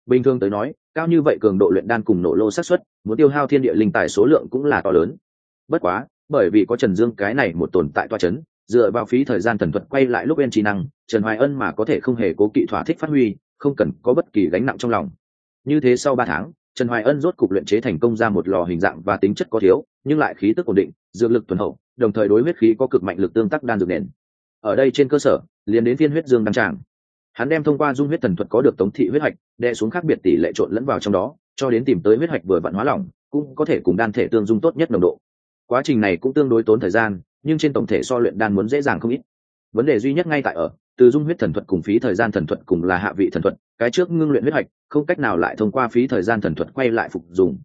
Bình thường tới nói, cao như vậy cường độ luyện đan cùng nổ lô sát xuất muốn tiêu hao thiên địa linh tài số lượng cũng là to lớn. Bất quá, bởi vì có trần dương cái này một tồn tại toa c h ấ n dựa vào phí thời gian thần thuật quay lại lúc bên trí năng, trần hoài ân mà có thể không hề cố kỵ thỏa thích phát huy, không cần có bất kỳ gánh nặng trong lòng. Như thế sau ba tháng, trần hoài ân rốt cục luyện chế thành công ra một lò hình dạng và tính chất có thiếu, nhưng lại khí tức ổn định, dược lực tuần hậu, đồng thời đối huyết khí có cực mạnh lực tương tác đan dược nền. Ở đây trên cơ sở, liền đến viên huyết dương đăng tràng. Hắn đem thông qua dung huyết thần thuật có được tống thị huyết hạch đe xuống khác biệt tỷ lệ trộn lẫn vào trong đó, cho đến tìm tới huyết hạch vừa vặn hóa lỏng, cũng có thể cùng đan thể tương dung tốt nhất nồng độ. Quá trình này cũng tương đối tốn thời gian nhưng trên tổng thể so luyện đan muốn dễ dàng không ít. Vấn đề duy nhất ngay tại ở, từ dung huyết thần thuật cùng phí thời gian thần thuật cùng là hạ vị thần thuật, cái trước ngưng luyện huyết hạch, không cách nào lại thông qua phí thời gian thần thuật quay lại phục dùng.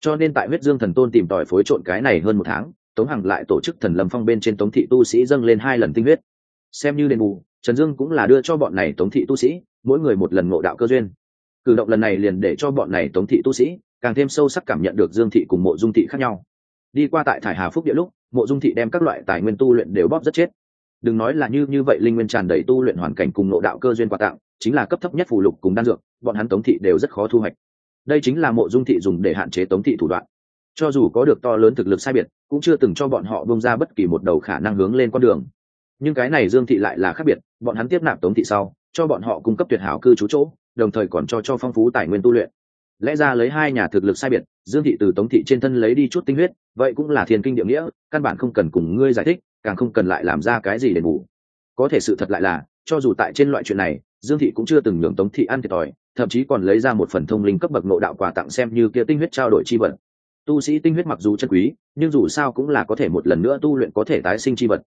Cho nên tại huyết dương thần tôn tìm tòi phối trộn cái này hơn một tháng, tống hằng lại tổ chức thần lâm phong bên trên tống thị tu sĩ dâng lên hai lần tinh huyết. Xem như đền bù, trần dương cũng là đưa cho bọn này tống thị tu sĩ, mỗi người một lần ngộ đạo cơ duyên. Cử động lần này liền để cho bọn này tống thị tu sĩ càng thêm sâu sắc cảm nhận được dương thị cùng mộ dung thị khác nhau. Đi qua tại thải hà phúc địa lúc mộ dung thị đem các loại tài nguyên tu luyện đều bóp rất chết. Đừng nói là như như vậy linh nguyên tràn đầy tu luyện hoàn cảnh cùng nộ đạo cơ duyên quà tặng, chính là cấp thấp nhất phù lục cùng đan dược, bọn hắn tống thị đều rất khó thu hoạch. Đây chính là mộ dung thị dùng để hạn chế tống thị thủ đoạn. Cho dù có được to lớn thực lực sai biệt, cũng chưa từng cho bọn họ bông ra bất kỳ một đầu khả năng hướng lên con đường. Nhưng cái này dương thị lại là khác biệt, bọn hắn tiếp nạp tống thị sau, cho bọn họ cung cấp tuyệt hảo cư trú chỗ, đồng thời còn cho cho phong phú tài nguyên tu luyện lẽ ra lấy hai nhà thực lực sai biệt, dương thị từ tống thị trên thân lấy đi chút tinh huyết, vậy cũng là thiên kinh địa nghĩa, căn bản không cần cùng ngươi giải thích, càng không cần lại làm ra cái gì để ngủ có thể sự thật lại là, cho dù tại trên loại chuyện này, dương thị cũng chưa từng nhường tống thị ăn thiệt thòi, thậm chí còn lấy ra một phần thông linh cấp bậc nội đạo quà tặng xem như kia tinh huyết trao đổi chi vật. Tu sĩ tinh huyết mặc dù chân quý, nhưng dù sao cũng là có thể một lần nữa tu luyện có thể tái sinh chi vật.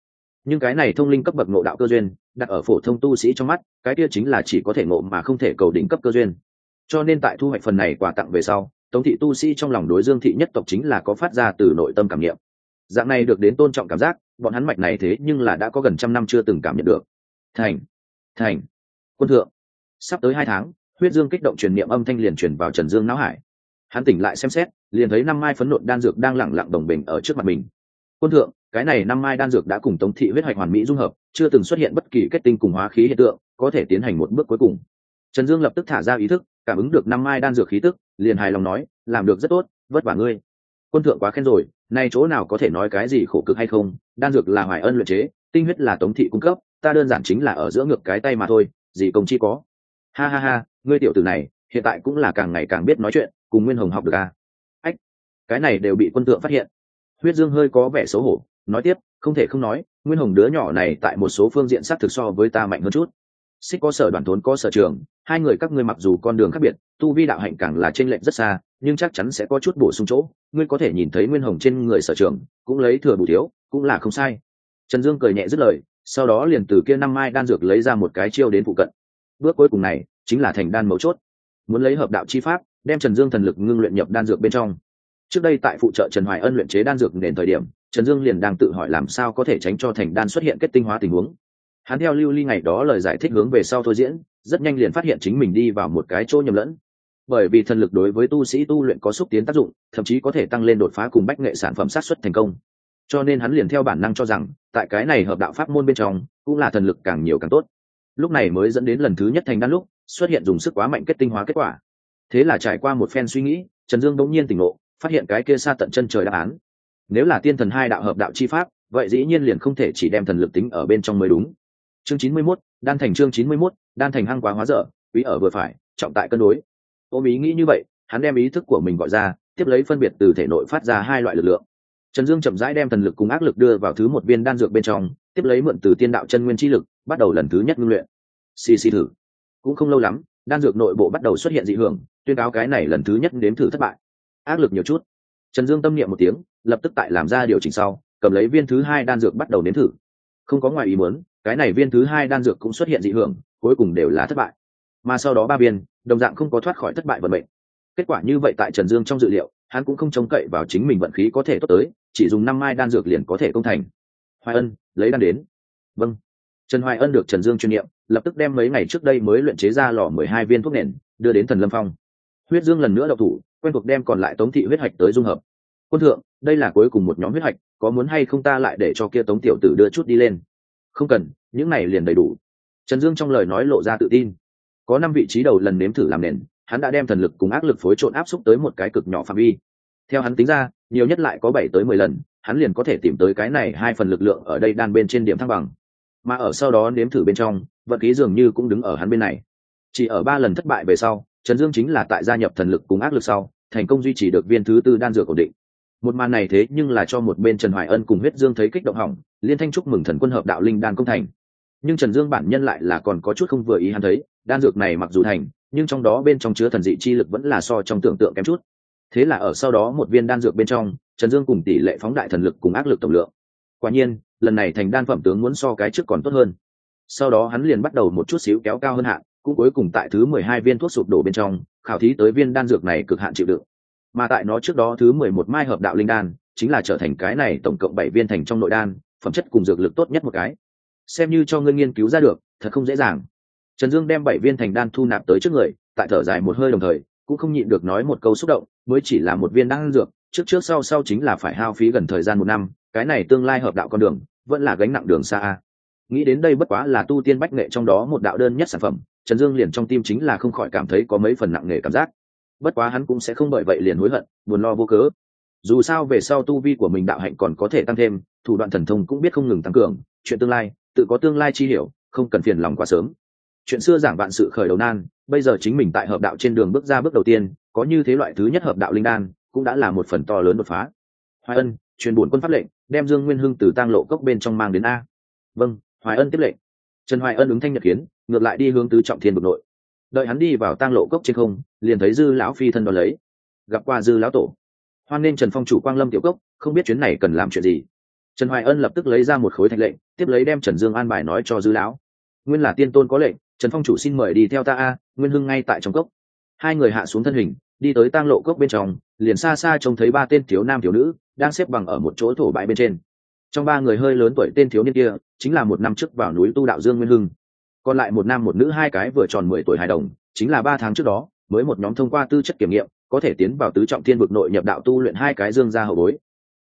Nhưng cái này thông linh cấp bậc ngộ đạo cơ duyên, đặt ở phổ thông tu sĩ trong mắt, cái kia chính là chỉ có thể ngộ mà không thể cầu đỉnh cấp cơ duyên cho nên tại thu hoạch phần này quà tặng về sau, tống thị tu sĩ trong lòng đối dương thị nhất tộc chính là có phát ra từ nội tâm cảm nghiệm. Dạng này được đến tôn trọng cảm giác, bọn hắn mạch này thế nhưng là đã có gần trăm năm chưa từng cảm nhận được. Thành thành, quân thượng. Sắp tới hai tháng, huyết dương kích động truyền niệm âm thanh liền truyền vào trần dương não hải. Hắn tỉnh lại xem xét, liền thấy năm mai phấn nộn đan dược đang lẳng lặng đồng bình ở trước mặt mình. Quân thượng, cái này năm mai đan dược đã cùng tống thị huyết hoạch hoàn mỹ dung hợp, chưa từng xuất hiện bất kỳ kết tinh cùng hóa khí hiện tượng, có thể tiến hành một bước cuối cùng trần dương lập tức thả ra ý thức, cảm ứng được năm mai đan dược khí tức, liền hài lòng nói, làm được rất tốt, vất vả ngươi. Quân thượng quá khen rồi, nay chỗ nào có thể nói cái gì khổ cực hay không? Đan dược là hoài ân luyện chế, tinh huyết là tống thị cung cấp, ta đơn giản chính là ở giữa ngược cái tay mà thôi, gì công chi có. Ha ha ha, ngươi tiểu tử này, hiện tại cũng là càng ngày càng biết nói chuyện, cùng nguyên hồng học được à. ách, cái này đều bị quân thượng phát hiện. Huyết dương hơi có vẻ xấu hổ, nói tiếp, không thể không nói, nguyên hồng đứa nhỏ này tại một số phương diện s á t thực so với ta mạnh hơn chút xích có sở đoàn thốn có sở trường, hai người các ngươi mặc dù con đường khác biệt, tu vi đạo hạnh càng là t r ê n lệch rất xa, nhưng chắc chắn sẽ có chút bổ sung chỗ, ngươi có thể nhìn thấy nguyên hồng trên người sở trường, cũng lấy thừa bù thiếu, cũng là không sai. Trần dương cười nhẹ dứt lời, sau đó liền từ kia năm mai đan dược lấy ra một cái chiêu đến phụ cận. Bước cuối cùng này, chính là thành đan mấu chốt. Muốn lấy hợp đạo chi pháp, đem trần dương thần lực ngưng luyện nhập đan dược bên trong. Trước đây tại phụ trợ trần hoài ân luyện chế đan dược nền thời điểm, trần dương liền đang tự hỏi làm sao có thể tránh cho thành đan xuất hiện kết tinh hóa tình huống hắn theo lưu ly ngày đó lời giải thích hướng về sau thôi diễn, rất nhanh liền phát hiện chính mình đi vào một cái chỗ nhầm lẫn. Bởi vì thần lực đối với tu sĩ tu luyện có xúc tiến tác dụng, thậm chí có thể tăng lên đột phá cùng bách nghệ sản phẩm sát xuất thành công. Cho nên hắn liền theo bản năng cho rằng, tại cái này hợp đạo pháp môn bên trong, cũng là thần lực càng nhiều càng tốt. Lúc này mới dẫn đến lần thứ nhất thành đan lúc, xuất hiện dùng sức quá mạnh kết tinh hóa kết quả. Thế là trải qua một phen suy nghĩ, trần dương bỗng nhiên tỉnh ngộ, phát hiện cái kia xa tận chân trời đáp án. Nếu là tiên thần hai đạo hợp đạo chi pháp, vậy dĩ nhiên liền không thể chỉ đem thần lực tính ở bên trong mới đúng chương chín mươi 91, đan thành chương chín mươi 91, đan thành hăng quá hóa dở quý ở vừa phải trọng tại cân đối. Ôm ý nghĩ như vậy hắn đem ý thức của mình gọi ra tiếp lấy phân biệt từ thể nội phát ra hai loại lực lượng. Trần dương chậm rãi đem thần lực cùng ác lực đưa vào thứ một viên đan dược bên trong tiếp lấy mượn từ tiên đạo chân nguyên chi lực bắt đầu lần thứ nhất ngưng luyện. Xì xì thử. Cũng không lâu lắm đan dược nội bộ bắt đầu xuất hiện dị hưởng tuyên cáo cái này lần thứ nhất nếm thử thất bại. Ác lực nhiều chút. Trần dương tâm niệm một tiếng lập tức tại làm ra điều chỉnh sau cầm lấy viên thứ hai đan dược bắt đầu nếm thử không có ngoài ý muốn, cái này viên thứ hai đan dược cũng xuất hiện dị hưởng, cuối cùng đều là thất bại. Mà sau đó ba viên, đồng dạng không có thoát khỏi thất bại vận mệnh. Kết quả như vậy tại trần dương trong dự liệu, hắn cũng không trông cậy vào chính mình vận khí có thể tốt tới, chỉ dùng năm mai đan dược liền có thể công thành. Hoài ân, lấy đan đến. Vâng. Trần hoài ân được trần dương chuyên nghiệm lập tức đem mấy ngày trước đây mới luyện chế ra lò mười hai viên thuốc nền, đưa đến thần lâm phong. Huyết dương lần nữa đậu thủ, quen thuộc đem còn lại tống thị huyết hạch tới dung hợp. Quân thượng, đây là cuối cùng một nhóm huyết hạch có muốn hay không ta lại để cho kia tống tiểu tử đưa chút đi lên? Không cần, những này liền đầy đủ. Trần dương trong lời nói lộ ra tự tin. Có năm vị trí đầu lần nếm thử làm nền, hắn đã đem thần lực cùng ác lực phối trộn áp xúc tới một cái cực nhỏ phạm vi. Theo hắn tính ra, nhiều nhất lại có bảy tới mười lần, hắn liền có thể tìm tới cái này hai phần lực lượng ở đây đan bên trên điểm thăng bằng. Mà ở sau đó nếm thử bên trong vật khí dường như cũng đứng ở hắn bên này. Chỉ ở ba lần thất bại về sau, trần dương chính là tại gia nhập thần lực cùng ác lực sau, thành công duy trì được viên thứ tư đan dược ổn định một màn này thế nhưng là cho một bên trần hoài ân cùng huyết dương thấy kích động hỏng, liên thanh chúc mừng thần quân hợp đạo linh đan công thành. Nhưng trần dương bản nhân lại là còn có chút không vừa ý hắn thấy, đan dược này mặc dù thành, nhưng trong đó bên trong chứa thần dị chi lực vẫn là so trong tưởng tượng kém chút. Thế là ở sau đó một viên đan dược bên trong, trần dương cùng tỷ lệ phóng đại thần lực cùng ác lực tổng lượng. Quả nhiên, lần này thành đan phẩm tướng muốn so cái trước còn tốt hơn. Sau đó hắn liền bắt đầu một chút xíu kéo cao hơn hạn, cũng cuối cùng tại thứ mười hai viên thuốc sụp đổ bên trong, khảo thí tới viên đan dược này cực hạn chịu đựng mà tại nó trước đó thứ mười một mai hợp đạo linh đan, chính là trở thành cái này tổng cộng bảy viên thành trong nội đan, phẩm chất cùng dược lực tốt nhất một cái. Xem như cho ngươi nghiên cứu ra được, thật không dễ dàng. Trần dương đem bảy viên thành đan thu nạp tới trước người, tại thở dài một hơi đồng thời, cũng không nhịn được nói một câu xúc động, mới chỉ là một viên đan dược, trước trước sau sau chính là phải hao phí gần thời gian một năm, cái này tương lai hợp đạo con đường, vẫn là gánh nặng đường xa nghĩ đến đây bất quá là tu tiên bách nghệ trong đó một đạo đơn nhất sản phẩm, trần dương liền trong tim chính là không khỏi cảm thấy có mấy phần nặng nề cảm giác bất quá hắn cũng sẽ không bởi vậy liền hối hận, buồn lo vô cớ. Dù sao về sau tu vi của mình đạo hạnh còn có thể tăng thêm, thủ đoạn thần thông cũng biết không ngừng tăng cường, chuyện tương lai, tự có tương lai chi hiểu, không cần phiền lòng quá sớm. Chuyện xưa giảng vạn sự khởi đầu nan, bây giờ chính mình tại hợp đạo trên đường bước ra bước đầu tiên, có như thế loại thứ nhất hợp đạo linh đan, cũng đã là một phần to lớn đột phá. Hoài ân, truyền bổn quân pháp lệnh, đem dương nguyên hưng từ tang lộ cốc bên trong mang đến a. Vâng hoài ân tiếp lệnh. Trần hoài ân ứng thanh nhật kiến, ngược lại đi hướng tứ trọng thiên bực nội đợi hắn đi vào tang lộ cốc trên không, liền thấy dư lão phi thân đón lấy. Gặp qua dư lão tổ. Hoan nên trần phong chủ quang lâm tiểu cốc, không biết chuyến này cần làm chuyện gì. Trần hoài ân lập tức lấy ra một khối thạch lệnh, tiếp lấy đem trần dương an bài nói cho dư lão. Nguyên là tiên tôn có lệnh, trần phong chủ xin mời đi theo ta a, nguyên hưng ngay tại trong cốc. Hai người hạ xuống thân hình, đi tới tang lộ cốc bên trong, liền xa xa trông thấy ba tên thiếu nam thiếu nữ, đang xếp bằng ở một chỗ thổ bãi bên trên. Trong ba người hơi lớn tuổi tên thiếu niên kia, chính là một năm trước vào núi tu đạo dương nguyên hưng còn lại một nam một nữ hai cái vừa tròn mười tuổi hài đồng, chính là ba tháng trước đó, mới một nhóm thông qua tư chất kiểm nghiệm, có thể tiến vào tứ trọng thiên vực nội nhập đạo tu luyện hai cái dương gia hậu bối.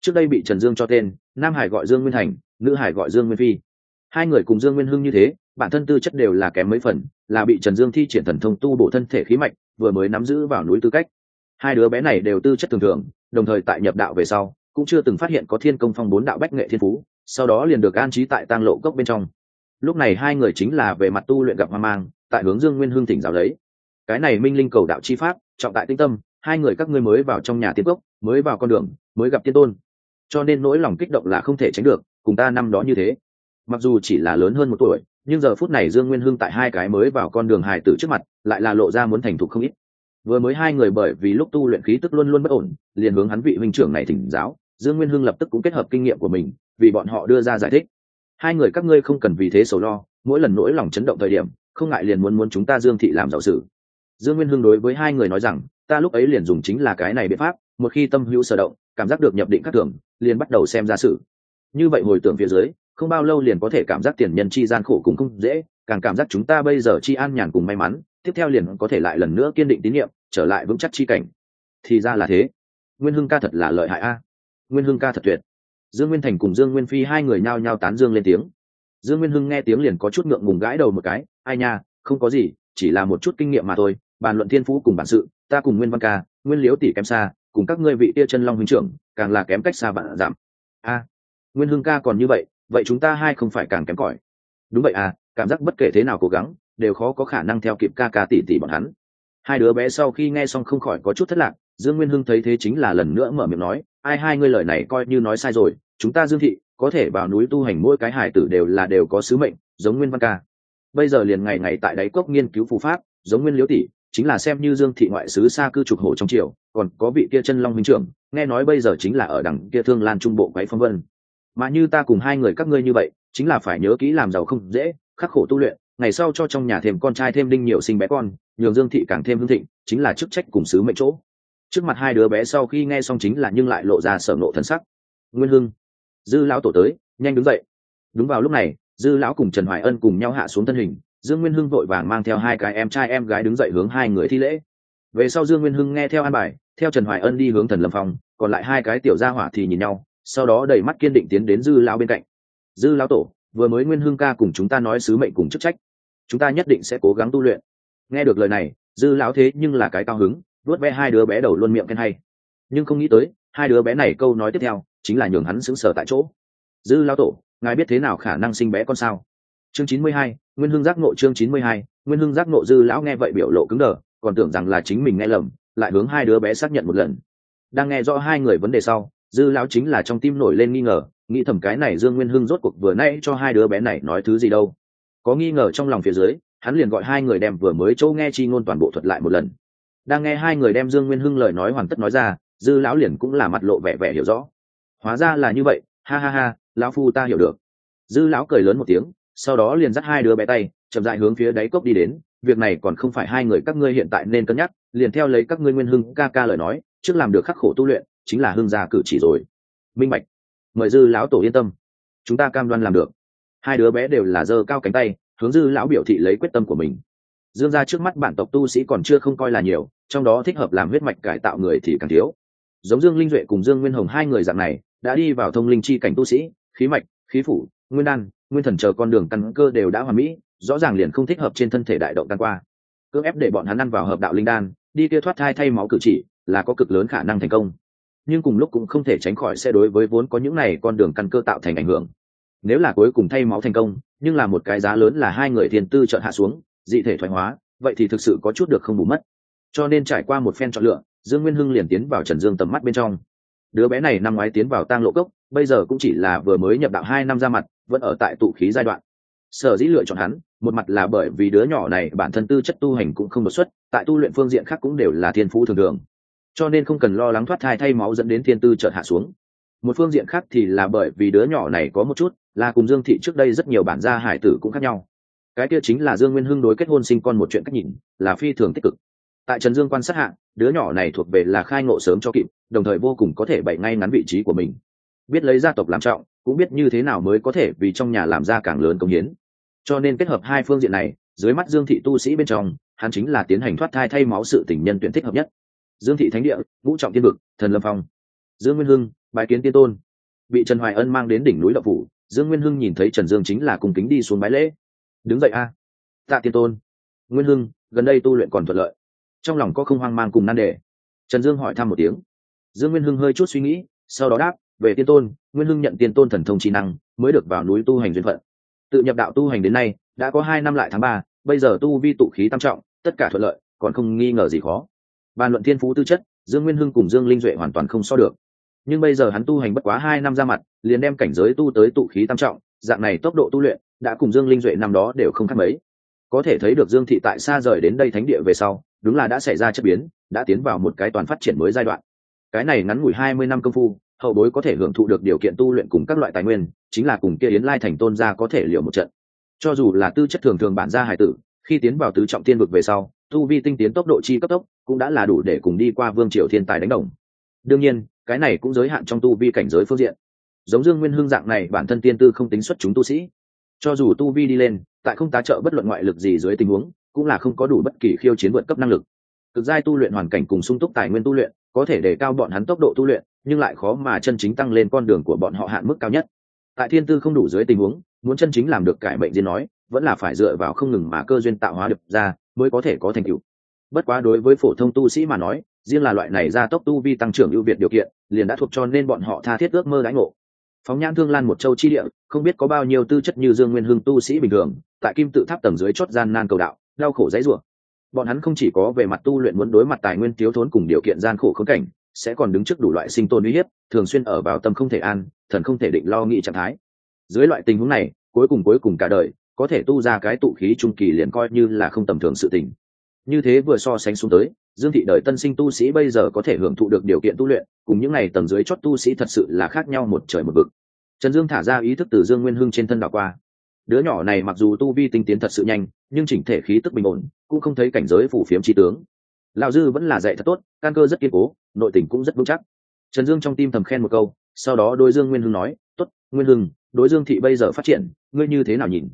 Trước đây bị trần dương cho tên, nam hải gọi dương nguyên thành nữ hải gọi dương nguyên phi. Hai người cùng dương nguyên hưng như thế, bản thân tư chất đều là kém mấy phần, là bị trần dương thi triển thần thông tu bổ thân thể khí mạch, vừa mới nắm giữ vào núi tư cách. Hai đứa bé này đều tư chất thường thường, đồng thời tại nhập đạo về sau, cũng chưa từng phát hiện có thiên công phong bốn đạo bách nghệ thiên phú, sau đó liền được an trí tại tang lộ cốc bên trong lúc này hai người chính là về mặt tu luyện gặp hoang mang, tại hướng dương nguyên hương thỉnh giáo lấy cái này minh linh cầu đạo chi pháp, trọng tại tinh tâm, hai người các ngươi mới vào trong nhà tiên cốc, mới vào con đường, mới gặp tiên tôn. Cho nên nỗi lòng kích động là không thể tránh được, cùng ta năm đó như thế. Mặc dù chỉ là lớn hơn một tuổi, nhưng giờ phút này dương nguyên hưng tại hai cái mới vào con đường hài tử trước mặt, lại là lộ ra muốn thành thục không ít. Vừa mới hai người bởi vì lúc tu luyện khí tức luôn luôn bất ổn, liền hướng hắn vị huynh trưởng này thỉnh giáo. Dương nguyên hưng lập tức cũng kết hợp kinh nghiệm của mình, vì bọn họ đưa ra giải thích hai người các ngươi không cần vì thế sầu lo, mỗi lần nỗi lòng chấn động thời điểm, không ngại liền muốn muốn chúng ta dương thị làm giàu sự. Dương nguyên hưng đối với hai người nói rằng, ta lúc ấy liền dùng chính là cái này biện pháp, một khi tâm hữu sở động, cảm giác được nhập định các tưởng, liền bắt đầu xem ra sự. Như vậy hồi tưởng phía dưới, không bao lâu liền có thể cảm giác tiền nhân chi gian khổ cũng không dễ, càng cảm giác chúng ta bây giờ chi an nhàn cùng may mắn, tiếp theo liền có thể lại lần nữa kiên định tín nhiệm, trở lại vững chắc chi cảnh. Thì ra là thế. Nguyên hưng ca thật là lợi hại a. Nguyên hưng ca thật tuyệt dương nguyên thành cùng dương nguyên phi hai người nhao nhao tán dương lên tiếng. Dương nguyên hưng nghe tiếng liền có chút ngượng ngùng gãi đầu một cái, ai nha, không có gì, chỉ là một chút kinh nghiệm mà thôi, bàn luận thiên phú cùng bản sự, ta cùng nguyên văn ca, nguyên liếu tỷ kém xa, cùng các ngươi vị tia chân long huynh trưởng, càng là kém cách xa bạn giảm. A, nguyên hưng ca còn như vậy vậy chúng ta hai không phải càng kém cỏi. Đúng vậy à cảm giác bất kể thế nào cố gắng, đều khó có khả năng theo kịp ca ca tỷ tỷ bọn hắn. Hai đứa bé sau khi nghe xong không khỏi có chút thất lạc, dương nguyên hưng thấy thế chính là lần nữa mở miệng nói, ai, hai ngươi lời này coi như nói sai rồi chúng ta dương thị, có thể vào núi tu hành mỗi cái hải tử đều là đều có sứ mệnh, giống nguyên văn ca. Bây giờ liền ngày ngày tại đáy cốc nghiên cứu phù pháp, giống nguyên liễu tỷ, chính là xem như dương thị ngoại sứ xa cư trục hổ trong triều, còn có vị kia chân long minh trưởng, nghe nói bây giờ chính là ở đằng kia thương lan trung bộ quấy phong vân. Mà như ta cùng hai người các ngươi như vậy, chính là phải nhớ kỹ làm giàu không dễ, khắc khổ tu luyện, ngày sau cho trong nhà thêm con trai thêm đinh nhiều sinh bé con, nhường dương thị càng thêm hương thịnh, chính là chức trách cùng sứ mệnh chỗ. Trước mặt hai đứa bé sau khi nghe xong chính là nhưng lại lộ ra sở nộ thần sắc. Nguyên hưng dư lão tổ tới, nhanh đứng dậy. Đúng vào lúc này, dư lão cùng trần hoài ân cùng nhau hạ xuống thân hình, dương nguyên hưng vội vàng mang theo hai cái em trai em gái đứng dậy hướng hai người thi lễ. Về sau dương nguyên hưng nghe theo an bài, theo trần hoài ân đi hướng thần lâm phong, còn lại hai cái tiểu gia hỏa thì nhìn nhau, sau đó đầy mắt kiên định tiến đến dư lão bên cạnh. Dư lão tổ, vừa mới nguyên hưng ca cùng chúng ta nói sứ mệnh cùng chức trách. Chúng ta nhất định sẽ cố gắng tu luyện. Nghe được lời này, dư lão thế nhưng là cái cao hứng, vuốt ve hai đứa bé đầu luôn miệng khen hay. Nhưng không nghĩ tới, hai đứa bé này câu nói tiếp theo chính là nhường hắn sững sờ tại chỗ. Dư lão tổ, ngài biết thế nào khả năng sinh bé con sao? Chương chín mươi hai, nguyên hưng giác nộ chương chín mươi hai, nguyên hưng giác nộ dư lão nghe vậy biểu lộ cứng đờ, còn tưởng rằng là chính mình nghe lầm, lại hướng hai đứa bé xác nhận một lần. Đang nghe rõ hai người vấn đề sau, dư lão chính là trong tim nổi lên nghi ngờ, nghĩ thầm cái này dương nguyên hưng rốt cuộc vừa nay cho hai đứa bé này nói thứ gì đâu. Có nghi ngờ trong lòng phía dưới, hắn liền gọi hai người đem vừa mới châu nghe chi ngôn toàn bộ thuật lại một lần. Đang nghe hai người đem dương nguyên hưng lời nói hoàn tất nói ra, dư lão liền cũng là mặt lộ vẻ vẻ hiểu rõ hóa ra là như vậy, ha ha ha, lão phu ta hiểu được. Dư lão cười lớn một tiếng, sau đó liền dắt hai đứa bé tay, chậm dại hướng phía đáy cốc đi đến, việc này còn không phải hai người các ngươi hiện tại nên cân nhắc, liền theo lấy các ngươi nguyên hưng ca ca lời nói, trước làm được khắc khổ tu luyện, chính là hưng gia cử chỉ rồi. Minh bạch, mời dư lão tổ yên tâm, chúng ta cam đoan làm được. Hai đứa bé đều là dơ cao cánh tay, hướng dư lão biểu thị lấy quyết tâm của mình. Dương gia trước mắt bản tộc tu sĩ còn chưa không coi là nhiều, trong đó thích hợp làm huyết mạch cải tạo người thì càng thiếu. Giống dương linh duệ cùng dương nguyên hồng hai người dạng này đã đi vào thông linh chi cảnh tu sĩ, khí mạch, khí phủ, nguyên đan, nguyên thần chờ con đường căn cơ đều đã hoàn mỹ, rõ ràng liền không thích hợp trên thân thể đại động căn qua. Cưỡng ép để bọn hắn ăn vào hợp đạo linh đan, đi kia thoát thai thay máu cử chỉ là có cực lớn khả năng thành công. Nhưng cùng lúc cũng không thể tránh khỏi sẽ đối với vốn có những này con đường căn cơ tạo thành ảnh hưởng. Nếu là cuối cùng thay máu thành công, nhưng là một cái giá lớn là hai người thiên tư trợn hạ xuống, dị thể thoái hóa, vậy thì thực sự có chút được không bù mất. Cho nên trải qua một phen chọn lựa, dương nguyên hưng liền tiến vào trần dương tầm mắt bên trong đứa bé này năm ngoái tiến vào tang lộ cốc, bây giờ cũng chỉ là vừa mới nhập đạo hai năm ra mặt, vẫn ở tại tụ khí giai đoạn. Sở dĩ lựa chọn hắn, một mặt là bởi vì đứa nhỏ này bản thân tư chất tu hành cũng không đột xuất, tại tu luyện phương diện khác cũng đều là thiên phú thường thường. Cho nên không cần lo lắng thoát thai thay máu dẫn đến thiên tư chợt hạ xuống. Một phương diện khác thì là bởi vì đứa nhỏ này có một chút, là cùng dương thị trước đây rất nhiều bản gia hải tử cũng khác nhau. Cái kia chính là dương nguyên hưng đối kết hôn sinh con một chuyện cách nhìn, là phi thường tích cực. Tại trần dương quan sát hạng đứa nhỏ này thuộc về là khai ngộ sớm cho kịp đồng thời vô cùng có thể bày ngay ngắn vị trí của mình. Biết lấy gia tộc làm trọng, cũng biết như thế nào mới có thể vì trong nhà làm ra càng lớn công hiến. Cho nên kết hợp hai phương diện này, dưới mắt dương thị tu sĩ bên trong, hắn chính là tiến hành thoát thai thay máu sự tình nhân tuyển thích hợp nhất. Dương thị thánh địa vũ trọng tiên vực, thần lâm phong. Dương nguyên hưng, bái kiến tiên tôn. Bị trần hoài ân mang đến đỉnh núi đậu phủ, dương nguyên hưng nhìn thấy trần dương chính là cùng kính đi xuống bái lễ. Đứng dậy a. Tạ tiên tôn. Nguyên hưng, gần đây tu luyện còn thuận lợi. Trong lòng có không hoang mang cùng nan đề. Trần dương hỏi thăm một tiếng dương nguyên hưng hơi chút suy nghĩ, sau đó đáp, về tiên tôn, nguyên hưng nhận tiên tôn thần thông trí năng, mới được vào núi tu hành duyên phận. Tự nhập đạo tu hành đến nay, đã có hai năm lại tháng ba, bây giờ tu vi tụ khí tam trọng, tất cả thuận lợi, còn không nghi ngờ gì khó. Bàn luận thiên phú tư chất, dương nguyên hưng cùng dương linh duệ hoàn toàn không so được. Nhưng bây giờ hắn tu hành bất quá hai năm ra mặt, liền đem cảnh giới tu tới tụ khí tam trọng, dạng này tốc độ tu luyện, đã cùng dương linh duệ năm đó đều không khác mấy. Có thể thấy được dương thị tại xa rời đến đây thánh địa về sau, đúng là đã xảy ra chất biến, đã tiến vào một cái toàn phát triển mới giai đoạn cái này ngắn ngủi hai mươi năm công phu, hậu bối có thể hưởng thụ được điều kiện tu luyện cùng các loại tài nguyên, chính là cùng kia yến lai thành tôn gia có thể liệu một trận. Cho dù là tư chất thường thường bản gia hải tử, khi tiến vào tứ trọng tiên vực về sau, tu vi tinh tiến tốc độ chi cấp tốc cũng đã là đủ để cùng đi qua vương triều thiên tài đánh đồng. Đương nhiên, cái này cũng giới hạn trong tu vi cảnh giới phương diện. Giống dương nguyên hưng dạng này, bản thân tiên tư không tính xuất chúng tu sĩ. Cho dù tu vi đi lên, tại không tá trợ bất luận ngoại lực gì dưới tình huống, cũng là không có đủ bất kỳ khiêu chiến vượt cấp năng lực. Cực giai tu luyện hoàn cảnh cùng sung túc tài nguyên tu luyện có thể để cao bọn hắn tốc độ tu luyện, nhưng lại khó mà chân chính tăng lên con đường của bọn họ hạn mức cao nhất. Tại thiên tư không đủ dưới tình huống, muốn chân chính làm được cải mệnh diên nói, vẫn là phải dựa vào không ngừng mà cơ duyên tạo hóa được ra, mới có thể có thành tựu. Bất quá đối với phổ thông tu sĩ mà nói, riêng là loại này gia tốc tu vi tăng trưởng ưu việt điều kiện, liền đã thuộc cho nên bọn họ tha thiết ước mơ đãi ngộ. Phóng nhãn thương lan một châu chi địa, không biết có bao nhiêu tư chất như dương nguyên hưng tu sĩ bình thường, tại kim tự tháp tầng dưới chót gian nan cầu đạo, đau khổ dãy ruộng bọn hắn không chỉ có về mặt tu luyện muốn đối mặt tài nguyên thiếu thốn cùng điều kiện gian khổ khốn cảnh, sẽ còn đứng trước đủ loại sinh tồn uy hiếp, thường xuyên ở vào tâm không thể an, thần không thể định lo nghĩ trạng thái. Dưới loại tình huống này, cuối cùng cuối cùng cả đời, có thể tu ra cái tụ khí trung kỳ liền coi như là không tầm thường sự tình. Như thế vừa so sánh xuống tới, dương thị đời tân sinh tu sĩ bây giờ có thể hưởng thụ được điều kiện tu luyện, cùng những ngày tầng dưới chót tu sĩ thật sự là khác nhau một trời một vực. Trần dương thả ra ý thức từ dương nguyên hưng trên thân đảo qua đứa nhỏ này mặc dù tu vi tinh tiến thật sự nhanh, nhưng chỉnh thể khí tức bình ổn, cũng không thấy cảnh giới phủ phiếm tri tướng. Lão dư vẫn là dạy thật tốt, căn cơ rất kiên cố, nội tình cũng rất vững chắc. Trần dương trong tim thầm khen một câu, sau đó đôi dương nguyên hưng nói, tốt, nguyên hưng, đối dương thị bây giờ phát triển, ngươi như thế nào nhìn?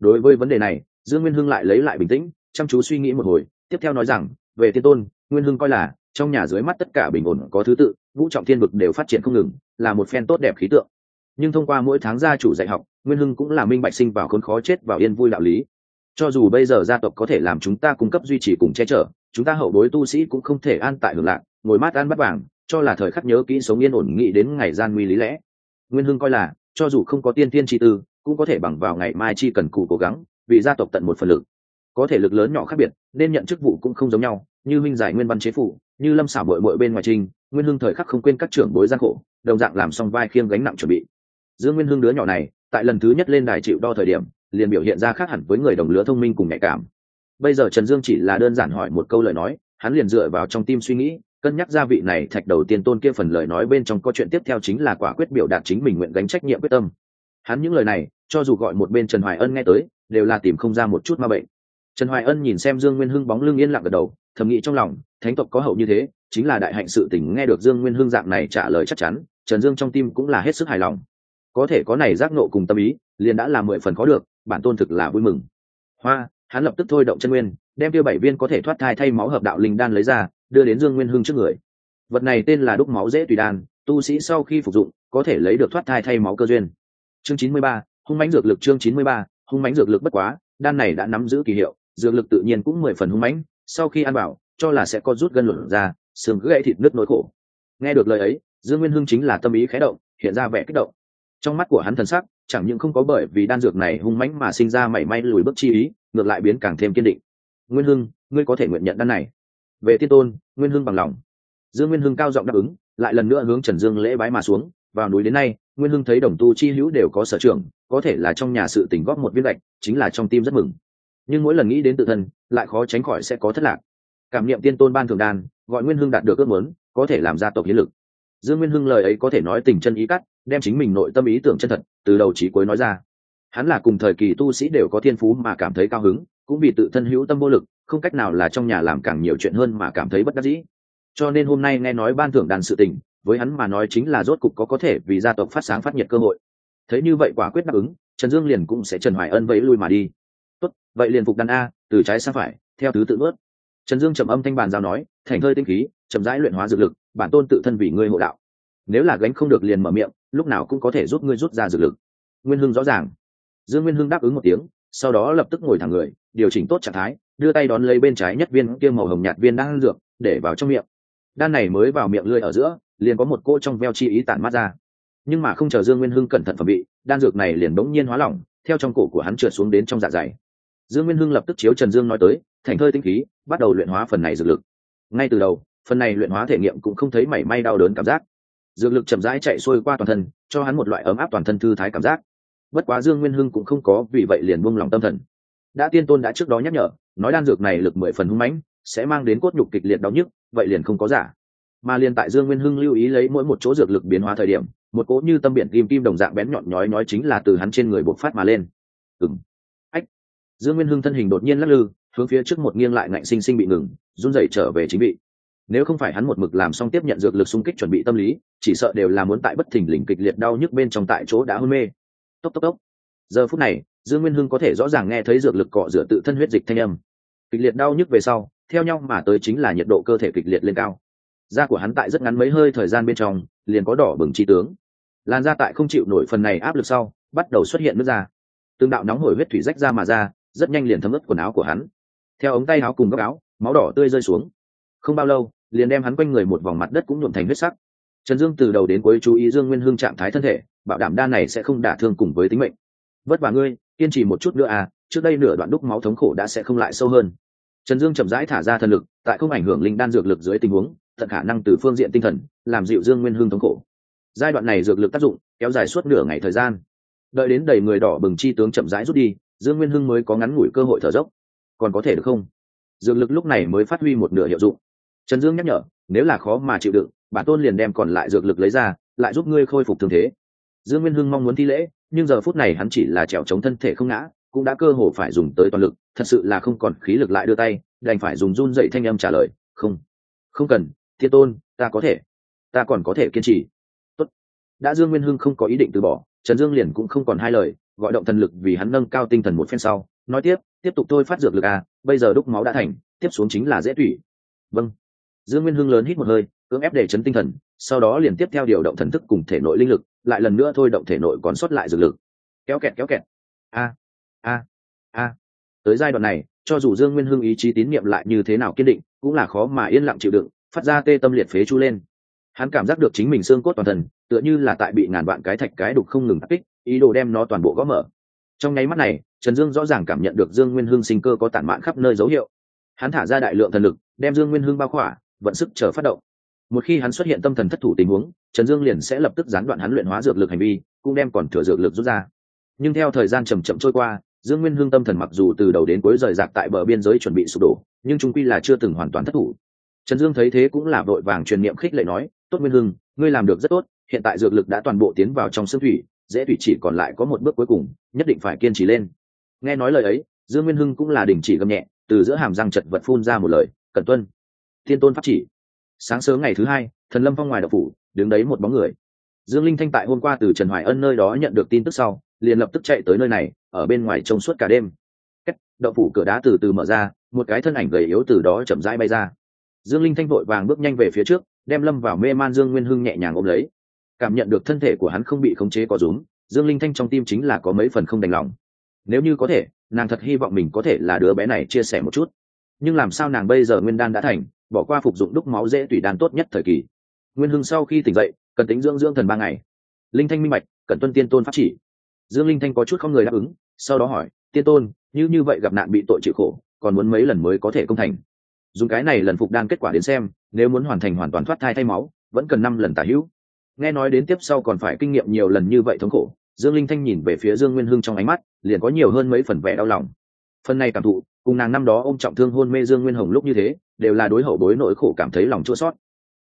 Đối với vấn đề này, dương nguyên hưng lại lấy lại bình tĩnh, chăm chú suy nghĩ một hồi, tiếp theo nói rằng, về thiên tôn, nguyên hưng coi là trong nhà dưới mắt tất cả bình ổn có thứ tự, vũ trọng thiên vực đều phát triển không ngừng, là một phen tốt đẹp khí tượng nhưng thông qua mỗi tháng gia chủ dạy học, nguyên hưng cũng là minh bạch sinh vào khốn khó chết vào yên vui đạo lý. Cho dù bây giờ gia tộc có thể làm chúng ta cung cấp duy trì cùng che chở, chúng ta hậu bối tu sĩ cũng không thể an tại hưởng lạc, ngồi mát ăn bắt vàng, cho là thời khắc nhớ kỹ sống yên ổn nghĩ đến ngày gian nguy lý lẽ. Nguyên hưng coi là, cho dù không có tiên tiên chi tư, cũng có thể bằng vào ngày mai chi cần cù cố gắng, vì gia tộc tận một phần lực. Có thể lực lớn nhỏ khác biệt, nên nhận chức vụ cũng không giống nhau, như minh giải nguyên văn chế phủ, như lâm xảo bội bội bên ngoài trình, nguyên hưng thời khắc không quên các trưởng bối gian khổ, đồng dạng làm xong vai khiêng gánh nặng chuẩn bị dương nguyên hưng đứa nhỏ này, tại lần thứ nhất lên đài chịu đo thời điểm, liền biểu hiện ra khác hẳn với người đồng lứa thông minh cùng nhạy cảm. Bây giờ trần dương chỉ là đơn giản hỏi một câu lời nói, hắn liền dựa vào trong tim suy nghĩ, cân nhắc gia vị này thạch đầu tiên tôn kia phần lời nói bên trong có chuyện tiếp theo chính là quả quyết biểu đạt chính mình nguyện gánh trách nhiệm quyết tâm. Hắn những lời này, cho dù gọi một bên trần hoài ân nghe tới, đều là tìm không ra một chút ma bệnh. Trần hoài ân nhìn xem dương nguyên hưng bóng lưng yên lặng gật đầu, thầm nghĩ trong lòng, thánh tộc có hậu như thế, chính là đại hạnh sự tình nghe được dương nguyên hưng dạng này trả lời chắc chắn, trần dương trong tim cũng là hết sức hài lòng có thể có này giác nộ cùng tâm ý, liền đã là mười phần khó được, bản tôn thực là vui mừng. Hoa, hắn lập tức thôi động chân nguyên, đem tiêu bảy viên có thể thoát thai thay máu hợp đạo linh đan lấy ra, đưa đến dương nguyên hưng trước người. Vật này tên là đúc máu dễ tùy đan, tu sĩ sau khi phục dụng, có thể lấy được thoát thai thay máu cơ duyên. Chương chín mươi ba, hung mãnh dược lực chương chín mươi ba, hung mãnh dược lực bất quá, đan này đã nắm giữ kỳ hiệu, dược lực tự nhiên cũng mười phần hung mãnh, sau khi ăn bảo cho là sẽ có rút gân luận ra, xương gãy thịt nứt nỗi khổ. Nghe được lời ấy, dương nguyên hưng chính là tâm ý khé động, hiện ra vẻ kích động trong mắt của hắn thần sắc, chẳng những không có bởi vì đan dược này hung mãnh mà sinh ra mảy may lùi bước chi ý, ngược lại biến càng thêm kiên định. Nguyên hưng, ngươi có thể nguyện nhận đan này. Về tiên tôn, nguyên hưng bằng lòng. Dương nguyên hưng cao giọng đáp ứng, lại lần nữa hướng trần dương lễ bái mà xuống. Vào núi đến nay, nguyên hưng thấy đồng tu chi hữu đều có sở trường, có thể là trong nhà sự tình góp một viên lệch chính là trong tim rất mừng. Nhưng mỗi lần nghĩ đến tự thân, lại khó tránh khỏi sẽ có thất lạc. Cảm niệm tiên tôn ban thường đan, gọi nguyên hưng đạt được ước muốn, có thể làm ra tộc hiến lực. Dương nguyên hưng lời ấy có thể nói tình chân ý cắt đem chính mình nội tâm ý tưởng chân thật từ đầu chí cuối nói ra. Hắn là cùng thời kỳ tu sĩ đều có thiên phú mà cảm thấy cao hứng, cũng vì tự thân hữu tâm vô lực, không cách nào là trong nhà làm càng nhiều chuyện hơn mà cảm thấy bất đắc dĩ. Cho nên hôm nay nghe nói ban thưởng đàn sự tình, với hắn mà nói chính là rốt cục có có thể vì gia tộc phát sáng phát nhiệt cơ hội. Thấy như vậy quả quyết đáp ứng, trần dương liền cũng sẽ trần hoài ân vẫy lui mà đi. Tốt, vậy liền phục đàn a, từ trái sang phải, theo thứ tự ướt trần dương trầm âm thanh bàn giao nói, thành thơi tinh khí, chậm rãi luyện hóa dược lực, bản tôn tự thân vì ngươi hộ đạo nếu là gánh không được liền mở miệng, lúc nào cũng có thể giúp ngươi rút ra dược lực. Nguyên hưng rõ ràng. Dương nguyên hưng đáp ứng một tiếng, sau đó lập tức ngồi thẳng người, điều chỉnh tốt trạng thái, đưa tay đón lấy bên trái nhất viên kia màu hồng nhạt viên đang dược, để vào trong miệng. Đan này mới vào miệng lưỡi ở giữa, liền có một cỗ trong veo chi ý tản mát ra. Nhưng mà không chờ dương nguyên hưng cẩn thận phẩm bị đan dược này liền đống nhiên hóa lỏng, theo trong cổ của hắn trượt xuống đến trong dạ dày. Dương nguyên hưng lập tức chiếu trần dương nói tới, thành thơi tinh khí, bắt đầu luyện hóa phần này dược lực. Ngay từ đầu, phần này luyện hóa thể nghiệm cũng không thấy mảy may đau đớn cảm giác dược lực chậm rãi chạy xuôi qua toàn thân, cho hắn một loại ấm áp toàn thân thư thái cảm giác. Bất quá dương nguyên hưng cũng không có vì vậy liền buông lòng tâm thần. Đã tiên tôn đã trước đó nhắc nhở, nói đan dược này lực mười phần hung mãnh, sẽ mang đến cốt nhục kịch liệt đau nhức, vậy liền không có giả. Mà liền tại dương nguyên hưng lưu ý lấy mỗi một chỗ dược lực biến hóa thời điểm, một cỗ như tâm biển kim kim đồng dạng bén nhọn nhói nhói chính là từ hắn trên người bộc phát mà lên. Ừng ách. Dương nguyên hưng thân hình đột nhiên lắc lư, hướng phía trước một nghiêng lại ngạnh sinh sinh bị ngừng, run rẩy trở về chính vị nếu không phải hắn một mực làm xong tiếp nhận dược lực xung kích chuẩn bị tâm lý, chỉ sợ đều là muốn tại bất thình lình kịch liệt đau nhức bên trong tại chỗ đã hôn mê. Tốc tốc tốc. Giờ phút này, dương nguyên hưng có thể rõ ràng nghe thấy dược lực cọ rửa tự thân huyết dịch thanh âm. Kịch liệt đau nhức về sau, theo nhau mà tới chính là nhiệt độ cơ thể kịch liệt lên cao. Da của hắn tại rất ngắn mấy hơi thời gian bên trong, liền có đỏ bừng chi tướng. Làn da tại không chịu nổi phần này áp lực sau, bắt đầu xuất hiện nước da. Tương đạo nóng hổi huyết thủy rách ra mà ra, rất nhanh liền thấm ướt quần áo của hắn. Theo ống tay áo cùng góc áo, máu đỏ tươi rơi xuống. Không bao lâu liền đem hắn quanh người một vòng mặt đất cũng nhuộm thành huyết sắc. Trần dương từ đầu đến cuối chú ý dương nguyên hương trạng thái thân thể, bảo đảm đan này sẽ không đả thương cùng với tính mệnh. Vất vả ngươi, kiên trì một chút nữa à trước đây nửa đoạn đúc máu thống khổ đã sẽ không lại sâu hơn. Trần dương chậm rãi thả ra thần lực, tại không ảnh hưởng linh đan dược lực dưới tình huống, tận khả năng từ phương diện tinh thần, làm dịu dương nguyên hương thống khổ. Giai đoạn này dược lực tác dụng, kéo dài suốt nửa ngày thời gian. Đợi đến đầy người đỏ bừng chi tướng chậm rãi rút đi, dương nguyên hưng mới có ngắn ngủi cơ hội thở dốc. Còn có thể được không? Dược lực lúc này mới phát huy một nửa hiệu dụng trần dương nhắc nhở, nếu là khó mà chịu đựng, bản tôn liền đem còn lại dược lực lấy ra, lại giúp ngươi khôi phục thương thế. Dương nguyên hưng mong muốn thi lễ, nhưng giờ phút này hắn chỉ là trèo chống thân thể không ngã, cũng đã cơ hồ phải dùng tới toàn lực, thật sự là không còn khí lực lại đưa tay, đành phải dùng run dậy thanh âm trả lời, không không cần, thiên tôn, ta có thể, ta còn có thể kiên trì. Tốt. đã dương nguyên hưng không có ý định từ bỏ, trần dương liền cũng không còn hai lời, gọi động thần lực vì hắn nâng cao tinh thần một phen sau, nói tiếp tiếp tục tôi phát dược lực à bây giờ đúc máu đã thành, tiếp xuống chính là dễ tủy. Vâng dương nguyên hưng lớn hít một hơi, cưỡng ép để chấn tinh thần, sau đó liền tiếp theo điều động thần thức cùng thể nội linh lực, lại lần nữa thôi động thể nội còn sót lại dược lực. Kéo kẹt kéo kẹt. A a a. Tới giai đoạn này, cho dù dương nguyên hưng ý chí tín nhiệm lại như thế nào kiên định, cũng là khó mà yên lặng chịu đựng, phát ra tê tâm liệt phế chu lên. Hắn cảm giác được chính mình xương cốt toàn thân tựa như là tại bị ngàn vạn cái thạch cái đục không ngừng kích, ý đồ đem nó toàn bộ gõ mở. Trong nháy mắt này, trần dương rõ ràng cảm nhận được dương nguyên hưng sinh cơ có tản mạn khắp nơi dấu hiệu. Hắn thả ra đại lượng thần lực, đem dương nguyên hưng bao khỏa vận sức chờ phát động. Một khi hắn xuất hiện tâm thần thất thủ tình huống, trần dương liền sẽ lập tức gián đoạn hắn luyện hóa dược lực hành vi, cũng đem còn thừa dược lực rút ra. Nhưng theo thời gian chầm chậm trôi qua, dương nguyên hương tâm thần mặc dù từ đầu đến cuối rời rạc tại bờ biên giới chuẩn bị sụp đổ, nhưng trung quy là chưa từng hoàn toàn thất thủ. Trần dương thấy thế cũng là vội vàng truyền niệm khích lệ nói, tốt nguyên hưng, ngươi làm được rất tốt, hiện tại dược lực đã toàn bộ tiến vào trong xương thủy, dễ thủy chỉ còn lại có một bước cuối cùng, nhất định phải kiên trì lên. Nghe nói lời ấy, dương nguyên hưng cũng là đình chỉ gầm nhẹ, từ giữa hàm răng chật vật phun ra một lời, cẩn tuân thiên tôn pháp chỉ. Sáng sớm ngày thứ hai, thần lâm phong ngoài đậu phủ, đứng đấy một bóng người. Dương linh thanh tại hôm qua từ trần hoài ân nơi đó nhận được tin tức sau, liền lập tức chạy tới nơi này, ở bên ngoài trông suốt cả đêm. Cách đậu phủ cửa đá từ từ mở ra, một cái thân ảnh gầy yếu từ đó chậm rãi bay ra. Dương linh thanh vội vàng bước nhanh về phía trước, đem lâm vào mê man dương nguyên hưng nhẹ nhàng ôm lấy. Cảm nhận được thân thể của hắn không bị khống chế có rúm, dương linh thanh trong tim chính là có mấy phần không đành lòng. Nếu như có thể, nàng thật hy vọng mình có thể là đứa bé này chia sẻ một chút. Nhưng làm sao nàng bây giờ nguyên đan đã thành? Bỏ qua phục dụng đúc máu dễ tùy đan tốt nhất thời kỳ. Nguyên hưng sau khi tỉnh dậy, cần tính dưỡng dưỡng thần ba ngày. Linh thanh minh bạch, cần tuân tiên tôn pháp chỉ. Dương linh thanh có chút không người đáp ứng, sau đó hỏi, tiên tôn, như như vậy gặp nạn bị tội chịu khổ, còn muốn mấy lần mới có thể công thành? Dùng cái này lần phục đan kết quả đến xem, nếu muốn hoàn thành hoàn toàn thoát thai thay máu, vẫn cần năm lần tả hữu. Nghe nói đến tiếp sau còn phải kinh nghiệm nhiều lần như vậy thống khổ, dương linh thanh nhìn về phía dương nguyên hưng trong ánh mắt, liền có nhiều hơn mấy phần vẻ đau lòng. Phần này cảm thụ, cùng nàng năm đó ôm trọng thương hôn mê dương nguyên hồng lúc như thế đều là đối hậu bối nỗi khổ cảm thấy lòng chua sót.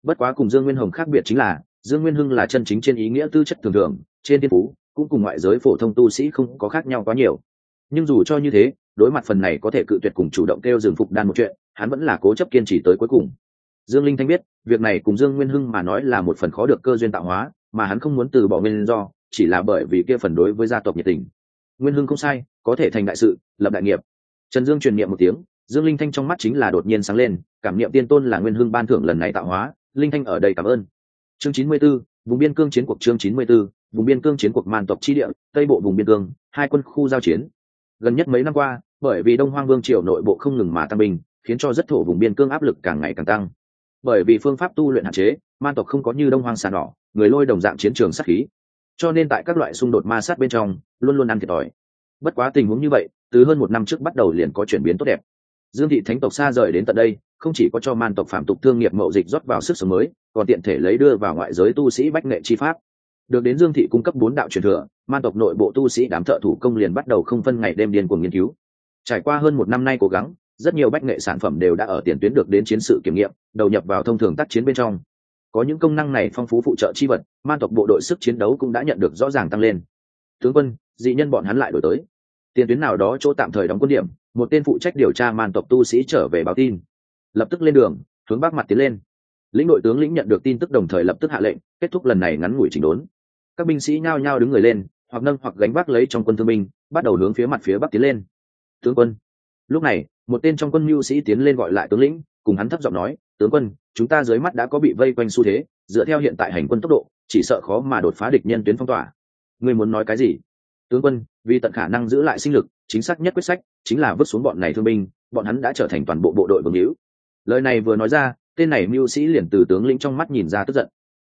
Bất quá cùng dương nguyên hồng khác biệt chính là, dương nguyên hưng là chân chính trên ý nghĩa tư chất thường thường, trên thiên phú, cũng cùng ngoại giới phổ thông tu sĩ không có khác nhau quá nhiều. Nhưng dù cho như thế, đối mặt phần này có thể cự tuyệt cùng chủ động kêu dừng phục đan một chuyện, hắn vẫn là cố chấp kiên trì tới cuối cùng. Dương linh thanh biết, việc này cùng dương nguyên hưng mà nói là một phần khó được cơ duyên tạo hóa, mà hắn không muốn từ bỏ nguyên do, chỉ là bởi vì kia phần đối với gia tộc nhiệt tình. Nguyên hưng không sai, có thể thành đại sự, lập đại nghiệp. Trần dương truyền niệm một tiếng dương linh thanh trong mắt chính là đột nhiên sáng lên cảm niệm tiên tôn là nguyên hưng ban thưởng lần này tạo hóa. Linh thanh ở đây cảm ơn. Chương chín mươi 94, vùng biên cương chiến cuộc chương chín mươi 94, vùng biên cương chiến cuộc man tộc chi địa tây bộ vùng biên cương hai quân khu giao chiến. Gần nhất mấy năm qua bởi vì đông hoang vương triều nội bộ không ngừng mà tăng bình khiến cho rất thổ vùng biên cương áp lực càng ngày càng tăng. Bởi vì phương pháp tu luyện hạn chế man tộc không có như đông hoang sàn đỏ người lôi đồng dạng chiến trường sát khí. Cho nên tại các loại xung đột ma sát bên trong luôn luôn ăn thiệt thòi. Bất quá tình huống như vậy từ hơn một năm trước bắt đầu liền có chuyển biến tốt đẹp dương thị thánh tộc xa rời đến tận đây, không chỉ có cho man tộc phạm tục thương nghiệp mậu dịch rót vào sức sống mới, còn tiện thể lấy đưa vào ngoại giới tu sĩ bách nghệ chi pháp. Được đến dương thị cung cấp bốn đạo truyền thừa, man tộc nội bộ tu sĩ đám thợ thủ công liền bắt đầu không phân ngày đêm điên cuồng nghiên cứu. Trải qua hơn một năm nay cố gắng, rất nhiều bách nghệ sản phẩm đều đã ở tiền tuyến được đến chiến sự kiểm nghiệm, đầu nhập vào thông thường tác chiến bên trong. Có những công năng này phong phú phụ trợ chi vật, man tộc bộ đội sức chiến đấu cũng đã nhận được rõ ràng tăng lên. Tướng quân, dị nhân bọn hắn lại đổi tới. Tiền tuyến nào đó chỗ tạm thời đóng quân điểm một tên phụ trách điều tra man tộc tu sĩ trở về báo tin. Lập tức lên đường, hướng bắc mặt tiến lên. Lĩnh đội tướng lĩnh nhận được tin tức đồng thời lập tức hạ lệnh, kết thúc lần này ngắn ngủi chỉnh đốn. Các binh sĩ nhao nhao đứng người lên, hoặc nâng hoặc gánh vác lấy trong quân thương binh, bắt đầu hướng phía mặt phía bắc tiến lên. Tướng quân. Lúc này, một tên trong quân mưu sĩ tiến lên gọi lại tướng lĩnh, cùng hắn thấp giọng nói, tướng quân, chúng ta dưới mắt đã có bị vây quanh xu thế, dựa theo hiện tại hành quân tốc độ, chỉ sợ khó mà đột phá địch nhân tuyến phong tỏa. Ngươi muốn nói cái gì? Tướng quân vì tận khả năng giữ lại sinh lực, chính xác nhất quyết sách chính là vứt xuống bọn này thương binh, bọn hắn đã trở thành toàn bộ bộ đội vương hữu. Lời này vừa nói ra, tên này mưu sĩ liền từ tướng lĩnh trong mắt nhìn ra tức giận.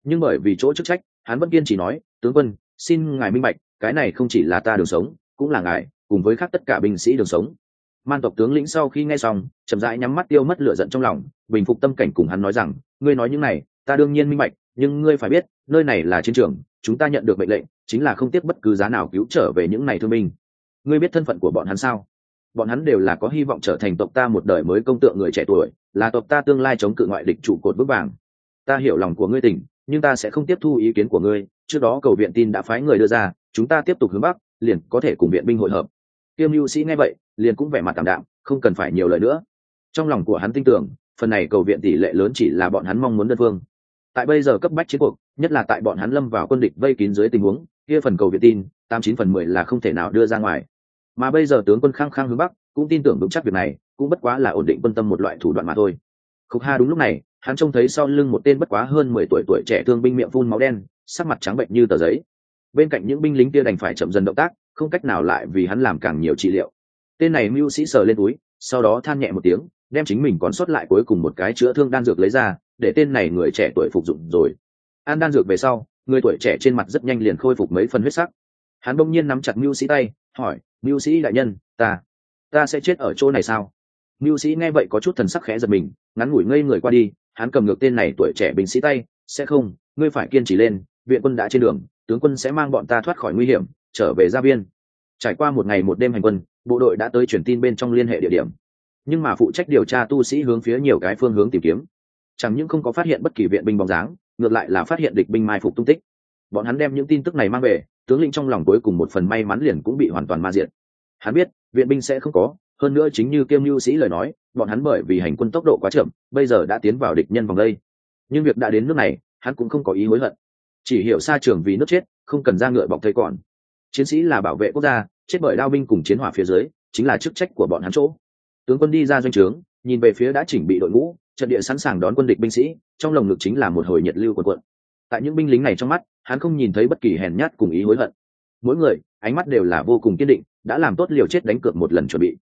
Nhưng bởi vì chỗ chức trách, hắn vẫn kiên trì nói, tướng quân, xin ngài minh bạch, cái này không chỉ là ta đường sống, cũng là ngài, cùng với khác tất cả binh sĩ đường sống. Man tộc tướng lĩnh sau khi nghe xong, chậm rãi nhắm mắt tiêu mất lửa giận trong lòng, bình phục tâm cảnh cùng hắn nói rằng, ngươi nói những này, ta đương nhiên minh bạch, nhưng ngươi phải biết, nơi này là chiến trường chúng ta nhận được mệnh lệnh, chính là không tiếc bất cứ giá nào cứu trở về những này thương binh. Ngươi biết thân phận của bọn hắn sao? Bọn hắn đều là có hy vọng trở thành tộc ta một đời mới công tượng người trẻ tuổi, là tộc ta tương lai chống cự ngoại địch trụ cột vững vàng. Ta hiểu lòng của ngươi tỉnh, nhưng ta sẽ không tiếp thu ý kiến của ngươi. Trước đó cầu viện tin đã phái người đưa ra, chúng ta tiếp tục hướng bắc, liền có thể cùng viện binh hội hợp. Kiêm lưu sĩ nghe vậy, liền cũng vẻ mặt tạm đạm, không cần phải nhiều lời nữa. Trong lòng của hắn tin tưởng, phần này cầu viện tỷ lệ lớn chỉ là bọn hắn mong muốn đơn phương. Tại bây giờ cấp bách chiến cuộc nhất là tại bọn hắn lâm vào quân địch vây kín dưới tình huống, kia phần cầu viện tin, tám chín phần mười là không thể nào đưa ra ngoài. Mà bây giờ tướng quân khăng khăng hướng bắc, cũng tin tưởng vững chắc việc này, cũng bất quá là ổn định quân tâm một loại thủ đoạn mà thôi. Khúc ha đúng lúc này, hắn trông thấy sau lưng một tên bất quá hơn mười tuổi tuổi trẻ thương binh miệng phun máu đen, sắc mặt trắng bệnh như tờ giấy. Bên cạnh những binh lính kia đành phải chậm dần động tác, không cách nào lại vì hắn làm càng nhiều trị liệu. Tên này mưu sĩ sờ lên túi, sau đó than nhẹ một tiếng, đem chính mình còn sót lại cuối cùng một cái chữa thương đan dược lấy ra, để tên này người trẻ tuổi phục dụng rồi ăn đan dược về sau, người tuổi trẻ trên mặt rất nhanh liền khôi phục mấy phần huyết sắc. Hắn bỗng nhiên nắm chặt mưu sĩ tay, hỏi, mưu sĩ đại nhân, ta ta sẽ chết ở chỗ này sao? Mưu sĩ nghe vậy có chút thần sắc khẽ giật mình, ngắn ngủi ngây người qua đi, hắn cầm ngược tên này tuổi trẻ binh sĩ tay, sẽ không, ngươi phải kiên trì lên, viện quân đã trên đường, tướng quân sẽ mang bọn ta thoát khỏi nguy hiểm, trở về gia viên. Trải qua một ngày một đêm hành quân, bộ đội đã tới truyền tin bên trong liên hệ địa điểm. Nhưng mà phụ trách điều tra tu sĩ hướng phía nhiều cái phương hướng tìm kiếm. Chẳng những không có phát hiện bất kỳ viện binh bóng dáng ngược lại là phát hiện địch binh mai phục tung tích. Bọn hắn đem những tin tức này mang về, tướng lĩnh trong lòng cuối cùng một phần may mắn liền cũng bị hoàn toàn ma diện hắn biết, viện binh sẽ không có, hơn nữa chính như kiêm mưu sĩ lời nói, bọn hắn bởi vì hành quân tốc độ quá chậm, bây giờ đã tiến vào địch nhân vòng đây. Nhưng việc đã đến nước này, hắn cũng không có ý hối hận. Chỉ hiểu xa trường vì nước chết, không cần ra ngựa bọc thầy còn chiến sĩ là bảo vệ quốc gia, chết bởi đao binh cùng chiến hỏa phía dưới, chính là chức trách của bọn hắn chỗ. Tướng quân đi ra doanh trướng, nhìn về phía đã chỉnh bị đội ngũ trận địa sẵn sàng đón quân địch binh sĩ, trong lồng ngực chính là một hồi nhiệt lưu quần quận tại những binh lính này trong mắt, hắn không nhìn thấy bất kỳ hèn nhát cùng ý hối hận. Mỗi người, ánh mắt đều là vô cùng kiên định, đã làm tốt liều chết đánh cược một lần chuẩn bị.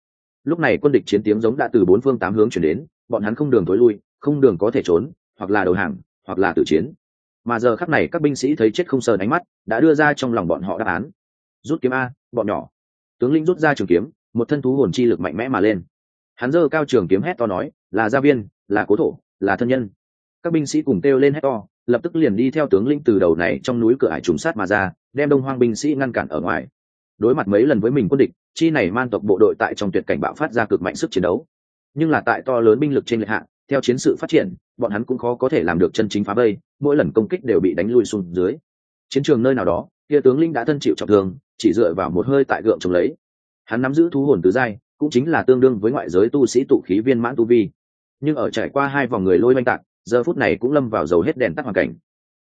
Lúc này quân địch chiến tiếng giống đã từ bốn phương tám hướng chuyển đến, bọn hắn không đường thối lui, không đường có thể trốn, hoặc là đầu hàng, hoặc là tử chiến. Mà giờ khắc này các binh sĩ thấy chết không sờn ánh mắt, đã đưa ra trong lòng bọn họ đáp án. Rút kiếm a, bọn nhỏ. Tướng lĩnh rút ra trường kiếm, một thân thú hồn chi lực mạnh mẽ mà lên. Hắn giơ cao trường kiếm hét to nói, là gia viên là cố thổ, là thân nhân. Các binh sĩ cùng kêu lên hét to, lập tức liền đi theo tướng lĩnh từ đầu này trong núi cửa ải trùng sát mà ra, đem đông hoang binh sĩ ngăn cản ở ngoài. Đối mặt mấy lần với mình quân địch, chi này man tộc bộ đội tại trong tuyệt cảnh bạo phát ra cực mạnh sức chiến đấu. Nhưng là tại to lớn binh lực trên lệ hạ, theo chiến sự phát triển, bọn hắn cũng khó có thể làm được chân chính phá vây, mỗi lần công kích đều bị đánh lui xuống dưới. Chiến trường nơi nào đó, kia tướng linh đã thân chịu trọng thương, chỉ dựa vào một hơi tại gượng chống lấy. Hắn nắm giữ thú hồn tứ giai, cũng chính là tương đương với ngoại giới tu sĩ tụ khí viên mãn tu vi nhưng ở trải qua hai vòng người lôi oanh tạc, giờ phút này cũng lâm vào dầu hết đèn tắt hoàn cảnh.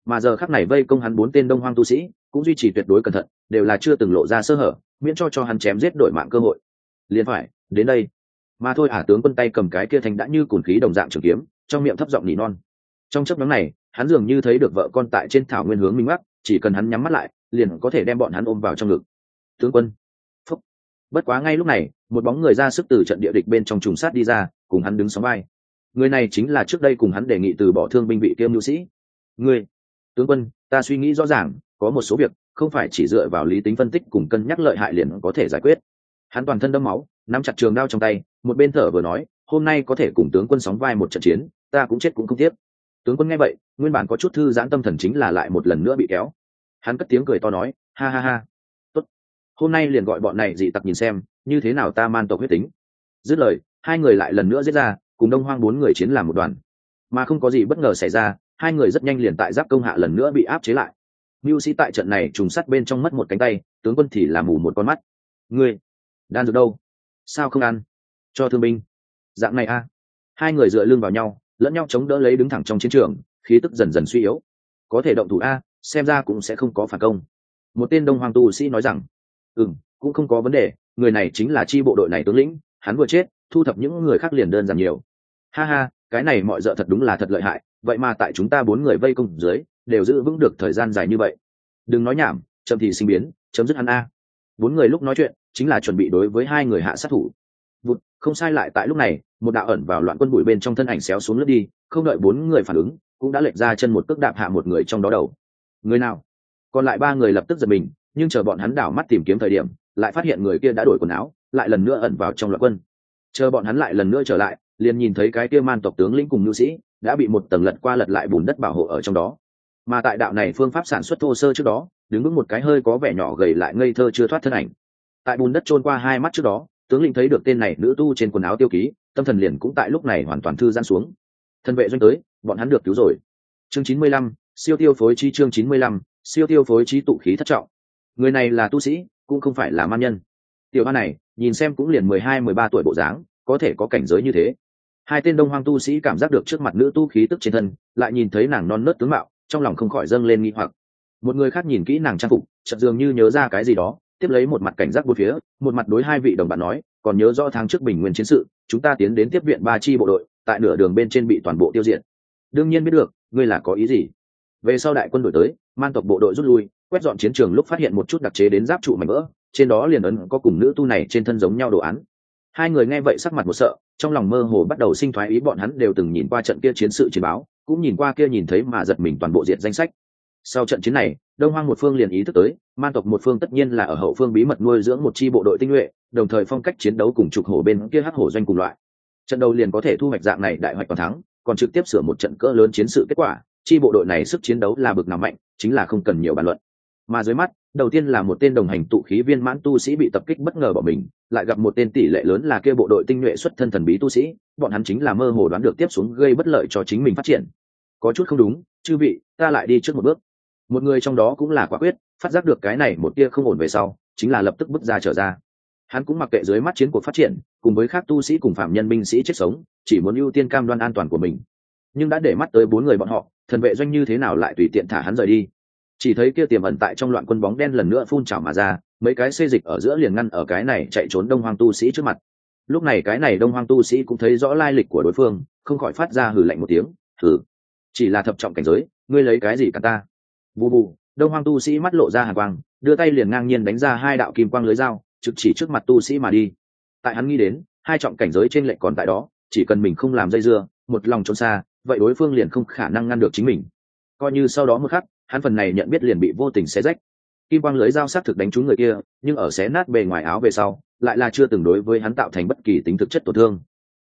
Mà giờ khắc này vây công hắn bốn tên đông hoang tu sĩ, cũng duy trì tuyệt đối cẩn thận, đều là chưa từng lộ ra sơ hở, miễn cho cho hắn chém giết đổi mạng cơ hội. Liền phải, đến đây. Mà thôi, ả tướng quân tay cầm cái kia thành đã như cùn khí đồng dạng trường kiếm, trong miệng thấp giọng nỉ non. Trong chấp nhóm này, hắn dường như thấy được vợ con tại trên thảo nguyên hướng minh mắc chỉ cần hắn nhắm mắt lại, liền có thể đem bọn hắn ôm vào trong ngực. Tướng quân. Phúc. Bất quá ngay lúc này, một bóng người ra sức từ trận địa địch bên trong trùng sát đi ra, cùng hắn đứng sóng vai người này chính là trước đây cùng hắn đề nghị từ bỏ thương binh vị kiêm nhu sĩ. Người tướng quân, ta suy nghĩ rõ ràng, có một số việc, không phải chỉ dựa vào lý tính phân tích cùng cân nhắc lợi hại liền có thể giải quyết. Hắn toàn thân đẫm máu, nắm chặt trường đao trong tay, một bên thở vừa nói, hôm nay có thể cùng tướng quân sóng vai một trận chiến, ta cũng chết cũng không tiếc. Tướng quân nghe vậy, nguyên bản có chút thư giãn tâm thần chính là lại một lần nữa bị kéo. Hắn cất tiếng cười to nói, ha ha ha. Tốt. Hôm nay liền gọi bọn này dị tặc nhìn xem, như thế nào ta man tộc huyết tính. Dứt lời, hai người lại lần nữa giết ra cùng đông hoang bốn người chiến làm một đoàn. Mà không có gì bất ngờ xảy ra, hai người rất nhanh liền tại giáp công hạ lần nữa bị áp chế lại. Mưu sĩ tại trận này trùng sắt bên trong mất một cánh tay, tướng quân thì làm mù một con mắt. Ngươi, đan dược đâu? Sao không ăn? Cho thương binh. Dạng này a. Hai người dựa lưng vào nhau, lẫn nhau chống đỡ lấy đứng thẳng trong chiến trường, khí tức dần dần suy yếu. Có thể động thủ a, xem ra cũng sẽ không có phản công. Một tên đông hoàng tu sĩ nói rằng ừ m cũng không có vấn đề, người này chính là chi bộ đội này tướng lĩnh, hắn vừa chết thu thập những người khác liền đơn giản nhiều. Ha ha, cái này mọi d ợ thật đúng là thật lợi hại, vậy mà tại chúng ta bốn người vây công dưới, đều giữ vững được thời gian dài như vậy. Đừng nói nhảm, chậm thì sinh biến, chấm dứt hắn a. Bốn người lúc nói chuyện, chính là chuẩn bị đối với hai người hạ sát thủ. Vụt, không sai lại tại lúc này, một đạo ẩn vào loạn quân bụi bên trong thân ảnh xéo xuống lướt đi, không đợi bốn người phản ứng, cũng đã lệch ra chân một cước đạp hạ một người trong đó đầu. Người nào? Còn lại ba người lập tức giật mình, nhưng chờ bọn hắn đảo mắt tìm kiếm thời điểm, lại phát hiện người kia đã đổi quần áo, lại lần nữa ẩn vào trong loạn quân chờ bọn hắn lại lần nữa trở lại, liền nhìn thấy cái kia man tộc tướng lĩnh cùng nhu sĩ đã bị một tầng lật qua lật lại bùn đất bảo hộ ở trong đó. Mà tại đạo này phương pháp sản xuất thô sơ trước đó, đứng vững một cái hơi có vẻ nhỏ gầy lại ngây thơ chưa thoát thân ảnh. Tại bùn đất trôn qua hai mắt trước đó, tướng lĩnh thấy được tên này nữ tu trên quần áo tiêu ký, tâm thần liền cũng tại lúc này hoàn toàn thư giãn xuống. Thân vệ doanh tới, bọn hắn được cứu rồi. Chương chín mươi lăm, siêu tiêu phối chi chương chín mươi lăm, siêu tiêu phối chi tụ khí thất trọng. Người này là tu sĩ, cũng không phải là man nhân tiểu ba này, nhìn xem cũng liền mười hai, mười ba tuổi bộ dáng, có thể có cảnh giới như thế. Hai tên đông hoang tu sĩ cảm giác được trước mặt nữ tu khí tức trên thân, lại nhìn thấy nàng non nớt tướng mạo, trong lòng không khỏi dâng lên nghi hoặc. Một người khác nhìn kỹ nàng trang phục, chợt dường như nhớ ra cái gì đó, tiếp lấy một mặt cảnh giác bốn phía, một mặt đối hai vị đồng bạn nói, còn nhớ rõ tháng trước bình nguyên chiến sự, chúng ta tiến đến tiếp viện ba chi bộ đội, tại nửa đường bên trên bị toàn bộ tiêu diệt. Đương nhiên biết được, ngươi là có ý gì? Về sau đại quân đổi tới, man tộc bộ đội rút lui, quét dọn chiến trường lúc phát hiện một chút đặc chế đến giáp trụ mảnh vỡ trên đó liền ấn có cùng nữ tu này trên thân giống nhau đồ án. Hai người nghe vậy sắc mặt một sợ, trong lòng mơ hồ bắt đầu sinh thoái ý bọn hắn đều từng nhìn qua trận kia chiến sự chiến báo, cũng nhìn qua kia nhìn thấy mà giật mình toàn bộ diện danh sách. Sau trận chiến này, đông hoang một phương liền ý thức tới, man tộc một phương tất nhiên là ở hậu phương bí mật nuôi dưỡng một chi bộ đội tinh nhuệ, đồng thời phong cách chiến đấu cùng trục hổ bên kia hắc hổ doanh cùng loại. Trận đầu liền có thể thu hoạch dạng này đại hoạch toàn thắng, còn trực tiếp sửa một trận cỡ lớn chiến sự kết quả, chi bộ đội này sức chiến đấu là bực nào mạnh, chính là không cần nhiều bàn luận. Mà dưới mắt đầu tiên là một tên đồng hành tụ khí viên mãn tu sĩ bị tập kích bất ngờ bỏ mình, lại gặp một tên tỷ lệ lớn là kia bộ đội tinh nhuệ xuất thân thần bí tu sĩ, bọn hắn chính là mơ hồ đoán được tiếp xuống gây bất lợi cho chính mình phát triển. Có chút không đúng, chư vị, ta lại đi trước một bước. Một người trong đó cũng là quả quyết, phát giác được cái này một tia không ổn về sau, chính là lập tức bước ra trở ra. Hắn cũng mặc kệ dưới mắt chiến cuộc phát triển, cùng với các tu sĩ cùng phạm nhân binh sĩ chết sống, chỉ muốn ưu tiên cam đoan an toàn của mình. Nhưng đã để mắt tới bốn người bọn họ, thần vệ doanh như thế nào lại tùy tiện thả hắn rời đi chỉ thấy kia tiềm ẩn tại trong loạn quân bóng đen lần nữa phun trào mà ra, mấy cái xê dịch ở giữa liền ngăn ở cái này chạy trốn đông hoang tu sĩ trước mặt. Lúc này cái này đông hoang tu sĩ cũng thấy rõ lai lịch của đối phương, không khỏi phát ra hử lạnh một tiếng thử chỉ là thập trọng cảnh giới, ngươi lấy cái gì cả ta? Bù bù, đông hoang tu sĩ mắt lộ ra hà quang, đưa tay liền ngang nhiên đánh ra hai đạo kim quang lưới dao, trực chỉ trước mặt tu sĩ mà đi. Tại hắn nghĩ đến, hai trọng cảnh giới trên lệnh còn tại đó, chỉ cần mình không làm dây dưa, một lòng trốn xa, vậy đối phương liền không khả năng ngăn được chính mình. Coi như sau đó một khắc hắn phần này nhận biết liền bị vô tình xé rách. Kim quang lưới dao sát thực đánh trúng người kia, nhưng ở xé nát bề ngoài áo về sau, lại là chưa từng đối với hắn tạo thành bất kỳ tính thực chất tổn thương.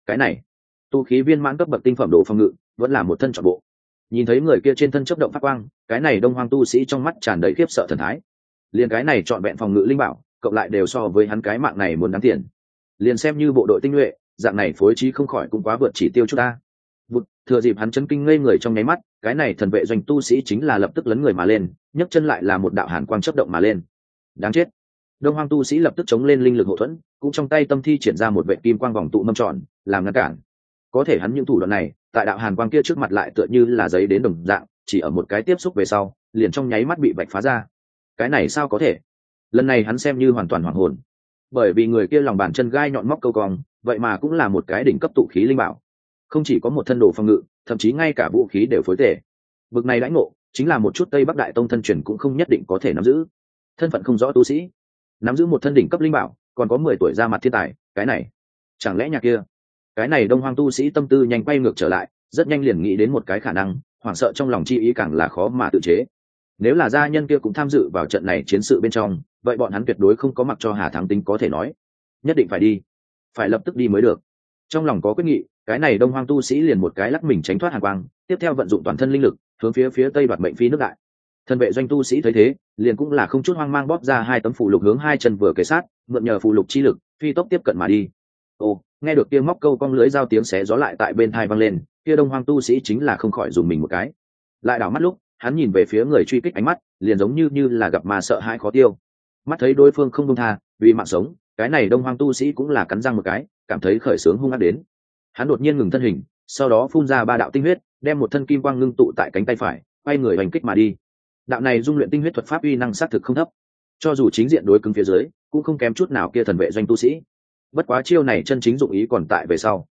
Cái này, tu khí viên mãn cấp bậc tinh phẩm đồ phòng ngự, vẫn là một thân trọn bộ. Nhìn thấy người kia trên thân chấp động phát quang, cái này đông hoang tu sĩ trong mắt tràn đầy khiếp sợ thần thái. Liền cái này trọn vẹn phòng ngự linh bảo, cộng lại đều so với hắn cái mạng này muốn đáng tiền. Liền xem như bộ đội tinh nhuệ, dạng này phối trí không khỏi cũng quá vượt chỉ tiêu chúng ta. Vụt, thừa dịp hắn chấn kinh ngây người trong nháy mắt cái này thần vệ doanh tu sĩ chính là lập tức lấn người mà lên nhấc chân lại là một đạo hàn quang chớp động mà lên. Đáng chết. Đông hoang tu sĩ lập tức chống lên linh lực hộ thuẫn cũng trong tay tâm thi triển ra một vệ kim quang vòng tụ mâm tròn làm ngăn cản. Có thể hắn những thủ đoạn này tại đạo hàn quang kia trước mặt lại tựa như là giấy đến đồng dạng chỉ ở một cái tiếp xúc về sau liền trong nháy mắt bị bạch phá ra. Cái này sao có thể? Lần này hắn xem như hoàn toàn hoảng hồn. Bởi vì người kia lòng bàn chân gai nhọn móc câu cong vậy mà cũng là một cái đỉnh cấp tụ khí linh bảo không chỉ có một thân đồ phòng ngự, thậm chí ngay cả vũ khí đều phối tể. Bực này lãnh ngộ, chính là một chút tây bắc đại tông thân truyền cũng không nhất định có thể nắm giữ. Thân phận không rõ tu sĩ. Nắm giữ một thân đỉnh cấp linh bảo, còn có mười tuổi ra mặt thiên tài, cái này, chẳng lẽ nhà kia? Cái này đông hoang tu sĩ tâm tư nhanh quay ngược trở lại, rất nhanh liền nghĩ đến một cái khả năng, hoảng sợ trong lòng chi ý càng là khó mà tự chế. Nếu là gia nhân kia cũng tham dự vào trận này chiến sự bên trong, vậy bọn hắn tuyệt đối không có mặc cho hà thắng tính có thể nói. Nhất định phải đi, phải lập tức đi mới được. Trong lòng có quyết nghị cái này đông hoang tu sĩ liền một cái lắc mình tránh thoát hàng quang, tiếp theo vận dụng toàn thân linh lực, hướng phía phía tây đoạt mệnh phi nước đại. Thân vệ doanh tu sĩ thấy thế, liền cũng là không chút hoang mang bóp ra hai tấm phụ lục hướng hai chân vừa kế sát, mượn nhờ phụ lục chi lực, phi tốc tiếp cận mà đi. Ô nghe được kia móc câu cong lưới giao tiếng xé gió lại tại bên thai văng lên, kia đông hoang tu sĩ chính là không khỏi dùng mình một cái. Lại đảo mắt lúc, hắn nhìn về phía người truy kích ánh mắt, liền giống như như là gặp mà sợ hãi khó tiêu. Mắt thấy đối phương không đông tha, vì mạng sống, cái này đông hoang tu sĩ cũng là cắn răng một cái, cảm thấy khởi sướng hung ác đến hắn đột nhiên ngừng thân hình, sau đó phun ra ba đạo tinh huyết, đem một thân kim quang ngưng tụ tại cánh tay phải, quay người hành kích mà đi. Đạo này dung luyện tinh huyết thuật pháp uy năng xác thực không thấp. Cho dù chính diện đối cứng phía dưới, cũng không kém chút nào kia thần vệ doanh tu sĩ. Bất quá chiêu này chân chính dụng ý còn tại về sau.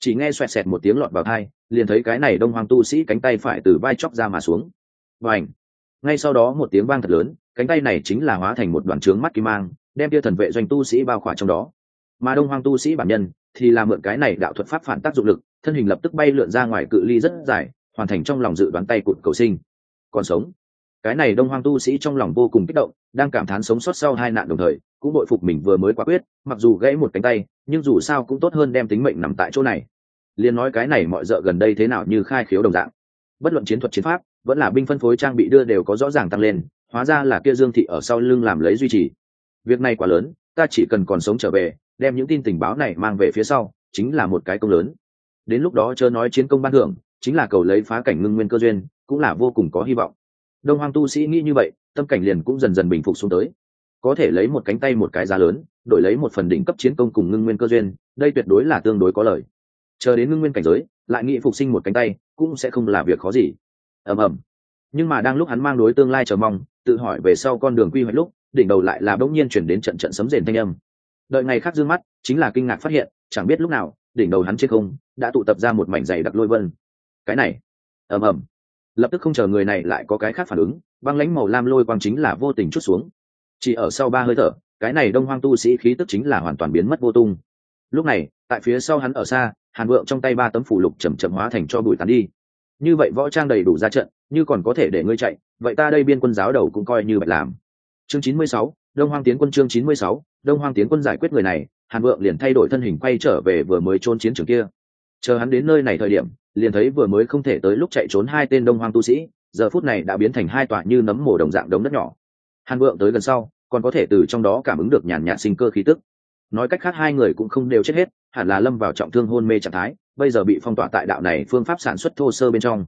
Chỉ nghe xoẹt xẹt một tiếng lọt vào thai liền thấy cái này đông hoàng tu sĩ cánh tay phải từ vai chóc ra mà xuống. Và ảnh ngay sau đó một tiếng vang thật lớn, cánh tay này chính là hóa thành một đoàn trướng mắt kim mang, đem kia thần vệ doanh tu sĩ bao khỏa trong đó. Mà đông hoàng tu sĩ bản nhân thì làm mượn cái này đạo thuật pháp phản tác dụng lực, thân hình lập tức bay lượn ra ngoài cự ly rất dài, hoàn thành trong lòng dự đoán tay cụt cầu sinh. Còn sống. Cái này đông hoang tu sĩ trong lòng vô cùng kích động, đang cảm thán sống sót sau hai nạn đồng thời, cũng bội phục mình vừa mới quá quyết, mặc dù gãy một cánh tay, nhưng dù sao cũng tốt hơn đem tính mệnh nằm tại chỗ này. Liền nói cái này mọi d gần đây thế nào như khai khiếu đồng dạng. Bất luận chiến thuật chiến pháp, vẫn là binh phân phối trang bị đưa đều có rõ ràng tăng lên, hóa ra là kia dương thị ở sau lưng làm lấy duy trì. Việc này quá lớn, ta chỉ cần còn sống trở về đem những tin tình báo này mang về phía sau, chính là một cái công lớn. Đến lúc đó chớ nói chiến công ban thưởng, chính là cầu lấy phá cảnh ngưng nguyên cơ duyên, cũng là vô cùng có hy vọng. Đông Hoang tu sĩ nghĩ như vậy, tâm cảnh liền cũng dần dần bình phục xuống tới. Có thể lấy một cánh tay một cái giá lớn, đổi lấy một phần đỉnh cấp chiến công cùng ngưng nguyên cơ duyên, đây tuyệt đối là tương đối có lời chờ đến ngưng nguyên cảnh giới, lại nghĩ phục sinh một cánh tay, cũng sẽ không là việc khó gì. Ầm ầm. Nhưng mà đang lúc hắn mang đối tương lai chờ mong, tự hỏi về sau con đường quy hoạch lúc, đỉnh đầu lại là bỗng nhiên chuyển đến trận trận sấm rền thanh âm đợi ngày khác d mắt, chính là kinh ngạc phát hiện, chẳng biết lúc nào, đỉnh đầu hắn trên không đã tụ tập ra một mảnh dày đặc lôi vân. Cái này, ầm ầm. Lập tức không chờ người này lại có cái khác phản ứng, băng lãnh màu lam lôi quang chính là vô tình chút xuống. Chỉ ở sau ba hơi thở, cái này đông hoang tu sĩ khí tức chính là hoàn toàn biến mất vô tung. Lúc này, tại phía sau hắn ở xa, hàn vượng trong tay ba tấm phủ lục chầm chậm hóa thành cho bụi tán đi. Như vậy võ trang đầy đủ ra trận, như còn có thể để ngươi chạy, vậy ta đây biên quân giáo đầu cũng coi như bạch làm. Chương chín mươi sáu đông hoang tiến quân chương chín mươi sáu, đông hoang tiến quân giải quyết người này, hàn vượng liền thay đổi thân hình quay trở về vừa mới trốn chiến trường kia. Chờ hắn đến nơi này thời điểm, liền thấy vừa mới không thể tới lúc chạy trốn hai tên đông hoang tu sĩ, giờ phút này đã biến thành hai tòa như nấm mồ đồng dạng đống đất nhỏ. Hàn vượng tới gần sau, còn có thể từ trong đó cảm ứng được nhàn nhạt sinh cơ khí tức. Nói cách khác hai người cũng không đều chết hết, hẳn là lâm vào trọng thương hôn mê trạng thái, bây giờ bị phong tỏa tại đạo này phương pháp sản xuất thô sơ bên trong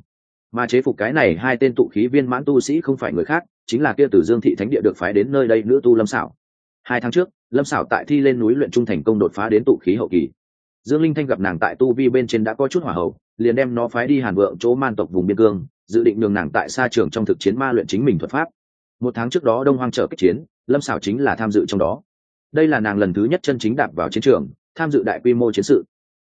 mà chế phục cái này hai tên tụ khí viên mãn tu sĩ không phải người khác, chính là kia từ dương thị thánh địa được phái đến nơi đây nữ tu lâm xảo hai tháng trước, lâm xảo tại thi lên núi luyện trung thành công đột phá đến tụ khí hậu kỳ. Dương linh thanh gặp nàng tại tu vi bên trên đã có chút hỏa hậu, liền đem nó phái đi hàn vượng chỗ man tộc vùng biên cương, dự định đường nàng tại xa trường trong thực chiến ma luyện chính mình thuật pháp. Một tháng trước đó đông hoang trở kích chiến, lâm xảo chính là tham dự trong đó. Đây là nàng lần thứ nhất chân chính đạp vào chiến trường, tham dự đại quy mô chiến sự.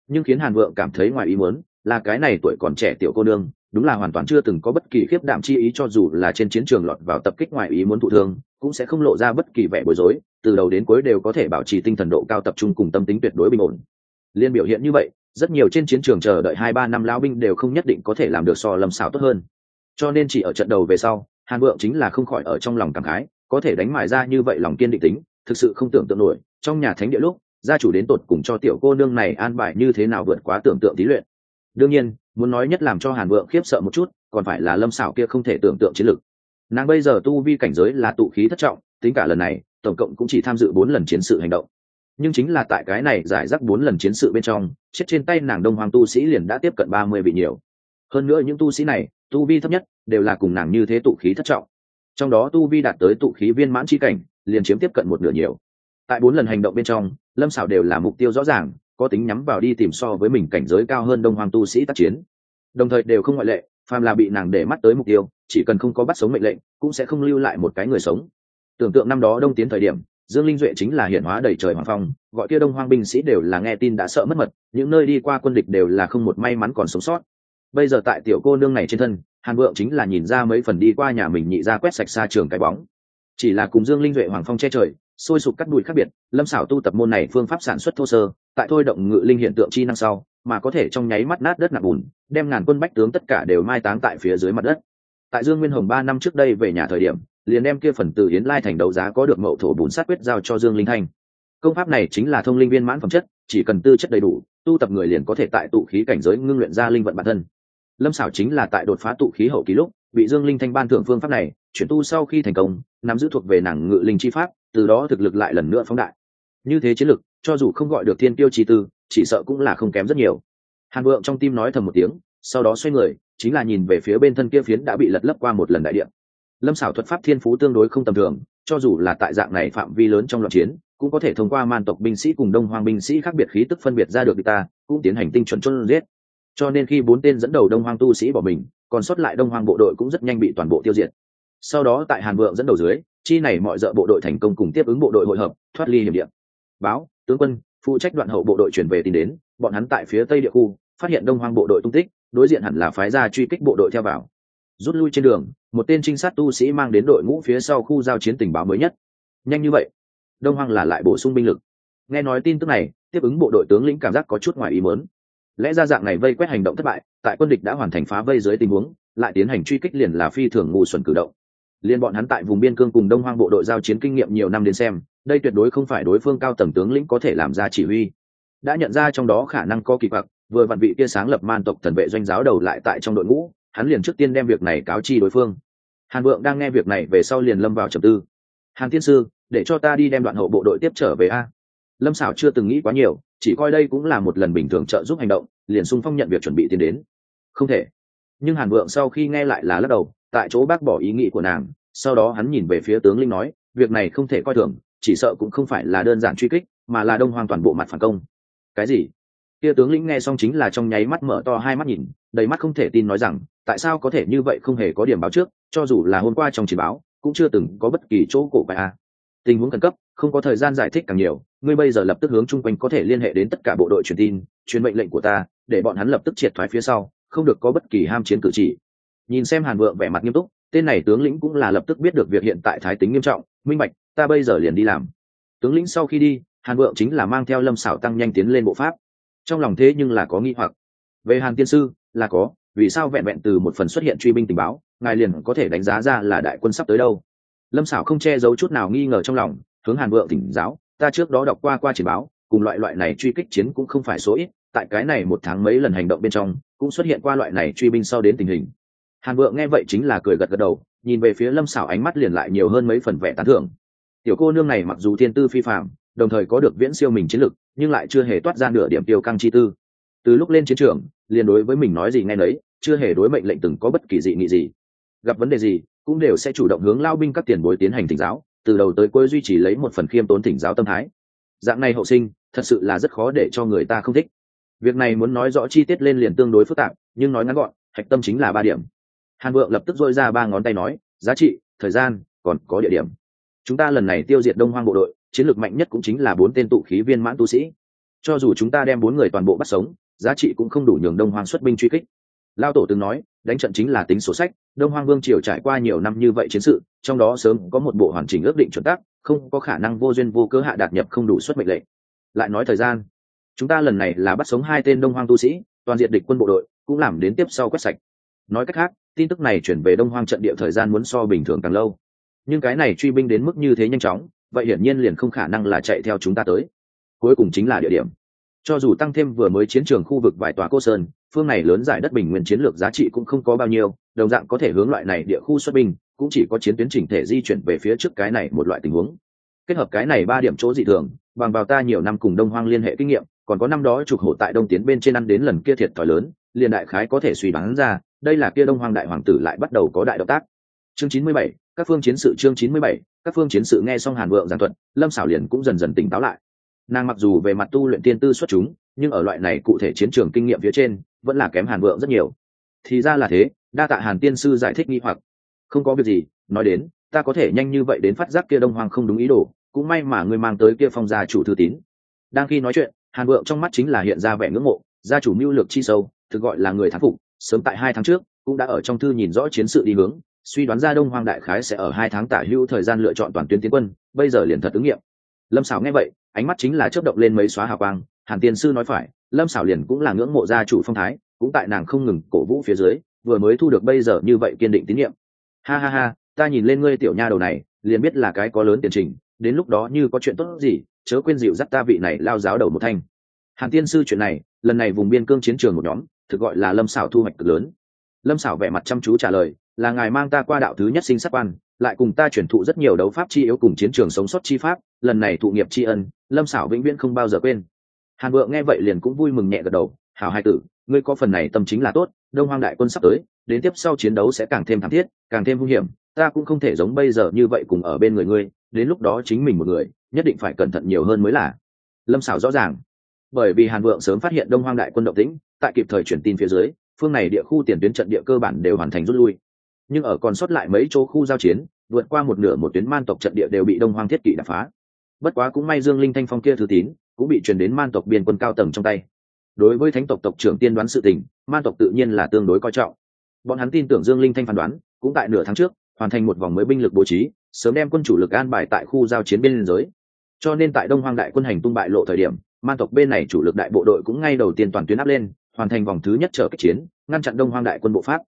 Nhưng khiến hàn vượng cảm thấy ngoài ý muốn, là cái này tuổi còn trẻ tiểu cô nương đúng là hoàn toàn chưa từng có bất kỳ khiếp đảm chi ý cho dù là trên chiến trường lọt vào tập kích ngoài ý muốn thụ thương, cũng sẽ không lộ ra bất kỳ vẻ bối rối, từ đầu đến cuối đều có thể bảo trì tinh thần độ cao tập trung cùng tâm tính tuyệt đối bình ổn. Liên biểu hiện như vậy, rất nhiều trên chiến trường chờ đợi hai ba năm lão binh đều không nhất định có thể làm được so lâm xảo tốt hơn. Cho nên chỉ ở trận đầu về sau, hàn vượng chính là không khỏi ở trong lòng cảm khái, có thể đánh mài ra như vậy lòng kiên định tính, thực sự không tưởng tượng nổi, trong nhà thánh địa lúc, gia chủ đến tột cùng cho tiểu cô nương này an bài như thế nào vượt quá tưởng tượng tí luyện. Đương nhiên muốn nói nhất làm cho hàn vượng khiếp sợ một chút, còn phải là lâm xảo kia không thể tưởng tượng chiến lược nàng bây giờ tu vi cảnh giới là tụ khí thất trọng, tính cả lần này, tổng cộng cũng chỉ tham dự bốn lần chiến sự hành động. Nhưng chính là tại cái này giải rác bốn lần chiến sự bên trong, chết trên tay nàng đông hoàng tu sĩ liền đã tiếp cận ba mươi vị nhiều. Hơn nữa những tu sĩ này, tu vi thấp nhất, đều là cùng nàng như thế tụ khí thất trọng. Trong đó tu vi đạt tới tụ khí viên mãn c h i cảnh, liền chiếm tiếp cận một nửa nhiều. Tại bốn lần hành động bên trong, lâm xảo đều là mục tiêu rõ ràng có tính nhắm vào đi tìm so với mình cảnh giới cao hơn đông hoàng tu sĩ tác chiến. Đồng thời đều không ngoại lệ, phàm là bị nàng để mắt tới mục tiêu, chỉ cần không có bắt sống mệnh lệnh, cũng sẽ không lưu lại một cái người sống. Tưởng tượng năm đó đông tiến thời điểm, dương linh duệ chính là hiện hóa đầy trời hoàng phong, gọi kia đông hoang binh sĩ đều là nghe tin đã sợ mất mật, những nơi đi qua quân địch đều là không một may mắn còn sống sót. Bây giờ tại tiểu cô nương này trên thân, hàn vượng chính là nhìn ra mấy phần đi qua nhà mình nhị ra quét sạch xa trường cái bóng. Chỉ là cùng dương linh duệ hoàng phong che trời sôi sục cắt đùi khác biệt, lâm xảo tu tập môn này phương pháp sản xuất thô sơ, tại thôi động ngự linh hiện tượng chi năng sau, mà có thể trong nháy mắt nát đất nặng bùn, đem ngàn quân bách tướng tất cả đều mai táng tại phía dưới mặt đất. Tại dương nguyên hồng ba năm trước đây về nhà thời điểm, liền đem kia phần từ yến lai thành đấu giá có được mậu thổ bùn sát quyết giao cho dương linh thanh. Công pháp này chính là thông linh viên mãn phẩm chất, chỉ cần tư chất đầy đủ, tu tập người liền có thể tại tụ khí cảnh giới ngưng luyện ra linh vận bản thân. Lâm xảo chính là tại đột phá tụ khí hậu ký lúc, bị dương linh thanh ban thưởng phương pháp này, chuyển tu sau khi thành công, nắm giữ thuộc về nàng ngự linh chi pháp từ đó thực lực lại lần nữa phóng đại. Như thế chiến lực, cho dù không gọi được thiên tiêu chi tư, chỉ sợ cũng là không kém rất nhiều. Hàn vượng trong tim nói thầm một tiếng, sau đó xoay người, chính là nhìn về phía bên thân kia phiến đã bị lật lấp qua một lần đại điện lâm xảo thuật pháp thiên phú tương đối không tầm thường, cho dù là tại dạng này phạm vi lớn trong loạt chiến, cũng có thể thông qua man tộc binh sĩ cùng đông hoàng binh sĩ khác biệt khí tức phân biệt ra được người ta, cũng tiến hành tinh chuẩn chôn giết. Cho nên khi bốn tên dẫn đầu đông hoàng tu sĩ bỏ mình, còn sót lại đông hoàng bộ đội cũng rất nhanh bị toàn bộ tiêu diệt. Sau đó tại hàn vượng dẫn đầu dưới chi này mọi dợ bộ đội thành công cùng tiếp ứng bộ đội hội hợp, thoát ly hiểm điện báo, tướng quân, phụ trách đoạn hậu bộ đội chuyển về tin đến, bọn hắn tại phía tây địa khu, phát hiện đông hoang bộ đội tung tích, đối diện hẳn là phái ra truy kích bộ đội theo vào. Rút lui trên đường, một tên trinh sát tu sĩ mang đến đội ngũ phía sau khu giao chiến tình báo mới nhất. Nhanh như vậy, đông hoang là lại bổ sung binh lực. Nghe nói tin tức này, tiếp ứng bộ đội tướng lĩnh cảm giác có chút ngoài ý mớn lẽ ra dạng này vây quét hành động thất bại, tại quân địch đã hoàn thành phá vây dưới tình huống, lại tiến hành truy kích liền là phi thường ngu xuẩn cử động liên bọn hắn tại vùng biên cương cùng đông hoang bộ đội giao chiến kinh nghiệm nhiều năm đến xem, đây tuyệt đối không phải đối phương cao tầng tướng lĩnh có thể làm ra chỉ huy. Đã nhận ra trong đó khả năng có kỳ quặc, vừa vặn vị kia sáng lập man tộc thần vệ doanh giáo đầu lại tại trong đội ngũ, hắn liền trước tiên đem việc này cáo chi đối phương. Hàn vượng đang nghe việc này về sau liền lâm vào trầm tư. Hàn tiên sư, để cho ta đi đem đoạn hậu bộ đội tiếp trở về a. Lâm xảo chưa từng nghĩ quá nhiều, chỉ coi đây cũng là một lần bình thường trợ giúp hành động, liền sung phong nhận việc chuẩn bị tiến đến. Không thể. Nhưng hàn vượng sau khi nghe lại là lắc đầu tại chỗ bác bỏ ý nghĩ của nàng, sau đó hắn nhìn về phía tướng linh nói, việc này không thể coi thường, chỉ sợ cũng không phải là đơn giản truy kích, mà là đông hoang toàn bộ mặt phản công. Cái gì? Kia tướng lĩnh nghe xong chính là trong nháy mắt mở to hai mắt nhìn, đầy mắt không thể tin nói rằng, tại sao có thể như vậy không hề có điểm báo trước, cho dù là hôm qua trong chỉ báo, cũng chưa từng có bất kỳ chỗ cổ bài a. Tình huống khẩn cấp, không có thời gian giải thích càng nhiều, ngươi bây giờ lập tức hướng chung quanh có thể liên hệ đến tất cả bộ đội truyền tin, truyền mệnh lệnh của ta, để bọn hắn lập tức triệt thoái phía sau, không được có bất kỳ ham chiến cử chỉ nhìn xem hàn vượng vẻ mặt nghiêm túc, tên này tướng lĩnh cũng là lập tức biết được việc hiện tại thái tính nghiêm trọng. Minh bạch, ta bây giờ liền đi làm. Tướng lĩnh sau khi đi, hàn vượng chính là mang theo lâm xảo tăng nhanh tiến lên bộ pháp. Trong lòng thế nhưng là có nghi hoặc. Về hàn tiên sư, là có, vì sao vẹn vẹn từ một phần xuất hiện truy binh tình báo, ngài liền có thể đánh giá ra là đại quân sắp tới đâu? Lâm xảo không che giấu chút nào nghi ngờ trong lòng, hướng hàn vượng tỉnh giáo, ta trước đó đọc qua qua chỉ báo, cùng loại loại này truy kích chiến cũng không phải số ít, tại cái này một tháng mấy lần hành động bên trong, cũng xuất hiện qua loại này truy binh sau đến tình hình hàn vượng nghe vậy chính là cười gật gật đầu, nhìn về phía lâm xảo ánh mắt liền lại nhiều hơn mấy phần vẻ tán thưởng. Tiểu cô nương này mặc dù thiên tư phi phạm đồng thời có được viễn siêu mình chiến lực, nhưng lại chưa hề toát ra nửa điểm tiêu căng chi tư. Từ lúc lên chiến trường, liền đối với mình nói gì nghe nấy, chưa hề đối mệnh lệnh từng có bất kỳ dị nghị gì. Gặp vấn đề gì, cũng đều sẽ chủ động hướng lao binh các tiền bối tiến hành thỉnh giáo, từ đầu tới cuối duy trì lấy một phần khiêm tốn thỉnh giáo tâm thái. Dạng này hậu sinh, thật sự là rất khó để cho người ta không thích. Việc này muốn nói rõ chi tiết lên liền tương đối phức tạp, nhưng nói ngắn gọn, hạch tâm chính là ba điểm hàn vượng lập tức dôi ra ba ngón tay nói, giá trị, thời gian, còn có địa điểm. Chúng ta lần này tiêu diệt đông hoang bộ đội, chiến lược mạnh nhất cũng chính là bốn tên tụ khí viên mãn tu sĩ. Cho dù chúng ta đem bốn người toàn bộ bắt sống, giá trị cũng không đủ nhường đông hoang xuất binh truy kích. Lao tổ từng nói, đánh trận chính là tính sổ sách, đông hoang vương triều trải qua nhiều năm như vậy chiến sự, trong đó sớm có một bộ hoàn chỉnh ước định chuẩn tắc, không có khả năng vô duyên vô cớ hạ đạt nhập không đủ xuất mệnh lệnh. Lại nói thời gian, chúng ta lần này là bắt sống hai tên đông hoang tu sĩ, toàn diện địch quân bộ đội, cũng làm đến tiếp sau quét sạch. Nói cách khác tin tức này chuyển về đông hoang trận địa thời gian muốn so bình thường càng lâu. Nhưng cái này truy binh đến mức như thế nhanh chóng, vậy hiển nhiên liền không khả năng là chạy theo chúng ta tới. Cuối cùng chính là địa điểm. Cho dù tăng thêm vừa mới chiến trường khu vực vài tòa cô sơn, phương này lớn giải đất bình nguyên chiến lược giá trị cũng không có bao nhiêu, đồng dạng có thể hướng loại này địa khu xuất binh, cũng chỉ có chiến tuyến chỉnh thể di chuyển về phía trước cái này một loại tình huống. Kết hợp cái này ba điểm chỗ dị thường, bằng vào ta nhiều năm cùng đông hoang liên hệ kinh nghiệm, còn có năm đó trục hộ tại đông tiến bên trên ăn đến lần kia thiệt thòi lớn liền đại khái có thể suy đoán ra, đây là kia đông Hoàng đại hoàng tử lại bắt đầu có đại động tác. Chương chín mươi bảy, các phương chiến sự chương chín mươi bảy, các phương chiến sự nghe xong hàn vượng giảng thuật, lâm xảo liền cũng dần dần tỉnh táo lại. Nàng mặc dù về mặt tu luyện tiên tư xuất chúng, nhưng ở loại này cụ thể chiến trường kinh nghiệm phía trên, vẫn là kém hàn vượng rất nhiều. Thì ra là thế, đa tạ hàn tiên sư giải thích nghi hoặc. Không có việc gì, nói đến, ta có thể nhanh như vậy đến phát giác kia đông hoàng không đúng ý đồ, cũng may mà ngươi mang tới kia phong gia chủ thư tín. Đang khi nói chuyện, hàn vượng trong mắt chính là hiện ra vẻ ngưỡng mộ, gia chủ mưu lược chi sâu thực gọi là người thắng phục, sớm tại hai tháng trước, cũng đã ở trong thư nhìn rõ chiến sự đi hướng, suy đoán ra đông hoàng đại khái sẽ ở hai tháng tả hữu thời gian lựa chọn toàn tuyến tiến quân, bây giờ liền thật ứng nghiệm. Lâm xảo nghe vậy, ánh mắt chính là chớp động lên mấy xóa hào quang, hàn tiên sư nói phải, lâm xảo liền cũng là ngưỡng mộ gia chủ phong thái, cũng tại nàng không ngừng cổ vũ phía dưới, vừa mới thu được bây giờ như vậy kiên định tín nhiệm. Ha ha ha, ta nhìn lên ngươi tiểu nha đầu này, liền biết là cái có lớn tiền trình, đến lúc đó như có chuyện tốt gì, chớ quên dịu dắt ta vị này lao giáo đầu một thanh. Hàn tiên sư chuyện này, lần này vùng biên cương chiến trường một nhóm thực gọi là lâm xảo thu hoạch cực lớn. Lâm xảo vẻ mặt chăm chú trả lời, là ngài mang ta qua đạo thứ nhất sinh sắc quan, lại cùng ta chuyển thụ rất nhiều đấu pháp chi yếu cùng chiến trường sống sót chi pháp, lần này thụ nghiệp tri ân, lâm xảo vĩnh viễn không bao giờ quên. Hàn vượng nghe vậy liền cũng vui mừng nhẹ gật đầu, hảo hai tử, ngươi có phần này tâm chính là tốt, đông hoang đại quân sắp tới, đến tiếp sau chiến đấu sẽ càng thêm thảm thiết, càng thêm hung hiểm, ta cũng không thể giống bây giờ như vậy cùng ở bên người ngươi, đến lúc đó chính mình một người, nhất định phải cẩn thận nhiều hơn mới là. Lâm xảo rõ ràng bởi vì hàn vượng sớm phát hiện đông hoang đại quân động tĩnh, tại kịp thời chuyển tin phía dưới, phương này địa khu tiền tuyến trận địa cơ bản đều hoàn thành rút lui. Nhưng ở còn sót lại mấy chỗ khu giao chiến, vượt qua một nửa một tuyến man tộc trận địa đều bị đông hoang thiết kỷ đập phá. Bất quá cũng may dương linh thanh phong kia thư tín, cũng bị truyền đến man tộc biên quân cao tầng trong tay. Đối với thánh tộc tộc trưởng tiên đoán sự tình, man tộc tự nhiên là tương đối coi trọng. Bọn hắn tin tưởng dương linh thanh phán đoán, cũng tại nửa tháng trước, hoàn thành một vòng mới binh lực bố trí, sớm đem quân chủ lực an bài tại khu giao chiến biên giới. Cho nên tại đông hoang đại quân hành tung bại lộ thời điểm man tộc bên này chủ lực đại bộ đội cũng ngay đầu tiên toàn tuyến áp lên, hoàn thành vòng thứ nhất trở kích chiến, ngăn chặn đông hoang đại quân bộ pháp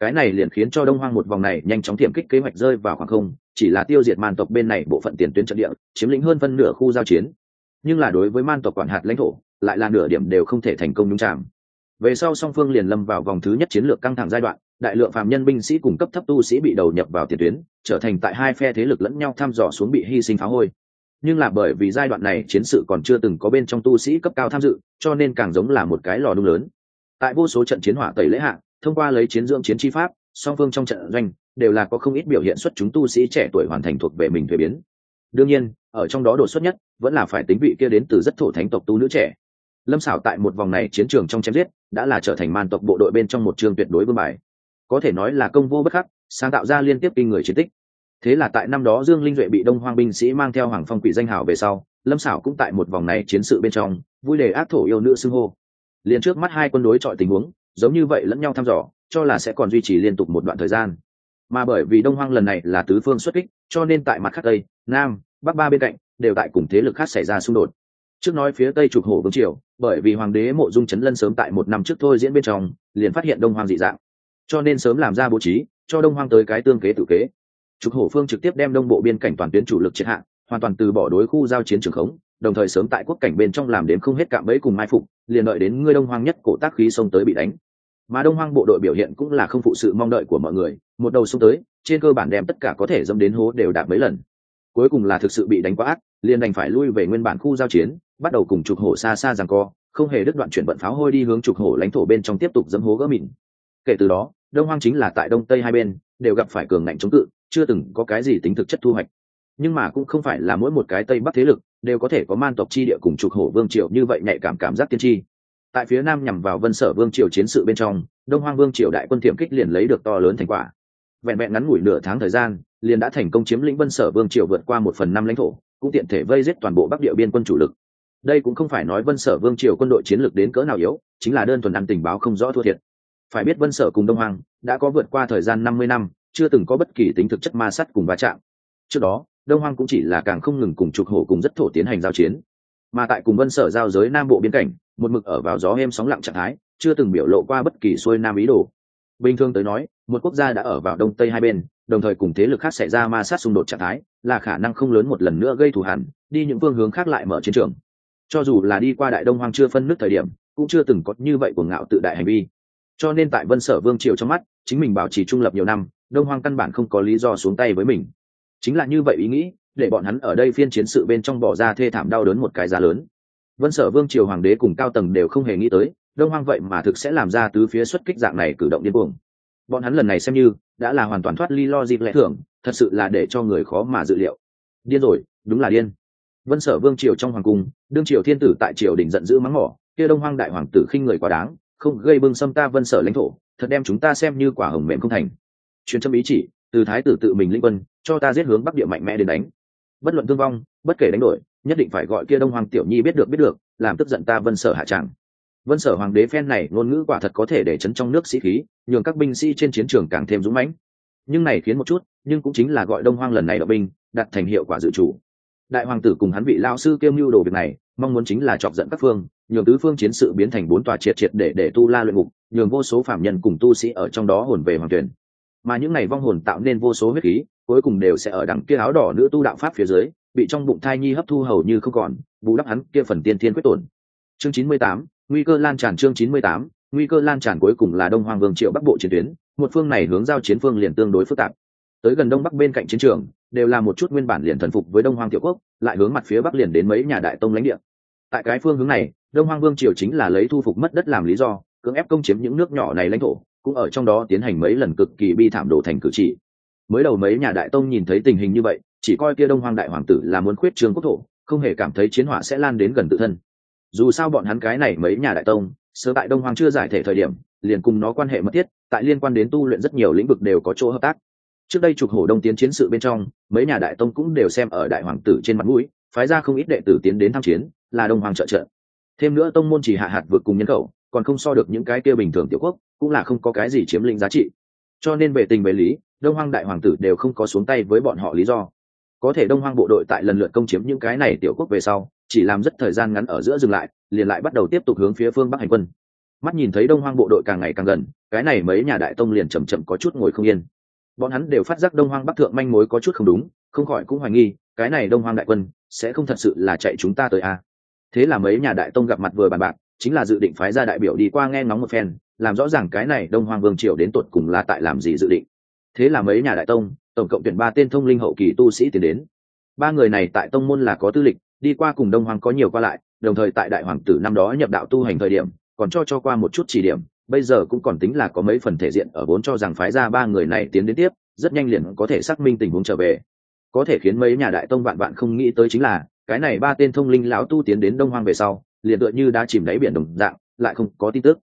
cái này liền khiến cho đông hoang một vòng này nhanh chóng tiềm kích kế hoạch rơi vào khoảng không, chỉ là tiêu diệt man tộc bên này bộ phận tiền tuyến trận địa, chiếm lĩnh hơn phân nửa khu giao chiến. Nhưng là đối với man tộc quản hạt lãnh thổ, lại là nửa điểm đều không thể thành công nhúng chạm về sau song phương liền lâm vào vòng thứ nhất chiến lược căng thẳng giai đoạn, đại lượng phạm nhân binh sĩ cùng cấp thấp tu sĩ bị đầu nhập vào tiền tuyến, trở thành tại hai phe thế lực lẫn nhau thăm dò xuống bị hy sinh phá hôi nhưng là bởi vì giai đoạn này chiến sự còn chưa từng có bên trong tu sĩ cấp cao tham dự, cho nên càng giống là một cái lò nung lớn. Tại vô số trận chiến hỏa tẩy lễ hạ, thông qua lấy chiến dưỡng chiến chi pháp, song phương trong trận doanh đều là có không ít biểu hiện xuất chúng tu sĩ trẻ tuổi hoàn thành thuộc về mình thuế biến. Đương nhiên, ở trong đó đột xuất nhất vẫn là phải tính vị kia đến từ rất thổ thánh tộc tu nữ trẻ. Lâm xảo tại một vòng này chiến trường trong chém giết, đã là trở thành man tộc bộ đội bên trong một trường tuyệt đối vương bài. Có thể nói là công vô bất khắc, sáng tạo ra liên tiếp kinh người chiến tích thế là tại năm đó dương linh duệ bị đông hoang binh sĩ mang theo hoàng phong quỷ danh hào về sau, lâm xảo cũng tại một vòng này chiến sự bên trong, vui đề ác thổ yêu nữ xưng hô. Liền trước mắt hai quân đối chọi tình huống, giống như vậy lẫn nhau thăm dò, cho là sẽ còn duy trì liên tục một đoạn thời gian. Mà bởi vì đông hoang lần này là tứ phương xuất kích, cho nên tại mặt khác tây, nam, bắc ba bên cạnh, đều tại cùng thế lực khác xảy ra xung đột. Trước nói phía tây trục hổ vương triều, bởi vì hoàng đế mộ dung chấn lân sớm tại một năm trước thôi diễn bên trong, liền phát hiện đông hoang dị dạng. Cho nên sớm làm ra bố trí, cho đông hoang tới cái tương kế tự kế trục hổ phương trực tiếp đem đông bộ biên cảnh toàn tuyến chủ lực triệt hạ, hoàn toàn từ bỏ đối khu giao chiến trường khống, đồng thời sớm tại quốc cảnh bên trong làm đến không hết cạm bẫy cùng mai phục, liền đợi đến ngươi đông hoang nhất cổ tác khí xông tới bị đánh. Mà đông hoang bộ đội biểu hiện cũng là không phụ sự mong đợi của mọi người, một đầu xông tới, trên cơ bản đem tất cả có thể dâm đến hố đều đạt mấy lần. Cuối cùng là thực sự bị đánh quá ác, liền đành phải lui về nguyên bản khu giao chiến, bắt đầu cùng trục hổ xa xa rằng co, không hề đứt đoạn chuyển vận pháo hôi đi hướng trục hổ lãnh thổ bên trong tiếp tục dẫm hố gỡ mịn. Kể từ đó, đông hoang chính là tại đông tây hai bên, đều gặp phải cường ngạnh chống cự chưa từng có cái gì tính thực chất thu hoạch. Nhưng mà cũng không phải là mỗi một cái tây bắc thế lực đều có thể có man tộc chi địa cùng trục hổ vương triều như vậy nhạy cảm cảm giác tiên tri. Tại phía nam nhằm vào vân sở vương triều chiến sự bên trong, đông hoang vương triều đại quân tiệm kích liền lấy được to lớn thành quả. Vẹn vẹn ngắn ngủi nửa tháng thời gian, liền đã thành công chiếm lĩnh vân sở vương triều vượt qua một phần năm lãnh thổ, cũng tiện thể vây giết toàn bộ bắc địa biên quân chủ lực. Đây cũng không phải nói vân sở vương triều quân đội chiến lược đến cỡ nào yếu, chính là đơn thuần ăn tình báo không rõ thua thiệt. Phải biết vân sở cùng đông hoàng đã có vượt qua thời gian năm mươi năm chưa từng có bất kỳ tính thực chất ma sắt cùng va chạm. Trước đó, đông hoang cũng chỉ là càng không ngừng cùng trục hổ cùng rất thổ tiến hành giao chiến. Mà tại cùng vân sở giao giới nam bộ biên cảnh, một mực ở vào gió êm sóng lặng trạng thái, chưa từng biểu lộ qua bất kỳ xuôi nam ý đồ. Bình thường tới nói, một quốc gia đã ở vào đông tây hai bên, đồng thời cùng thế lực khác xảy ra ma sát xung đột trạng thái, là khả năng không lớn một lần nữa gây thù hẳn đi những phương hướng khác lại mở chiến trường. Cho dù là đi qua đại đông hoang chưa phân nước thời điểm, cũng chưa từng có như vậy của ngạo tự đại hành vi. Cho nên tại vân sở vương triều trong mắt, chính mình bảo trì trung lập nhiều năm đông hoang căn bản không có lý do xuống tay với mình. Chính là như vậy ý nghĩ, để bọn hắn ở đây phiên chiến sự bên trong bỏ ra thê thảm đau đớn một cái giá lớn. Vân sở vương, triều hoàng đế cùng cao tầng đều không hề nghĩ tới, đông hoang vậy mà thực sẽ làm ra tứ phía xuất kích dạng này cử động điên cuồng. Bọn hắn lần này xem như đã là hoàn toàn thoát ly lo dịp lẽ thưởng, thật sự là để cho người khó mà dự liệu. Điên rồi, đúng là điên. Vân sở vương, triều trong hoàng cung, đương triều thiên tử tại triều đình giận dữ mắng mỏ, kia đông hoang đại hoàng tử khinh người quá đáng, không gây bưng xâm ta vân sở lãnh thổ, thật đem chúng ta xem như quả hồng mềm không thành truyền châm ý chỉ, từ thái tử tự mình linh quân, cho ta giết hướng bắc địa mạnh mẽ đến đánh. Bất luận thương vong, bất kể đánh đổi, nhất định phải gọi kia đông hoàng tiểu nhi biết được biết được, làm tức giận ta vân sở hạ tràng. Vân sở hoàng đế phen này ngôn ngữ quả thật có thể để chấn trong nước sĩ khí, nhường các binh sĩ trên chiến trường càng thêm dũng mãnh. Nhưng này khiến một chút, nhưng cũng chính là gọi đông hoang lần này động binh đặt thành hiệu quả dự chủ đại hoàng tử cùng hắn vị lao sư kêu mưu đồ việc này, mong muốn chính là chọc giận các phương, nhường tứ phương chiến sự biến thành bốn tòa triệt triệt để để tu la luyện ngục, nhường vô số phạm nhân cùng tu sĩ ở trong đó hồn về hoàng tuyển mà những ngày vong hồn tạo nên vô số huyết khí, cuối cùng đều sẽ ở đằng kia áo đỏ nữ tu đạo pháp phía dưới, bị trong bụng thai nhi hấp thu hầu như không còn, bù đắp hắn kia phần tiên thiên quyết tổn. Chương chín mươi tám, nguy cơ lan tràn chương chín mươi tám, nguy cơ lan tràn cuối cùng là đông hoàng vương triệu bắc bộ chiến tuyến, một phương này hướng giao chiến phương liền tương đối phức tạp. Tới gần đông bắc bên cạnh chiến trường, đều là một chút nguyên bản liền thần phục với đông hoàng tiểu quốc, lại hướng mặt phía bắc liền đến mấy nhà đại tông lãnh địa. Tại cái phương hướng này, đông hoàng vương triều chính là lấy thu phục mất đất làm lý do, cưỡng ép công chiếm những nước nhỏ này lãnh thổ cũng ở trong đó tiến hành mấy lần cực kỳ bi thảm đổ thành cử chỉ. Mới đầu mấy nhà đại tông nhìn thấy tình hình như vậy, chỉ coi kia đông hoàng đại hoàng tử là muốn khuyết trương quốc thổ, không hề cảm thấy chiến hỏa sẽ lan đến gần tự thân. Dù sao bọn hắn cái này mấy nhà đại tông, sơ tại đông hoàng chưa giải thể thời điểm, liền cùng nó quan hệ mật thiết, tại liên quan đến tu luyện rất nhiều lĩnh vực đều có chỗ hợp tác. Trước đây trục hổ đông tiến chiến sự bên trong, mấy nhà đại tông cũng đều xem ở đại hoàng tử trên mặt mũi, phái ra không ít đệ tử tiến đến tham chiến, là đông hoàng trợ trợ. Thêm nữa tông môn chỉ hạ hạt vượt cùng nhân khẩu còn không so được những cái kia bình thường tiểu quốc, cũng là không có cái gì chiếm lĩnh giá trị. Cho nên về tình về lý, đông hoang đại hoàng tử đều không có xuống tay với bọn họ lý do. Có thể đông hoang bộ đội tại lần lượt công chiếm những cái này tiểu quốc về sau, chỉ làm rất thời gian ngắn ở giữa dừng lại, liền lại bắt đầu tiếp tục hướng phía phương bắc hành quân. Mắt nhìn thấy đông hoang bộ đội càng ngày càng gần, cái này mấy nhà đại tông liền chầm chậm có chút ngồi không yên. Bọn hắn đều phát giác đông hoang bắc thượng manh mối có chút không đúng, không khỏi cũng hoài nghi, cái này đông hoang đại quân sẽ không thật sự là chạy chúng ta tới a. Thế là mấy nhà đại tông gặp mặt vừa bàn bạc chính là dự định phái ra đại biểu đi qua nghe ngóng một phen, làm rõ ràng cái này đông hoàng vương triều đến tột cùng là tại làm gì dự định. Thế là mấy nhà đại tông, tổng cộng tuyển ba tên thông linh hậu kỳ tu sĩ tiến đến. Ba người này tại tông môn là có tư lịch, đi qua cùng đông hoàng có nhiều qua lại, đồng thời tại đại hoàng tử năm đó nhập đạo tu hành thời điểm, còn cho cho qua một chút chỉ điểm, bây giờ cũng còn tính là có mấy phần thể diện, ở vốn cho rằng phái ra ba người này tiến đến tiếp, rất nhanh liền có thể xác minh tình huống trở về. Có thể khiến mấy nhà đại tông vạn vạn không nghĩ tới chính là, cái này ba tên thông linh lão tu tiến đến đông hoang về sau liền tựa như đã chìm đáy biển đồng dạng, lại không có tin tức.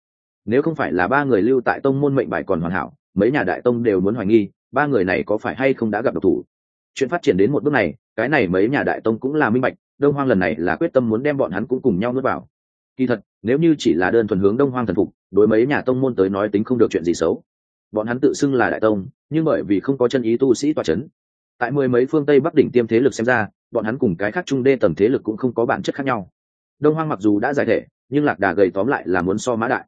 Nếu không phải là ba người lưu tại tông môn mệnh bài còn hoàn hảo, mấy nhà đại tông đều muốn hoài nghi, ba người này có phải hay không đã gặp độc thủ. Chuyện phát triển đến một bước này, cái này mấy nhà đại tông cũng là minh bạch, đông hoang lần này là quyết tâm muốn đem bọn hắn cũng cùng nhau nuốt vào. Kỳ thật, nếu như chỉ là đơn thuần hướng đông hoang thần phục, đối mấy nhà tông môn tới nói tính không được chuyện gì xấu. Bọn hắn tự xưng là đại tông, nhưng bởi vì không có chân ý tu sĩ tòa c h ấ n tại mười mấy phương tây bắc đỉnh tiêm thế lực xem ra, bọn hắn cùng cái khác trung đê tầng thế lực cũng không có bản chất khác nhau đông hoang mặc dù đã giải thể, nhưng lạc đà gầy tóm lại là muốn so mã đại.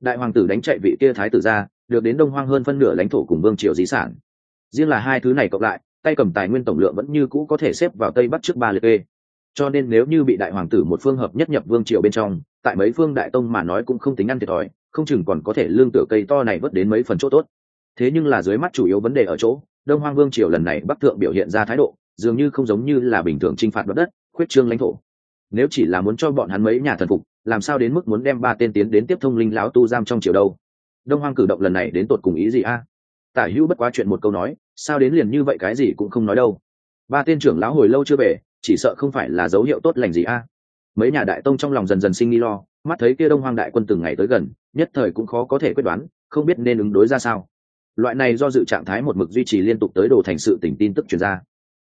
Đại hoàng tử đánh chạy vị kia thái tử ra, được đến đông hoang hơn phân nửa lãnh thổ cùng vương triều di sản. Riêng là hai thứ này cộng lại, tay cầm tài nguyên tổng lượng vẫn như cũ có thể xếp vào tây bắc trước ba liệt kê. Cho nên nếu như bị đại hoàng tử một phương hợp nhất nhập vương triều bên trong, tại mấy phương đại tông mà nói cũng không tính ăn thiệt thòi, không chừng còn có thể lương tựa cây to này vớt đến mấy phần chỗ tốt. Thế nhưng là dưới mắt chủ yếu vấn đề ở chỗ, đông hoang vương triều lần này bắc thượng biểu hiện ra thái độ, dường như không giống như là bình thường t r i n h phạt đất đất, khuyết trương lãnh thổ nếu chỉ là muốn cho bọn hắn mấy nhà thần phục, làm sao đến mức muốn đem ba tên tiến đến tiếp thông linh lão tu giam trong triều đâu? Đông hoang cử động lần này đến tột cùng ý gì a? Tả hữu bất quá chuyện một câu nói, sao đến liền như vậy cái gì cũng không nói đâu. Ba tên trưởng lão hồi lâu chưa về, chỉ sợ không phải là dấu hiệu tốt lành gì a? Mấy nhà đại tông trong lòng dần dần sinh nghi lo, mắt thấy kia đông hoang đại quân từng ngày tới gần, nhất thời cũng khó có thể quyết đoán, không biết nên ứng đối ra sao. Loại này do dự trạng thái một mực duy trì liên tục tới đồ thành sự tỉnh tin tức chuyển ra.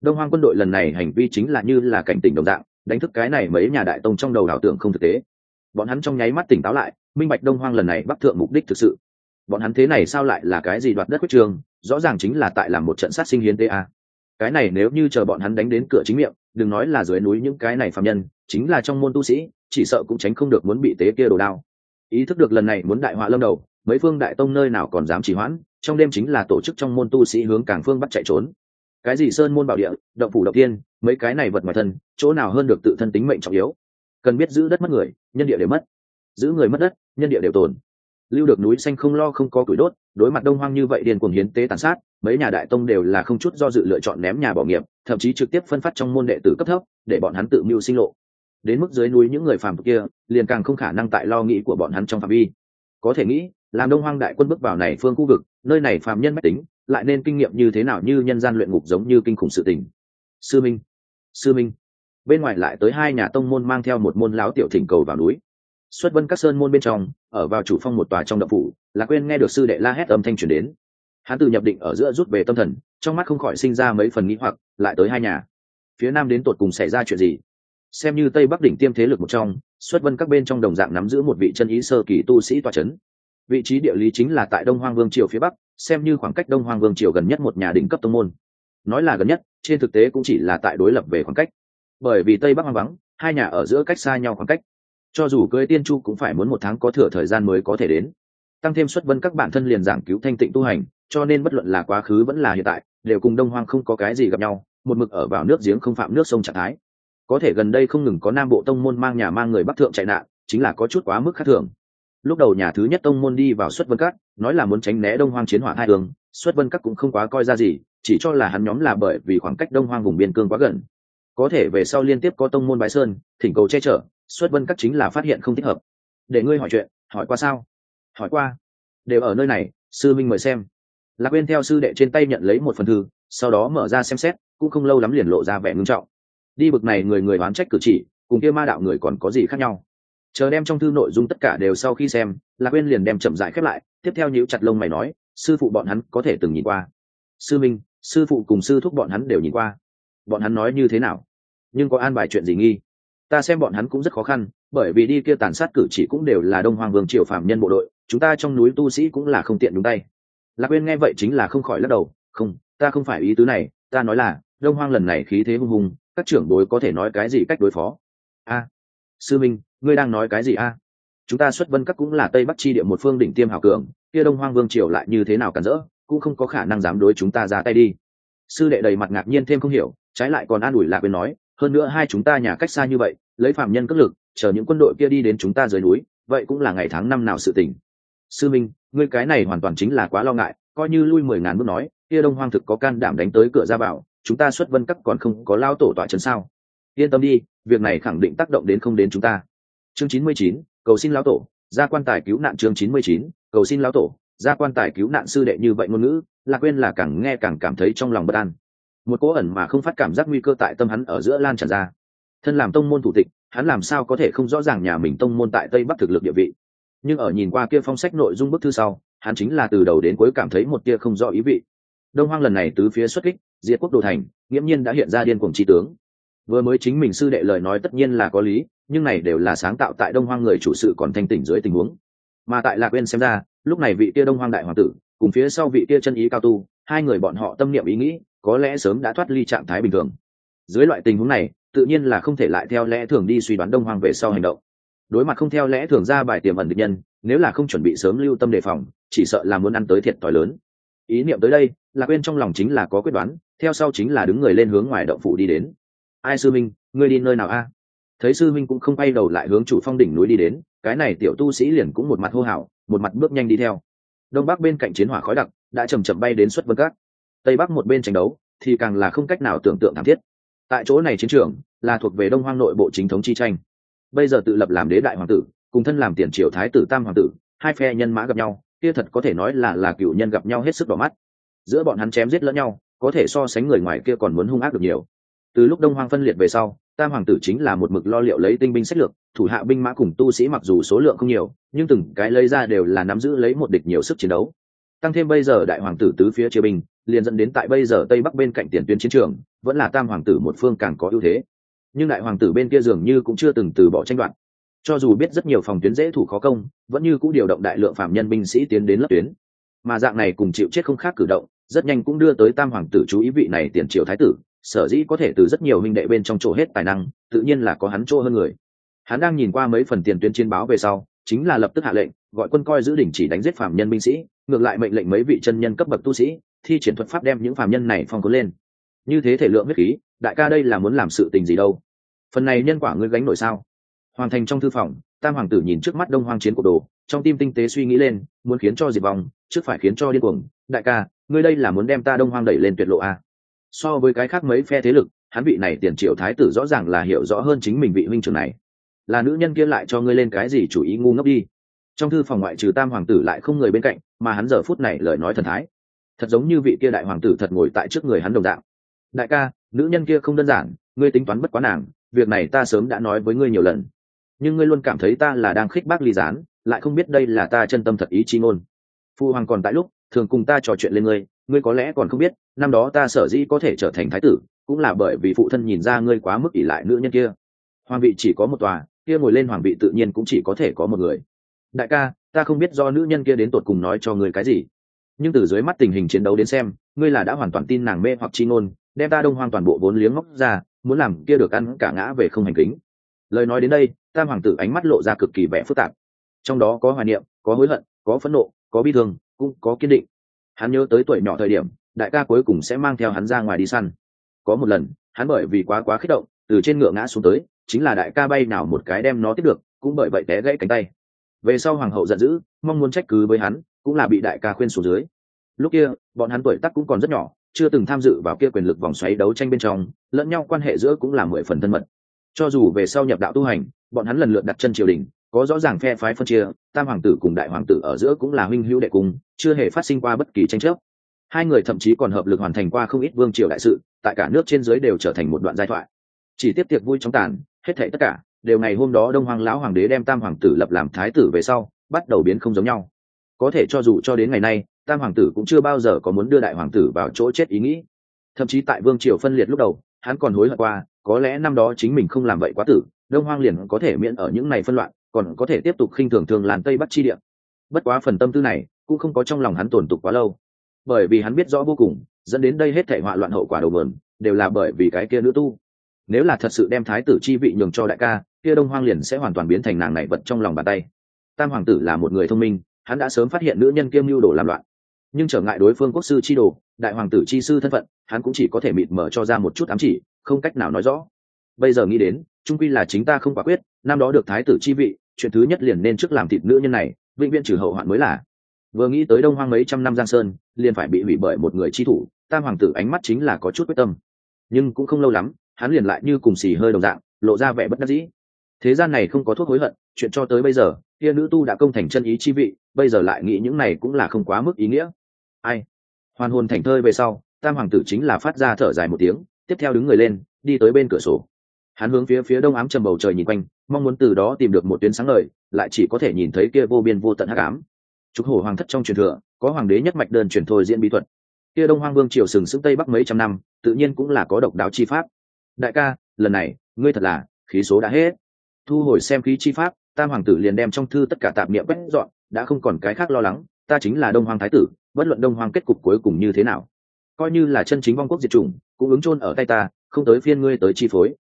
Đông hoang quân đội lần này hành vi chính là như là cảnh tỉnh đồng dạng đánh thức cái này mấy nhà đại tông trong đầu đảo tưởng không thực tế. Bọn hắn trong nháy mắt tỉnh táo lại, minh bạch đông hoang lần này bắc thượng mục đích thực sự. Bọn hắn thế này sao lại là cái gì đoạt đất quyết trường, rõ ràng chính là tại làm một trận sát sinh hiến tế a. Cái này nếu như chờ bọn hắn đánh đến cửa chính miệng, đừng nói là dưới núi những cái này phạm nhân, chính là trong môn tu sĩ, chỉ sợ cũng tránh không được muốn bị tế kia đồ đao. Ý thức được lần này muốn đại họa lâm đầu, mấy phương đại tông nơi nào còn dám chỉ hoãn, trong đêm chính là tổ chức trong môn tu sĩ hướng cảng phương bắt chạy trốn cái gì sơn môn bảo địa, động phủ động tiên mấy cái này vật ngoài thân, chỗ nào hơn được tự thân tính mệnh trọng yếu? Cần biết giữ đất mất người, nhân địa đều mất. Giữ người mất đất, nhân địa đều tồn. Lưu được núi xanh không lo không có củi đốt, đối mặt đông hoang như vậy điền cuồng hiến tế tàn sát, mấy nhà đại tông đều là không chút do dự lựa chọn ném nhà bỏ nghiệp, thậm chí trực tiếp phân phát trong môn đệ tử cấp thấp, để bọn hắn tự mưu sinh lộ. Đến mức dưới núi những người phàm tục kia, liền càng không khả năng tại lo nghĩ của bọn hắn trong phạm vi. Có thể nghĩ, làm đông hoang đại quân bước vào này phương khu vực, nơi này phàm nhân mách tính lại nên kinh nghiệm như thế nào như nhân gian luyện ngục giống như kinh khủng sự tình. Sư minh sư minh. Bên ngoài lại tới hai nhà tông môn mang theo một môn láo tiểu thỉnh cầu vào núi. Xuất vân các sơn môn bên trong, ở vào chủ phong một tòa trong đậu phủ, là quên nghe được sư đệ la hét âm thanh truyền đến. Hắn từ nhập định ở giữa rút về tâm thần, trong mắt không khỏi sinh ra mấy phần nghĩ hoặc, lại tới hai nhà. Phía nam đến tột cùng xảy ra chuyện gì? Xem như tây bắc đỉnh tiêm thế lực một trong, xuất vân các bên trong đồng dạng nắm giữ một vị chân ý sơ kỳ tu sĩ tòa c h ấ n vị trí địa lý chính là tại đông hoang vương triều phía bắc xem như khoảng cách đông hoang vương triều gần nhất một nhà đỉnh cấp tông môn. Nói là gần nhất, trên thực tế cũng chỉ là tại đối lập về khoảng cách. Bởi vì tây bắc hoang vắng, hai nhà ở giữa cách xa nhau khoảng cách. Cho dù cưới tiên chu cũng phải muốn một tháng có thừa thời gian mới có thể đến. Tăng thêm xuất vân các bản thân liền giảng cứu thanh tịnh tu hành, cho nên bất luận là quá khứ vẫn là hiện tại, đều cùng đông hoang không có cái gì gặp nhau, một mực ở vào nước giếng không phạm nước sông trạng thái. Có thể gần đây không ngừng có nam bộ tông môn mang nhà mang người bắc thượng chạy nạn, chính là có chút quá mức khác thường. Lúc đầu nhà thứ nhất tông môn đi vào xuất vân các nói là muốn tránh né đông hoang chiến hỏa hai đường xuất vân các cũng không quá coi ra gì, chỉ cho là hắn nhóm là bởi vì khoảng cách đông hoang vùng biên cương quá gần. Có thể về sau liên tiếp có tông môn bái sơn, thỉnh cầu che chở, xuất vân các chính là phát hiện không thích hợp. Để ngươi hỏi chuyện, hỏi qua sao? Hỏi qua. Đều ở nơi này, sư minh mời xem. Lạc quên theo sư đệ trên tay nhận lấy một phần thư, sau đó mở ra xem xét, cũng không lâu lắm liền lộ ra vẻ ngưng trọng. Đi bực này người người oán trách cử chỉ, cùng kia ma đạo người còn có gì khác nhau? Chờ đem trong thư nội dung tất cả đều sau khi xem, lạc quên liền đem chậm dại khép lại, tiếp theo nhíu chặt lông mày nói, sư phụ bọn hắn có thể từng nhìn qua. Sư minh, sư phụ cùng sư thúc bọn hắn đều nhìn qua. Bọn hắn nói như thế nào? Nhưng có an bài chuyện gì nghi? Ta xem bọn hắn cũng rất khó khăn, bởi vì đi kia tàn sát cử chỉ cũng đều là đông hoàng vương triều phạm nhân bộ đội, chúng ta trong núi tu sĩ cũng là không tiện đúng tay. Lạc quên nghe vậy chính là không khỏi lắc đầu, không, ta không phải ý tứ này, ta nói là, đông hoang lần này khí thế hung hùng, các trưởng đối có thể nói cái gì cách đối phó? A, sư minh ngươi đang nói cái gì a? Chúng ta xuất vân các cũng là tây bắc chi địa một phương đỉnh tiêm hào cường kia đông hoang vương triều lại như thế nào cản rỡ cũng không có khả năng dám đối chúng ta ra tay đi. Sư đệ đầy mặt ngạc nhiên thêm không hiểu trái lại còn an ủi lạc bên nói hơn nữa hai chúng ta nhà cách xa như vậy lấy phạm nhân cất lực chờ những quân đội kia đi đến chúng ta dưới núi vậy cũng là ngày tháng năm nào sự tình. Sư minh ngươi cái này hoàn toàn chính là quá lo ngại coi như lui mười ngàn bước nói kia đông hoang thực có can đảm đánh tới cửa ra bảo, chúng ta xuất vân các còn không có lao tổ tọa trấn sao? Yên tâm đi việc này khẳng định tác động đến không đến chúng ta chương chín mươi chín, cầu xin lão tổ ra quan tài cứu nạn chương chín mươi chín, cầu xin lão tổ ra quan tài cứu nạn sư đệ như vậy ngôn ngữ lạc quên là càng nghe càng cảm thấy trong lòng bất an. Một cố ẩn mà không phát cảm giác nguy cơ tại tâm hắn ở giữa lan tràn ra. Thân làm tông môn thủ tịch, hắn làm sao có thể không rõ ràng nhà mình tông môn tại tây bắc thực lực địa vị. Nhưng ở nhìn qua kia phong sách nội dung bức thư sau, hắn chính là từ đầu đến cuối cảm thấy một tia không rõ ý vị. Đông hoang lần này tứ phía xuất kích, diệt quốc đồ thành, nghiễm nhiên đã hiện ra điên cuồng tri tướng vừa mới chính mình sư đệ lời nói tất nhiên là có lý, nhưng này đều là sáng tạo tại đông hoang người chủ sự còn thanh tỉnh dưới tình huống. Mà tại lạc quên xem ra, lúc này vị kia đông hoang đại hoàng tử, cùng phía sau vị kia chân ý cao tu, hai người bọn họ tâm niệm ý nghĩ, có lẽ sớm đã thoát ly trạng thái bình thường. Dưới loại tình huống này, tự nhiên là không thể lại theo lẽ thường đi suy đoán đông hoang về sau hành động. Đối mặt không theo lẽ thường ra bài tiềm ẩn địch nhân, nếu là không chuẩn bị sớm lưu tâm đề phòng, chỉ sợ là muốn ăn tới thiệt thòi lớn. Ý niệm tới đây, lạc quên trong lòng chính là có quyết đoán, theo sau chính là đứng người lên hướng ngoài động phủ đi đến ai sư minh ngươi đi nơi nào a? Thấy sư minh cũng không bay đầu lại hướng chủ phong đỉnh núi đi đến, cái này tiểu tu sĩ liền cũng một mặt hô hào, một mặt bước nhanh đi theo. Đông bắc bên cạnh chiến hỏa khói đặc đã chầm chậm bay đến xuất vân cát tây bắc một bên tranh đấu thì càng là không cách nào tưởng tượng thảm thiết. Tại chỗ này chiến trường là thuộc về đông hoang nội bộ chính thống chi tranh. Bây giờ tự lập làm đế đại hoàng tử, cùng thân làm tiền triều thái tử tam hoàng tử, hai phe nhân mã gặp nhau, kia thật có thể nói là là cựu nhân gặp nhau hết sức đỏ mắt. Giữa bọn hắn chém giết lẫn nhau, có thể so sánh người ngoài kia còn muốn hung ác được nhiều từ lúc đông hoang phân liệt về sau, tam hoàng tử chính là một mực lo liệu lấy tinh binh sách lược, thủ hạ binh mã cùng tu sĩ mặc dù số lượng không nhiều, nhưng từng cái lấy ra đều là nắm giữ lấy một địch nhiều sức chiến đấu. Tăng thêm bây giờ đại hoàng tử tứ phía chia binh, liền dẫn đến tại bây giờ tây bắc bên cạnh tiền tuyến chiến trường, vẫn là tam hoàng tử một phương càng có ưu thế. Nhưng đại hoàng tử bên kia dường như cũng chưa từng từ bỏ tranh đoạt. Cho dù biết rất nhiều phòng tuyến dễ thủ khó công, vẫn như cũng điều động đại lượng phạm nhân binh sĩ tiến đến lớp tuyến. Mà dạng này cùng chịu chết không khác cử động, rất nhanh cũng đưa tới tam hoàng tử chú ý vị này tiền triều thái tử sở dĩ có thể từ rất nhiều minh đệ bên trong chỗ hết tài năng, tự nhiên là có hắn chỗ hơn người. Hắn đang nhìn qua mấy phần tiền tuyến chiến báo về sau, chính là lập tức hạ lệnh, gọi quân coi giữ đỉnh chỉ đánh giết phạm nhân binh sĩ, ngược lại mệnh lệnh mấy vị chân nhân cấp bậc tu sĩ, thi triển thuật pháp đem những phạm nhân này phong cố lên. Như thế thể lượng huyết khí, đại ca đây là muốn làm sự tình gì đâu? Phần này nhân quả ngươi gánh nổi sao? Hoàng thành trong thư phòng, tam hoàng tử nhìn trước mắt đông hoang chiến cuộc đồ, trong tim tinh tế suy nghĩ lên, muốn khiến cho diệt vong, trước phải khiến cho điên cuồng. Đại ca, ngươi đây là muốn đem ta đông hoang đẩy lên tuyệt lộ à? So với cái khác mấy phe thế lực, hắn vị này tiền triệu thái tử rõ ràng là hiểu rõ hơn chính mình vị huynh trưởng này. Là nữ nhân kia lại cho ngươi lên cái gì chủ ý ngu ngốc đi. Trong thư phòng ngoại trừ tam hoàng tử lại không người bên cạnh, mà hắn giờ phút này lời nói thần thái. Thật giống như vị kia đại hoàng tử thật ngồi tại trước người hắn đồng đạo đại ca, nữ nhân kia không đơn giản, ngươi tính toán bất quá nàng, việc này ta sớm đã nói với ngươi nhiều lần. Nhưng ngươi luôn cảm thấy ta là đang khích bác ly gián, lại không biết đây là ta chân tâm thật ý chi ngôn. Phu hoàng còn tại lúc, thường cùng ta trò chuyện lên ngươi ngươi có lẽ còn không biết, năm đó ta sở dĩ có thể trở thành thái tử, cũng là bởi vì phụ thân nhìn ra ngươi quá mức ỷ lại nữ nhân kia. Hoàng vị chỉ có một tòa, kia ngồi lên hoàng vị tự nhiên cũng chỉ có thể có một người. Đại ca, ta không biết do nữ nhân kia đến tột cùng nói cho ngươi cái gì. Nhưng từ dưới mắt tình hình chiến đấu đến xem, ngươi là đã hoàn toàn tin nàng mê hoặc chi ngôn, đem ta đông hoang toàn bộ vốn liếng ngóc ra, muốn làm kia được ăn cả ngã về không hành kính. Lời nói đến đây, tam hoàng tử ánh mắt lộ ra cực kỳ vẻ phức tạp. Trong đó có hoài niệm, có hối hận, có phẫn nộ, có bi thương, cũng có kiên định hắn nhớ tới tuổi nhỏ thời điểm, đại ca cuối cùng sẽ mang theo hắn ra ngoài đi săn. Có một lần, hắn bởi vì quá quá kích động, từ trên ngựa ngã xuống tới, chính là đại ca bay nào một cái đem nó tiếp được, cũng bởi vậy té gãy cánh tay. Về sau hoàng hậu giận dữ, mong muốn trách cứ với hắn, cũng là bị đại ca khuyên xuống dưới. Lúc kia, bọn hắn tuổi tác cũng còn rất nhỏ, chưa từng tham dự vào kia quyền lực vòng xoáy đấu tranh bên trong, lẫn nhau quan hệ giữa cũng là mười phần thân mật. Cho dù về sau nhập đạo tu hành, bọn hắn lần lượt đặt chân triều đình có rõ ràng phe phái phân chia, tam hoàng tử cùng đại hoàng tử ở giữa cũng là huynh hữu đệ cung chưa hề phát sinh qua bất kỳ tranh chấp. Hai người thậm chí còn hợp lực hoàn thành qua không ít vương triều đại sự, tại cả nước trên dưới đều trở thành một đoạn giai thoại. Chỉ tiếp tiệc vui trong tàn, hết thảy tất cả, đều ngày hôm đó đông hoàng lão hoàng đế đem tam hoàng tử lập làm thái tử về sau, bắt đầu biến không giống nhau. Có thể cho dù cho đến ngày nay, tam hoàng tử cũng chưa bao giờ có muốn đưa đại hoàng tử vào chỗ chết ý nghĩ. Thậm chí tại vương triều phân liệt lúc đầu, hắn còn hối hận qua, có lẽ năm đó chính mình không làm vậy quá tử, đông hoang liền có thể miễn ở những ngày phân loạn còn có thể tiếp tục khinh thường thường làn tây bắc chi địa. Bất quá phần tâm tư này cũng không có trong lòng hắn tổn tục quá lâu. Bởi vì hắn biết rõ vô cùng, dẫn đến đây hết thể họa loạn hậu quả đầu mườn đều là bởi vì cái kia nữ tu. Nếu là thật sự đem thái tử chi vị nhường cho đại ca, kia đông hoang liền sẽ hoàn toàn biến thành nàng này vật trong lòng bàn tay. Tam hoàng tử là một người thông minh, hắn đã sớm phát hiện nữ nhân kiêm mưu đồ làm loạn. Nhưng trở ngại đối phương quốc sư chi đồ, đại hoàng tử chi sư thân phận, hắn cũng chỉ có thể mịt mở cho ra một chút ám chỉ, không cách nào nói rõ. Bây giờ nghĩ đến, trung quy là chính ta không quả quyết năm đó được thái tử chi vị, chuyện thứ nhất liền nên trước làm thịt nữ nhân này, vĩnh viễn trừ hậu hoạn mới là. Vừa nghĩ tới đông hoang mấy trăm năm giang sơn, liền phải bị hủy bởi một người chi thủ, tam hoàng tử ánh mắt chính là có chút quyết tâm. Nhưng cũng không lâu lắm, hắn liền lại như cùng xì hơi đồng dạng, lộ ra vẻ bất đắc dĩ. Thế gian này không có thuốc hối hận, chuyện cho tới bây giờ, kia nữ tu đã công thành chân ý chi vị, bây giờ lại nghĩ những này cũng là không quá mức ý nghĩa. Ai? Hoàn hồn thành thơi về sau, tam hoàng tử chính là phát ra thở dài một tiếng, tiếp theo đứng người lên, đi tới bên cửa sổ. Hắn hướng phía phía đông ám trầm bầu trời nhìn quanh mong muốn từ đó tìm được một tuyến sáng lợi, lại chỉ có thể nhìn thấy kia vô biên vô tận hắc ám. Trục hổ hoàng thất trong truyền thừa có hoàng đế nhất mạch đơn truyền thôi diễn bí thuật. Kia đông hoang vương triều sừng sững tây bắc mấy trăm năm tự nhiên cũng là có độc đáo chi pháp. Đại ca lần này ngươi thật là khí số đã hết. Thu hồi xem khí chi pháp tam hoàng tử liền đem trong thư tất cả tạp niệm quét dọn đã không còn cái khác lo lắng ta chính là đông hoàng thái tử bất luận đông hoàng kết cục cuối cùng như thế nào. Coi như là chân chính vong quốc diệt chủng cũng ứng chôn ở tay ta không tới phiên ngươi tới chi phối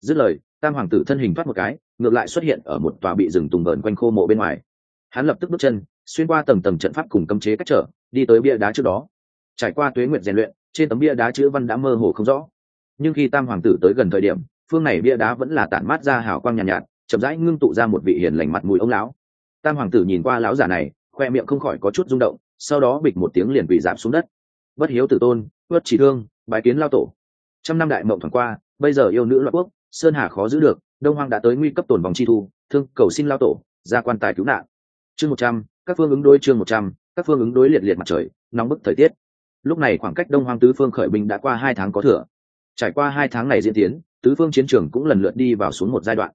dứt lời tam hoàng tử thân hình thoát một cái ngược lại xuất hiện ở một tòa bị rừng tùng vợn quanh khô mộ bên ngoài. Hắn lập tức bước chân xuyên qua tầng tầng trận pháp cùng cấm chế cách trở đi tới bia đá trước đó. Trải qua tuế nguyện rèn luyện trên tấm bia đá chữ văn đã mơ hồ không rõ. Nhưng khi tam hoàng tử tới gần thời điểm phương này bia đá vẫn là tản mát ra hào quang nhàn nhạt, nhạt chậm rãi ngưng tụ ra một vị hiền lành mặt mùi ông lão. Tam hoàng tử nhìn qua lão giả này khoe miệng không khỏi có chút rung động sau đó bịch một tiếng liền bị giảm xuống đất. Bất hiếu tử tôn bất chỉ thương bài kiến lao tổ. Trăm năm đại mộng thoảng qua bây giờ yêu nữ loạn quốc sơn hà khó giữ được, đông hoang đã tới nguy cấp tổn vòng chi thu, thương cầu xin lao tổ ra quan tài cứu nạn. Chương một trăm, các phương ứng đối chương một trăm, các phương ứng đối liệt liệt mặt trời, nóng bức thời tiết. Lúc này khoảng cách đông hoang tứ phương khởi binh đã qua hai tháng có thừa. Trải qua hai tháng này diễn tiến, tứ phương chiến trường cũng lần lượt đi vào xuống một giai đoạn.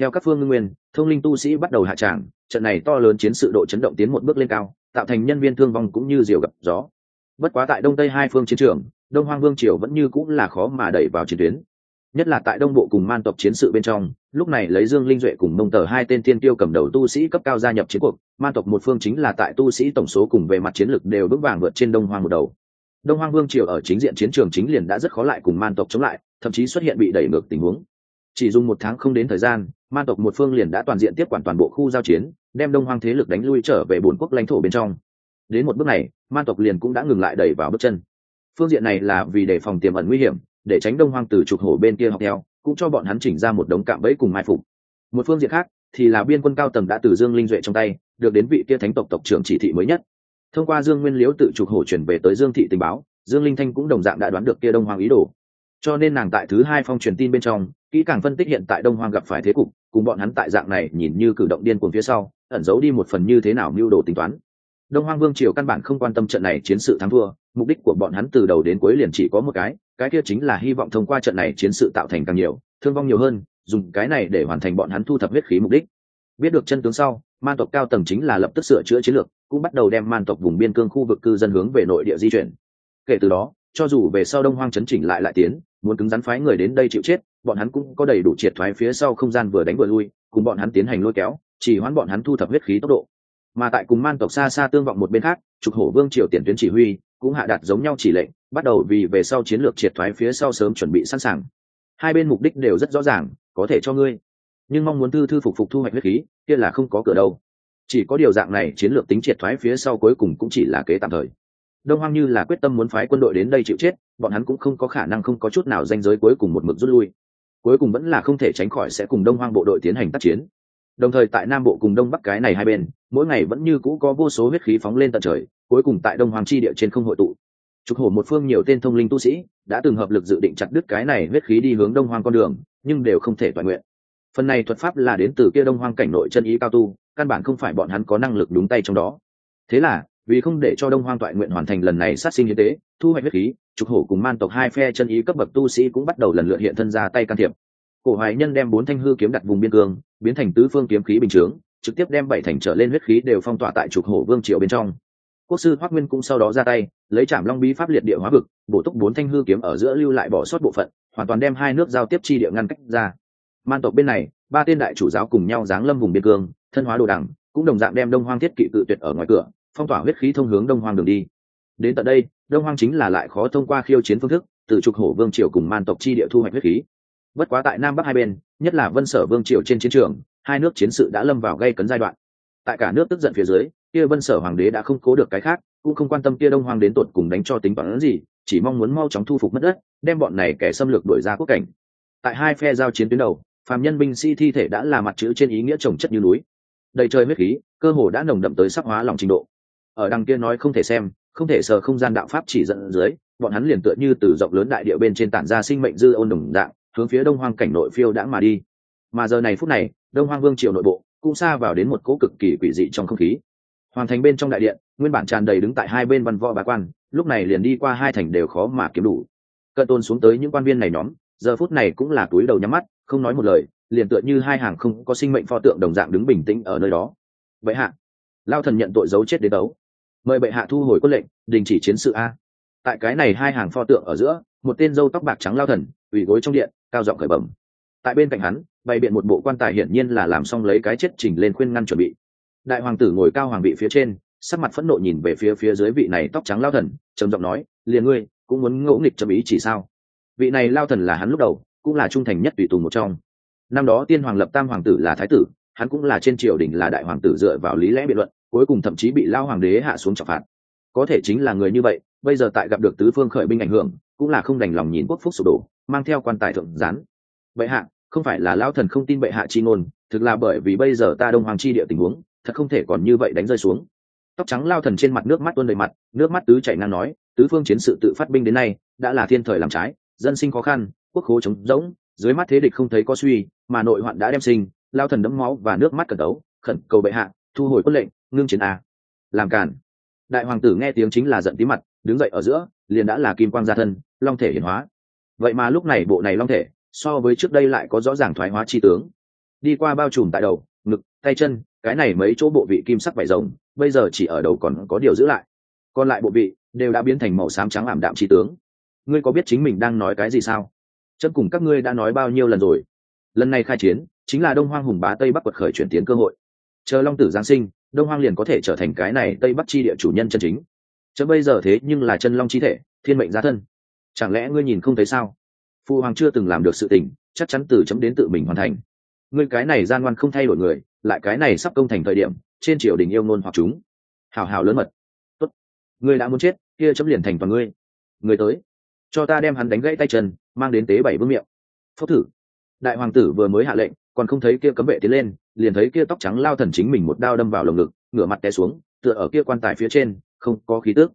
Theo các phương ngưng nguyên, thông linh tu sĩ bắt đầu hạ tràng, trận này to lớn chiến sự độ chấn động tiến một bước lên cao, tạo thành nhân viên thương vong cũng như diều gặp gió. Bất quá tại đông tây hai phương chiến trường, đông hoang vương triều vẫn như cũng là khó mà đẩy vào chiến tuyến nhất là tại đông bộ cùng man tộc chiến sự bên trong, lúc này lấy dương linh duệ cùng mông tờ hai tên tiên tiêu cầm đầu tu sĩ cấp cao gia nhập chiến cuộc, man tộc một phương chính là tại tu sĩ tổng số cùng về mặt chiến lược đều bước vàng vượt trên đông hoang một đầu. Đông hoang vương triều ở chính diện chiến trường chính liền đã rất khó lại cùng man tộc chống lại, thậm chí xuất hiện bị đẩy ngược tình huống. Chỉ dùng một tháng không đến thời gian, man tộc một phương liền đã toàn diện tiếp quản toàn bộ khu giao chiến, đem đông hoang thế lực đánh lui trở về bốn quốc lãnh thổ bên trong. Đến một bước này, man tộc liền cũng đã ngừng lại đẩy vào bước chân. Phương diện này là vì đề phòng tiềm ẩn nguy hiểm để tránh đông hoang từ trục hổ bên kia học theo, cũng cho bọn hắn chỉnh ra một đống cạm bẫy cùng mai phục. Một phương diện khác, thì là biên quân cao tầng đã từ dương linh duệ trong tay, được đến vị kia thánh tộc tộc trưởng chỉ thị mới nhất. Thông qua dương nguyên liễu tự trục hổ chuyển về tới dương thị tình báo, dương linh thanh cũng đồng dạng đã đoán được kia đông hoàng ý đồ. Cho nên nàng tại thứ hai phong truyền tin bên trong, kỹ càng phân tích hiện tại đông hoàng gặp phải thế cục, cùng bọn hắn tại dạng này nhìn như cử động điên cuồng phía sau, ẩn giấu đi một phần như thế nào mưu đồ tính toán đông hoang vương triều căn bản không quan tâm trận này chiến sự thắng thua, mục đích của bọn hắn từ đầu đến cuối liền chỉ có một cái cái kia chính là hy vọng thông qua trận này chiến sự tạo thành càng nhiều, thương vong nhiều hơn, dùng cái này để hoàn thành bọn hắn thu thập huyết khí mục đích. Biết được chân tướng sau, man tộc cao tầng chính là lập tức sửa chữa chiến lược, cũng bắt đầu đem man tộc vùng biên cương khu vực cư dân hướng về nội địa di chuyển. Kể từ đó, cho dù về sau đông hoang chấn chỉnh lại lại tiến, muốn cứng rắn phái người đến đây chịu chết, bọn hắn cũng có đầy đủ triệt thoái phía sau không gian vừa đánh vừa lui, cùng bọn hắn tiến hành lôi kéo, chỉ hoãn bọn hắn thu thập huyết khí tốc độ mà tại cùng man tộc xa xa tương vọng một bên khác, trục hổ vương triều tiền tuyến chỉ huy cũng hạ đạt giống nhau chỉ lệnh, bắt đầu vì về sau chiến lược triệt thoái phía sau sớm chuẩn bị sẵn sàng. Hai bên mục đích đều rất rõ ràng, có thể cho ngươi. Nhưng mong muốn thư thư phục phục thu hoạch huyết khí, kia là không có cửa đâu. Chỉ có điều dạng này chiến lược tính triệt thoái phía sau cuối cùng cũng chỉ là kế tạm thời. Đông hoang như là quyết tâm muốn phái quân đội đến đây chịu chết, bọn hắn cũng không có khả năng không có chút nào danh giới cuối cùng một mực rút lui. Cuối cùng vẫn là không thể tránh khỏi sẽ cùng đông hoang bộ đội tiến hành tác chiến đồng thời tại nam bộ cùng đông bắc cái này hai bên, mỗi ngày vẫn như cũ có vô số huyết khí phóng lên tận trời, cuối cùng tại đông hoàng chi địa trên không hội tụ. Trục hổ một phương nhiều tên thông linh tu sĩ, đã từng hợp lực dự định chặt đứt cái này huyết khí đi hướng đông hoang con đường, nhưng đều không thể toàn nguyện. Phần này thuật pháp là đến từ kia đông hoang cảnh nội chân ý cao tu, căn bản không phải bọn hắn có năng lực đúng tay trong đó. Thế là, vì không để cho đông hoang toại nguyện hoàn thành lần này sát sinh như thế, thu hoạch huyết khí, trục hổ cùng man tộc hai phe chân ý cấp bậc tu sĩ cũng bắt đầu lần lượt hiện thân ra tay can thiệp cổ hoài nhân đem bốn thanh hư kiếm đặt vùng biên cương, biến thành tứ phương kiếm khí bình chướng, trực tiếp đem bảy thành trở lên huyết khí đều phong tỏa tại trục hổ vương triều bên trong. Quốc sư hoác nguyên cũng sau đó ra tay, lấy trảm long bí pháp liệt địa hóa vực, bổ túc bốn thanh hư kiếm ở giữa lưu lại bỏ sót bộ phận, hoàn toàn đem hai nước giao tiếp chi địa ngăn cách ra. Man tộc bên này, ba tên đại chủ giáo cùng nhau giáng lâm vùng biên cương, thân hóa đồ đẳng cũng đồng dạng đem đông hoang thiết kỵ tự tuyệt ở ngoài cửa, phong tỏa huyết khí thông hướng đông hoang đường đi. Đến tận đây, đông hoang chính là lại khó thông qua khiêu chiến phương thức, từ trục hổ vương triều cùng man tộc chi địa thu hoạch huyết khí bất quá tại nam bắc hai bên, nhất là vân sở vương triều trên chiến trường, hai nước chiến sự đã lâm vào gây cấn giai đoạn. Tại cả nước tức giận phía dưới, kia vân sở hoàng đế đã không cố được cái khác, cũng không quan tâm kia đông hoàng đến tột cùng đánh cho tính toán gì, chỉ mong muốn mau chóng thu phục mất đất, đem bọn này kẻ xâm lược đuổi ra quốc cảnh. Tại hai phe giao chiến tuyến đầu, phàm nhân binh sĩ thi thể đã là mặt chữ trên ý nghĩa trồng chất như núi. Đầy trời huyết khí, cơ hồ đã nồng đậm tới sắc hóa lòng trình độ. Ở đằng kia nói không thể xem, không thể sờ không gian đạo pháp chỉ dẫn dưới, bọn hắn liền tựa như từ rộng lớn đại địa bên trên tản ra sinh mệnh dư ôn đồng dạng hướng phía đông hoang cảnh nội phiêu đã mà đi. Mà giờ này phút này, đông hoang vương triều nội bộ cũng xa vào đến một cỗ cực kỳ quỷ dị trong không khí. Hoàng thành bên trong đại điện, nguyên bản tràn đầy đứng tại hai bên văn võ bá quan, lúc này liền đi qua hai thành đều khó mà kiếm đủ. Cận tôn xuống tới những quan viên này nhóm, giờ phút này cũng là túi đầu nhắm mắt, không nói một lời, liền tựa như hai hàng không có sinh mệnh pho tượng đồng dạng đứng bình tĩnh ở nơi đó. Vậy hạ, lao thần nhận tội giấu chết đến đấu mời bệ hạ thu hồi quân lệnh, đình chỉ chiến sự a. Tại cái này hai hàng pho tượng ở giữa một tên dâu tóc bạc trắng lao thần ủy gối trong điện, cao giọng khởi bẩm. Tại bên cạnh hắn, bày biện một bộ quan tài hiển nhiên là làm xong lấy cái chết chỉnh lên khuyên ngăn chuẩn bị. Đại hoàng tử ngồi cao hoàng vị phía trên, sắc mặt phẫn nộ nhìn về phía phía dưới vị này tóc trắng lao thần, trầm giọng nói, liền ngươi, cũng muốn ngỗ nghịch chậm ý chỉ sao? Vị này lao thần là hắn lúc đầu, cũng là trung thành nhất tùy tùng một trong. Năm đó tiên hoàng lập tam hoàng tử là thái tử, hắn cũng là trên triều đình là đại hoàng tử dựa vào lý lẽ biện luận, cuối cùng thậm chí bị lao hoàng đế hạ xuống trọng phạt. Có thể chính là người như vậy, bây giờ tại gặp được tứ phương khởi binh ảnh hưởng cũng là không đành lòng nhìn quốc phúc sụp đổ mang theo quan tài thượng gián. Bệ hạ không phải là lao thần không tin bệ hạ chi ngôn thực là bởi vì bây giờ ta đông hoàng chi địa tình huống thật không thể còn như vậy đánh rơi xuống. Tóc trắng lao thần trên mặt nước mắt tuôn đầy mặt nước mắt tứ chảy ngang nói tứ phương chiến sự tự phát binh đến nay đã là thiên thời làm trái dân sinh khó khăn quốc khố trống rỗng dưới mắt thế địch không thấy có suy mà nội hoạn đã đem sinh lao thần đẫm máu và nước mắt cẩn đấu, khẩn cầu bệ hạ thu hồi quân lệnh ngưng chiến a. Làm cản đại hoàng tử nghe tiếng chính là giận tí mặt đứng dậy ở giữa liền đã là kim quang gia thân long thể hiển hóa. Vậy mà lúc này bộ này long thể, so với trước đây lại có rõ ràng thoái hóa chi tướng. Đi qua bao trùm tại đầu, ngực, tay chân, cái này mấy chỗ bộ vị kim sắc vải rồng, bây giờ chỉ ở đầu còn có điều giữ lại. Còn lại bộ vị đều đã biến thành màu xám trắng ảm đạm chi tướng. Ngươi có biết chính mình đang nói cái gì sao? Chân cùng các ngươi đã nói bao nhiêu lần rồi? Lần này khai chiến, chính là đông hoang hùng bá tây bắc quật khởi chuyển tiến cơ hội. Chờ long tử giáng sinh, đông hoang liền có thể trở thành cái này tây bắc chi địa chủ nhân chân chính. Chớ bây giờ thế nhưng là chân long chi thể, thiên mệnh gia thân chẳng lẽ ngươi nhìn không thấy sao? Phu hoàng chưa từng làm được sự tình, chắc chắn từ chấm đến tự mình hoàn thành. Ngươi cái này gian ngoan không thay đổi người, lại cái này sắp công thành thời điểm, trên triều đình yêu ngôn hoặc chúng. Hào hào lớn mật. Tốt. Ngươi đã muốn chết, kia chấm liền thành toàn ngươi. Người tới. Cho ta đem hắn đánh gãy tay chân, mang đến tế bảy vương miệng. Phúc thử. Đại hoàng tử vừa mới hạ lệnh, còn không thấy kia cấm vệ tiến lên, liền thấy kia tóc trắng lao thần chính mình một đao đâm vào lồng ngực, ngửa mặt té xuống, tựa ở kia quan tài phía trên, không có khí tước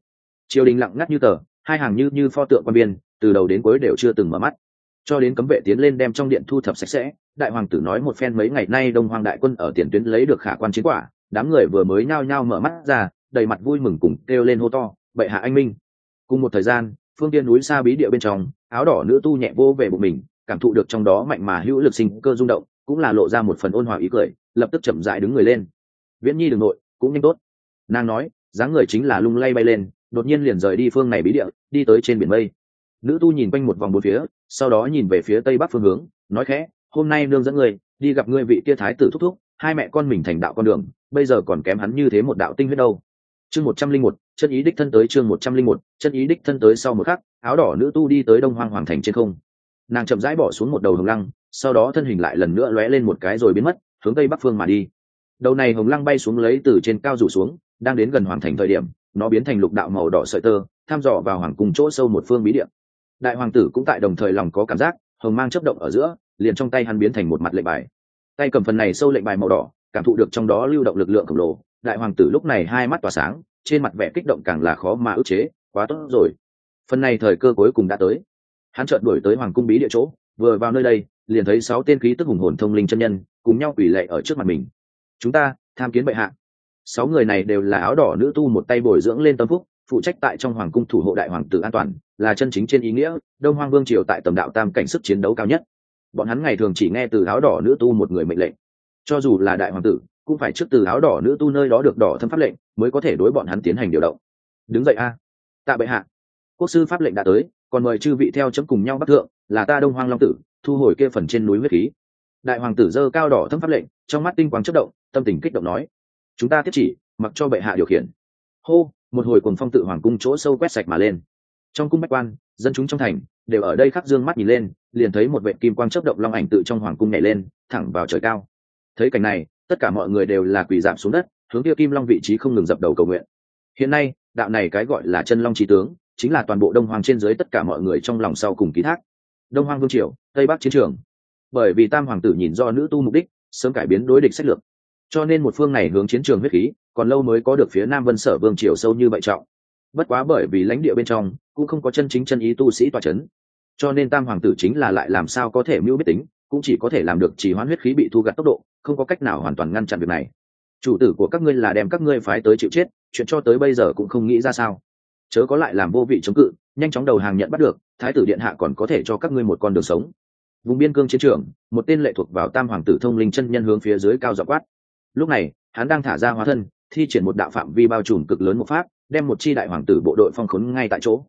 triều đình lặng ngắt như tờ hai hàng như như pho tượng quan biên, từ đầu đến cuối đều chưa từng mở mắt. Cho đến cấm vệ tiến lên đem trong điện thu thập sạch sẽ, đại hoàng tử nói một phen mấy ngày nay đông hoàng đại quân ở tiền tuyến lấy được khả quan chiến quả, đám người vừa mới nhao nhao mở mắt ra, đầy mặt vui mừng cùng kêu lên hô to, bệ hạ anh minh. Cùng một thời gian, phương tiên núi xa bí địa bên trong, áo đỏ nữ tu nhẹ vô về bụng mình, cảm thụ được trong đó mạnh mà hữu lực sinh cơ rung động, cũng là lộ ra một phần ôn hòa ý cười, lập tức chậm dại đứng người lên. Viễn nhi đường nội, cũng nhanh tốt. Nàng nói, dáng người chính là lung lay bay lên đột nhiên liền rời đi phương này bí địa, đi tới trên biển mây. Nữ tu nhìn quanh một vòng bốn phía, sau đó nhìn về phía tây bắc phương hướng, nói khẽ, hôm nay nương dẫn người đi gặp ngươi vị kia thái tử thúc thúc, hai mẹ con mình thành đạo con đường, bây giờ còn kém hắn như thế một đạo tinh huyết đâu. Chương một trăm linh một, chân ý đích thân tới chương một trăm linh một, chân ý đích thân tới sau một khắc, áo đỏ nữ tu đi tới đông hoang hoàng thành trên không. Nàng chậm rãi bỏ xuống một đầu hồng lăng, sau đó thân hình lại lần nữa lóe lên một cái rồi biến mất, hướng tây bắc phương mà đi. Đầu này hồng lăng bay xuống lấy từ trên cao rủ xuống, đang đến gần hoàng thành thời điểm nó biến thành lục đạo màu đỏ sợi tơ tham dò vào hoàng cung chỗ sâu một phương bí điện đại hoàng tử cũng tại đồng thời lòng có cảm giác, hồng mang chấp động ở giữa, liền trong tay hắn biến thành một mặt lệnh bài. Tay cầm phần này sâu lệnh bài màu đỏ, cảm thụ được trong đó lưu động lực lượng khổng lồ. Đại hoàng tử lúc này hai mắt tỏa sáng, trên mặt vẻ kích động càng là khó mà ức chế, quá tốt rồi. Phần này thời cơ cuối cùng đã tới. Hắn chợt đuổi tới hoàng cung bí địa chỗ, vừa vào nơi đây, liền thấy sáu tên khí tức hùng hồn thông linh chân nhân, cùng nhau ủy lệ ở trước mặt mình. Chúng ta, tham kiến bệ hạ sáu người này đều là áo đỏ nữ tu một tay bồi dưỡng lên tâm phúc, phụ trách tại trong hoàng cung thủ hộ đại hoàng tử an toàn, là chân chính trên ý nghĩa, đông hoang vương triều tại tầm đạo tam cảnh sức chiến đấu cao nhất. Bọn hắn ngày thường chỉ nghe từ áo đỏ nữ tu một người mệnh lệnh. Cho dù là đại hoàng tử, cũng phải trước từ áo đỏ nữ tu nơi đó được đỏ thâm pháp lệnh, mới có thể đối bọn hắn tiến hành điều động. Đứng dậy a. Tạ bệ hạ. Quốc sư pháp lệnh đã tới, còn mời chư vị theo chấm cùng nhau bắt thượng, là ta đông hoang long tử, thu hồi kia phần trên núi huyết khí. Đại hoàng tử dơ cao đỏ thâm pháp lệnh, trong mắt tinh quang chất động, tâm tình kích động nói chúng ta tiếp chỉ, mặc cho bệ hạ điều khiển. Hô, một hồi cùng phong tự hoàng cung chỗ sâu quét sạch mà lên. Trong cung bách quan, dân chúng trong thành, đều ở đây khắc dương mắt nhìn lên, liền thấy một vệ kim quang chớp động long ảnh tự trong hoàng cung nhảy lên, thẳng vào trời cao. Thấy cảnh này, tất cả mọi người đều là quỳ giảm xuống đất, hướng kia kim long vị trí không ngừng dập đầu cầu nguyện. Hiện nay, đạo này cái gọi là chân long trí tướng, chính là toàn bộ đông hoàng trên dưới tất cả mọi người trong lòng sau cùng ký thác. Đông hoàng vương triều, tây bắc chiến trường. Bởi vì tam hoàng tử nhìn do nữ tu mục đích, sớm cải biến đối địch sách lược cho nên một phương này hướng chiến trường huyết khí, còn lâu mới có được phía nam vân sở vương triều sâu như vậy trọng. Bất quá bởi vì lãnh địa bên trong, cũng không có chân chính chân ý tu sĩ tòa c h ấ n cho nên tam hoàng tử chính là lại làm sao có thể mưu biết tính, cũng chỉ có thể làm được chỉ hoãn huyết khí bị thu gặt tốc độ, không có cách nào hoàn toàn ngăn chặn việc này. Chủ tử của các ngươi là đem các ngươi phái tới chịu chết, chuyện cho tới bây giờ cũng không nghĩ ra sao. Chớ có lại làm vô vị chống cự, nhanh chóng đầu hàng nhận bắt được, thái tử điện hạ còn có thể cho các ngươi một con đường sống. Vùng biên cương chiến trường, một tên lệ thuộc vào tam hoàng tử thông linh chân nhân hướng phía dưới cao dọ quát lúc này, hắn đang thả ra hóa thân, thi triển một đạo phạm vi bao trùm cực lớn một pháp, đem một chi đại hoàng tử bộ đội phong khốn ngay tại chỗ.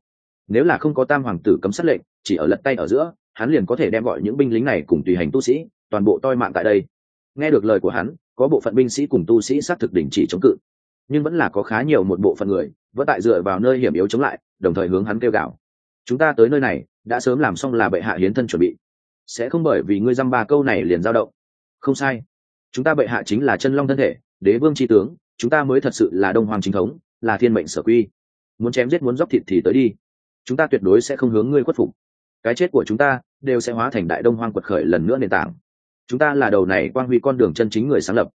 Nếu là không có tam hoàng tử cấm sát lệnh, chỉ ở lật tay ở giữa, hắn liền có thể đem gọi những binh lính này cùng tùy hành tu sĩ, toàn bộ toi mạng tại đây. Nghe được lời của hắn, có bộ phận binh sĩ cùng tu sĩ xác thực đình chỉ chống cự. Nhưng vẫn là có khá nhiều một bộ phận người, vẫn tại dựa vào nơi hiểm yếu chống lại, đồng thời hướng hắn kêu gào. Chúng ta tới nơi này, đã sớm làm xong là bệ hạ hiến thân chuẩn bị. Sẽ không bởi vì ngươi dăm ba câu này liền giao động. Không sai chúng ta bệ hạ chính là chân long thân thể, đế vương tri tướng, chúng ta mới thật sự là đông hoàng chính thống, là thiên mệnh sở quy. Muốn chém giết muốn dóc thịt thì tới đi. Chúng ta tuyệt đối sẽ không hướng ngươi khuất phục. Cái chết của chúng ta đều sẽ hóa thành đại đông hoang quật khởi lần nữa nền tảng. Chúng ta là đầu này quan huy con đường chân chính người sáng lập.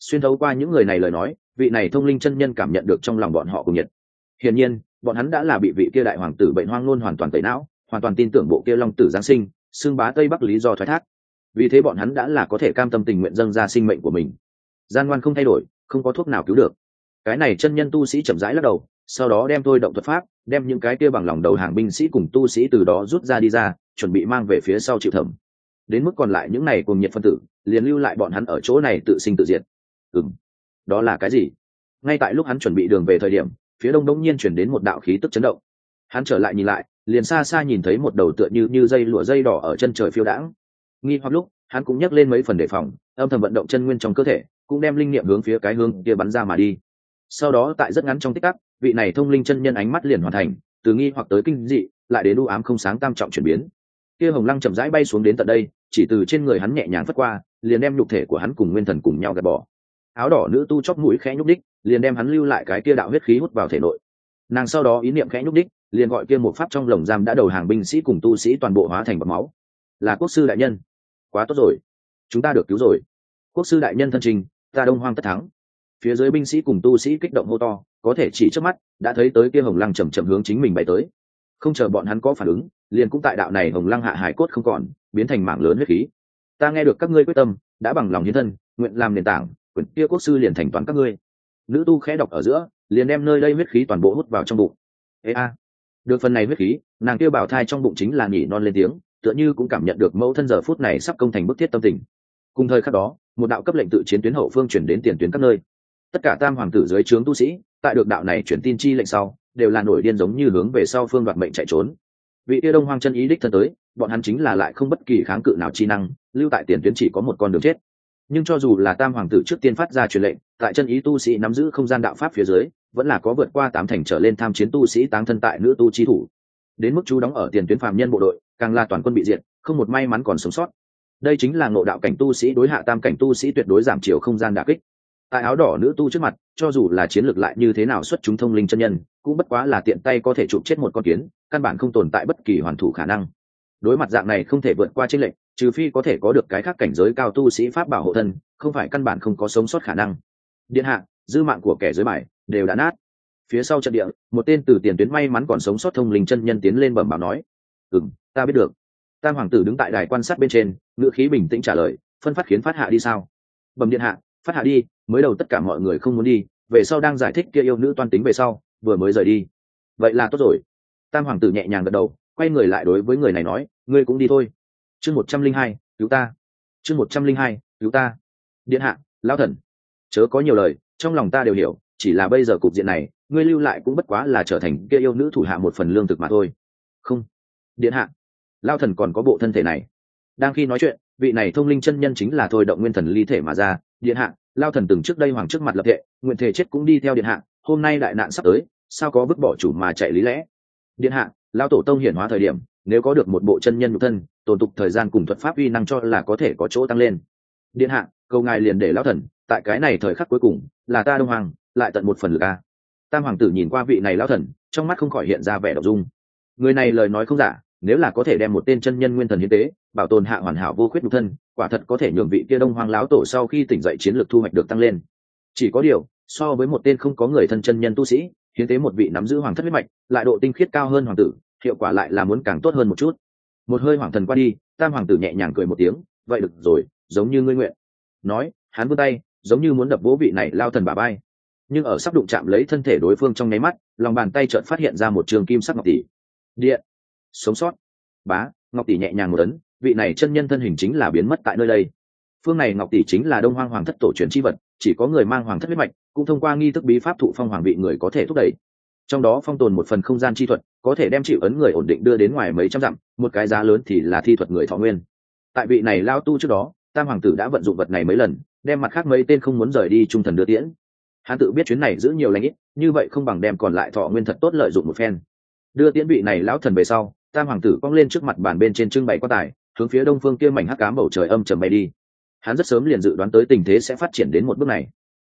Xuyên thấu qua những người này lời nói, vị này thông linh chân nhân cảm nhận được trong lòng bọn họ cùng nhiệt. Hiển nhiên, bọn hắn đã là bị vị kia đại hoàng tử bệnh hoang luôn hoàn toàn tẩy não, hoàn toàn tin tưởng bộ kia long tử giáng sinh xương bá tây bắc lý do thoái thác vì thế bọn hắn đã là có thể cam tâm tình nguyện dâng ra sinh mệnh của mình. Gian ngoan không thay đổi, không có thuốc nào cứu được. Cái này chân nhân tu sĩ chậm rãi lắc đầu, sau đó đem thôi động thuật pháp, đem những cái kia bằng lòng đầu hàng binh sĩ cùng tu sĩ từ đó rút ra đi ra, chuẩn bị mang về phía sau chịu thẩm. Đến mức còn lại những này cùng nhiệt phân tử, liền lưu lại bọn hắn ở chỗ này tự sinh tự diệt. Ừ đó là cái gì? Ngay tại lúc hắn chuẩn bị đường về thời điểm, phía đông đông nhiên chuyển đến một đạo khí tức chấn động. Hắn trở lại nhìn lại, liền xa xa nhìn thấy một đầu tựa như như dây lụa dây đỏ ở chân trời phiêu đãng nghi hoặc lúc, hắn cũng nhắc lên mấy phần đề phòng, âm thầm vận động chân nguyên trong cơ thể, cũng đem linh nghiệm hướng phía cái hướng kia bắn ra mà đi. Sau đó tại rất ngắn trong tích tắc, vị này thông linh chân nhân ánh mắt liền hoàn thành, từ nghi hoặc tới kinh dị, lại đến u ám không sáng tam trọng chuyển biến. Kia hồng lăng chậm rãi bay xuống đến tận đây, chỉ từ trên người hắn nhẹ nhàng phất qua, liền đem nhục thể của hắn cùng nguyên thần cùng nhau gạt bỏ. Áo đỏ nữ tu chóp mũi khẽ nhúc đích, liền đem hắn lưu lại cái kia đạo huyết khí hút vào thể nội. Nàng sau đó ý niệm khẽ nhúc đích, liền gọi kia một pháp trong lồng giam đã đầu hàng binh sĩ cùng tu sĩ toàn bộ hóa thành bọc máu là quốc sư đại nhân. Quá tốt rồi. Chúng ta được cứu rồi. Quốc sư đại nhân thân trình, ta đông hoang tất thắng. Phía dưới binh sĩ cùng tu sĩ kích động hô to, có thể chỉ trước mắt, đã thấy tới kia hồng lăng chầm chậm hướng chính mình bay tới. Không chờ bọn hắn có phản ứng, liền cũng tại đạo này hồng lăng hạ hải cốt không còn, biến thành mảng lớn huyết khí. Ta nghe được các ngươi quyết tâm, đã bằng lòng hiến thân, nguyện làm nền tảng quyển kia quốc sư liền thành toán các ngươi. Nữ tu khẽ đọc ở giữa, liền đem nơi đây huyết khí toàn bộ hút vào trong bụng. Ê a. Được phần này huyết khí, nàng kêu bảo thai trong bụng chính là nhỉ non lên tiếng tựa như cũng cảm nhận được mẫu thân giờ phút này sắp công thành bức thiết tâm tình. Cùng thời khắc đó, một đạo cấp lệnh tự chiến tuyến hậu phương chuyển đến tiền tuyến các nơi. Tất cả tam hoàng tử dưới trướng tu sĩ, tại được đạo này chuyển tin chi lệnh sau, đều là nổi điên giống như hướng về sau phương đoạt mệnh chạy trốn. Vị yêu đông hoang chân ý đích thân tới, bọn hắn chính là lại không bất kỳ kháng cự nào chi năng, lưu tại tiền tuyến chỉ có một con đường chết. Nhưng cho dù là tam hoàng tử trước tiên phát ra truyền lệnh, tại chân ý tu sĩ nắm giữ không gian đạo pháp phía dưới, vẫn là có vượt qua tám thành trở lên tham chiến tu sĩ táng thân tại nữ tu chi thủ đến mức chú đóng ở tiền tuyến phạm nhân bộ đội, càng là toàn quân bị diệt, không một may mắn còn sống sót. Đây chính là ngộ đạo cảnh tu sĩ đối hạ tam cảnh tu sĩ tuyệt đối giảm chiều không gian đà kích. Tại áo đỏ nữ tu trước mặt, cho dù là chiến lược lại như thế nào xuất chúng thông linh chân nhân, cũng bất quá là tiện tay có thể chụp chết một con kiến, căn bản không tồn tại bất kỳ hoàn thủ khả năng. Đối mặt dạng này không thể vượt qua tranh lệnh trừ phi có thể có được cái khác cảnh giới cao tu sĩ pháp bảo hộ thân, không phải căn bản không có sống sót khả năng. Điện hạ, dư mạng của kẻ giới bài đều đã nát phía sau trận địa, một tên từ tiền tuyến may mắn còn sống sót thông linh chân nhân tiến lên bẩm báo nói ừ ta biết được. Tam hoàng tử đứng tại đài quan sát bên trên, ngữ khí bình tĩnh trả lời, phân phát khiến phát hạ đi sao? Bẩm điện hạ, phát hạ đi, mới đầu tất cả mọi người không muốn đi, về sau đang giải thích kia yêu nữ toan tính về sau, vừa mới rời đi. Vậy là tốt rồi. Tam hoàng tử nhẹ nhàng gật đầu, quay người lại đối với người này nói, ngươi cũng đi thôi. Chương một trăm linh hai, cứu ta. Chương một trăm linh hai, cứu ta. Điện hạ lao thần, chớ có nhiều lời, trong lòng ta đều hiểu, chỉ là bây giờ cục diện này ngươi lưu lại cũng bất quá là trở thành kia yêu nữ thủ hạ một phần lương thực mà thôi. Không. Điện hạ. Lao thần còn có bộ thân thể này. Đang khi nói chuyện, vị này thông linh chân nhân chính là thôi động nguyên thần ly thể mà ra. Điện hạ, lao thần từng trước đây hoàng trước mặt lập thệ, nguyện thể chết cũng đi theo điện hạ, hôm nay đại nạn sắp tới, sao có vứt bỏ chủ mà chạy lý lẽ? Điện hạ, lao tổ tông hiển hóa thời điểm, nếu có được một bộ chân nhân nhục thân, tồn tục thời gian cùng thuật pháp uy năng cho là có thể có chỗ tăng lên. Điện hạ câu ngài liền để lao thần, tại cái này thời khắc cuối cùng, là ta đông hoàng, lại tận một phần lực a tam hoàng tử nhìn qua vị này lao thần, trong mắt không khỏi hiện ra vẻ đ dung. Người này lời nói không giả, nếu là có thể đem một tên chân nhân nguyên thần hiến tế, bảo tồn hạ hoàn hảo vô khuyết nhục thân, quả thật có thể nhường vị kia đông Hoàng lão tổ sau khi tỉnh dậy chiến lược thu hoạch được tăng lên. Chỉ có điều, so với một tên không có người thân chân nhân tu sĩ, hiến tế một vị nắm giữ hoàng thất huyết mạch, lại độ tinh khiết cao hơn hoàng tử, hiệu quả lại là muốn càng tốt hơn một chút. Một hơi hoàng thần qua đi, tam hoàng tử nhẹ nhàng cười một tiếng, vậy được rồi, giống như ngươi nguyện. Nói, hắn vươn tay, giống như muốn đập vỗ vị này lao thần bà bay nhưng ở sắp đụng chạm lấy thân thể đối phương trong nháy mắt, lòng bàn tay chợt phát hiện ra một trường kim sắc ngọc tỷ. Điện. Sống sót. Bá, ngọc tỷ nhẹ nhàng một tấn vị này chân nhân thân hình chính là biến mất tại nơi đây. Phương này ngọc tỷ chính là đông hoang hoàng thất tổ truyền chi vật, chỉ có người mang hoàng thất huyết mạch, cũng thông qua nghi thức bí pháp thụ phong hoàng vị người có thể thúc đẩy. Trong đó phong tồn một phần không gian chi thuật, có thể đem chịu ấn người ổn định đưa đến ngoài mấy trăm dặm, một cái giá lớn thì là thi thuật người thọ nguyên. Tại vị này lao tu trước đó, tam hoàng tử đã vận dụng vật này mấy lần, đem mặt khác mấy tên không muốn rời đi trung thần đưa tiễn hắn tự biết chuyến này giữ nhiều lãnh ít, như vậy không bằng đem còn lại thọ nguyên thật tốt lợi dụng một phen. Đưa tiễn vị này lão thần về sau, tam hoàng tử cong lên trước mặt bàn bên trên trưng bày quan tài, hướng phía đông phương kia mảnh hắc cám bầu trời âm trầm bay đi. Hắn rất sớm liền dự đoán tới tình thế sẽ phát triển đến một bước này.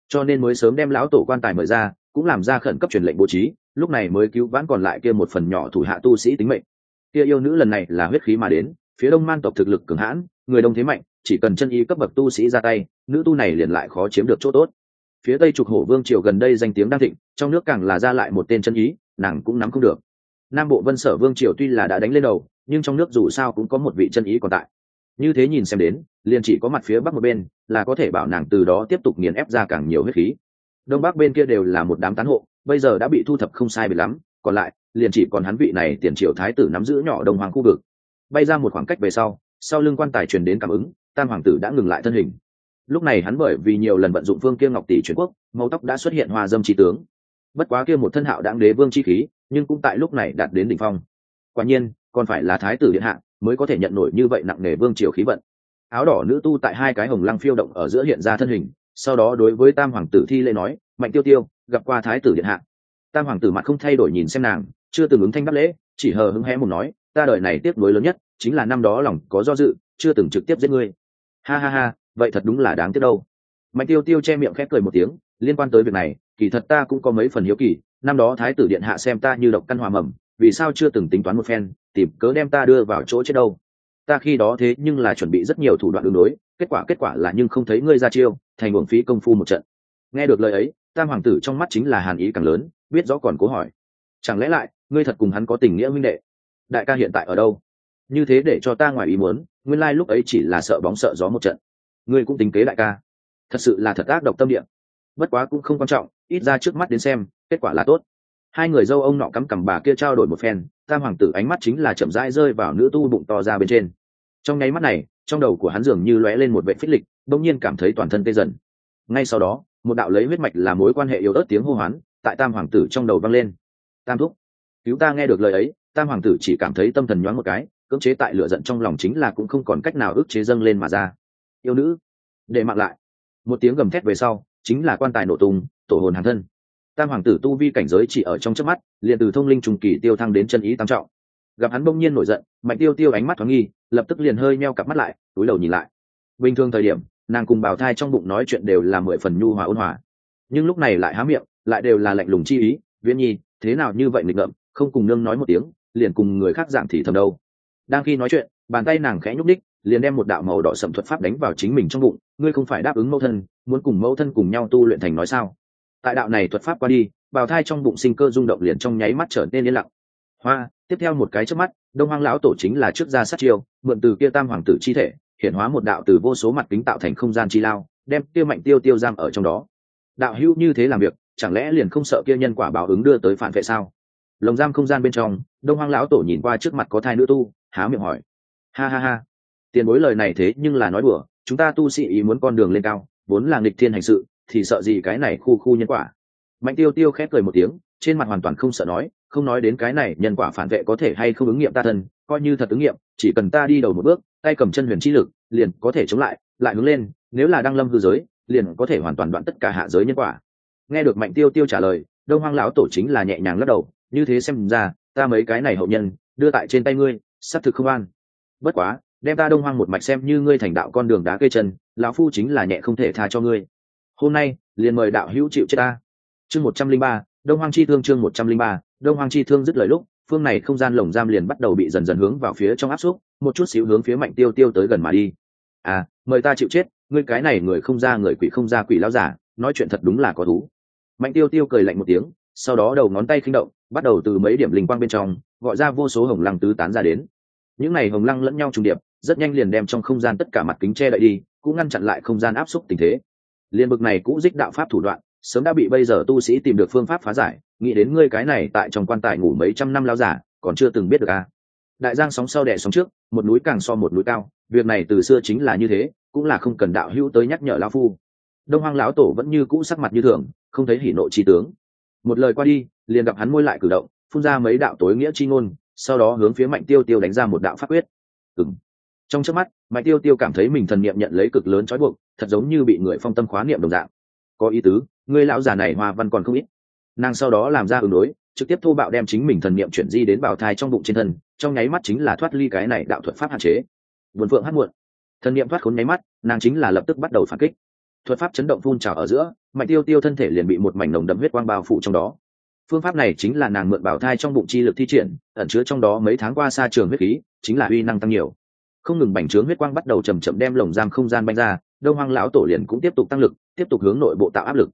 Cho nên mới sớm đem lão tổ quan tài mời ra, cũng làm ra khẩn cấp truyền lệnh bố trí, lúc này mới cứu vãn còn lại kia một phần nhỏ thủ hạ tu sĩ tính mệnh. Kia yêu nữ lần này là huyết khí mà đến, phía đông man tộc thực lực cường hãn, người đông thế mạnh, chỉ cần chân y cấp bậc tu sĩ ra tay, nữ tu này liền lại khó chiếm được chỗ tốt phía tây trục hổ vương triều gần đây danh tiếng đang thịnh, trong nước càng là ra lại một tên chân ý, nàng cũng nắm không được. Nam bộ vân sở vương triều tuy là đã đánh lên đầu, nhưng trong nước dù sao cũng có một vị chân ý còn tại. Như thế nhìn xem đến, liền chỉ có mặt phía bắc một bên, là có thể bảo nàng từ đó tiếp tục nghiền ép ra càng nhiều huyết khí. Đông bắc bên kia đều là một đám tán hộ, bây giờ đã bị thu thập không sai bị lắm, còn lại, liền chỉ còn hắn vị này tiền triều thái tử nắm giữ nhỏ đông hoàng khu vực. Bay ra một khoảng cách về sau sau lưng quan tài truyền đến cảm ứng, tam hoàng tử đã ngừng lại thân hình lúc này hắn bởi vì nhiều lần vận dụng phương kia ngọc tỷ truyền quốc, màu tóc đã xuất hiện hoa dâm trí tướng. Bất quá kia một thân hạo đáng đế vương chi khí, nhưng cũng tại lúc này đạt đến đỉnh phong. Quả nhiên, còn phải là thái tử điện hạ mới có thể nhận nổi như vậy nặng nề vương triều khí vận. Áo đỏ nữ tu tại hai cái hồng lăng phiêu động ở giữa hiện ra thân hình, sau đó đối với tam hoàng tử thi lễ nói, mạnh tiêu tiêu, gặp qua thái tử điện hạ. Tam hoàng tử mặt không thay đổi nhìn xem nàng, chưa từng ứng thanh đáp lễ, chỉ hờ hứng hé một nói, ta đời này tiếc nuối lớn nhất, chính là năm đó lòng có do dự, chưa từng trực tiếp giết ngươi. Ha ha ha vậy thật đúng là đáng tiếc đâu. Mạnh tiêu tiêu che miệng khép cười một tiếng, liên quan tới việc này, kỳ thật ta cũng có mấy phần hiếu kỳ, năm đó thái tử điện hạ xem ta như độc căn hòa mầm, vì sao chưa từng tính toán một phen, tìm cớ đem ta đưa vào chỗ chết đâu. Ta khi đó thế nhưng là chuẩn bị rất nhiều thủ đoạn đường đối, kết quả kết quả là nhưng không thấy ngươi ra chiêu, thành uổng phí công phu một trận. Nghe được lời ấy, tam hoàng tử trong mắt chính là hàn ý càng lớn, biết rõ còn cố hỏi. Chẳng lẽ lại, ngươi thật cùng hắn có tình nghĩa huynh đệ? Đại ca hiện tại ở đâu? Như thế để cho ta ngoài ý muốn, nguyên lai lúc ấy chỉ là sợ bóng sợ gió một trận ngươi cũng tính kế đại ca. Thật sự là thật ác độc tâm địa. Bất quá cũng không quan trọng, ít ra trước mắt đến xem, kết quả là tốt. Hai người dâu ông nọ cắm cằm bà kia trao đổi một phen, tam hoàng tử ánh mắt chính là chậm rãi rơi vào nữ tu bụng to ra bên trên. Trong nháy mắt này, trong đầu của hắn dường như lóe lên một vệ phích lịch, bỗng nhiên cảm thấy toàn thân tê dần. Ngay sau đó, một đạo lấy huyết mạch là mối quan hệ yếu ớt tiếng hô hoán, tại tam hoàng tử trong đầu vang lên. Tam thúc, cứu ta nghe được lời ấy, tam hoàng tử chỉ cảm thấy tâm thần nhoáng một cái, cưỡng chế tại lửa giận trong lòng chính là cũng không còn cách nào ức chế dâng lên mà ra yêu nữ, để mạng lại. Một tiếng gầm thét về sau, chính là quan tài nổ tung, tổ hồn hàng thân. Tam hoàng tử tu vi cảnh giới chỉ ở trong trước mắt, liền từ thông linh trùng kỳ tiêu thăng đến chân ý tam trọng. Gặp hắn bỗng nhiên nổi giận, mạnh tiêu tiêu ánh mắt thoáng nghi, lập tức liền hơi meo cặp mắt lại, túi đầu nhìn lại. Bình thường thời điểm, nàng cùng bào thai trong bụng nói chuyện đều là mười phần nhu hòa ôn hòa. Nhưng lúc này lại há miệng, lại đều là lạnh lùng chi ý, viễn nhi, thế nào như vậy nghịch ngợm, không cùng nương nói một tiếng, liền cùng người khác dạng thì thầm đâu? Đang khi nói chuyện, bàn tay nàng khẽ nhúc đích liền đem một đạo màu đỏ sậm thuật pháp đánh vào chính mình trong bụng, ngươi không phải đáp ứng mẫu thân, muốn cùng mẫu thân cùng nhau tu luyện thành nói sao? Tại đạo này thuật pháp qua đi, bào thai trong bụng sinh cơ rung động liền trong nháy mắt trở nên yên lặng. Hoa, tiếp theo một cái trước mắt, đông hoang lão tổ chính là trước ra sát chiêu, mượn từ kia tam hoàng tử chi thể, hiện hóa một đạo từ vô số mặt kính tạo thành không gian chi lao, đem kia mạnh tiêu tiêu giam ở trong đó. Đạo hữu như thế làm việc, chẳng lẽ liền không sợ kia nhân quả báo ứng đưa tới phản vệ sao? Lồng giam không gian bên trong, đông hoang lão tổ nhìn qua trước mặt có thai nữ tu, há miệng hỏi. Ha ha ha tiền bối lời này thế nhưng là nói đùa, chúng ta tu sĩ ý muốn con đường lên cao, vốn là nghịch thiên hành sự, thì sợ gì cái này khu khu nhân quả. Mạnh tiêu tiêu khép cười một tiếng, trên mặt hoàn toàn không sợ nói, không nói đến cái này, nhân quả phản vệ có thể hay không ứng nghiệm ta thân, coi như thật ứng nghiệm, chỉ cần ta đi đầu một bước, tay cầm chân huyền chi lực, liền có thể chống lại lại hướng lên, nếu là đăng lâm hư giới, liền có thể hoàn toàn đoạn tất cả hạ giới nhân quả. Nghe được mạnh tiêu tiêu trả lời, đông hoang lão tổ chính là nhẹ nhàng lắc đầu, như thế xem ra, ta mấy cái này hậu nhân, đưa tại trên tay ngươi sắp thực không an. Bất quá đem ta đông hoang một mạch xem như ngươi thành đạo con đường đá cây chân, lão phu chính là nhẹ không thể tha cho ngươi. Hôm nay, liền mời đạo hữu chịu chết ta. Chương một trăm linh ba, đông hoang chi thương chương một trăm linh ba, đông hoang chi thương dứt lời lúc, phương này không gian lồng giam liền bắt đầu bị dần dần hướng vào phía trong áp xúc, một chút xíu hướng phía mạnh tiêu tiêu tới gần mà đi. À mời ta chịu chết, ngươi cái này người không ra người quỷ không ra quỷ lao giả, nói chuyện thật đúng là có thú. Mạnh tiêu tiêu cười lạnh một tiếng, sau đó đầu ngón tay khinh động, bắt đầu từ mấy điểm linh quang bên trong, gọi ra vô số hồng lăng tứ tán ra đến. Những này hồng lăng lẫn nhau trùng điệp rất nhanh liền đem trong không gian tất cả mặt kính che đậy đi, cũng ngăn chặn lại không gian áp xúc tình thế. Liên bực này cũng dích đạo pháp thủ đoạn, sớm đã bị bây giờ tu sĩ tìm được phương pháp phá giải, nghĩ đến ngươi cái này tại trong quan tài ngủ mấy trăm năm lao giả, còn chưa từng biết được à. đại giang sóng sau đẻ sóng trước, một núi càng so một núi cao, việc này từ xưa chính là như thế, cũng là không cần đạo hữu tới nhắc nhở lao phu. Đông hoang lão tổ vẫn như cũ sắc mặt như thường, không thấy hỉ nộ chi tướng. Một lời qua đi, liền gặp hắn môi lại cử động, phun ra mấy đạo tối nghĩa chi ngôn, sau đó hướng phía mạnh tiêu tiêu đánh ra một đạo pháp quyết. Ừng trong trước mắt, mạnh tiêu tiêu cảm thấy mình thần niệm nhận lấy cực lớn trói buộc, thật giống như bị người phong tâm khóa niệm đồng dạng. Có ý tứ người lão già này hoa văn còn không ít. Nàng sau đó làm ra ứng đối, trực tiếp thô bạo đem chính mình thần niệm chuyển di đến bào thai trong bụng trên thân, trong nháy mắt chính là thoát ly cái này đạo thuật pháp hạn chế. Vườn phượng hát muộn. Thần niệm thoát khốn nháy mắt, nàng chính là lập tức bắt đầu phản kích. Thuật pháp chấn động phun trào ở giữa, mạnh tiêu tiêu thân thể liền bị một mảnh nồng đậm huyết quang bao phủ trong đó. Phương pháp này chính là nàng mượn bảo thai trong bụng chi lực thi triển, ẩn chứa trong đó mấy tháng qua xa trường huyết khí, chính là uy năng tăng nhiều không ngừng bành trướng huyết quang bắt đầu chầm chậm đem lồng giam không gian banh ra, đông hoang lão tổ liền cũng tiếp tục tăng lực, tiếp tục hướng nội bộ tạo áp lực.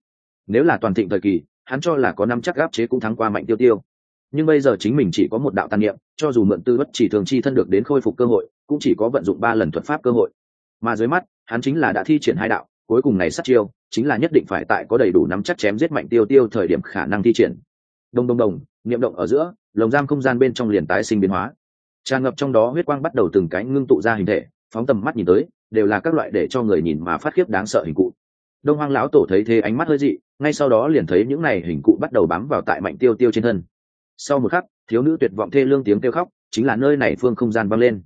Nếu là toàn thịnh thời kỳ, hắn cho là có năm chắc gáp chế cũng thắng qua mạnh tiêu tiêu. Nhưng bây giờ chính mình chỉ có một đạo tàn niệm, cho dù mượn tư bất chỉ thường chi thân được đến khôi phục cơ hội, cũng chỉ có vận dụng ba lần thuật pháp cơ hội. Mà dưới mắt, hắn chính là đã thi triển hai đạo, cuối cùng này sát chiêu, chính là nhất định phải tại có đầy đủ nắm chắc chém giết mạnh tiêu tiêu thời điểm khả năng thi triển. Đông đông đồng niệm động ở giữa, lồng giam không gian bên trong liền tái sinh biến hóa tràn ngập trong đó huyết quang bắt đầu từng cái ngưng tụ ra hình thể, phóng tầm mắt nhìn tới, đều là các loại để cho người nhìn mà phát khiếp đáng sợ hình cụ. Đông hoang lão tổ thấy thế ánh mắt hơi dị, ngay sau đó liền thấy những này hình cụ bắt đầu bám vào tại mạnh tiêu tiêu trên thân. Sau một khắc, thiếu nữ tuyệt vọng thê lương tiếng kêu khóc, chính là nơi này phương không gian băng lên.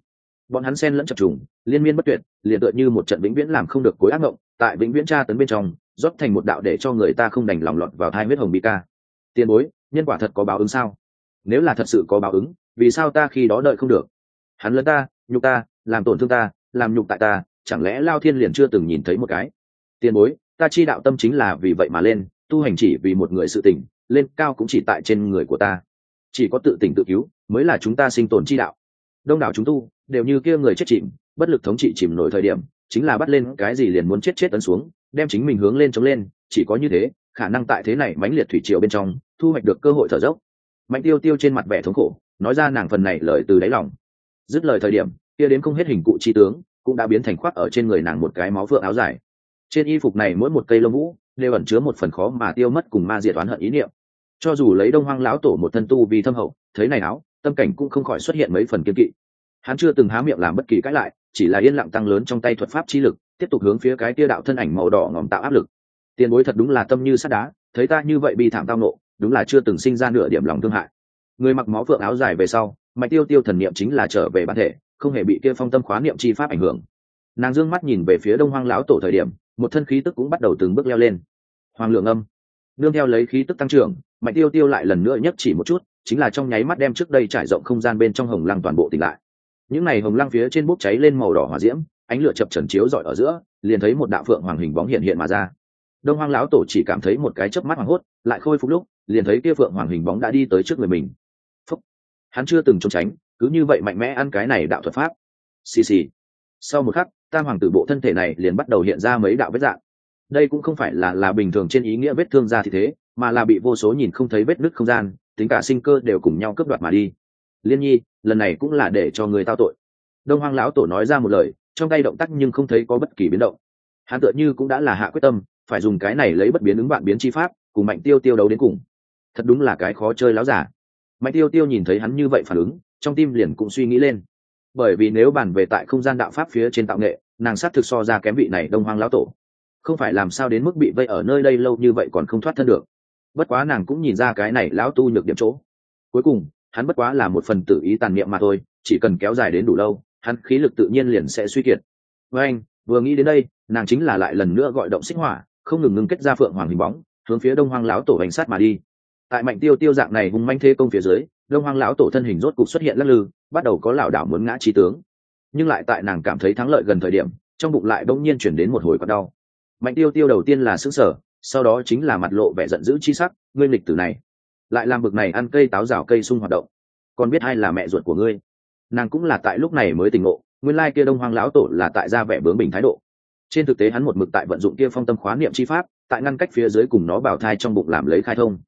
Bọn hắn xen lẫn chập trùng, liên miên bất tuyệt, liền tựa như một trận vĩnh viễn làm không được cối ác mộng tại vĩnh viễn tra tấn bên trong, rót thành một đạo để cho người ta không đành lòng lọt vào thai huyết hồng bị ca. Tiền bối, nhân quả thật có báo ứng sao? Nếu là thật sự có báo ứng vì sao ta khi đó đợi không được? Hắn lớn ta, nhục ta, làm tổn thương ta, làm nhục tại ta, chẳng lẽ lao thiên liền chưa từng nhìn thấy một cái? Tiền bối, ta chi đạo tâm chính là vì vậy mà lên, tu hành chỉ vì một người sự tỉnh, lên cao cũng chỉ tại trên người của ta. Chỉ có tự tỉnh tự cứu mới là chúng ta sinh tồn chi đạo. Đông đảo chúng tu đều như kia người chết chìm, bất lực thống trị chìm nổi thời điểm, chính là bắt lên cái gì liền muốn chết chết tấn xuống, đem chính mình hướng lên chống lên, chỉ có như thế, khả năng tại thế này mãnh liệt thủy triều bên trong, thu hoạch được cơ hội thở dốc. Mạnh tiêu tiêu trên mặt vẻ thống khổ nói ra nàng phần này lời từ đáy lòng. Dứt lời thời điểm, kia đến không hết hình cụ chi tướng cũng đã biến thành khoác ở trên người nàng một cái máu phượng áo dài. Trên y phục này mỗi một cây lông vũ đều ẩn chứa một phần khó mà tiêu mất cùng ma diệt oán hận ý niệm. Cho dù lấy đông hoang lão tổ một thân tu vì thâm hậu, thấy này áo, tâm cảnh cũng không khỏi xuất hiện mấy phần kiên kỵ. Hắn chưa từng há miệng làm bất kỳ cãi lại, chỉ là yên lặng tăng lớn trong tay thuật pháp chi lực, tiếp tục hướng phía cái tia đạo thân ảnh màu đỏ ngòm tạo áp lực. Tiền bối thật đúng là tâm như sắt đá, thấy ta như vậy bị thảm tao nộ đúng là chưa từng sinh ra nửa điểm lòng thương hại người mặc máu phượng áo dài về sau, mạnh tiêu tiêu thần niệm chính là trở về bản thể, không hề bị kia phong tâm khóa niệm chi pháp ảnh hưởng. Nàng dương mắt nhìn về phía đông hoang lão tổ thời điểm, một thân khí tức cũng bắt đầu từng bước leo lên. Hoàng lượng âm. Đương theo lấy khí tức tăng trưởng, mạnh tiêu tiêu lại lần nữa nhấc chỉ một chút, chính là trong nháy mắt đem trước đây trải rộng không gian bên trong hồng lăng toàn bộ tỉnh lại. Những n à y hồng lăng phía trên bốc cháy lên màu đỏ hỏa diễm, ánh lửa chập trần chiếu rọi ở giữa, liền thấy một đạo phượng hoàng hình bóng hiện hiện mà ra. Đông hoang lão tổ chỉ cảm thấy một cái chớp mắt hoàng hốt, lại khôi phục lúc, liền thấy kia phượng hoàng hình bóng đã đi tới trước người mình hắn chưa từng trốn tránh, cứ như vậy mạnh mẽ ăn cái này đạo thuật pháp. Xì xì. Sau một khắc, tam hoàng tử bộ thân thể này liền bắt đầu hiện ra mấy đạo vết dạng. Đây cũng không phải là là bình thường trên ý nghĩa vết thương ra thì thế, mà là bị vô số nhìn không thấy vết nứt không gian, tính cả sinh cơ đều cùng nhau cướp đoạt mà đi. Liên nhi, lần này cũng là để cho người tao tội. Đông hoang lão tổ nói ra một lời, trong tay động tác nhưng không thấy có bất kỳ biến động. Hắn tựa như cũng đã là hạ quyết tâm, phải dùng cái này lấy bất biến ứng bạn biến chi pháp, cùng mạnh tiêu tiêu đấu đến cùng. Thật đúng là cái khó chơi láo giả mạnh tiêu tiêu nhìn thấy hắn như vậy phản ứng, trong tim liền cũng suy nghĩ lên. Bởi vì nếu bàn về tại không gian đạo pháp phía trên tạo nghệ, nàng sát thực so ra kém vị này đông hoang lão tổ. Không phải làm sao đến mức bị vây ở nơi đây lâu như vậy còn không thoát thân được. Bất quá nàng cũng nhìn ra cái này lão tu nhược điểm chỗ. Cuối cùng, hắn bất quá là một phần tự ý tàn niệm mà thôi, chỉ cần kéo dài đến đủ lâu, hắn khí lực tự nhiên liền sẽ suy kiệt. Với anh, vừa nghĩ đến đây, nàng chính là lại lần nữa gọi động xích hỏa, không ngừng ngưng kết ra phượng hoàng hình bóng, hướng phía đông hoang lão tổ hành sát mà đi tại mạnh tiêu tiêu dạng này hùng manh thế công phía dưới, đông hoang lão tổ thân hình rốt cục xuất hiện lắc lư, bắt đầu có lảo đảo muốn ngã trí tướng. Nhưng lại tại nàng cảm thấy thắng lợi gần thời điểm, trong bụng lại bỗng nhiên chuyển đến một hồi còn đau. Mạnh tiêu tiêu đầu tiên là xứng sở sau đó chính là mặt lộ vẻ giận dữ chi sắc, ngươi lịch tử này. Lại làm bực này ăn cây táo rào cây sung hoạt động. Còn biết ai là mẹ ruột của ngươi? Nàng cũng là tại lúc này mới tỉnh ngộ, nguyên lai kia đông hoang lão tổ là tại ra vẻ bướng bình thái độ. Trên thực tế hắn một mực tại vận dụng kia phong tâm khóa niệm chi pháp, tại ngăn cách phía dưới cùng nó bảo thai trong bụng làm lấy khai thông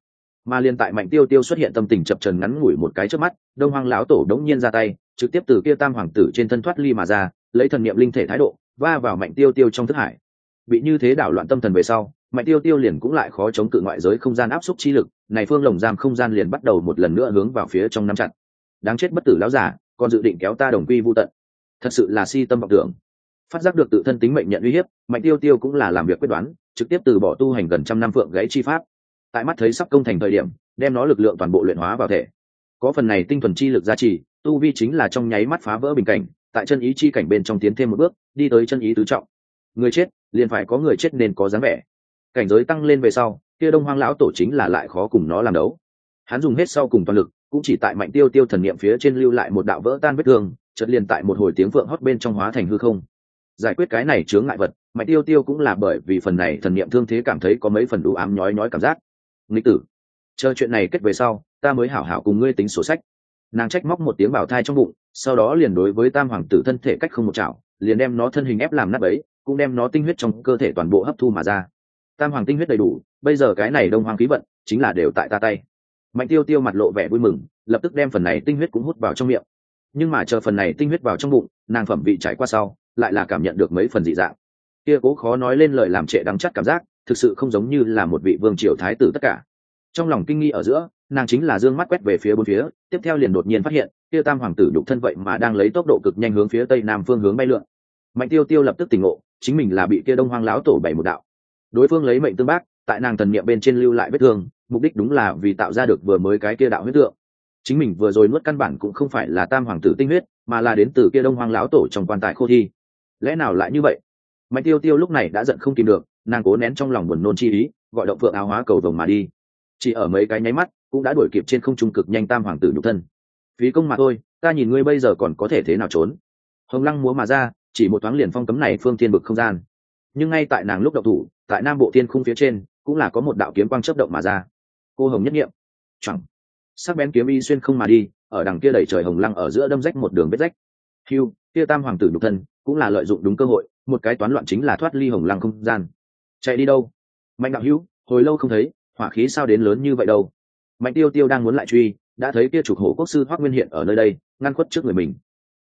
mà liên tại mạnh tiêu tiêu xuất hiện tâm tình chập trần ngắn ngủi một cái trước mắt, đông hoang lão tổ đống nhiên ra tay, trực tiếp từ kia tam hoàng tử trên thân thoát ly mà ra, lấy thần niệm linh thể thái độ, va vào mạnh tiêu tiêu trong thức hải. Bị như thế đảo loạn tâm thần về sau, mạnh tiêu tiêu liền cũng lại khó chống cự ngoại giới không gian áp suất chi lực, này phương lồng giam không gian liền bắt đầu một lần nữa hướng vào phía trong nắm chặt. Đáng chết bất tử lão giả còn dự định kéo ta đồng quy vô tận. Thật sự là si tâm vọng tưởng. Phát giác được tự thân tính mệnh nhận uy hiếp, mạnh tiêu tiêu cũng là làm việc quyết đoán, trực tiếp từ bỏ tu hành gần trăm năm phượng gãy chi pháp tại mắt thấy sắp công thành thời điểm, đem nó lực lượng toàn bộ luyện hóa vào thể. Có phần này tinh thuần chi lực gia trì, tu vi chính là trong nháy mắt phá vỡ bình cảnh, tại chân ý chi cảnh bên trong tiến thêm một bước, đi tới chân ý tứ trọng. Người chết, liền phải có người chết nên có dáng vẻ. Cảnh giới tăng lên về sau, kia đông hoang lão tổ chính là lại khó cùng nó làm đấu. Hắn dùng hết sau cùng toàn lực, cũng chỉ tại mạnh tiêu tiêu thần niệm phía trên lưu lại một đạo vỡ tan vết thương, chợt liền tại một hồi tiếng vượng hót bên trong hóa thành hư không. Giải quyết cái này chướng ngại vật, mạnh tiêu tiêu cũng là bởi vì phần này thần niệm thương thế cảm thấy có mấy phần đủ ám nhói nhói cảm giác nghịch tử. Chờ chuyện này kết về sau, ta mới hảo hảo cùng ngươi tính sổ sách. Nàng trách móc một tiếng bảo thai trong bụng, sau đó liền đối với tam hoàng tử thân thể cách không một chảo, liền đem nó thân hình ép làm nắp ấy cũng đem nó tinh huyết trong cơ thể toàn bộ hấp thu mà ra. Tam hoàng tinh huyết đầy đủ, bây giờ cái này đông hoàng khí vận, chính là đều tại ta tay. Mạnh tiêu tiêu mặt lộ vẻ vui mừng, lập tức đem phần này tinh huyết cũng hút vào trong miệng. Nhưng mà chờ phần này tinh huyết vào trong bụng, nàng phẩm vị trải qua sau, lại là cảm nhận được mấy phần dị dạng. Kia cố khó nói lên lời làm trệ đắng chắc cảm giác thực sự không giống như là một vị vương triều thái tử tất cả. Trong lòng kinh nghi ở giữa, nàng chính là d ư ơ n g mắt quét về phía bốn phía, tiếp theo liền đột nhiên phát hiện, kia tam hoàng tử đục thân vậy mà đang lấy tốc độ cực nhanh hướng phía tây nam phương hướng bay lượn. Mạnh tiêu tiêu lập tức tỉnh ngộ, chính mình là bị kia đông hoang láo tổ bảy một đạo. Đối phương lấy mệnh tương bác, tại nàng thần niệm bên trên lưu lại vết thương, mục đích đúng là vì tạo ra được vừa mới cái kia đạo huyết tượng. Chính mình vừa rồi nuốt căn bản cũng không phải là tam hoàng tử tinh huyết, mà là đến từ kia đông hoang láo tổ trong quan tài khô thi. Lẽ nào lại như vậy? Mạnh tiêu tiêu lúc này đã giận không tìm được nàng cố nén trong lòng buồn nôn chi ý, gọi động phượng áo hóa cầu vồng mà đi. Chỉ ở mấy cái nháy mắt, cũng đã đuổi kịp trên không trung cực nhanh tam hoàng tử nhục thân. Phí công mà thôi, ta nhìn ngươi bây giờ còn có thể thế nào trốn? Hồng lăng múa mà ra, chỉ một thoáng liền phong cấm này phương thiên bực không gian. Nhưng ngay tại nàng lúc đậu thủ, tại nam bộ thiên khung phía trên, cũng là có một đạo kiếm quang chấp động mà ra. Cô hồng nhất nghiệm chẳng sắc bén kiếm y xuyên không mà đi, ở đằng kia đẩy trời hồng lăng ở giữa đâm rách một đường vết rách. Hiu kia tam hoàng tử nhục thân, cũng là lợi dụng đúng cơ hội, một cái toán loạn chính là thoát ly hồng lăng không gian chạy đi đâu? Mạnh đạo hữu, hồi lâu không thấy, hỏa khí sao đến lớn như vậy đâu? Mạnh tiêu tiêu đang muốn lại truy, đã thấy kia trục hổ quốc sư hoác nguyên hiện ở nơi đây, ngăn khuất trước người mình.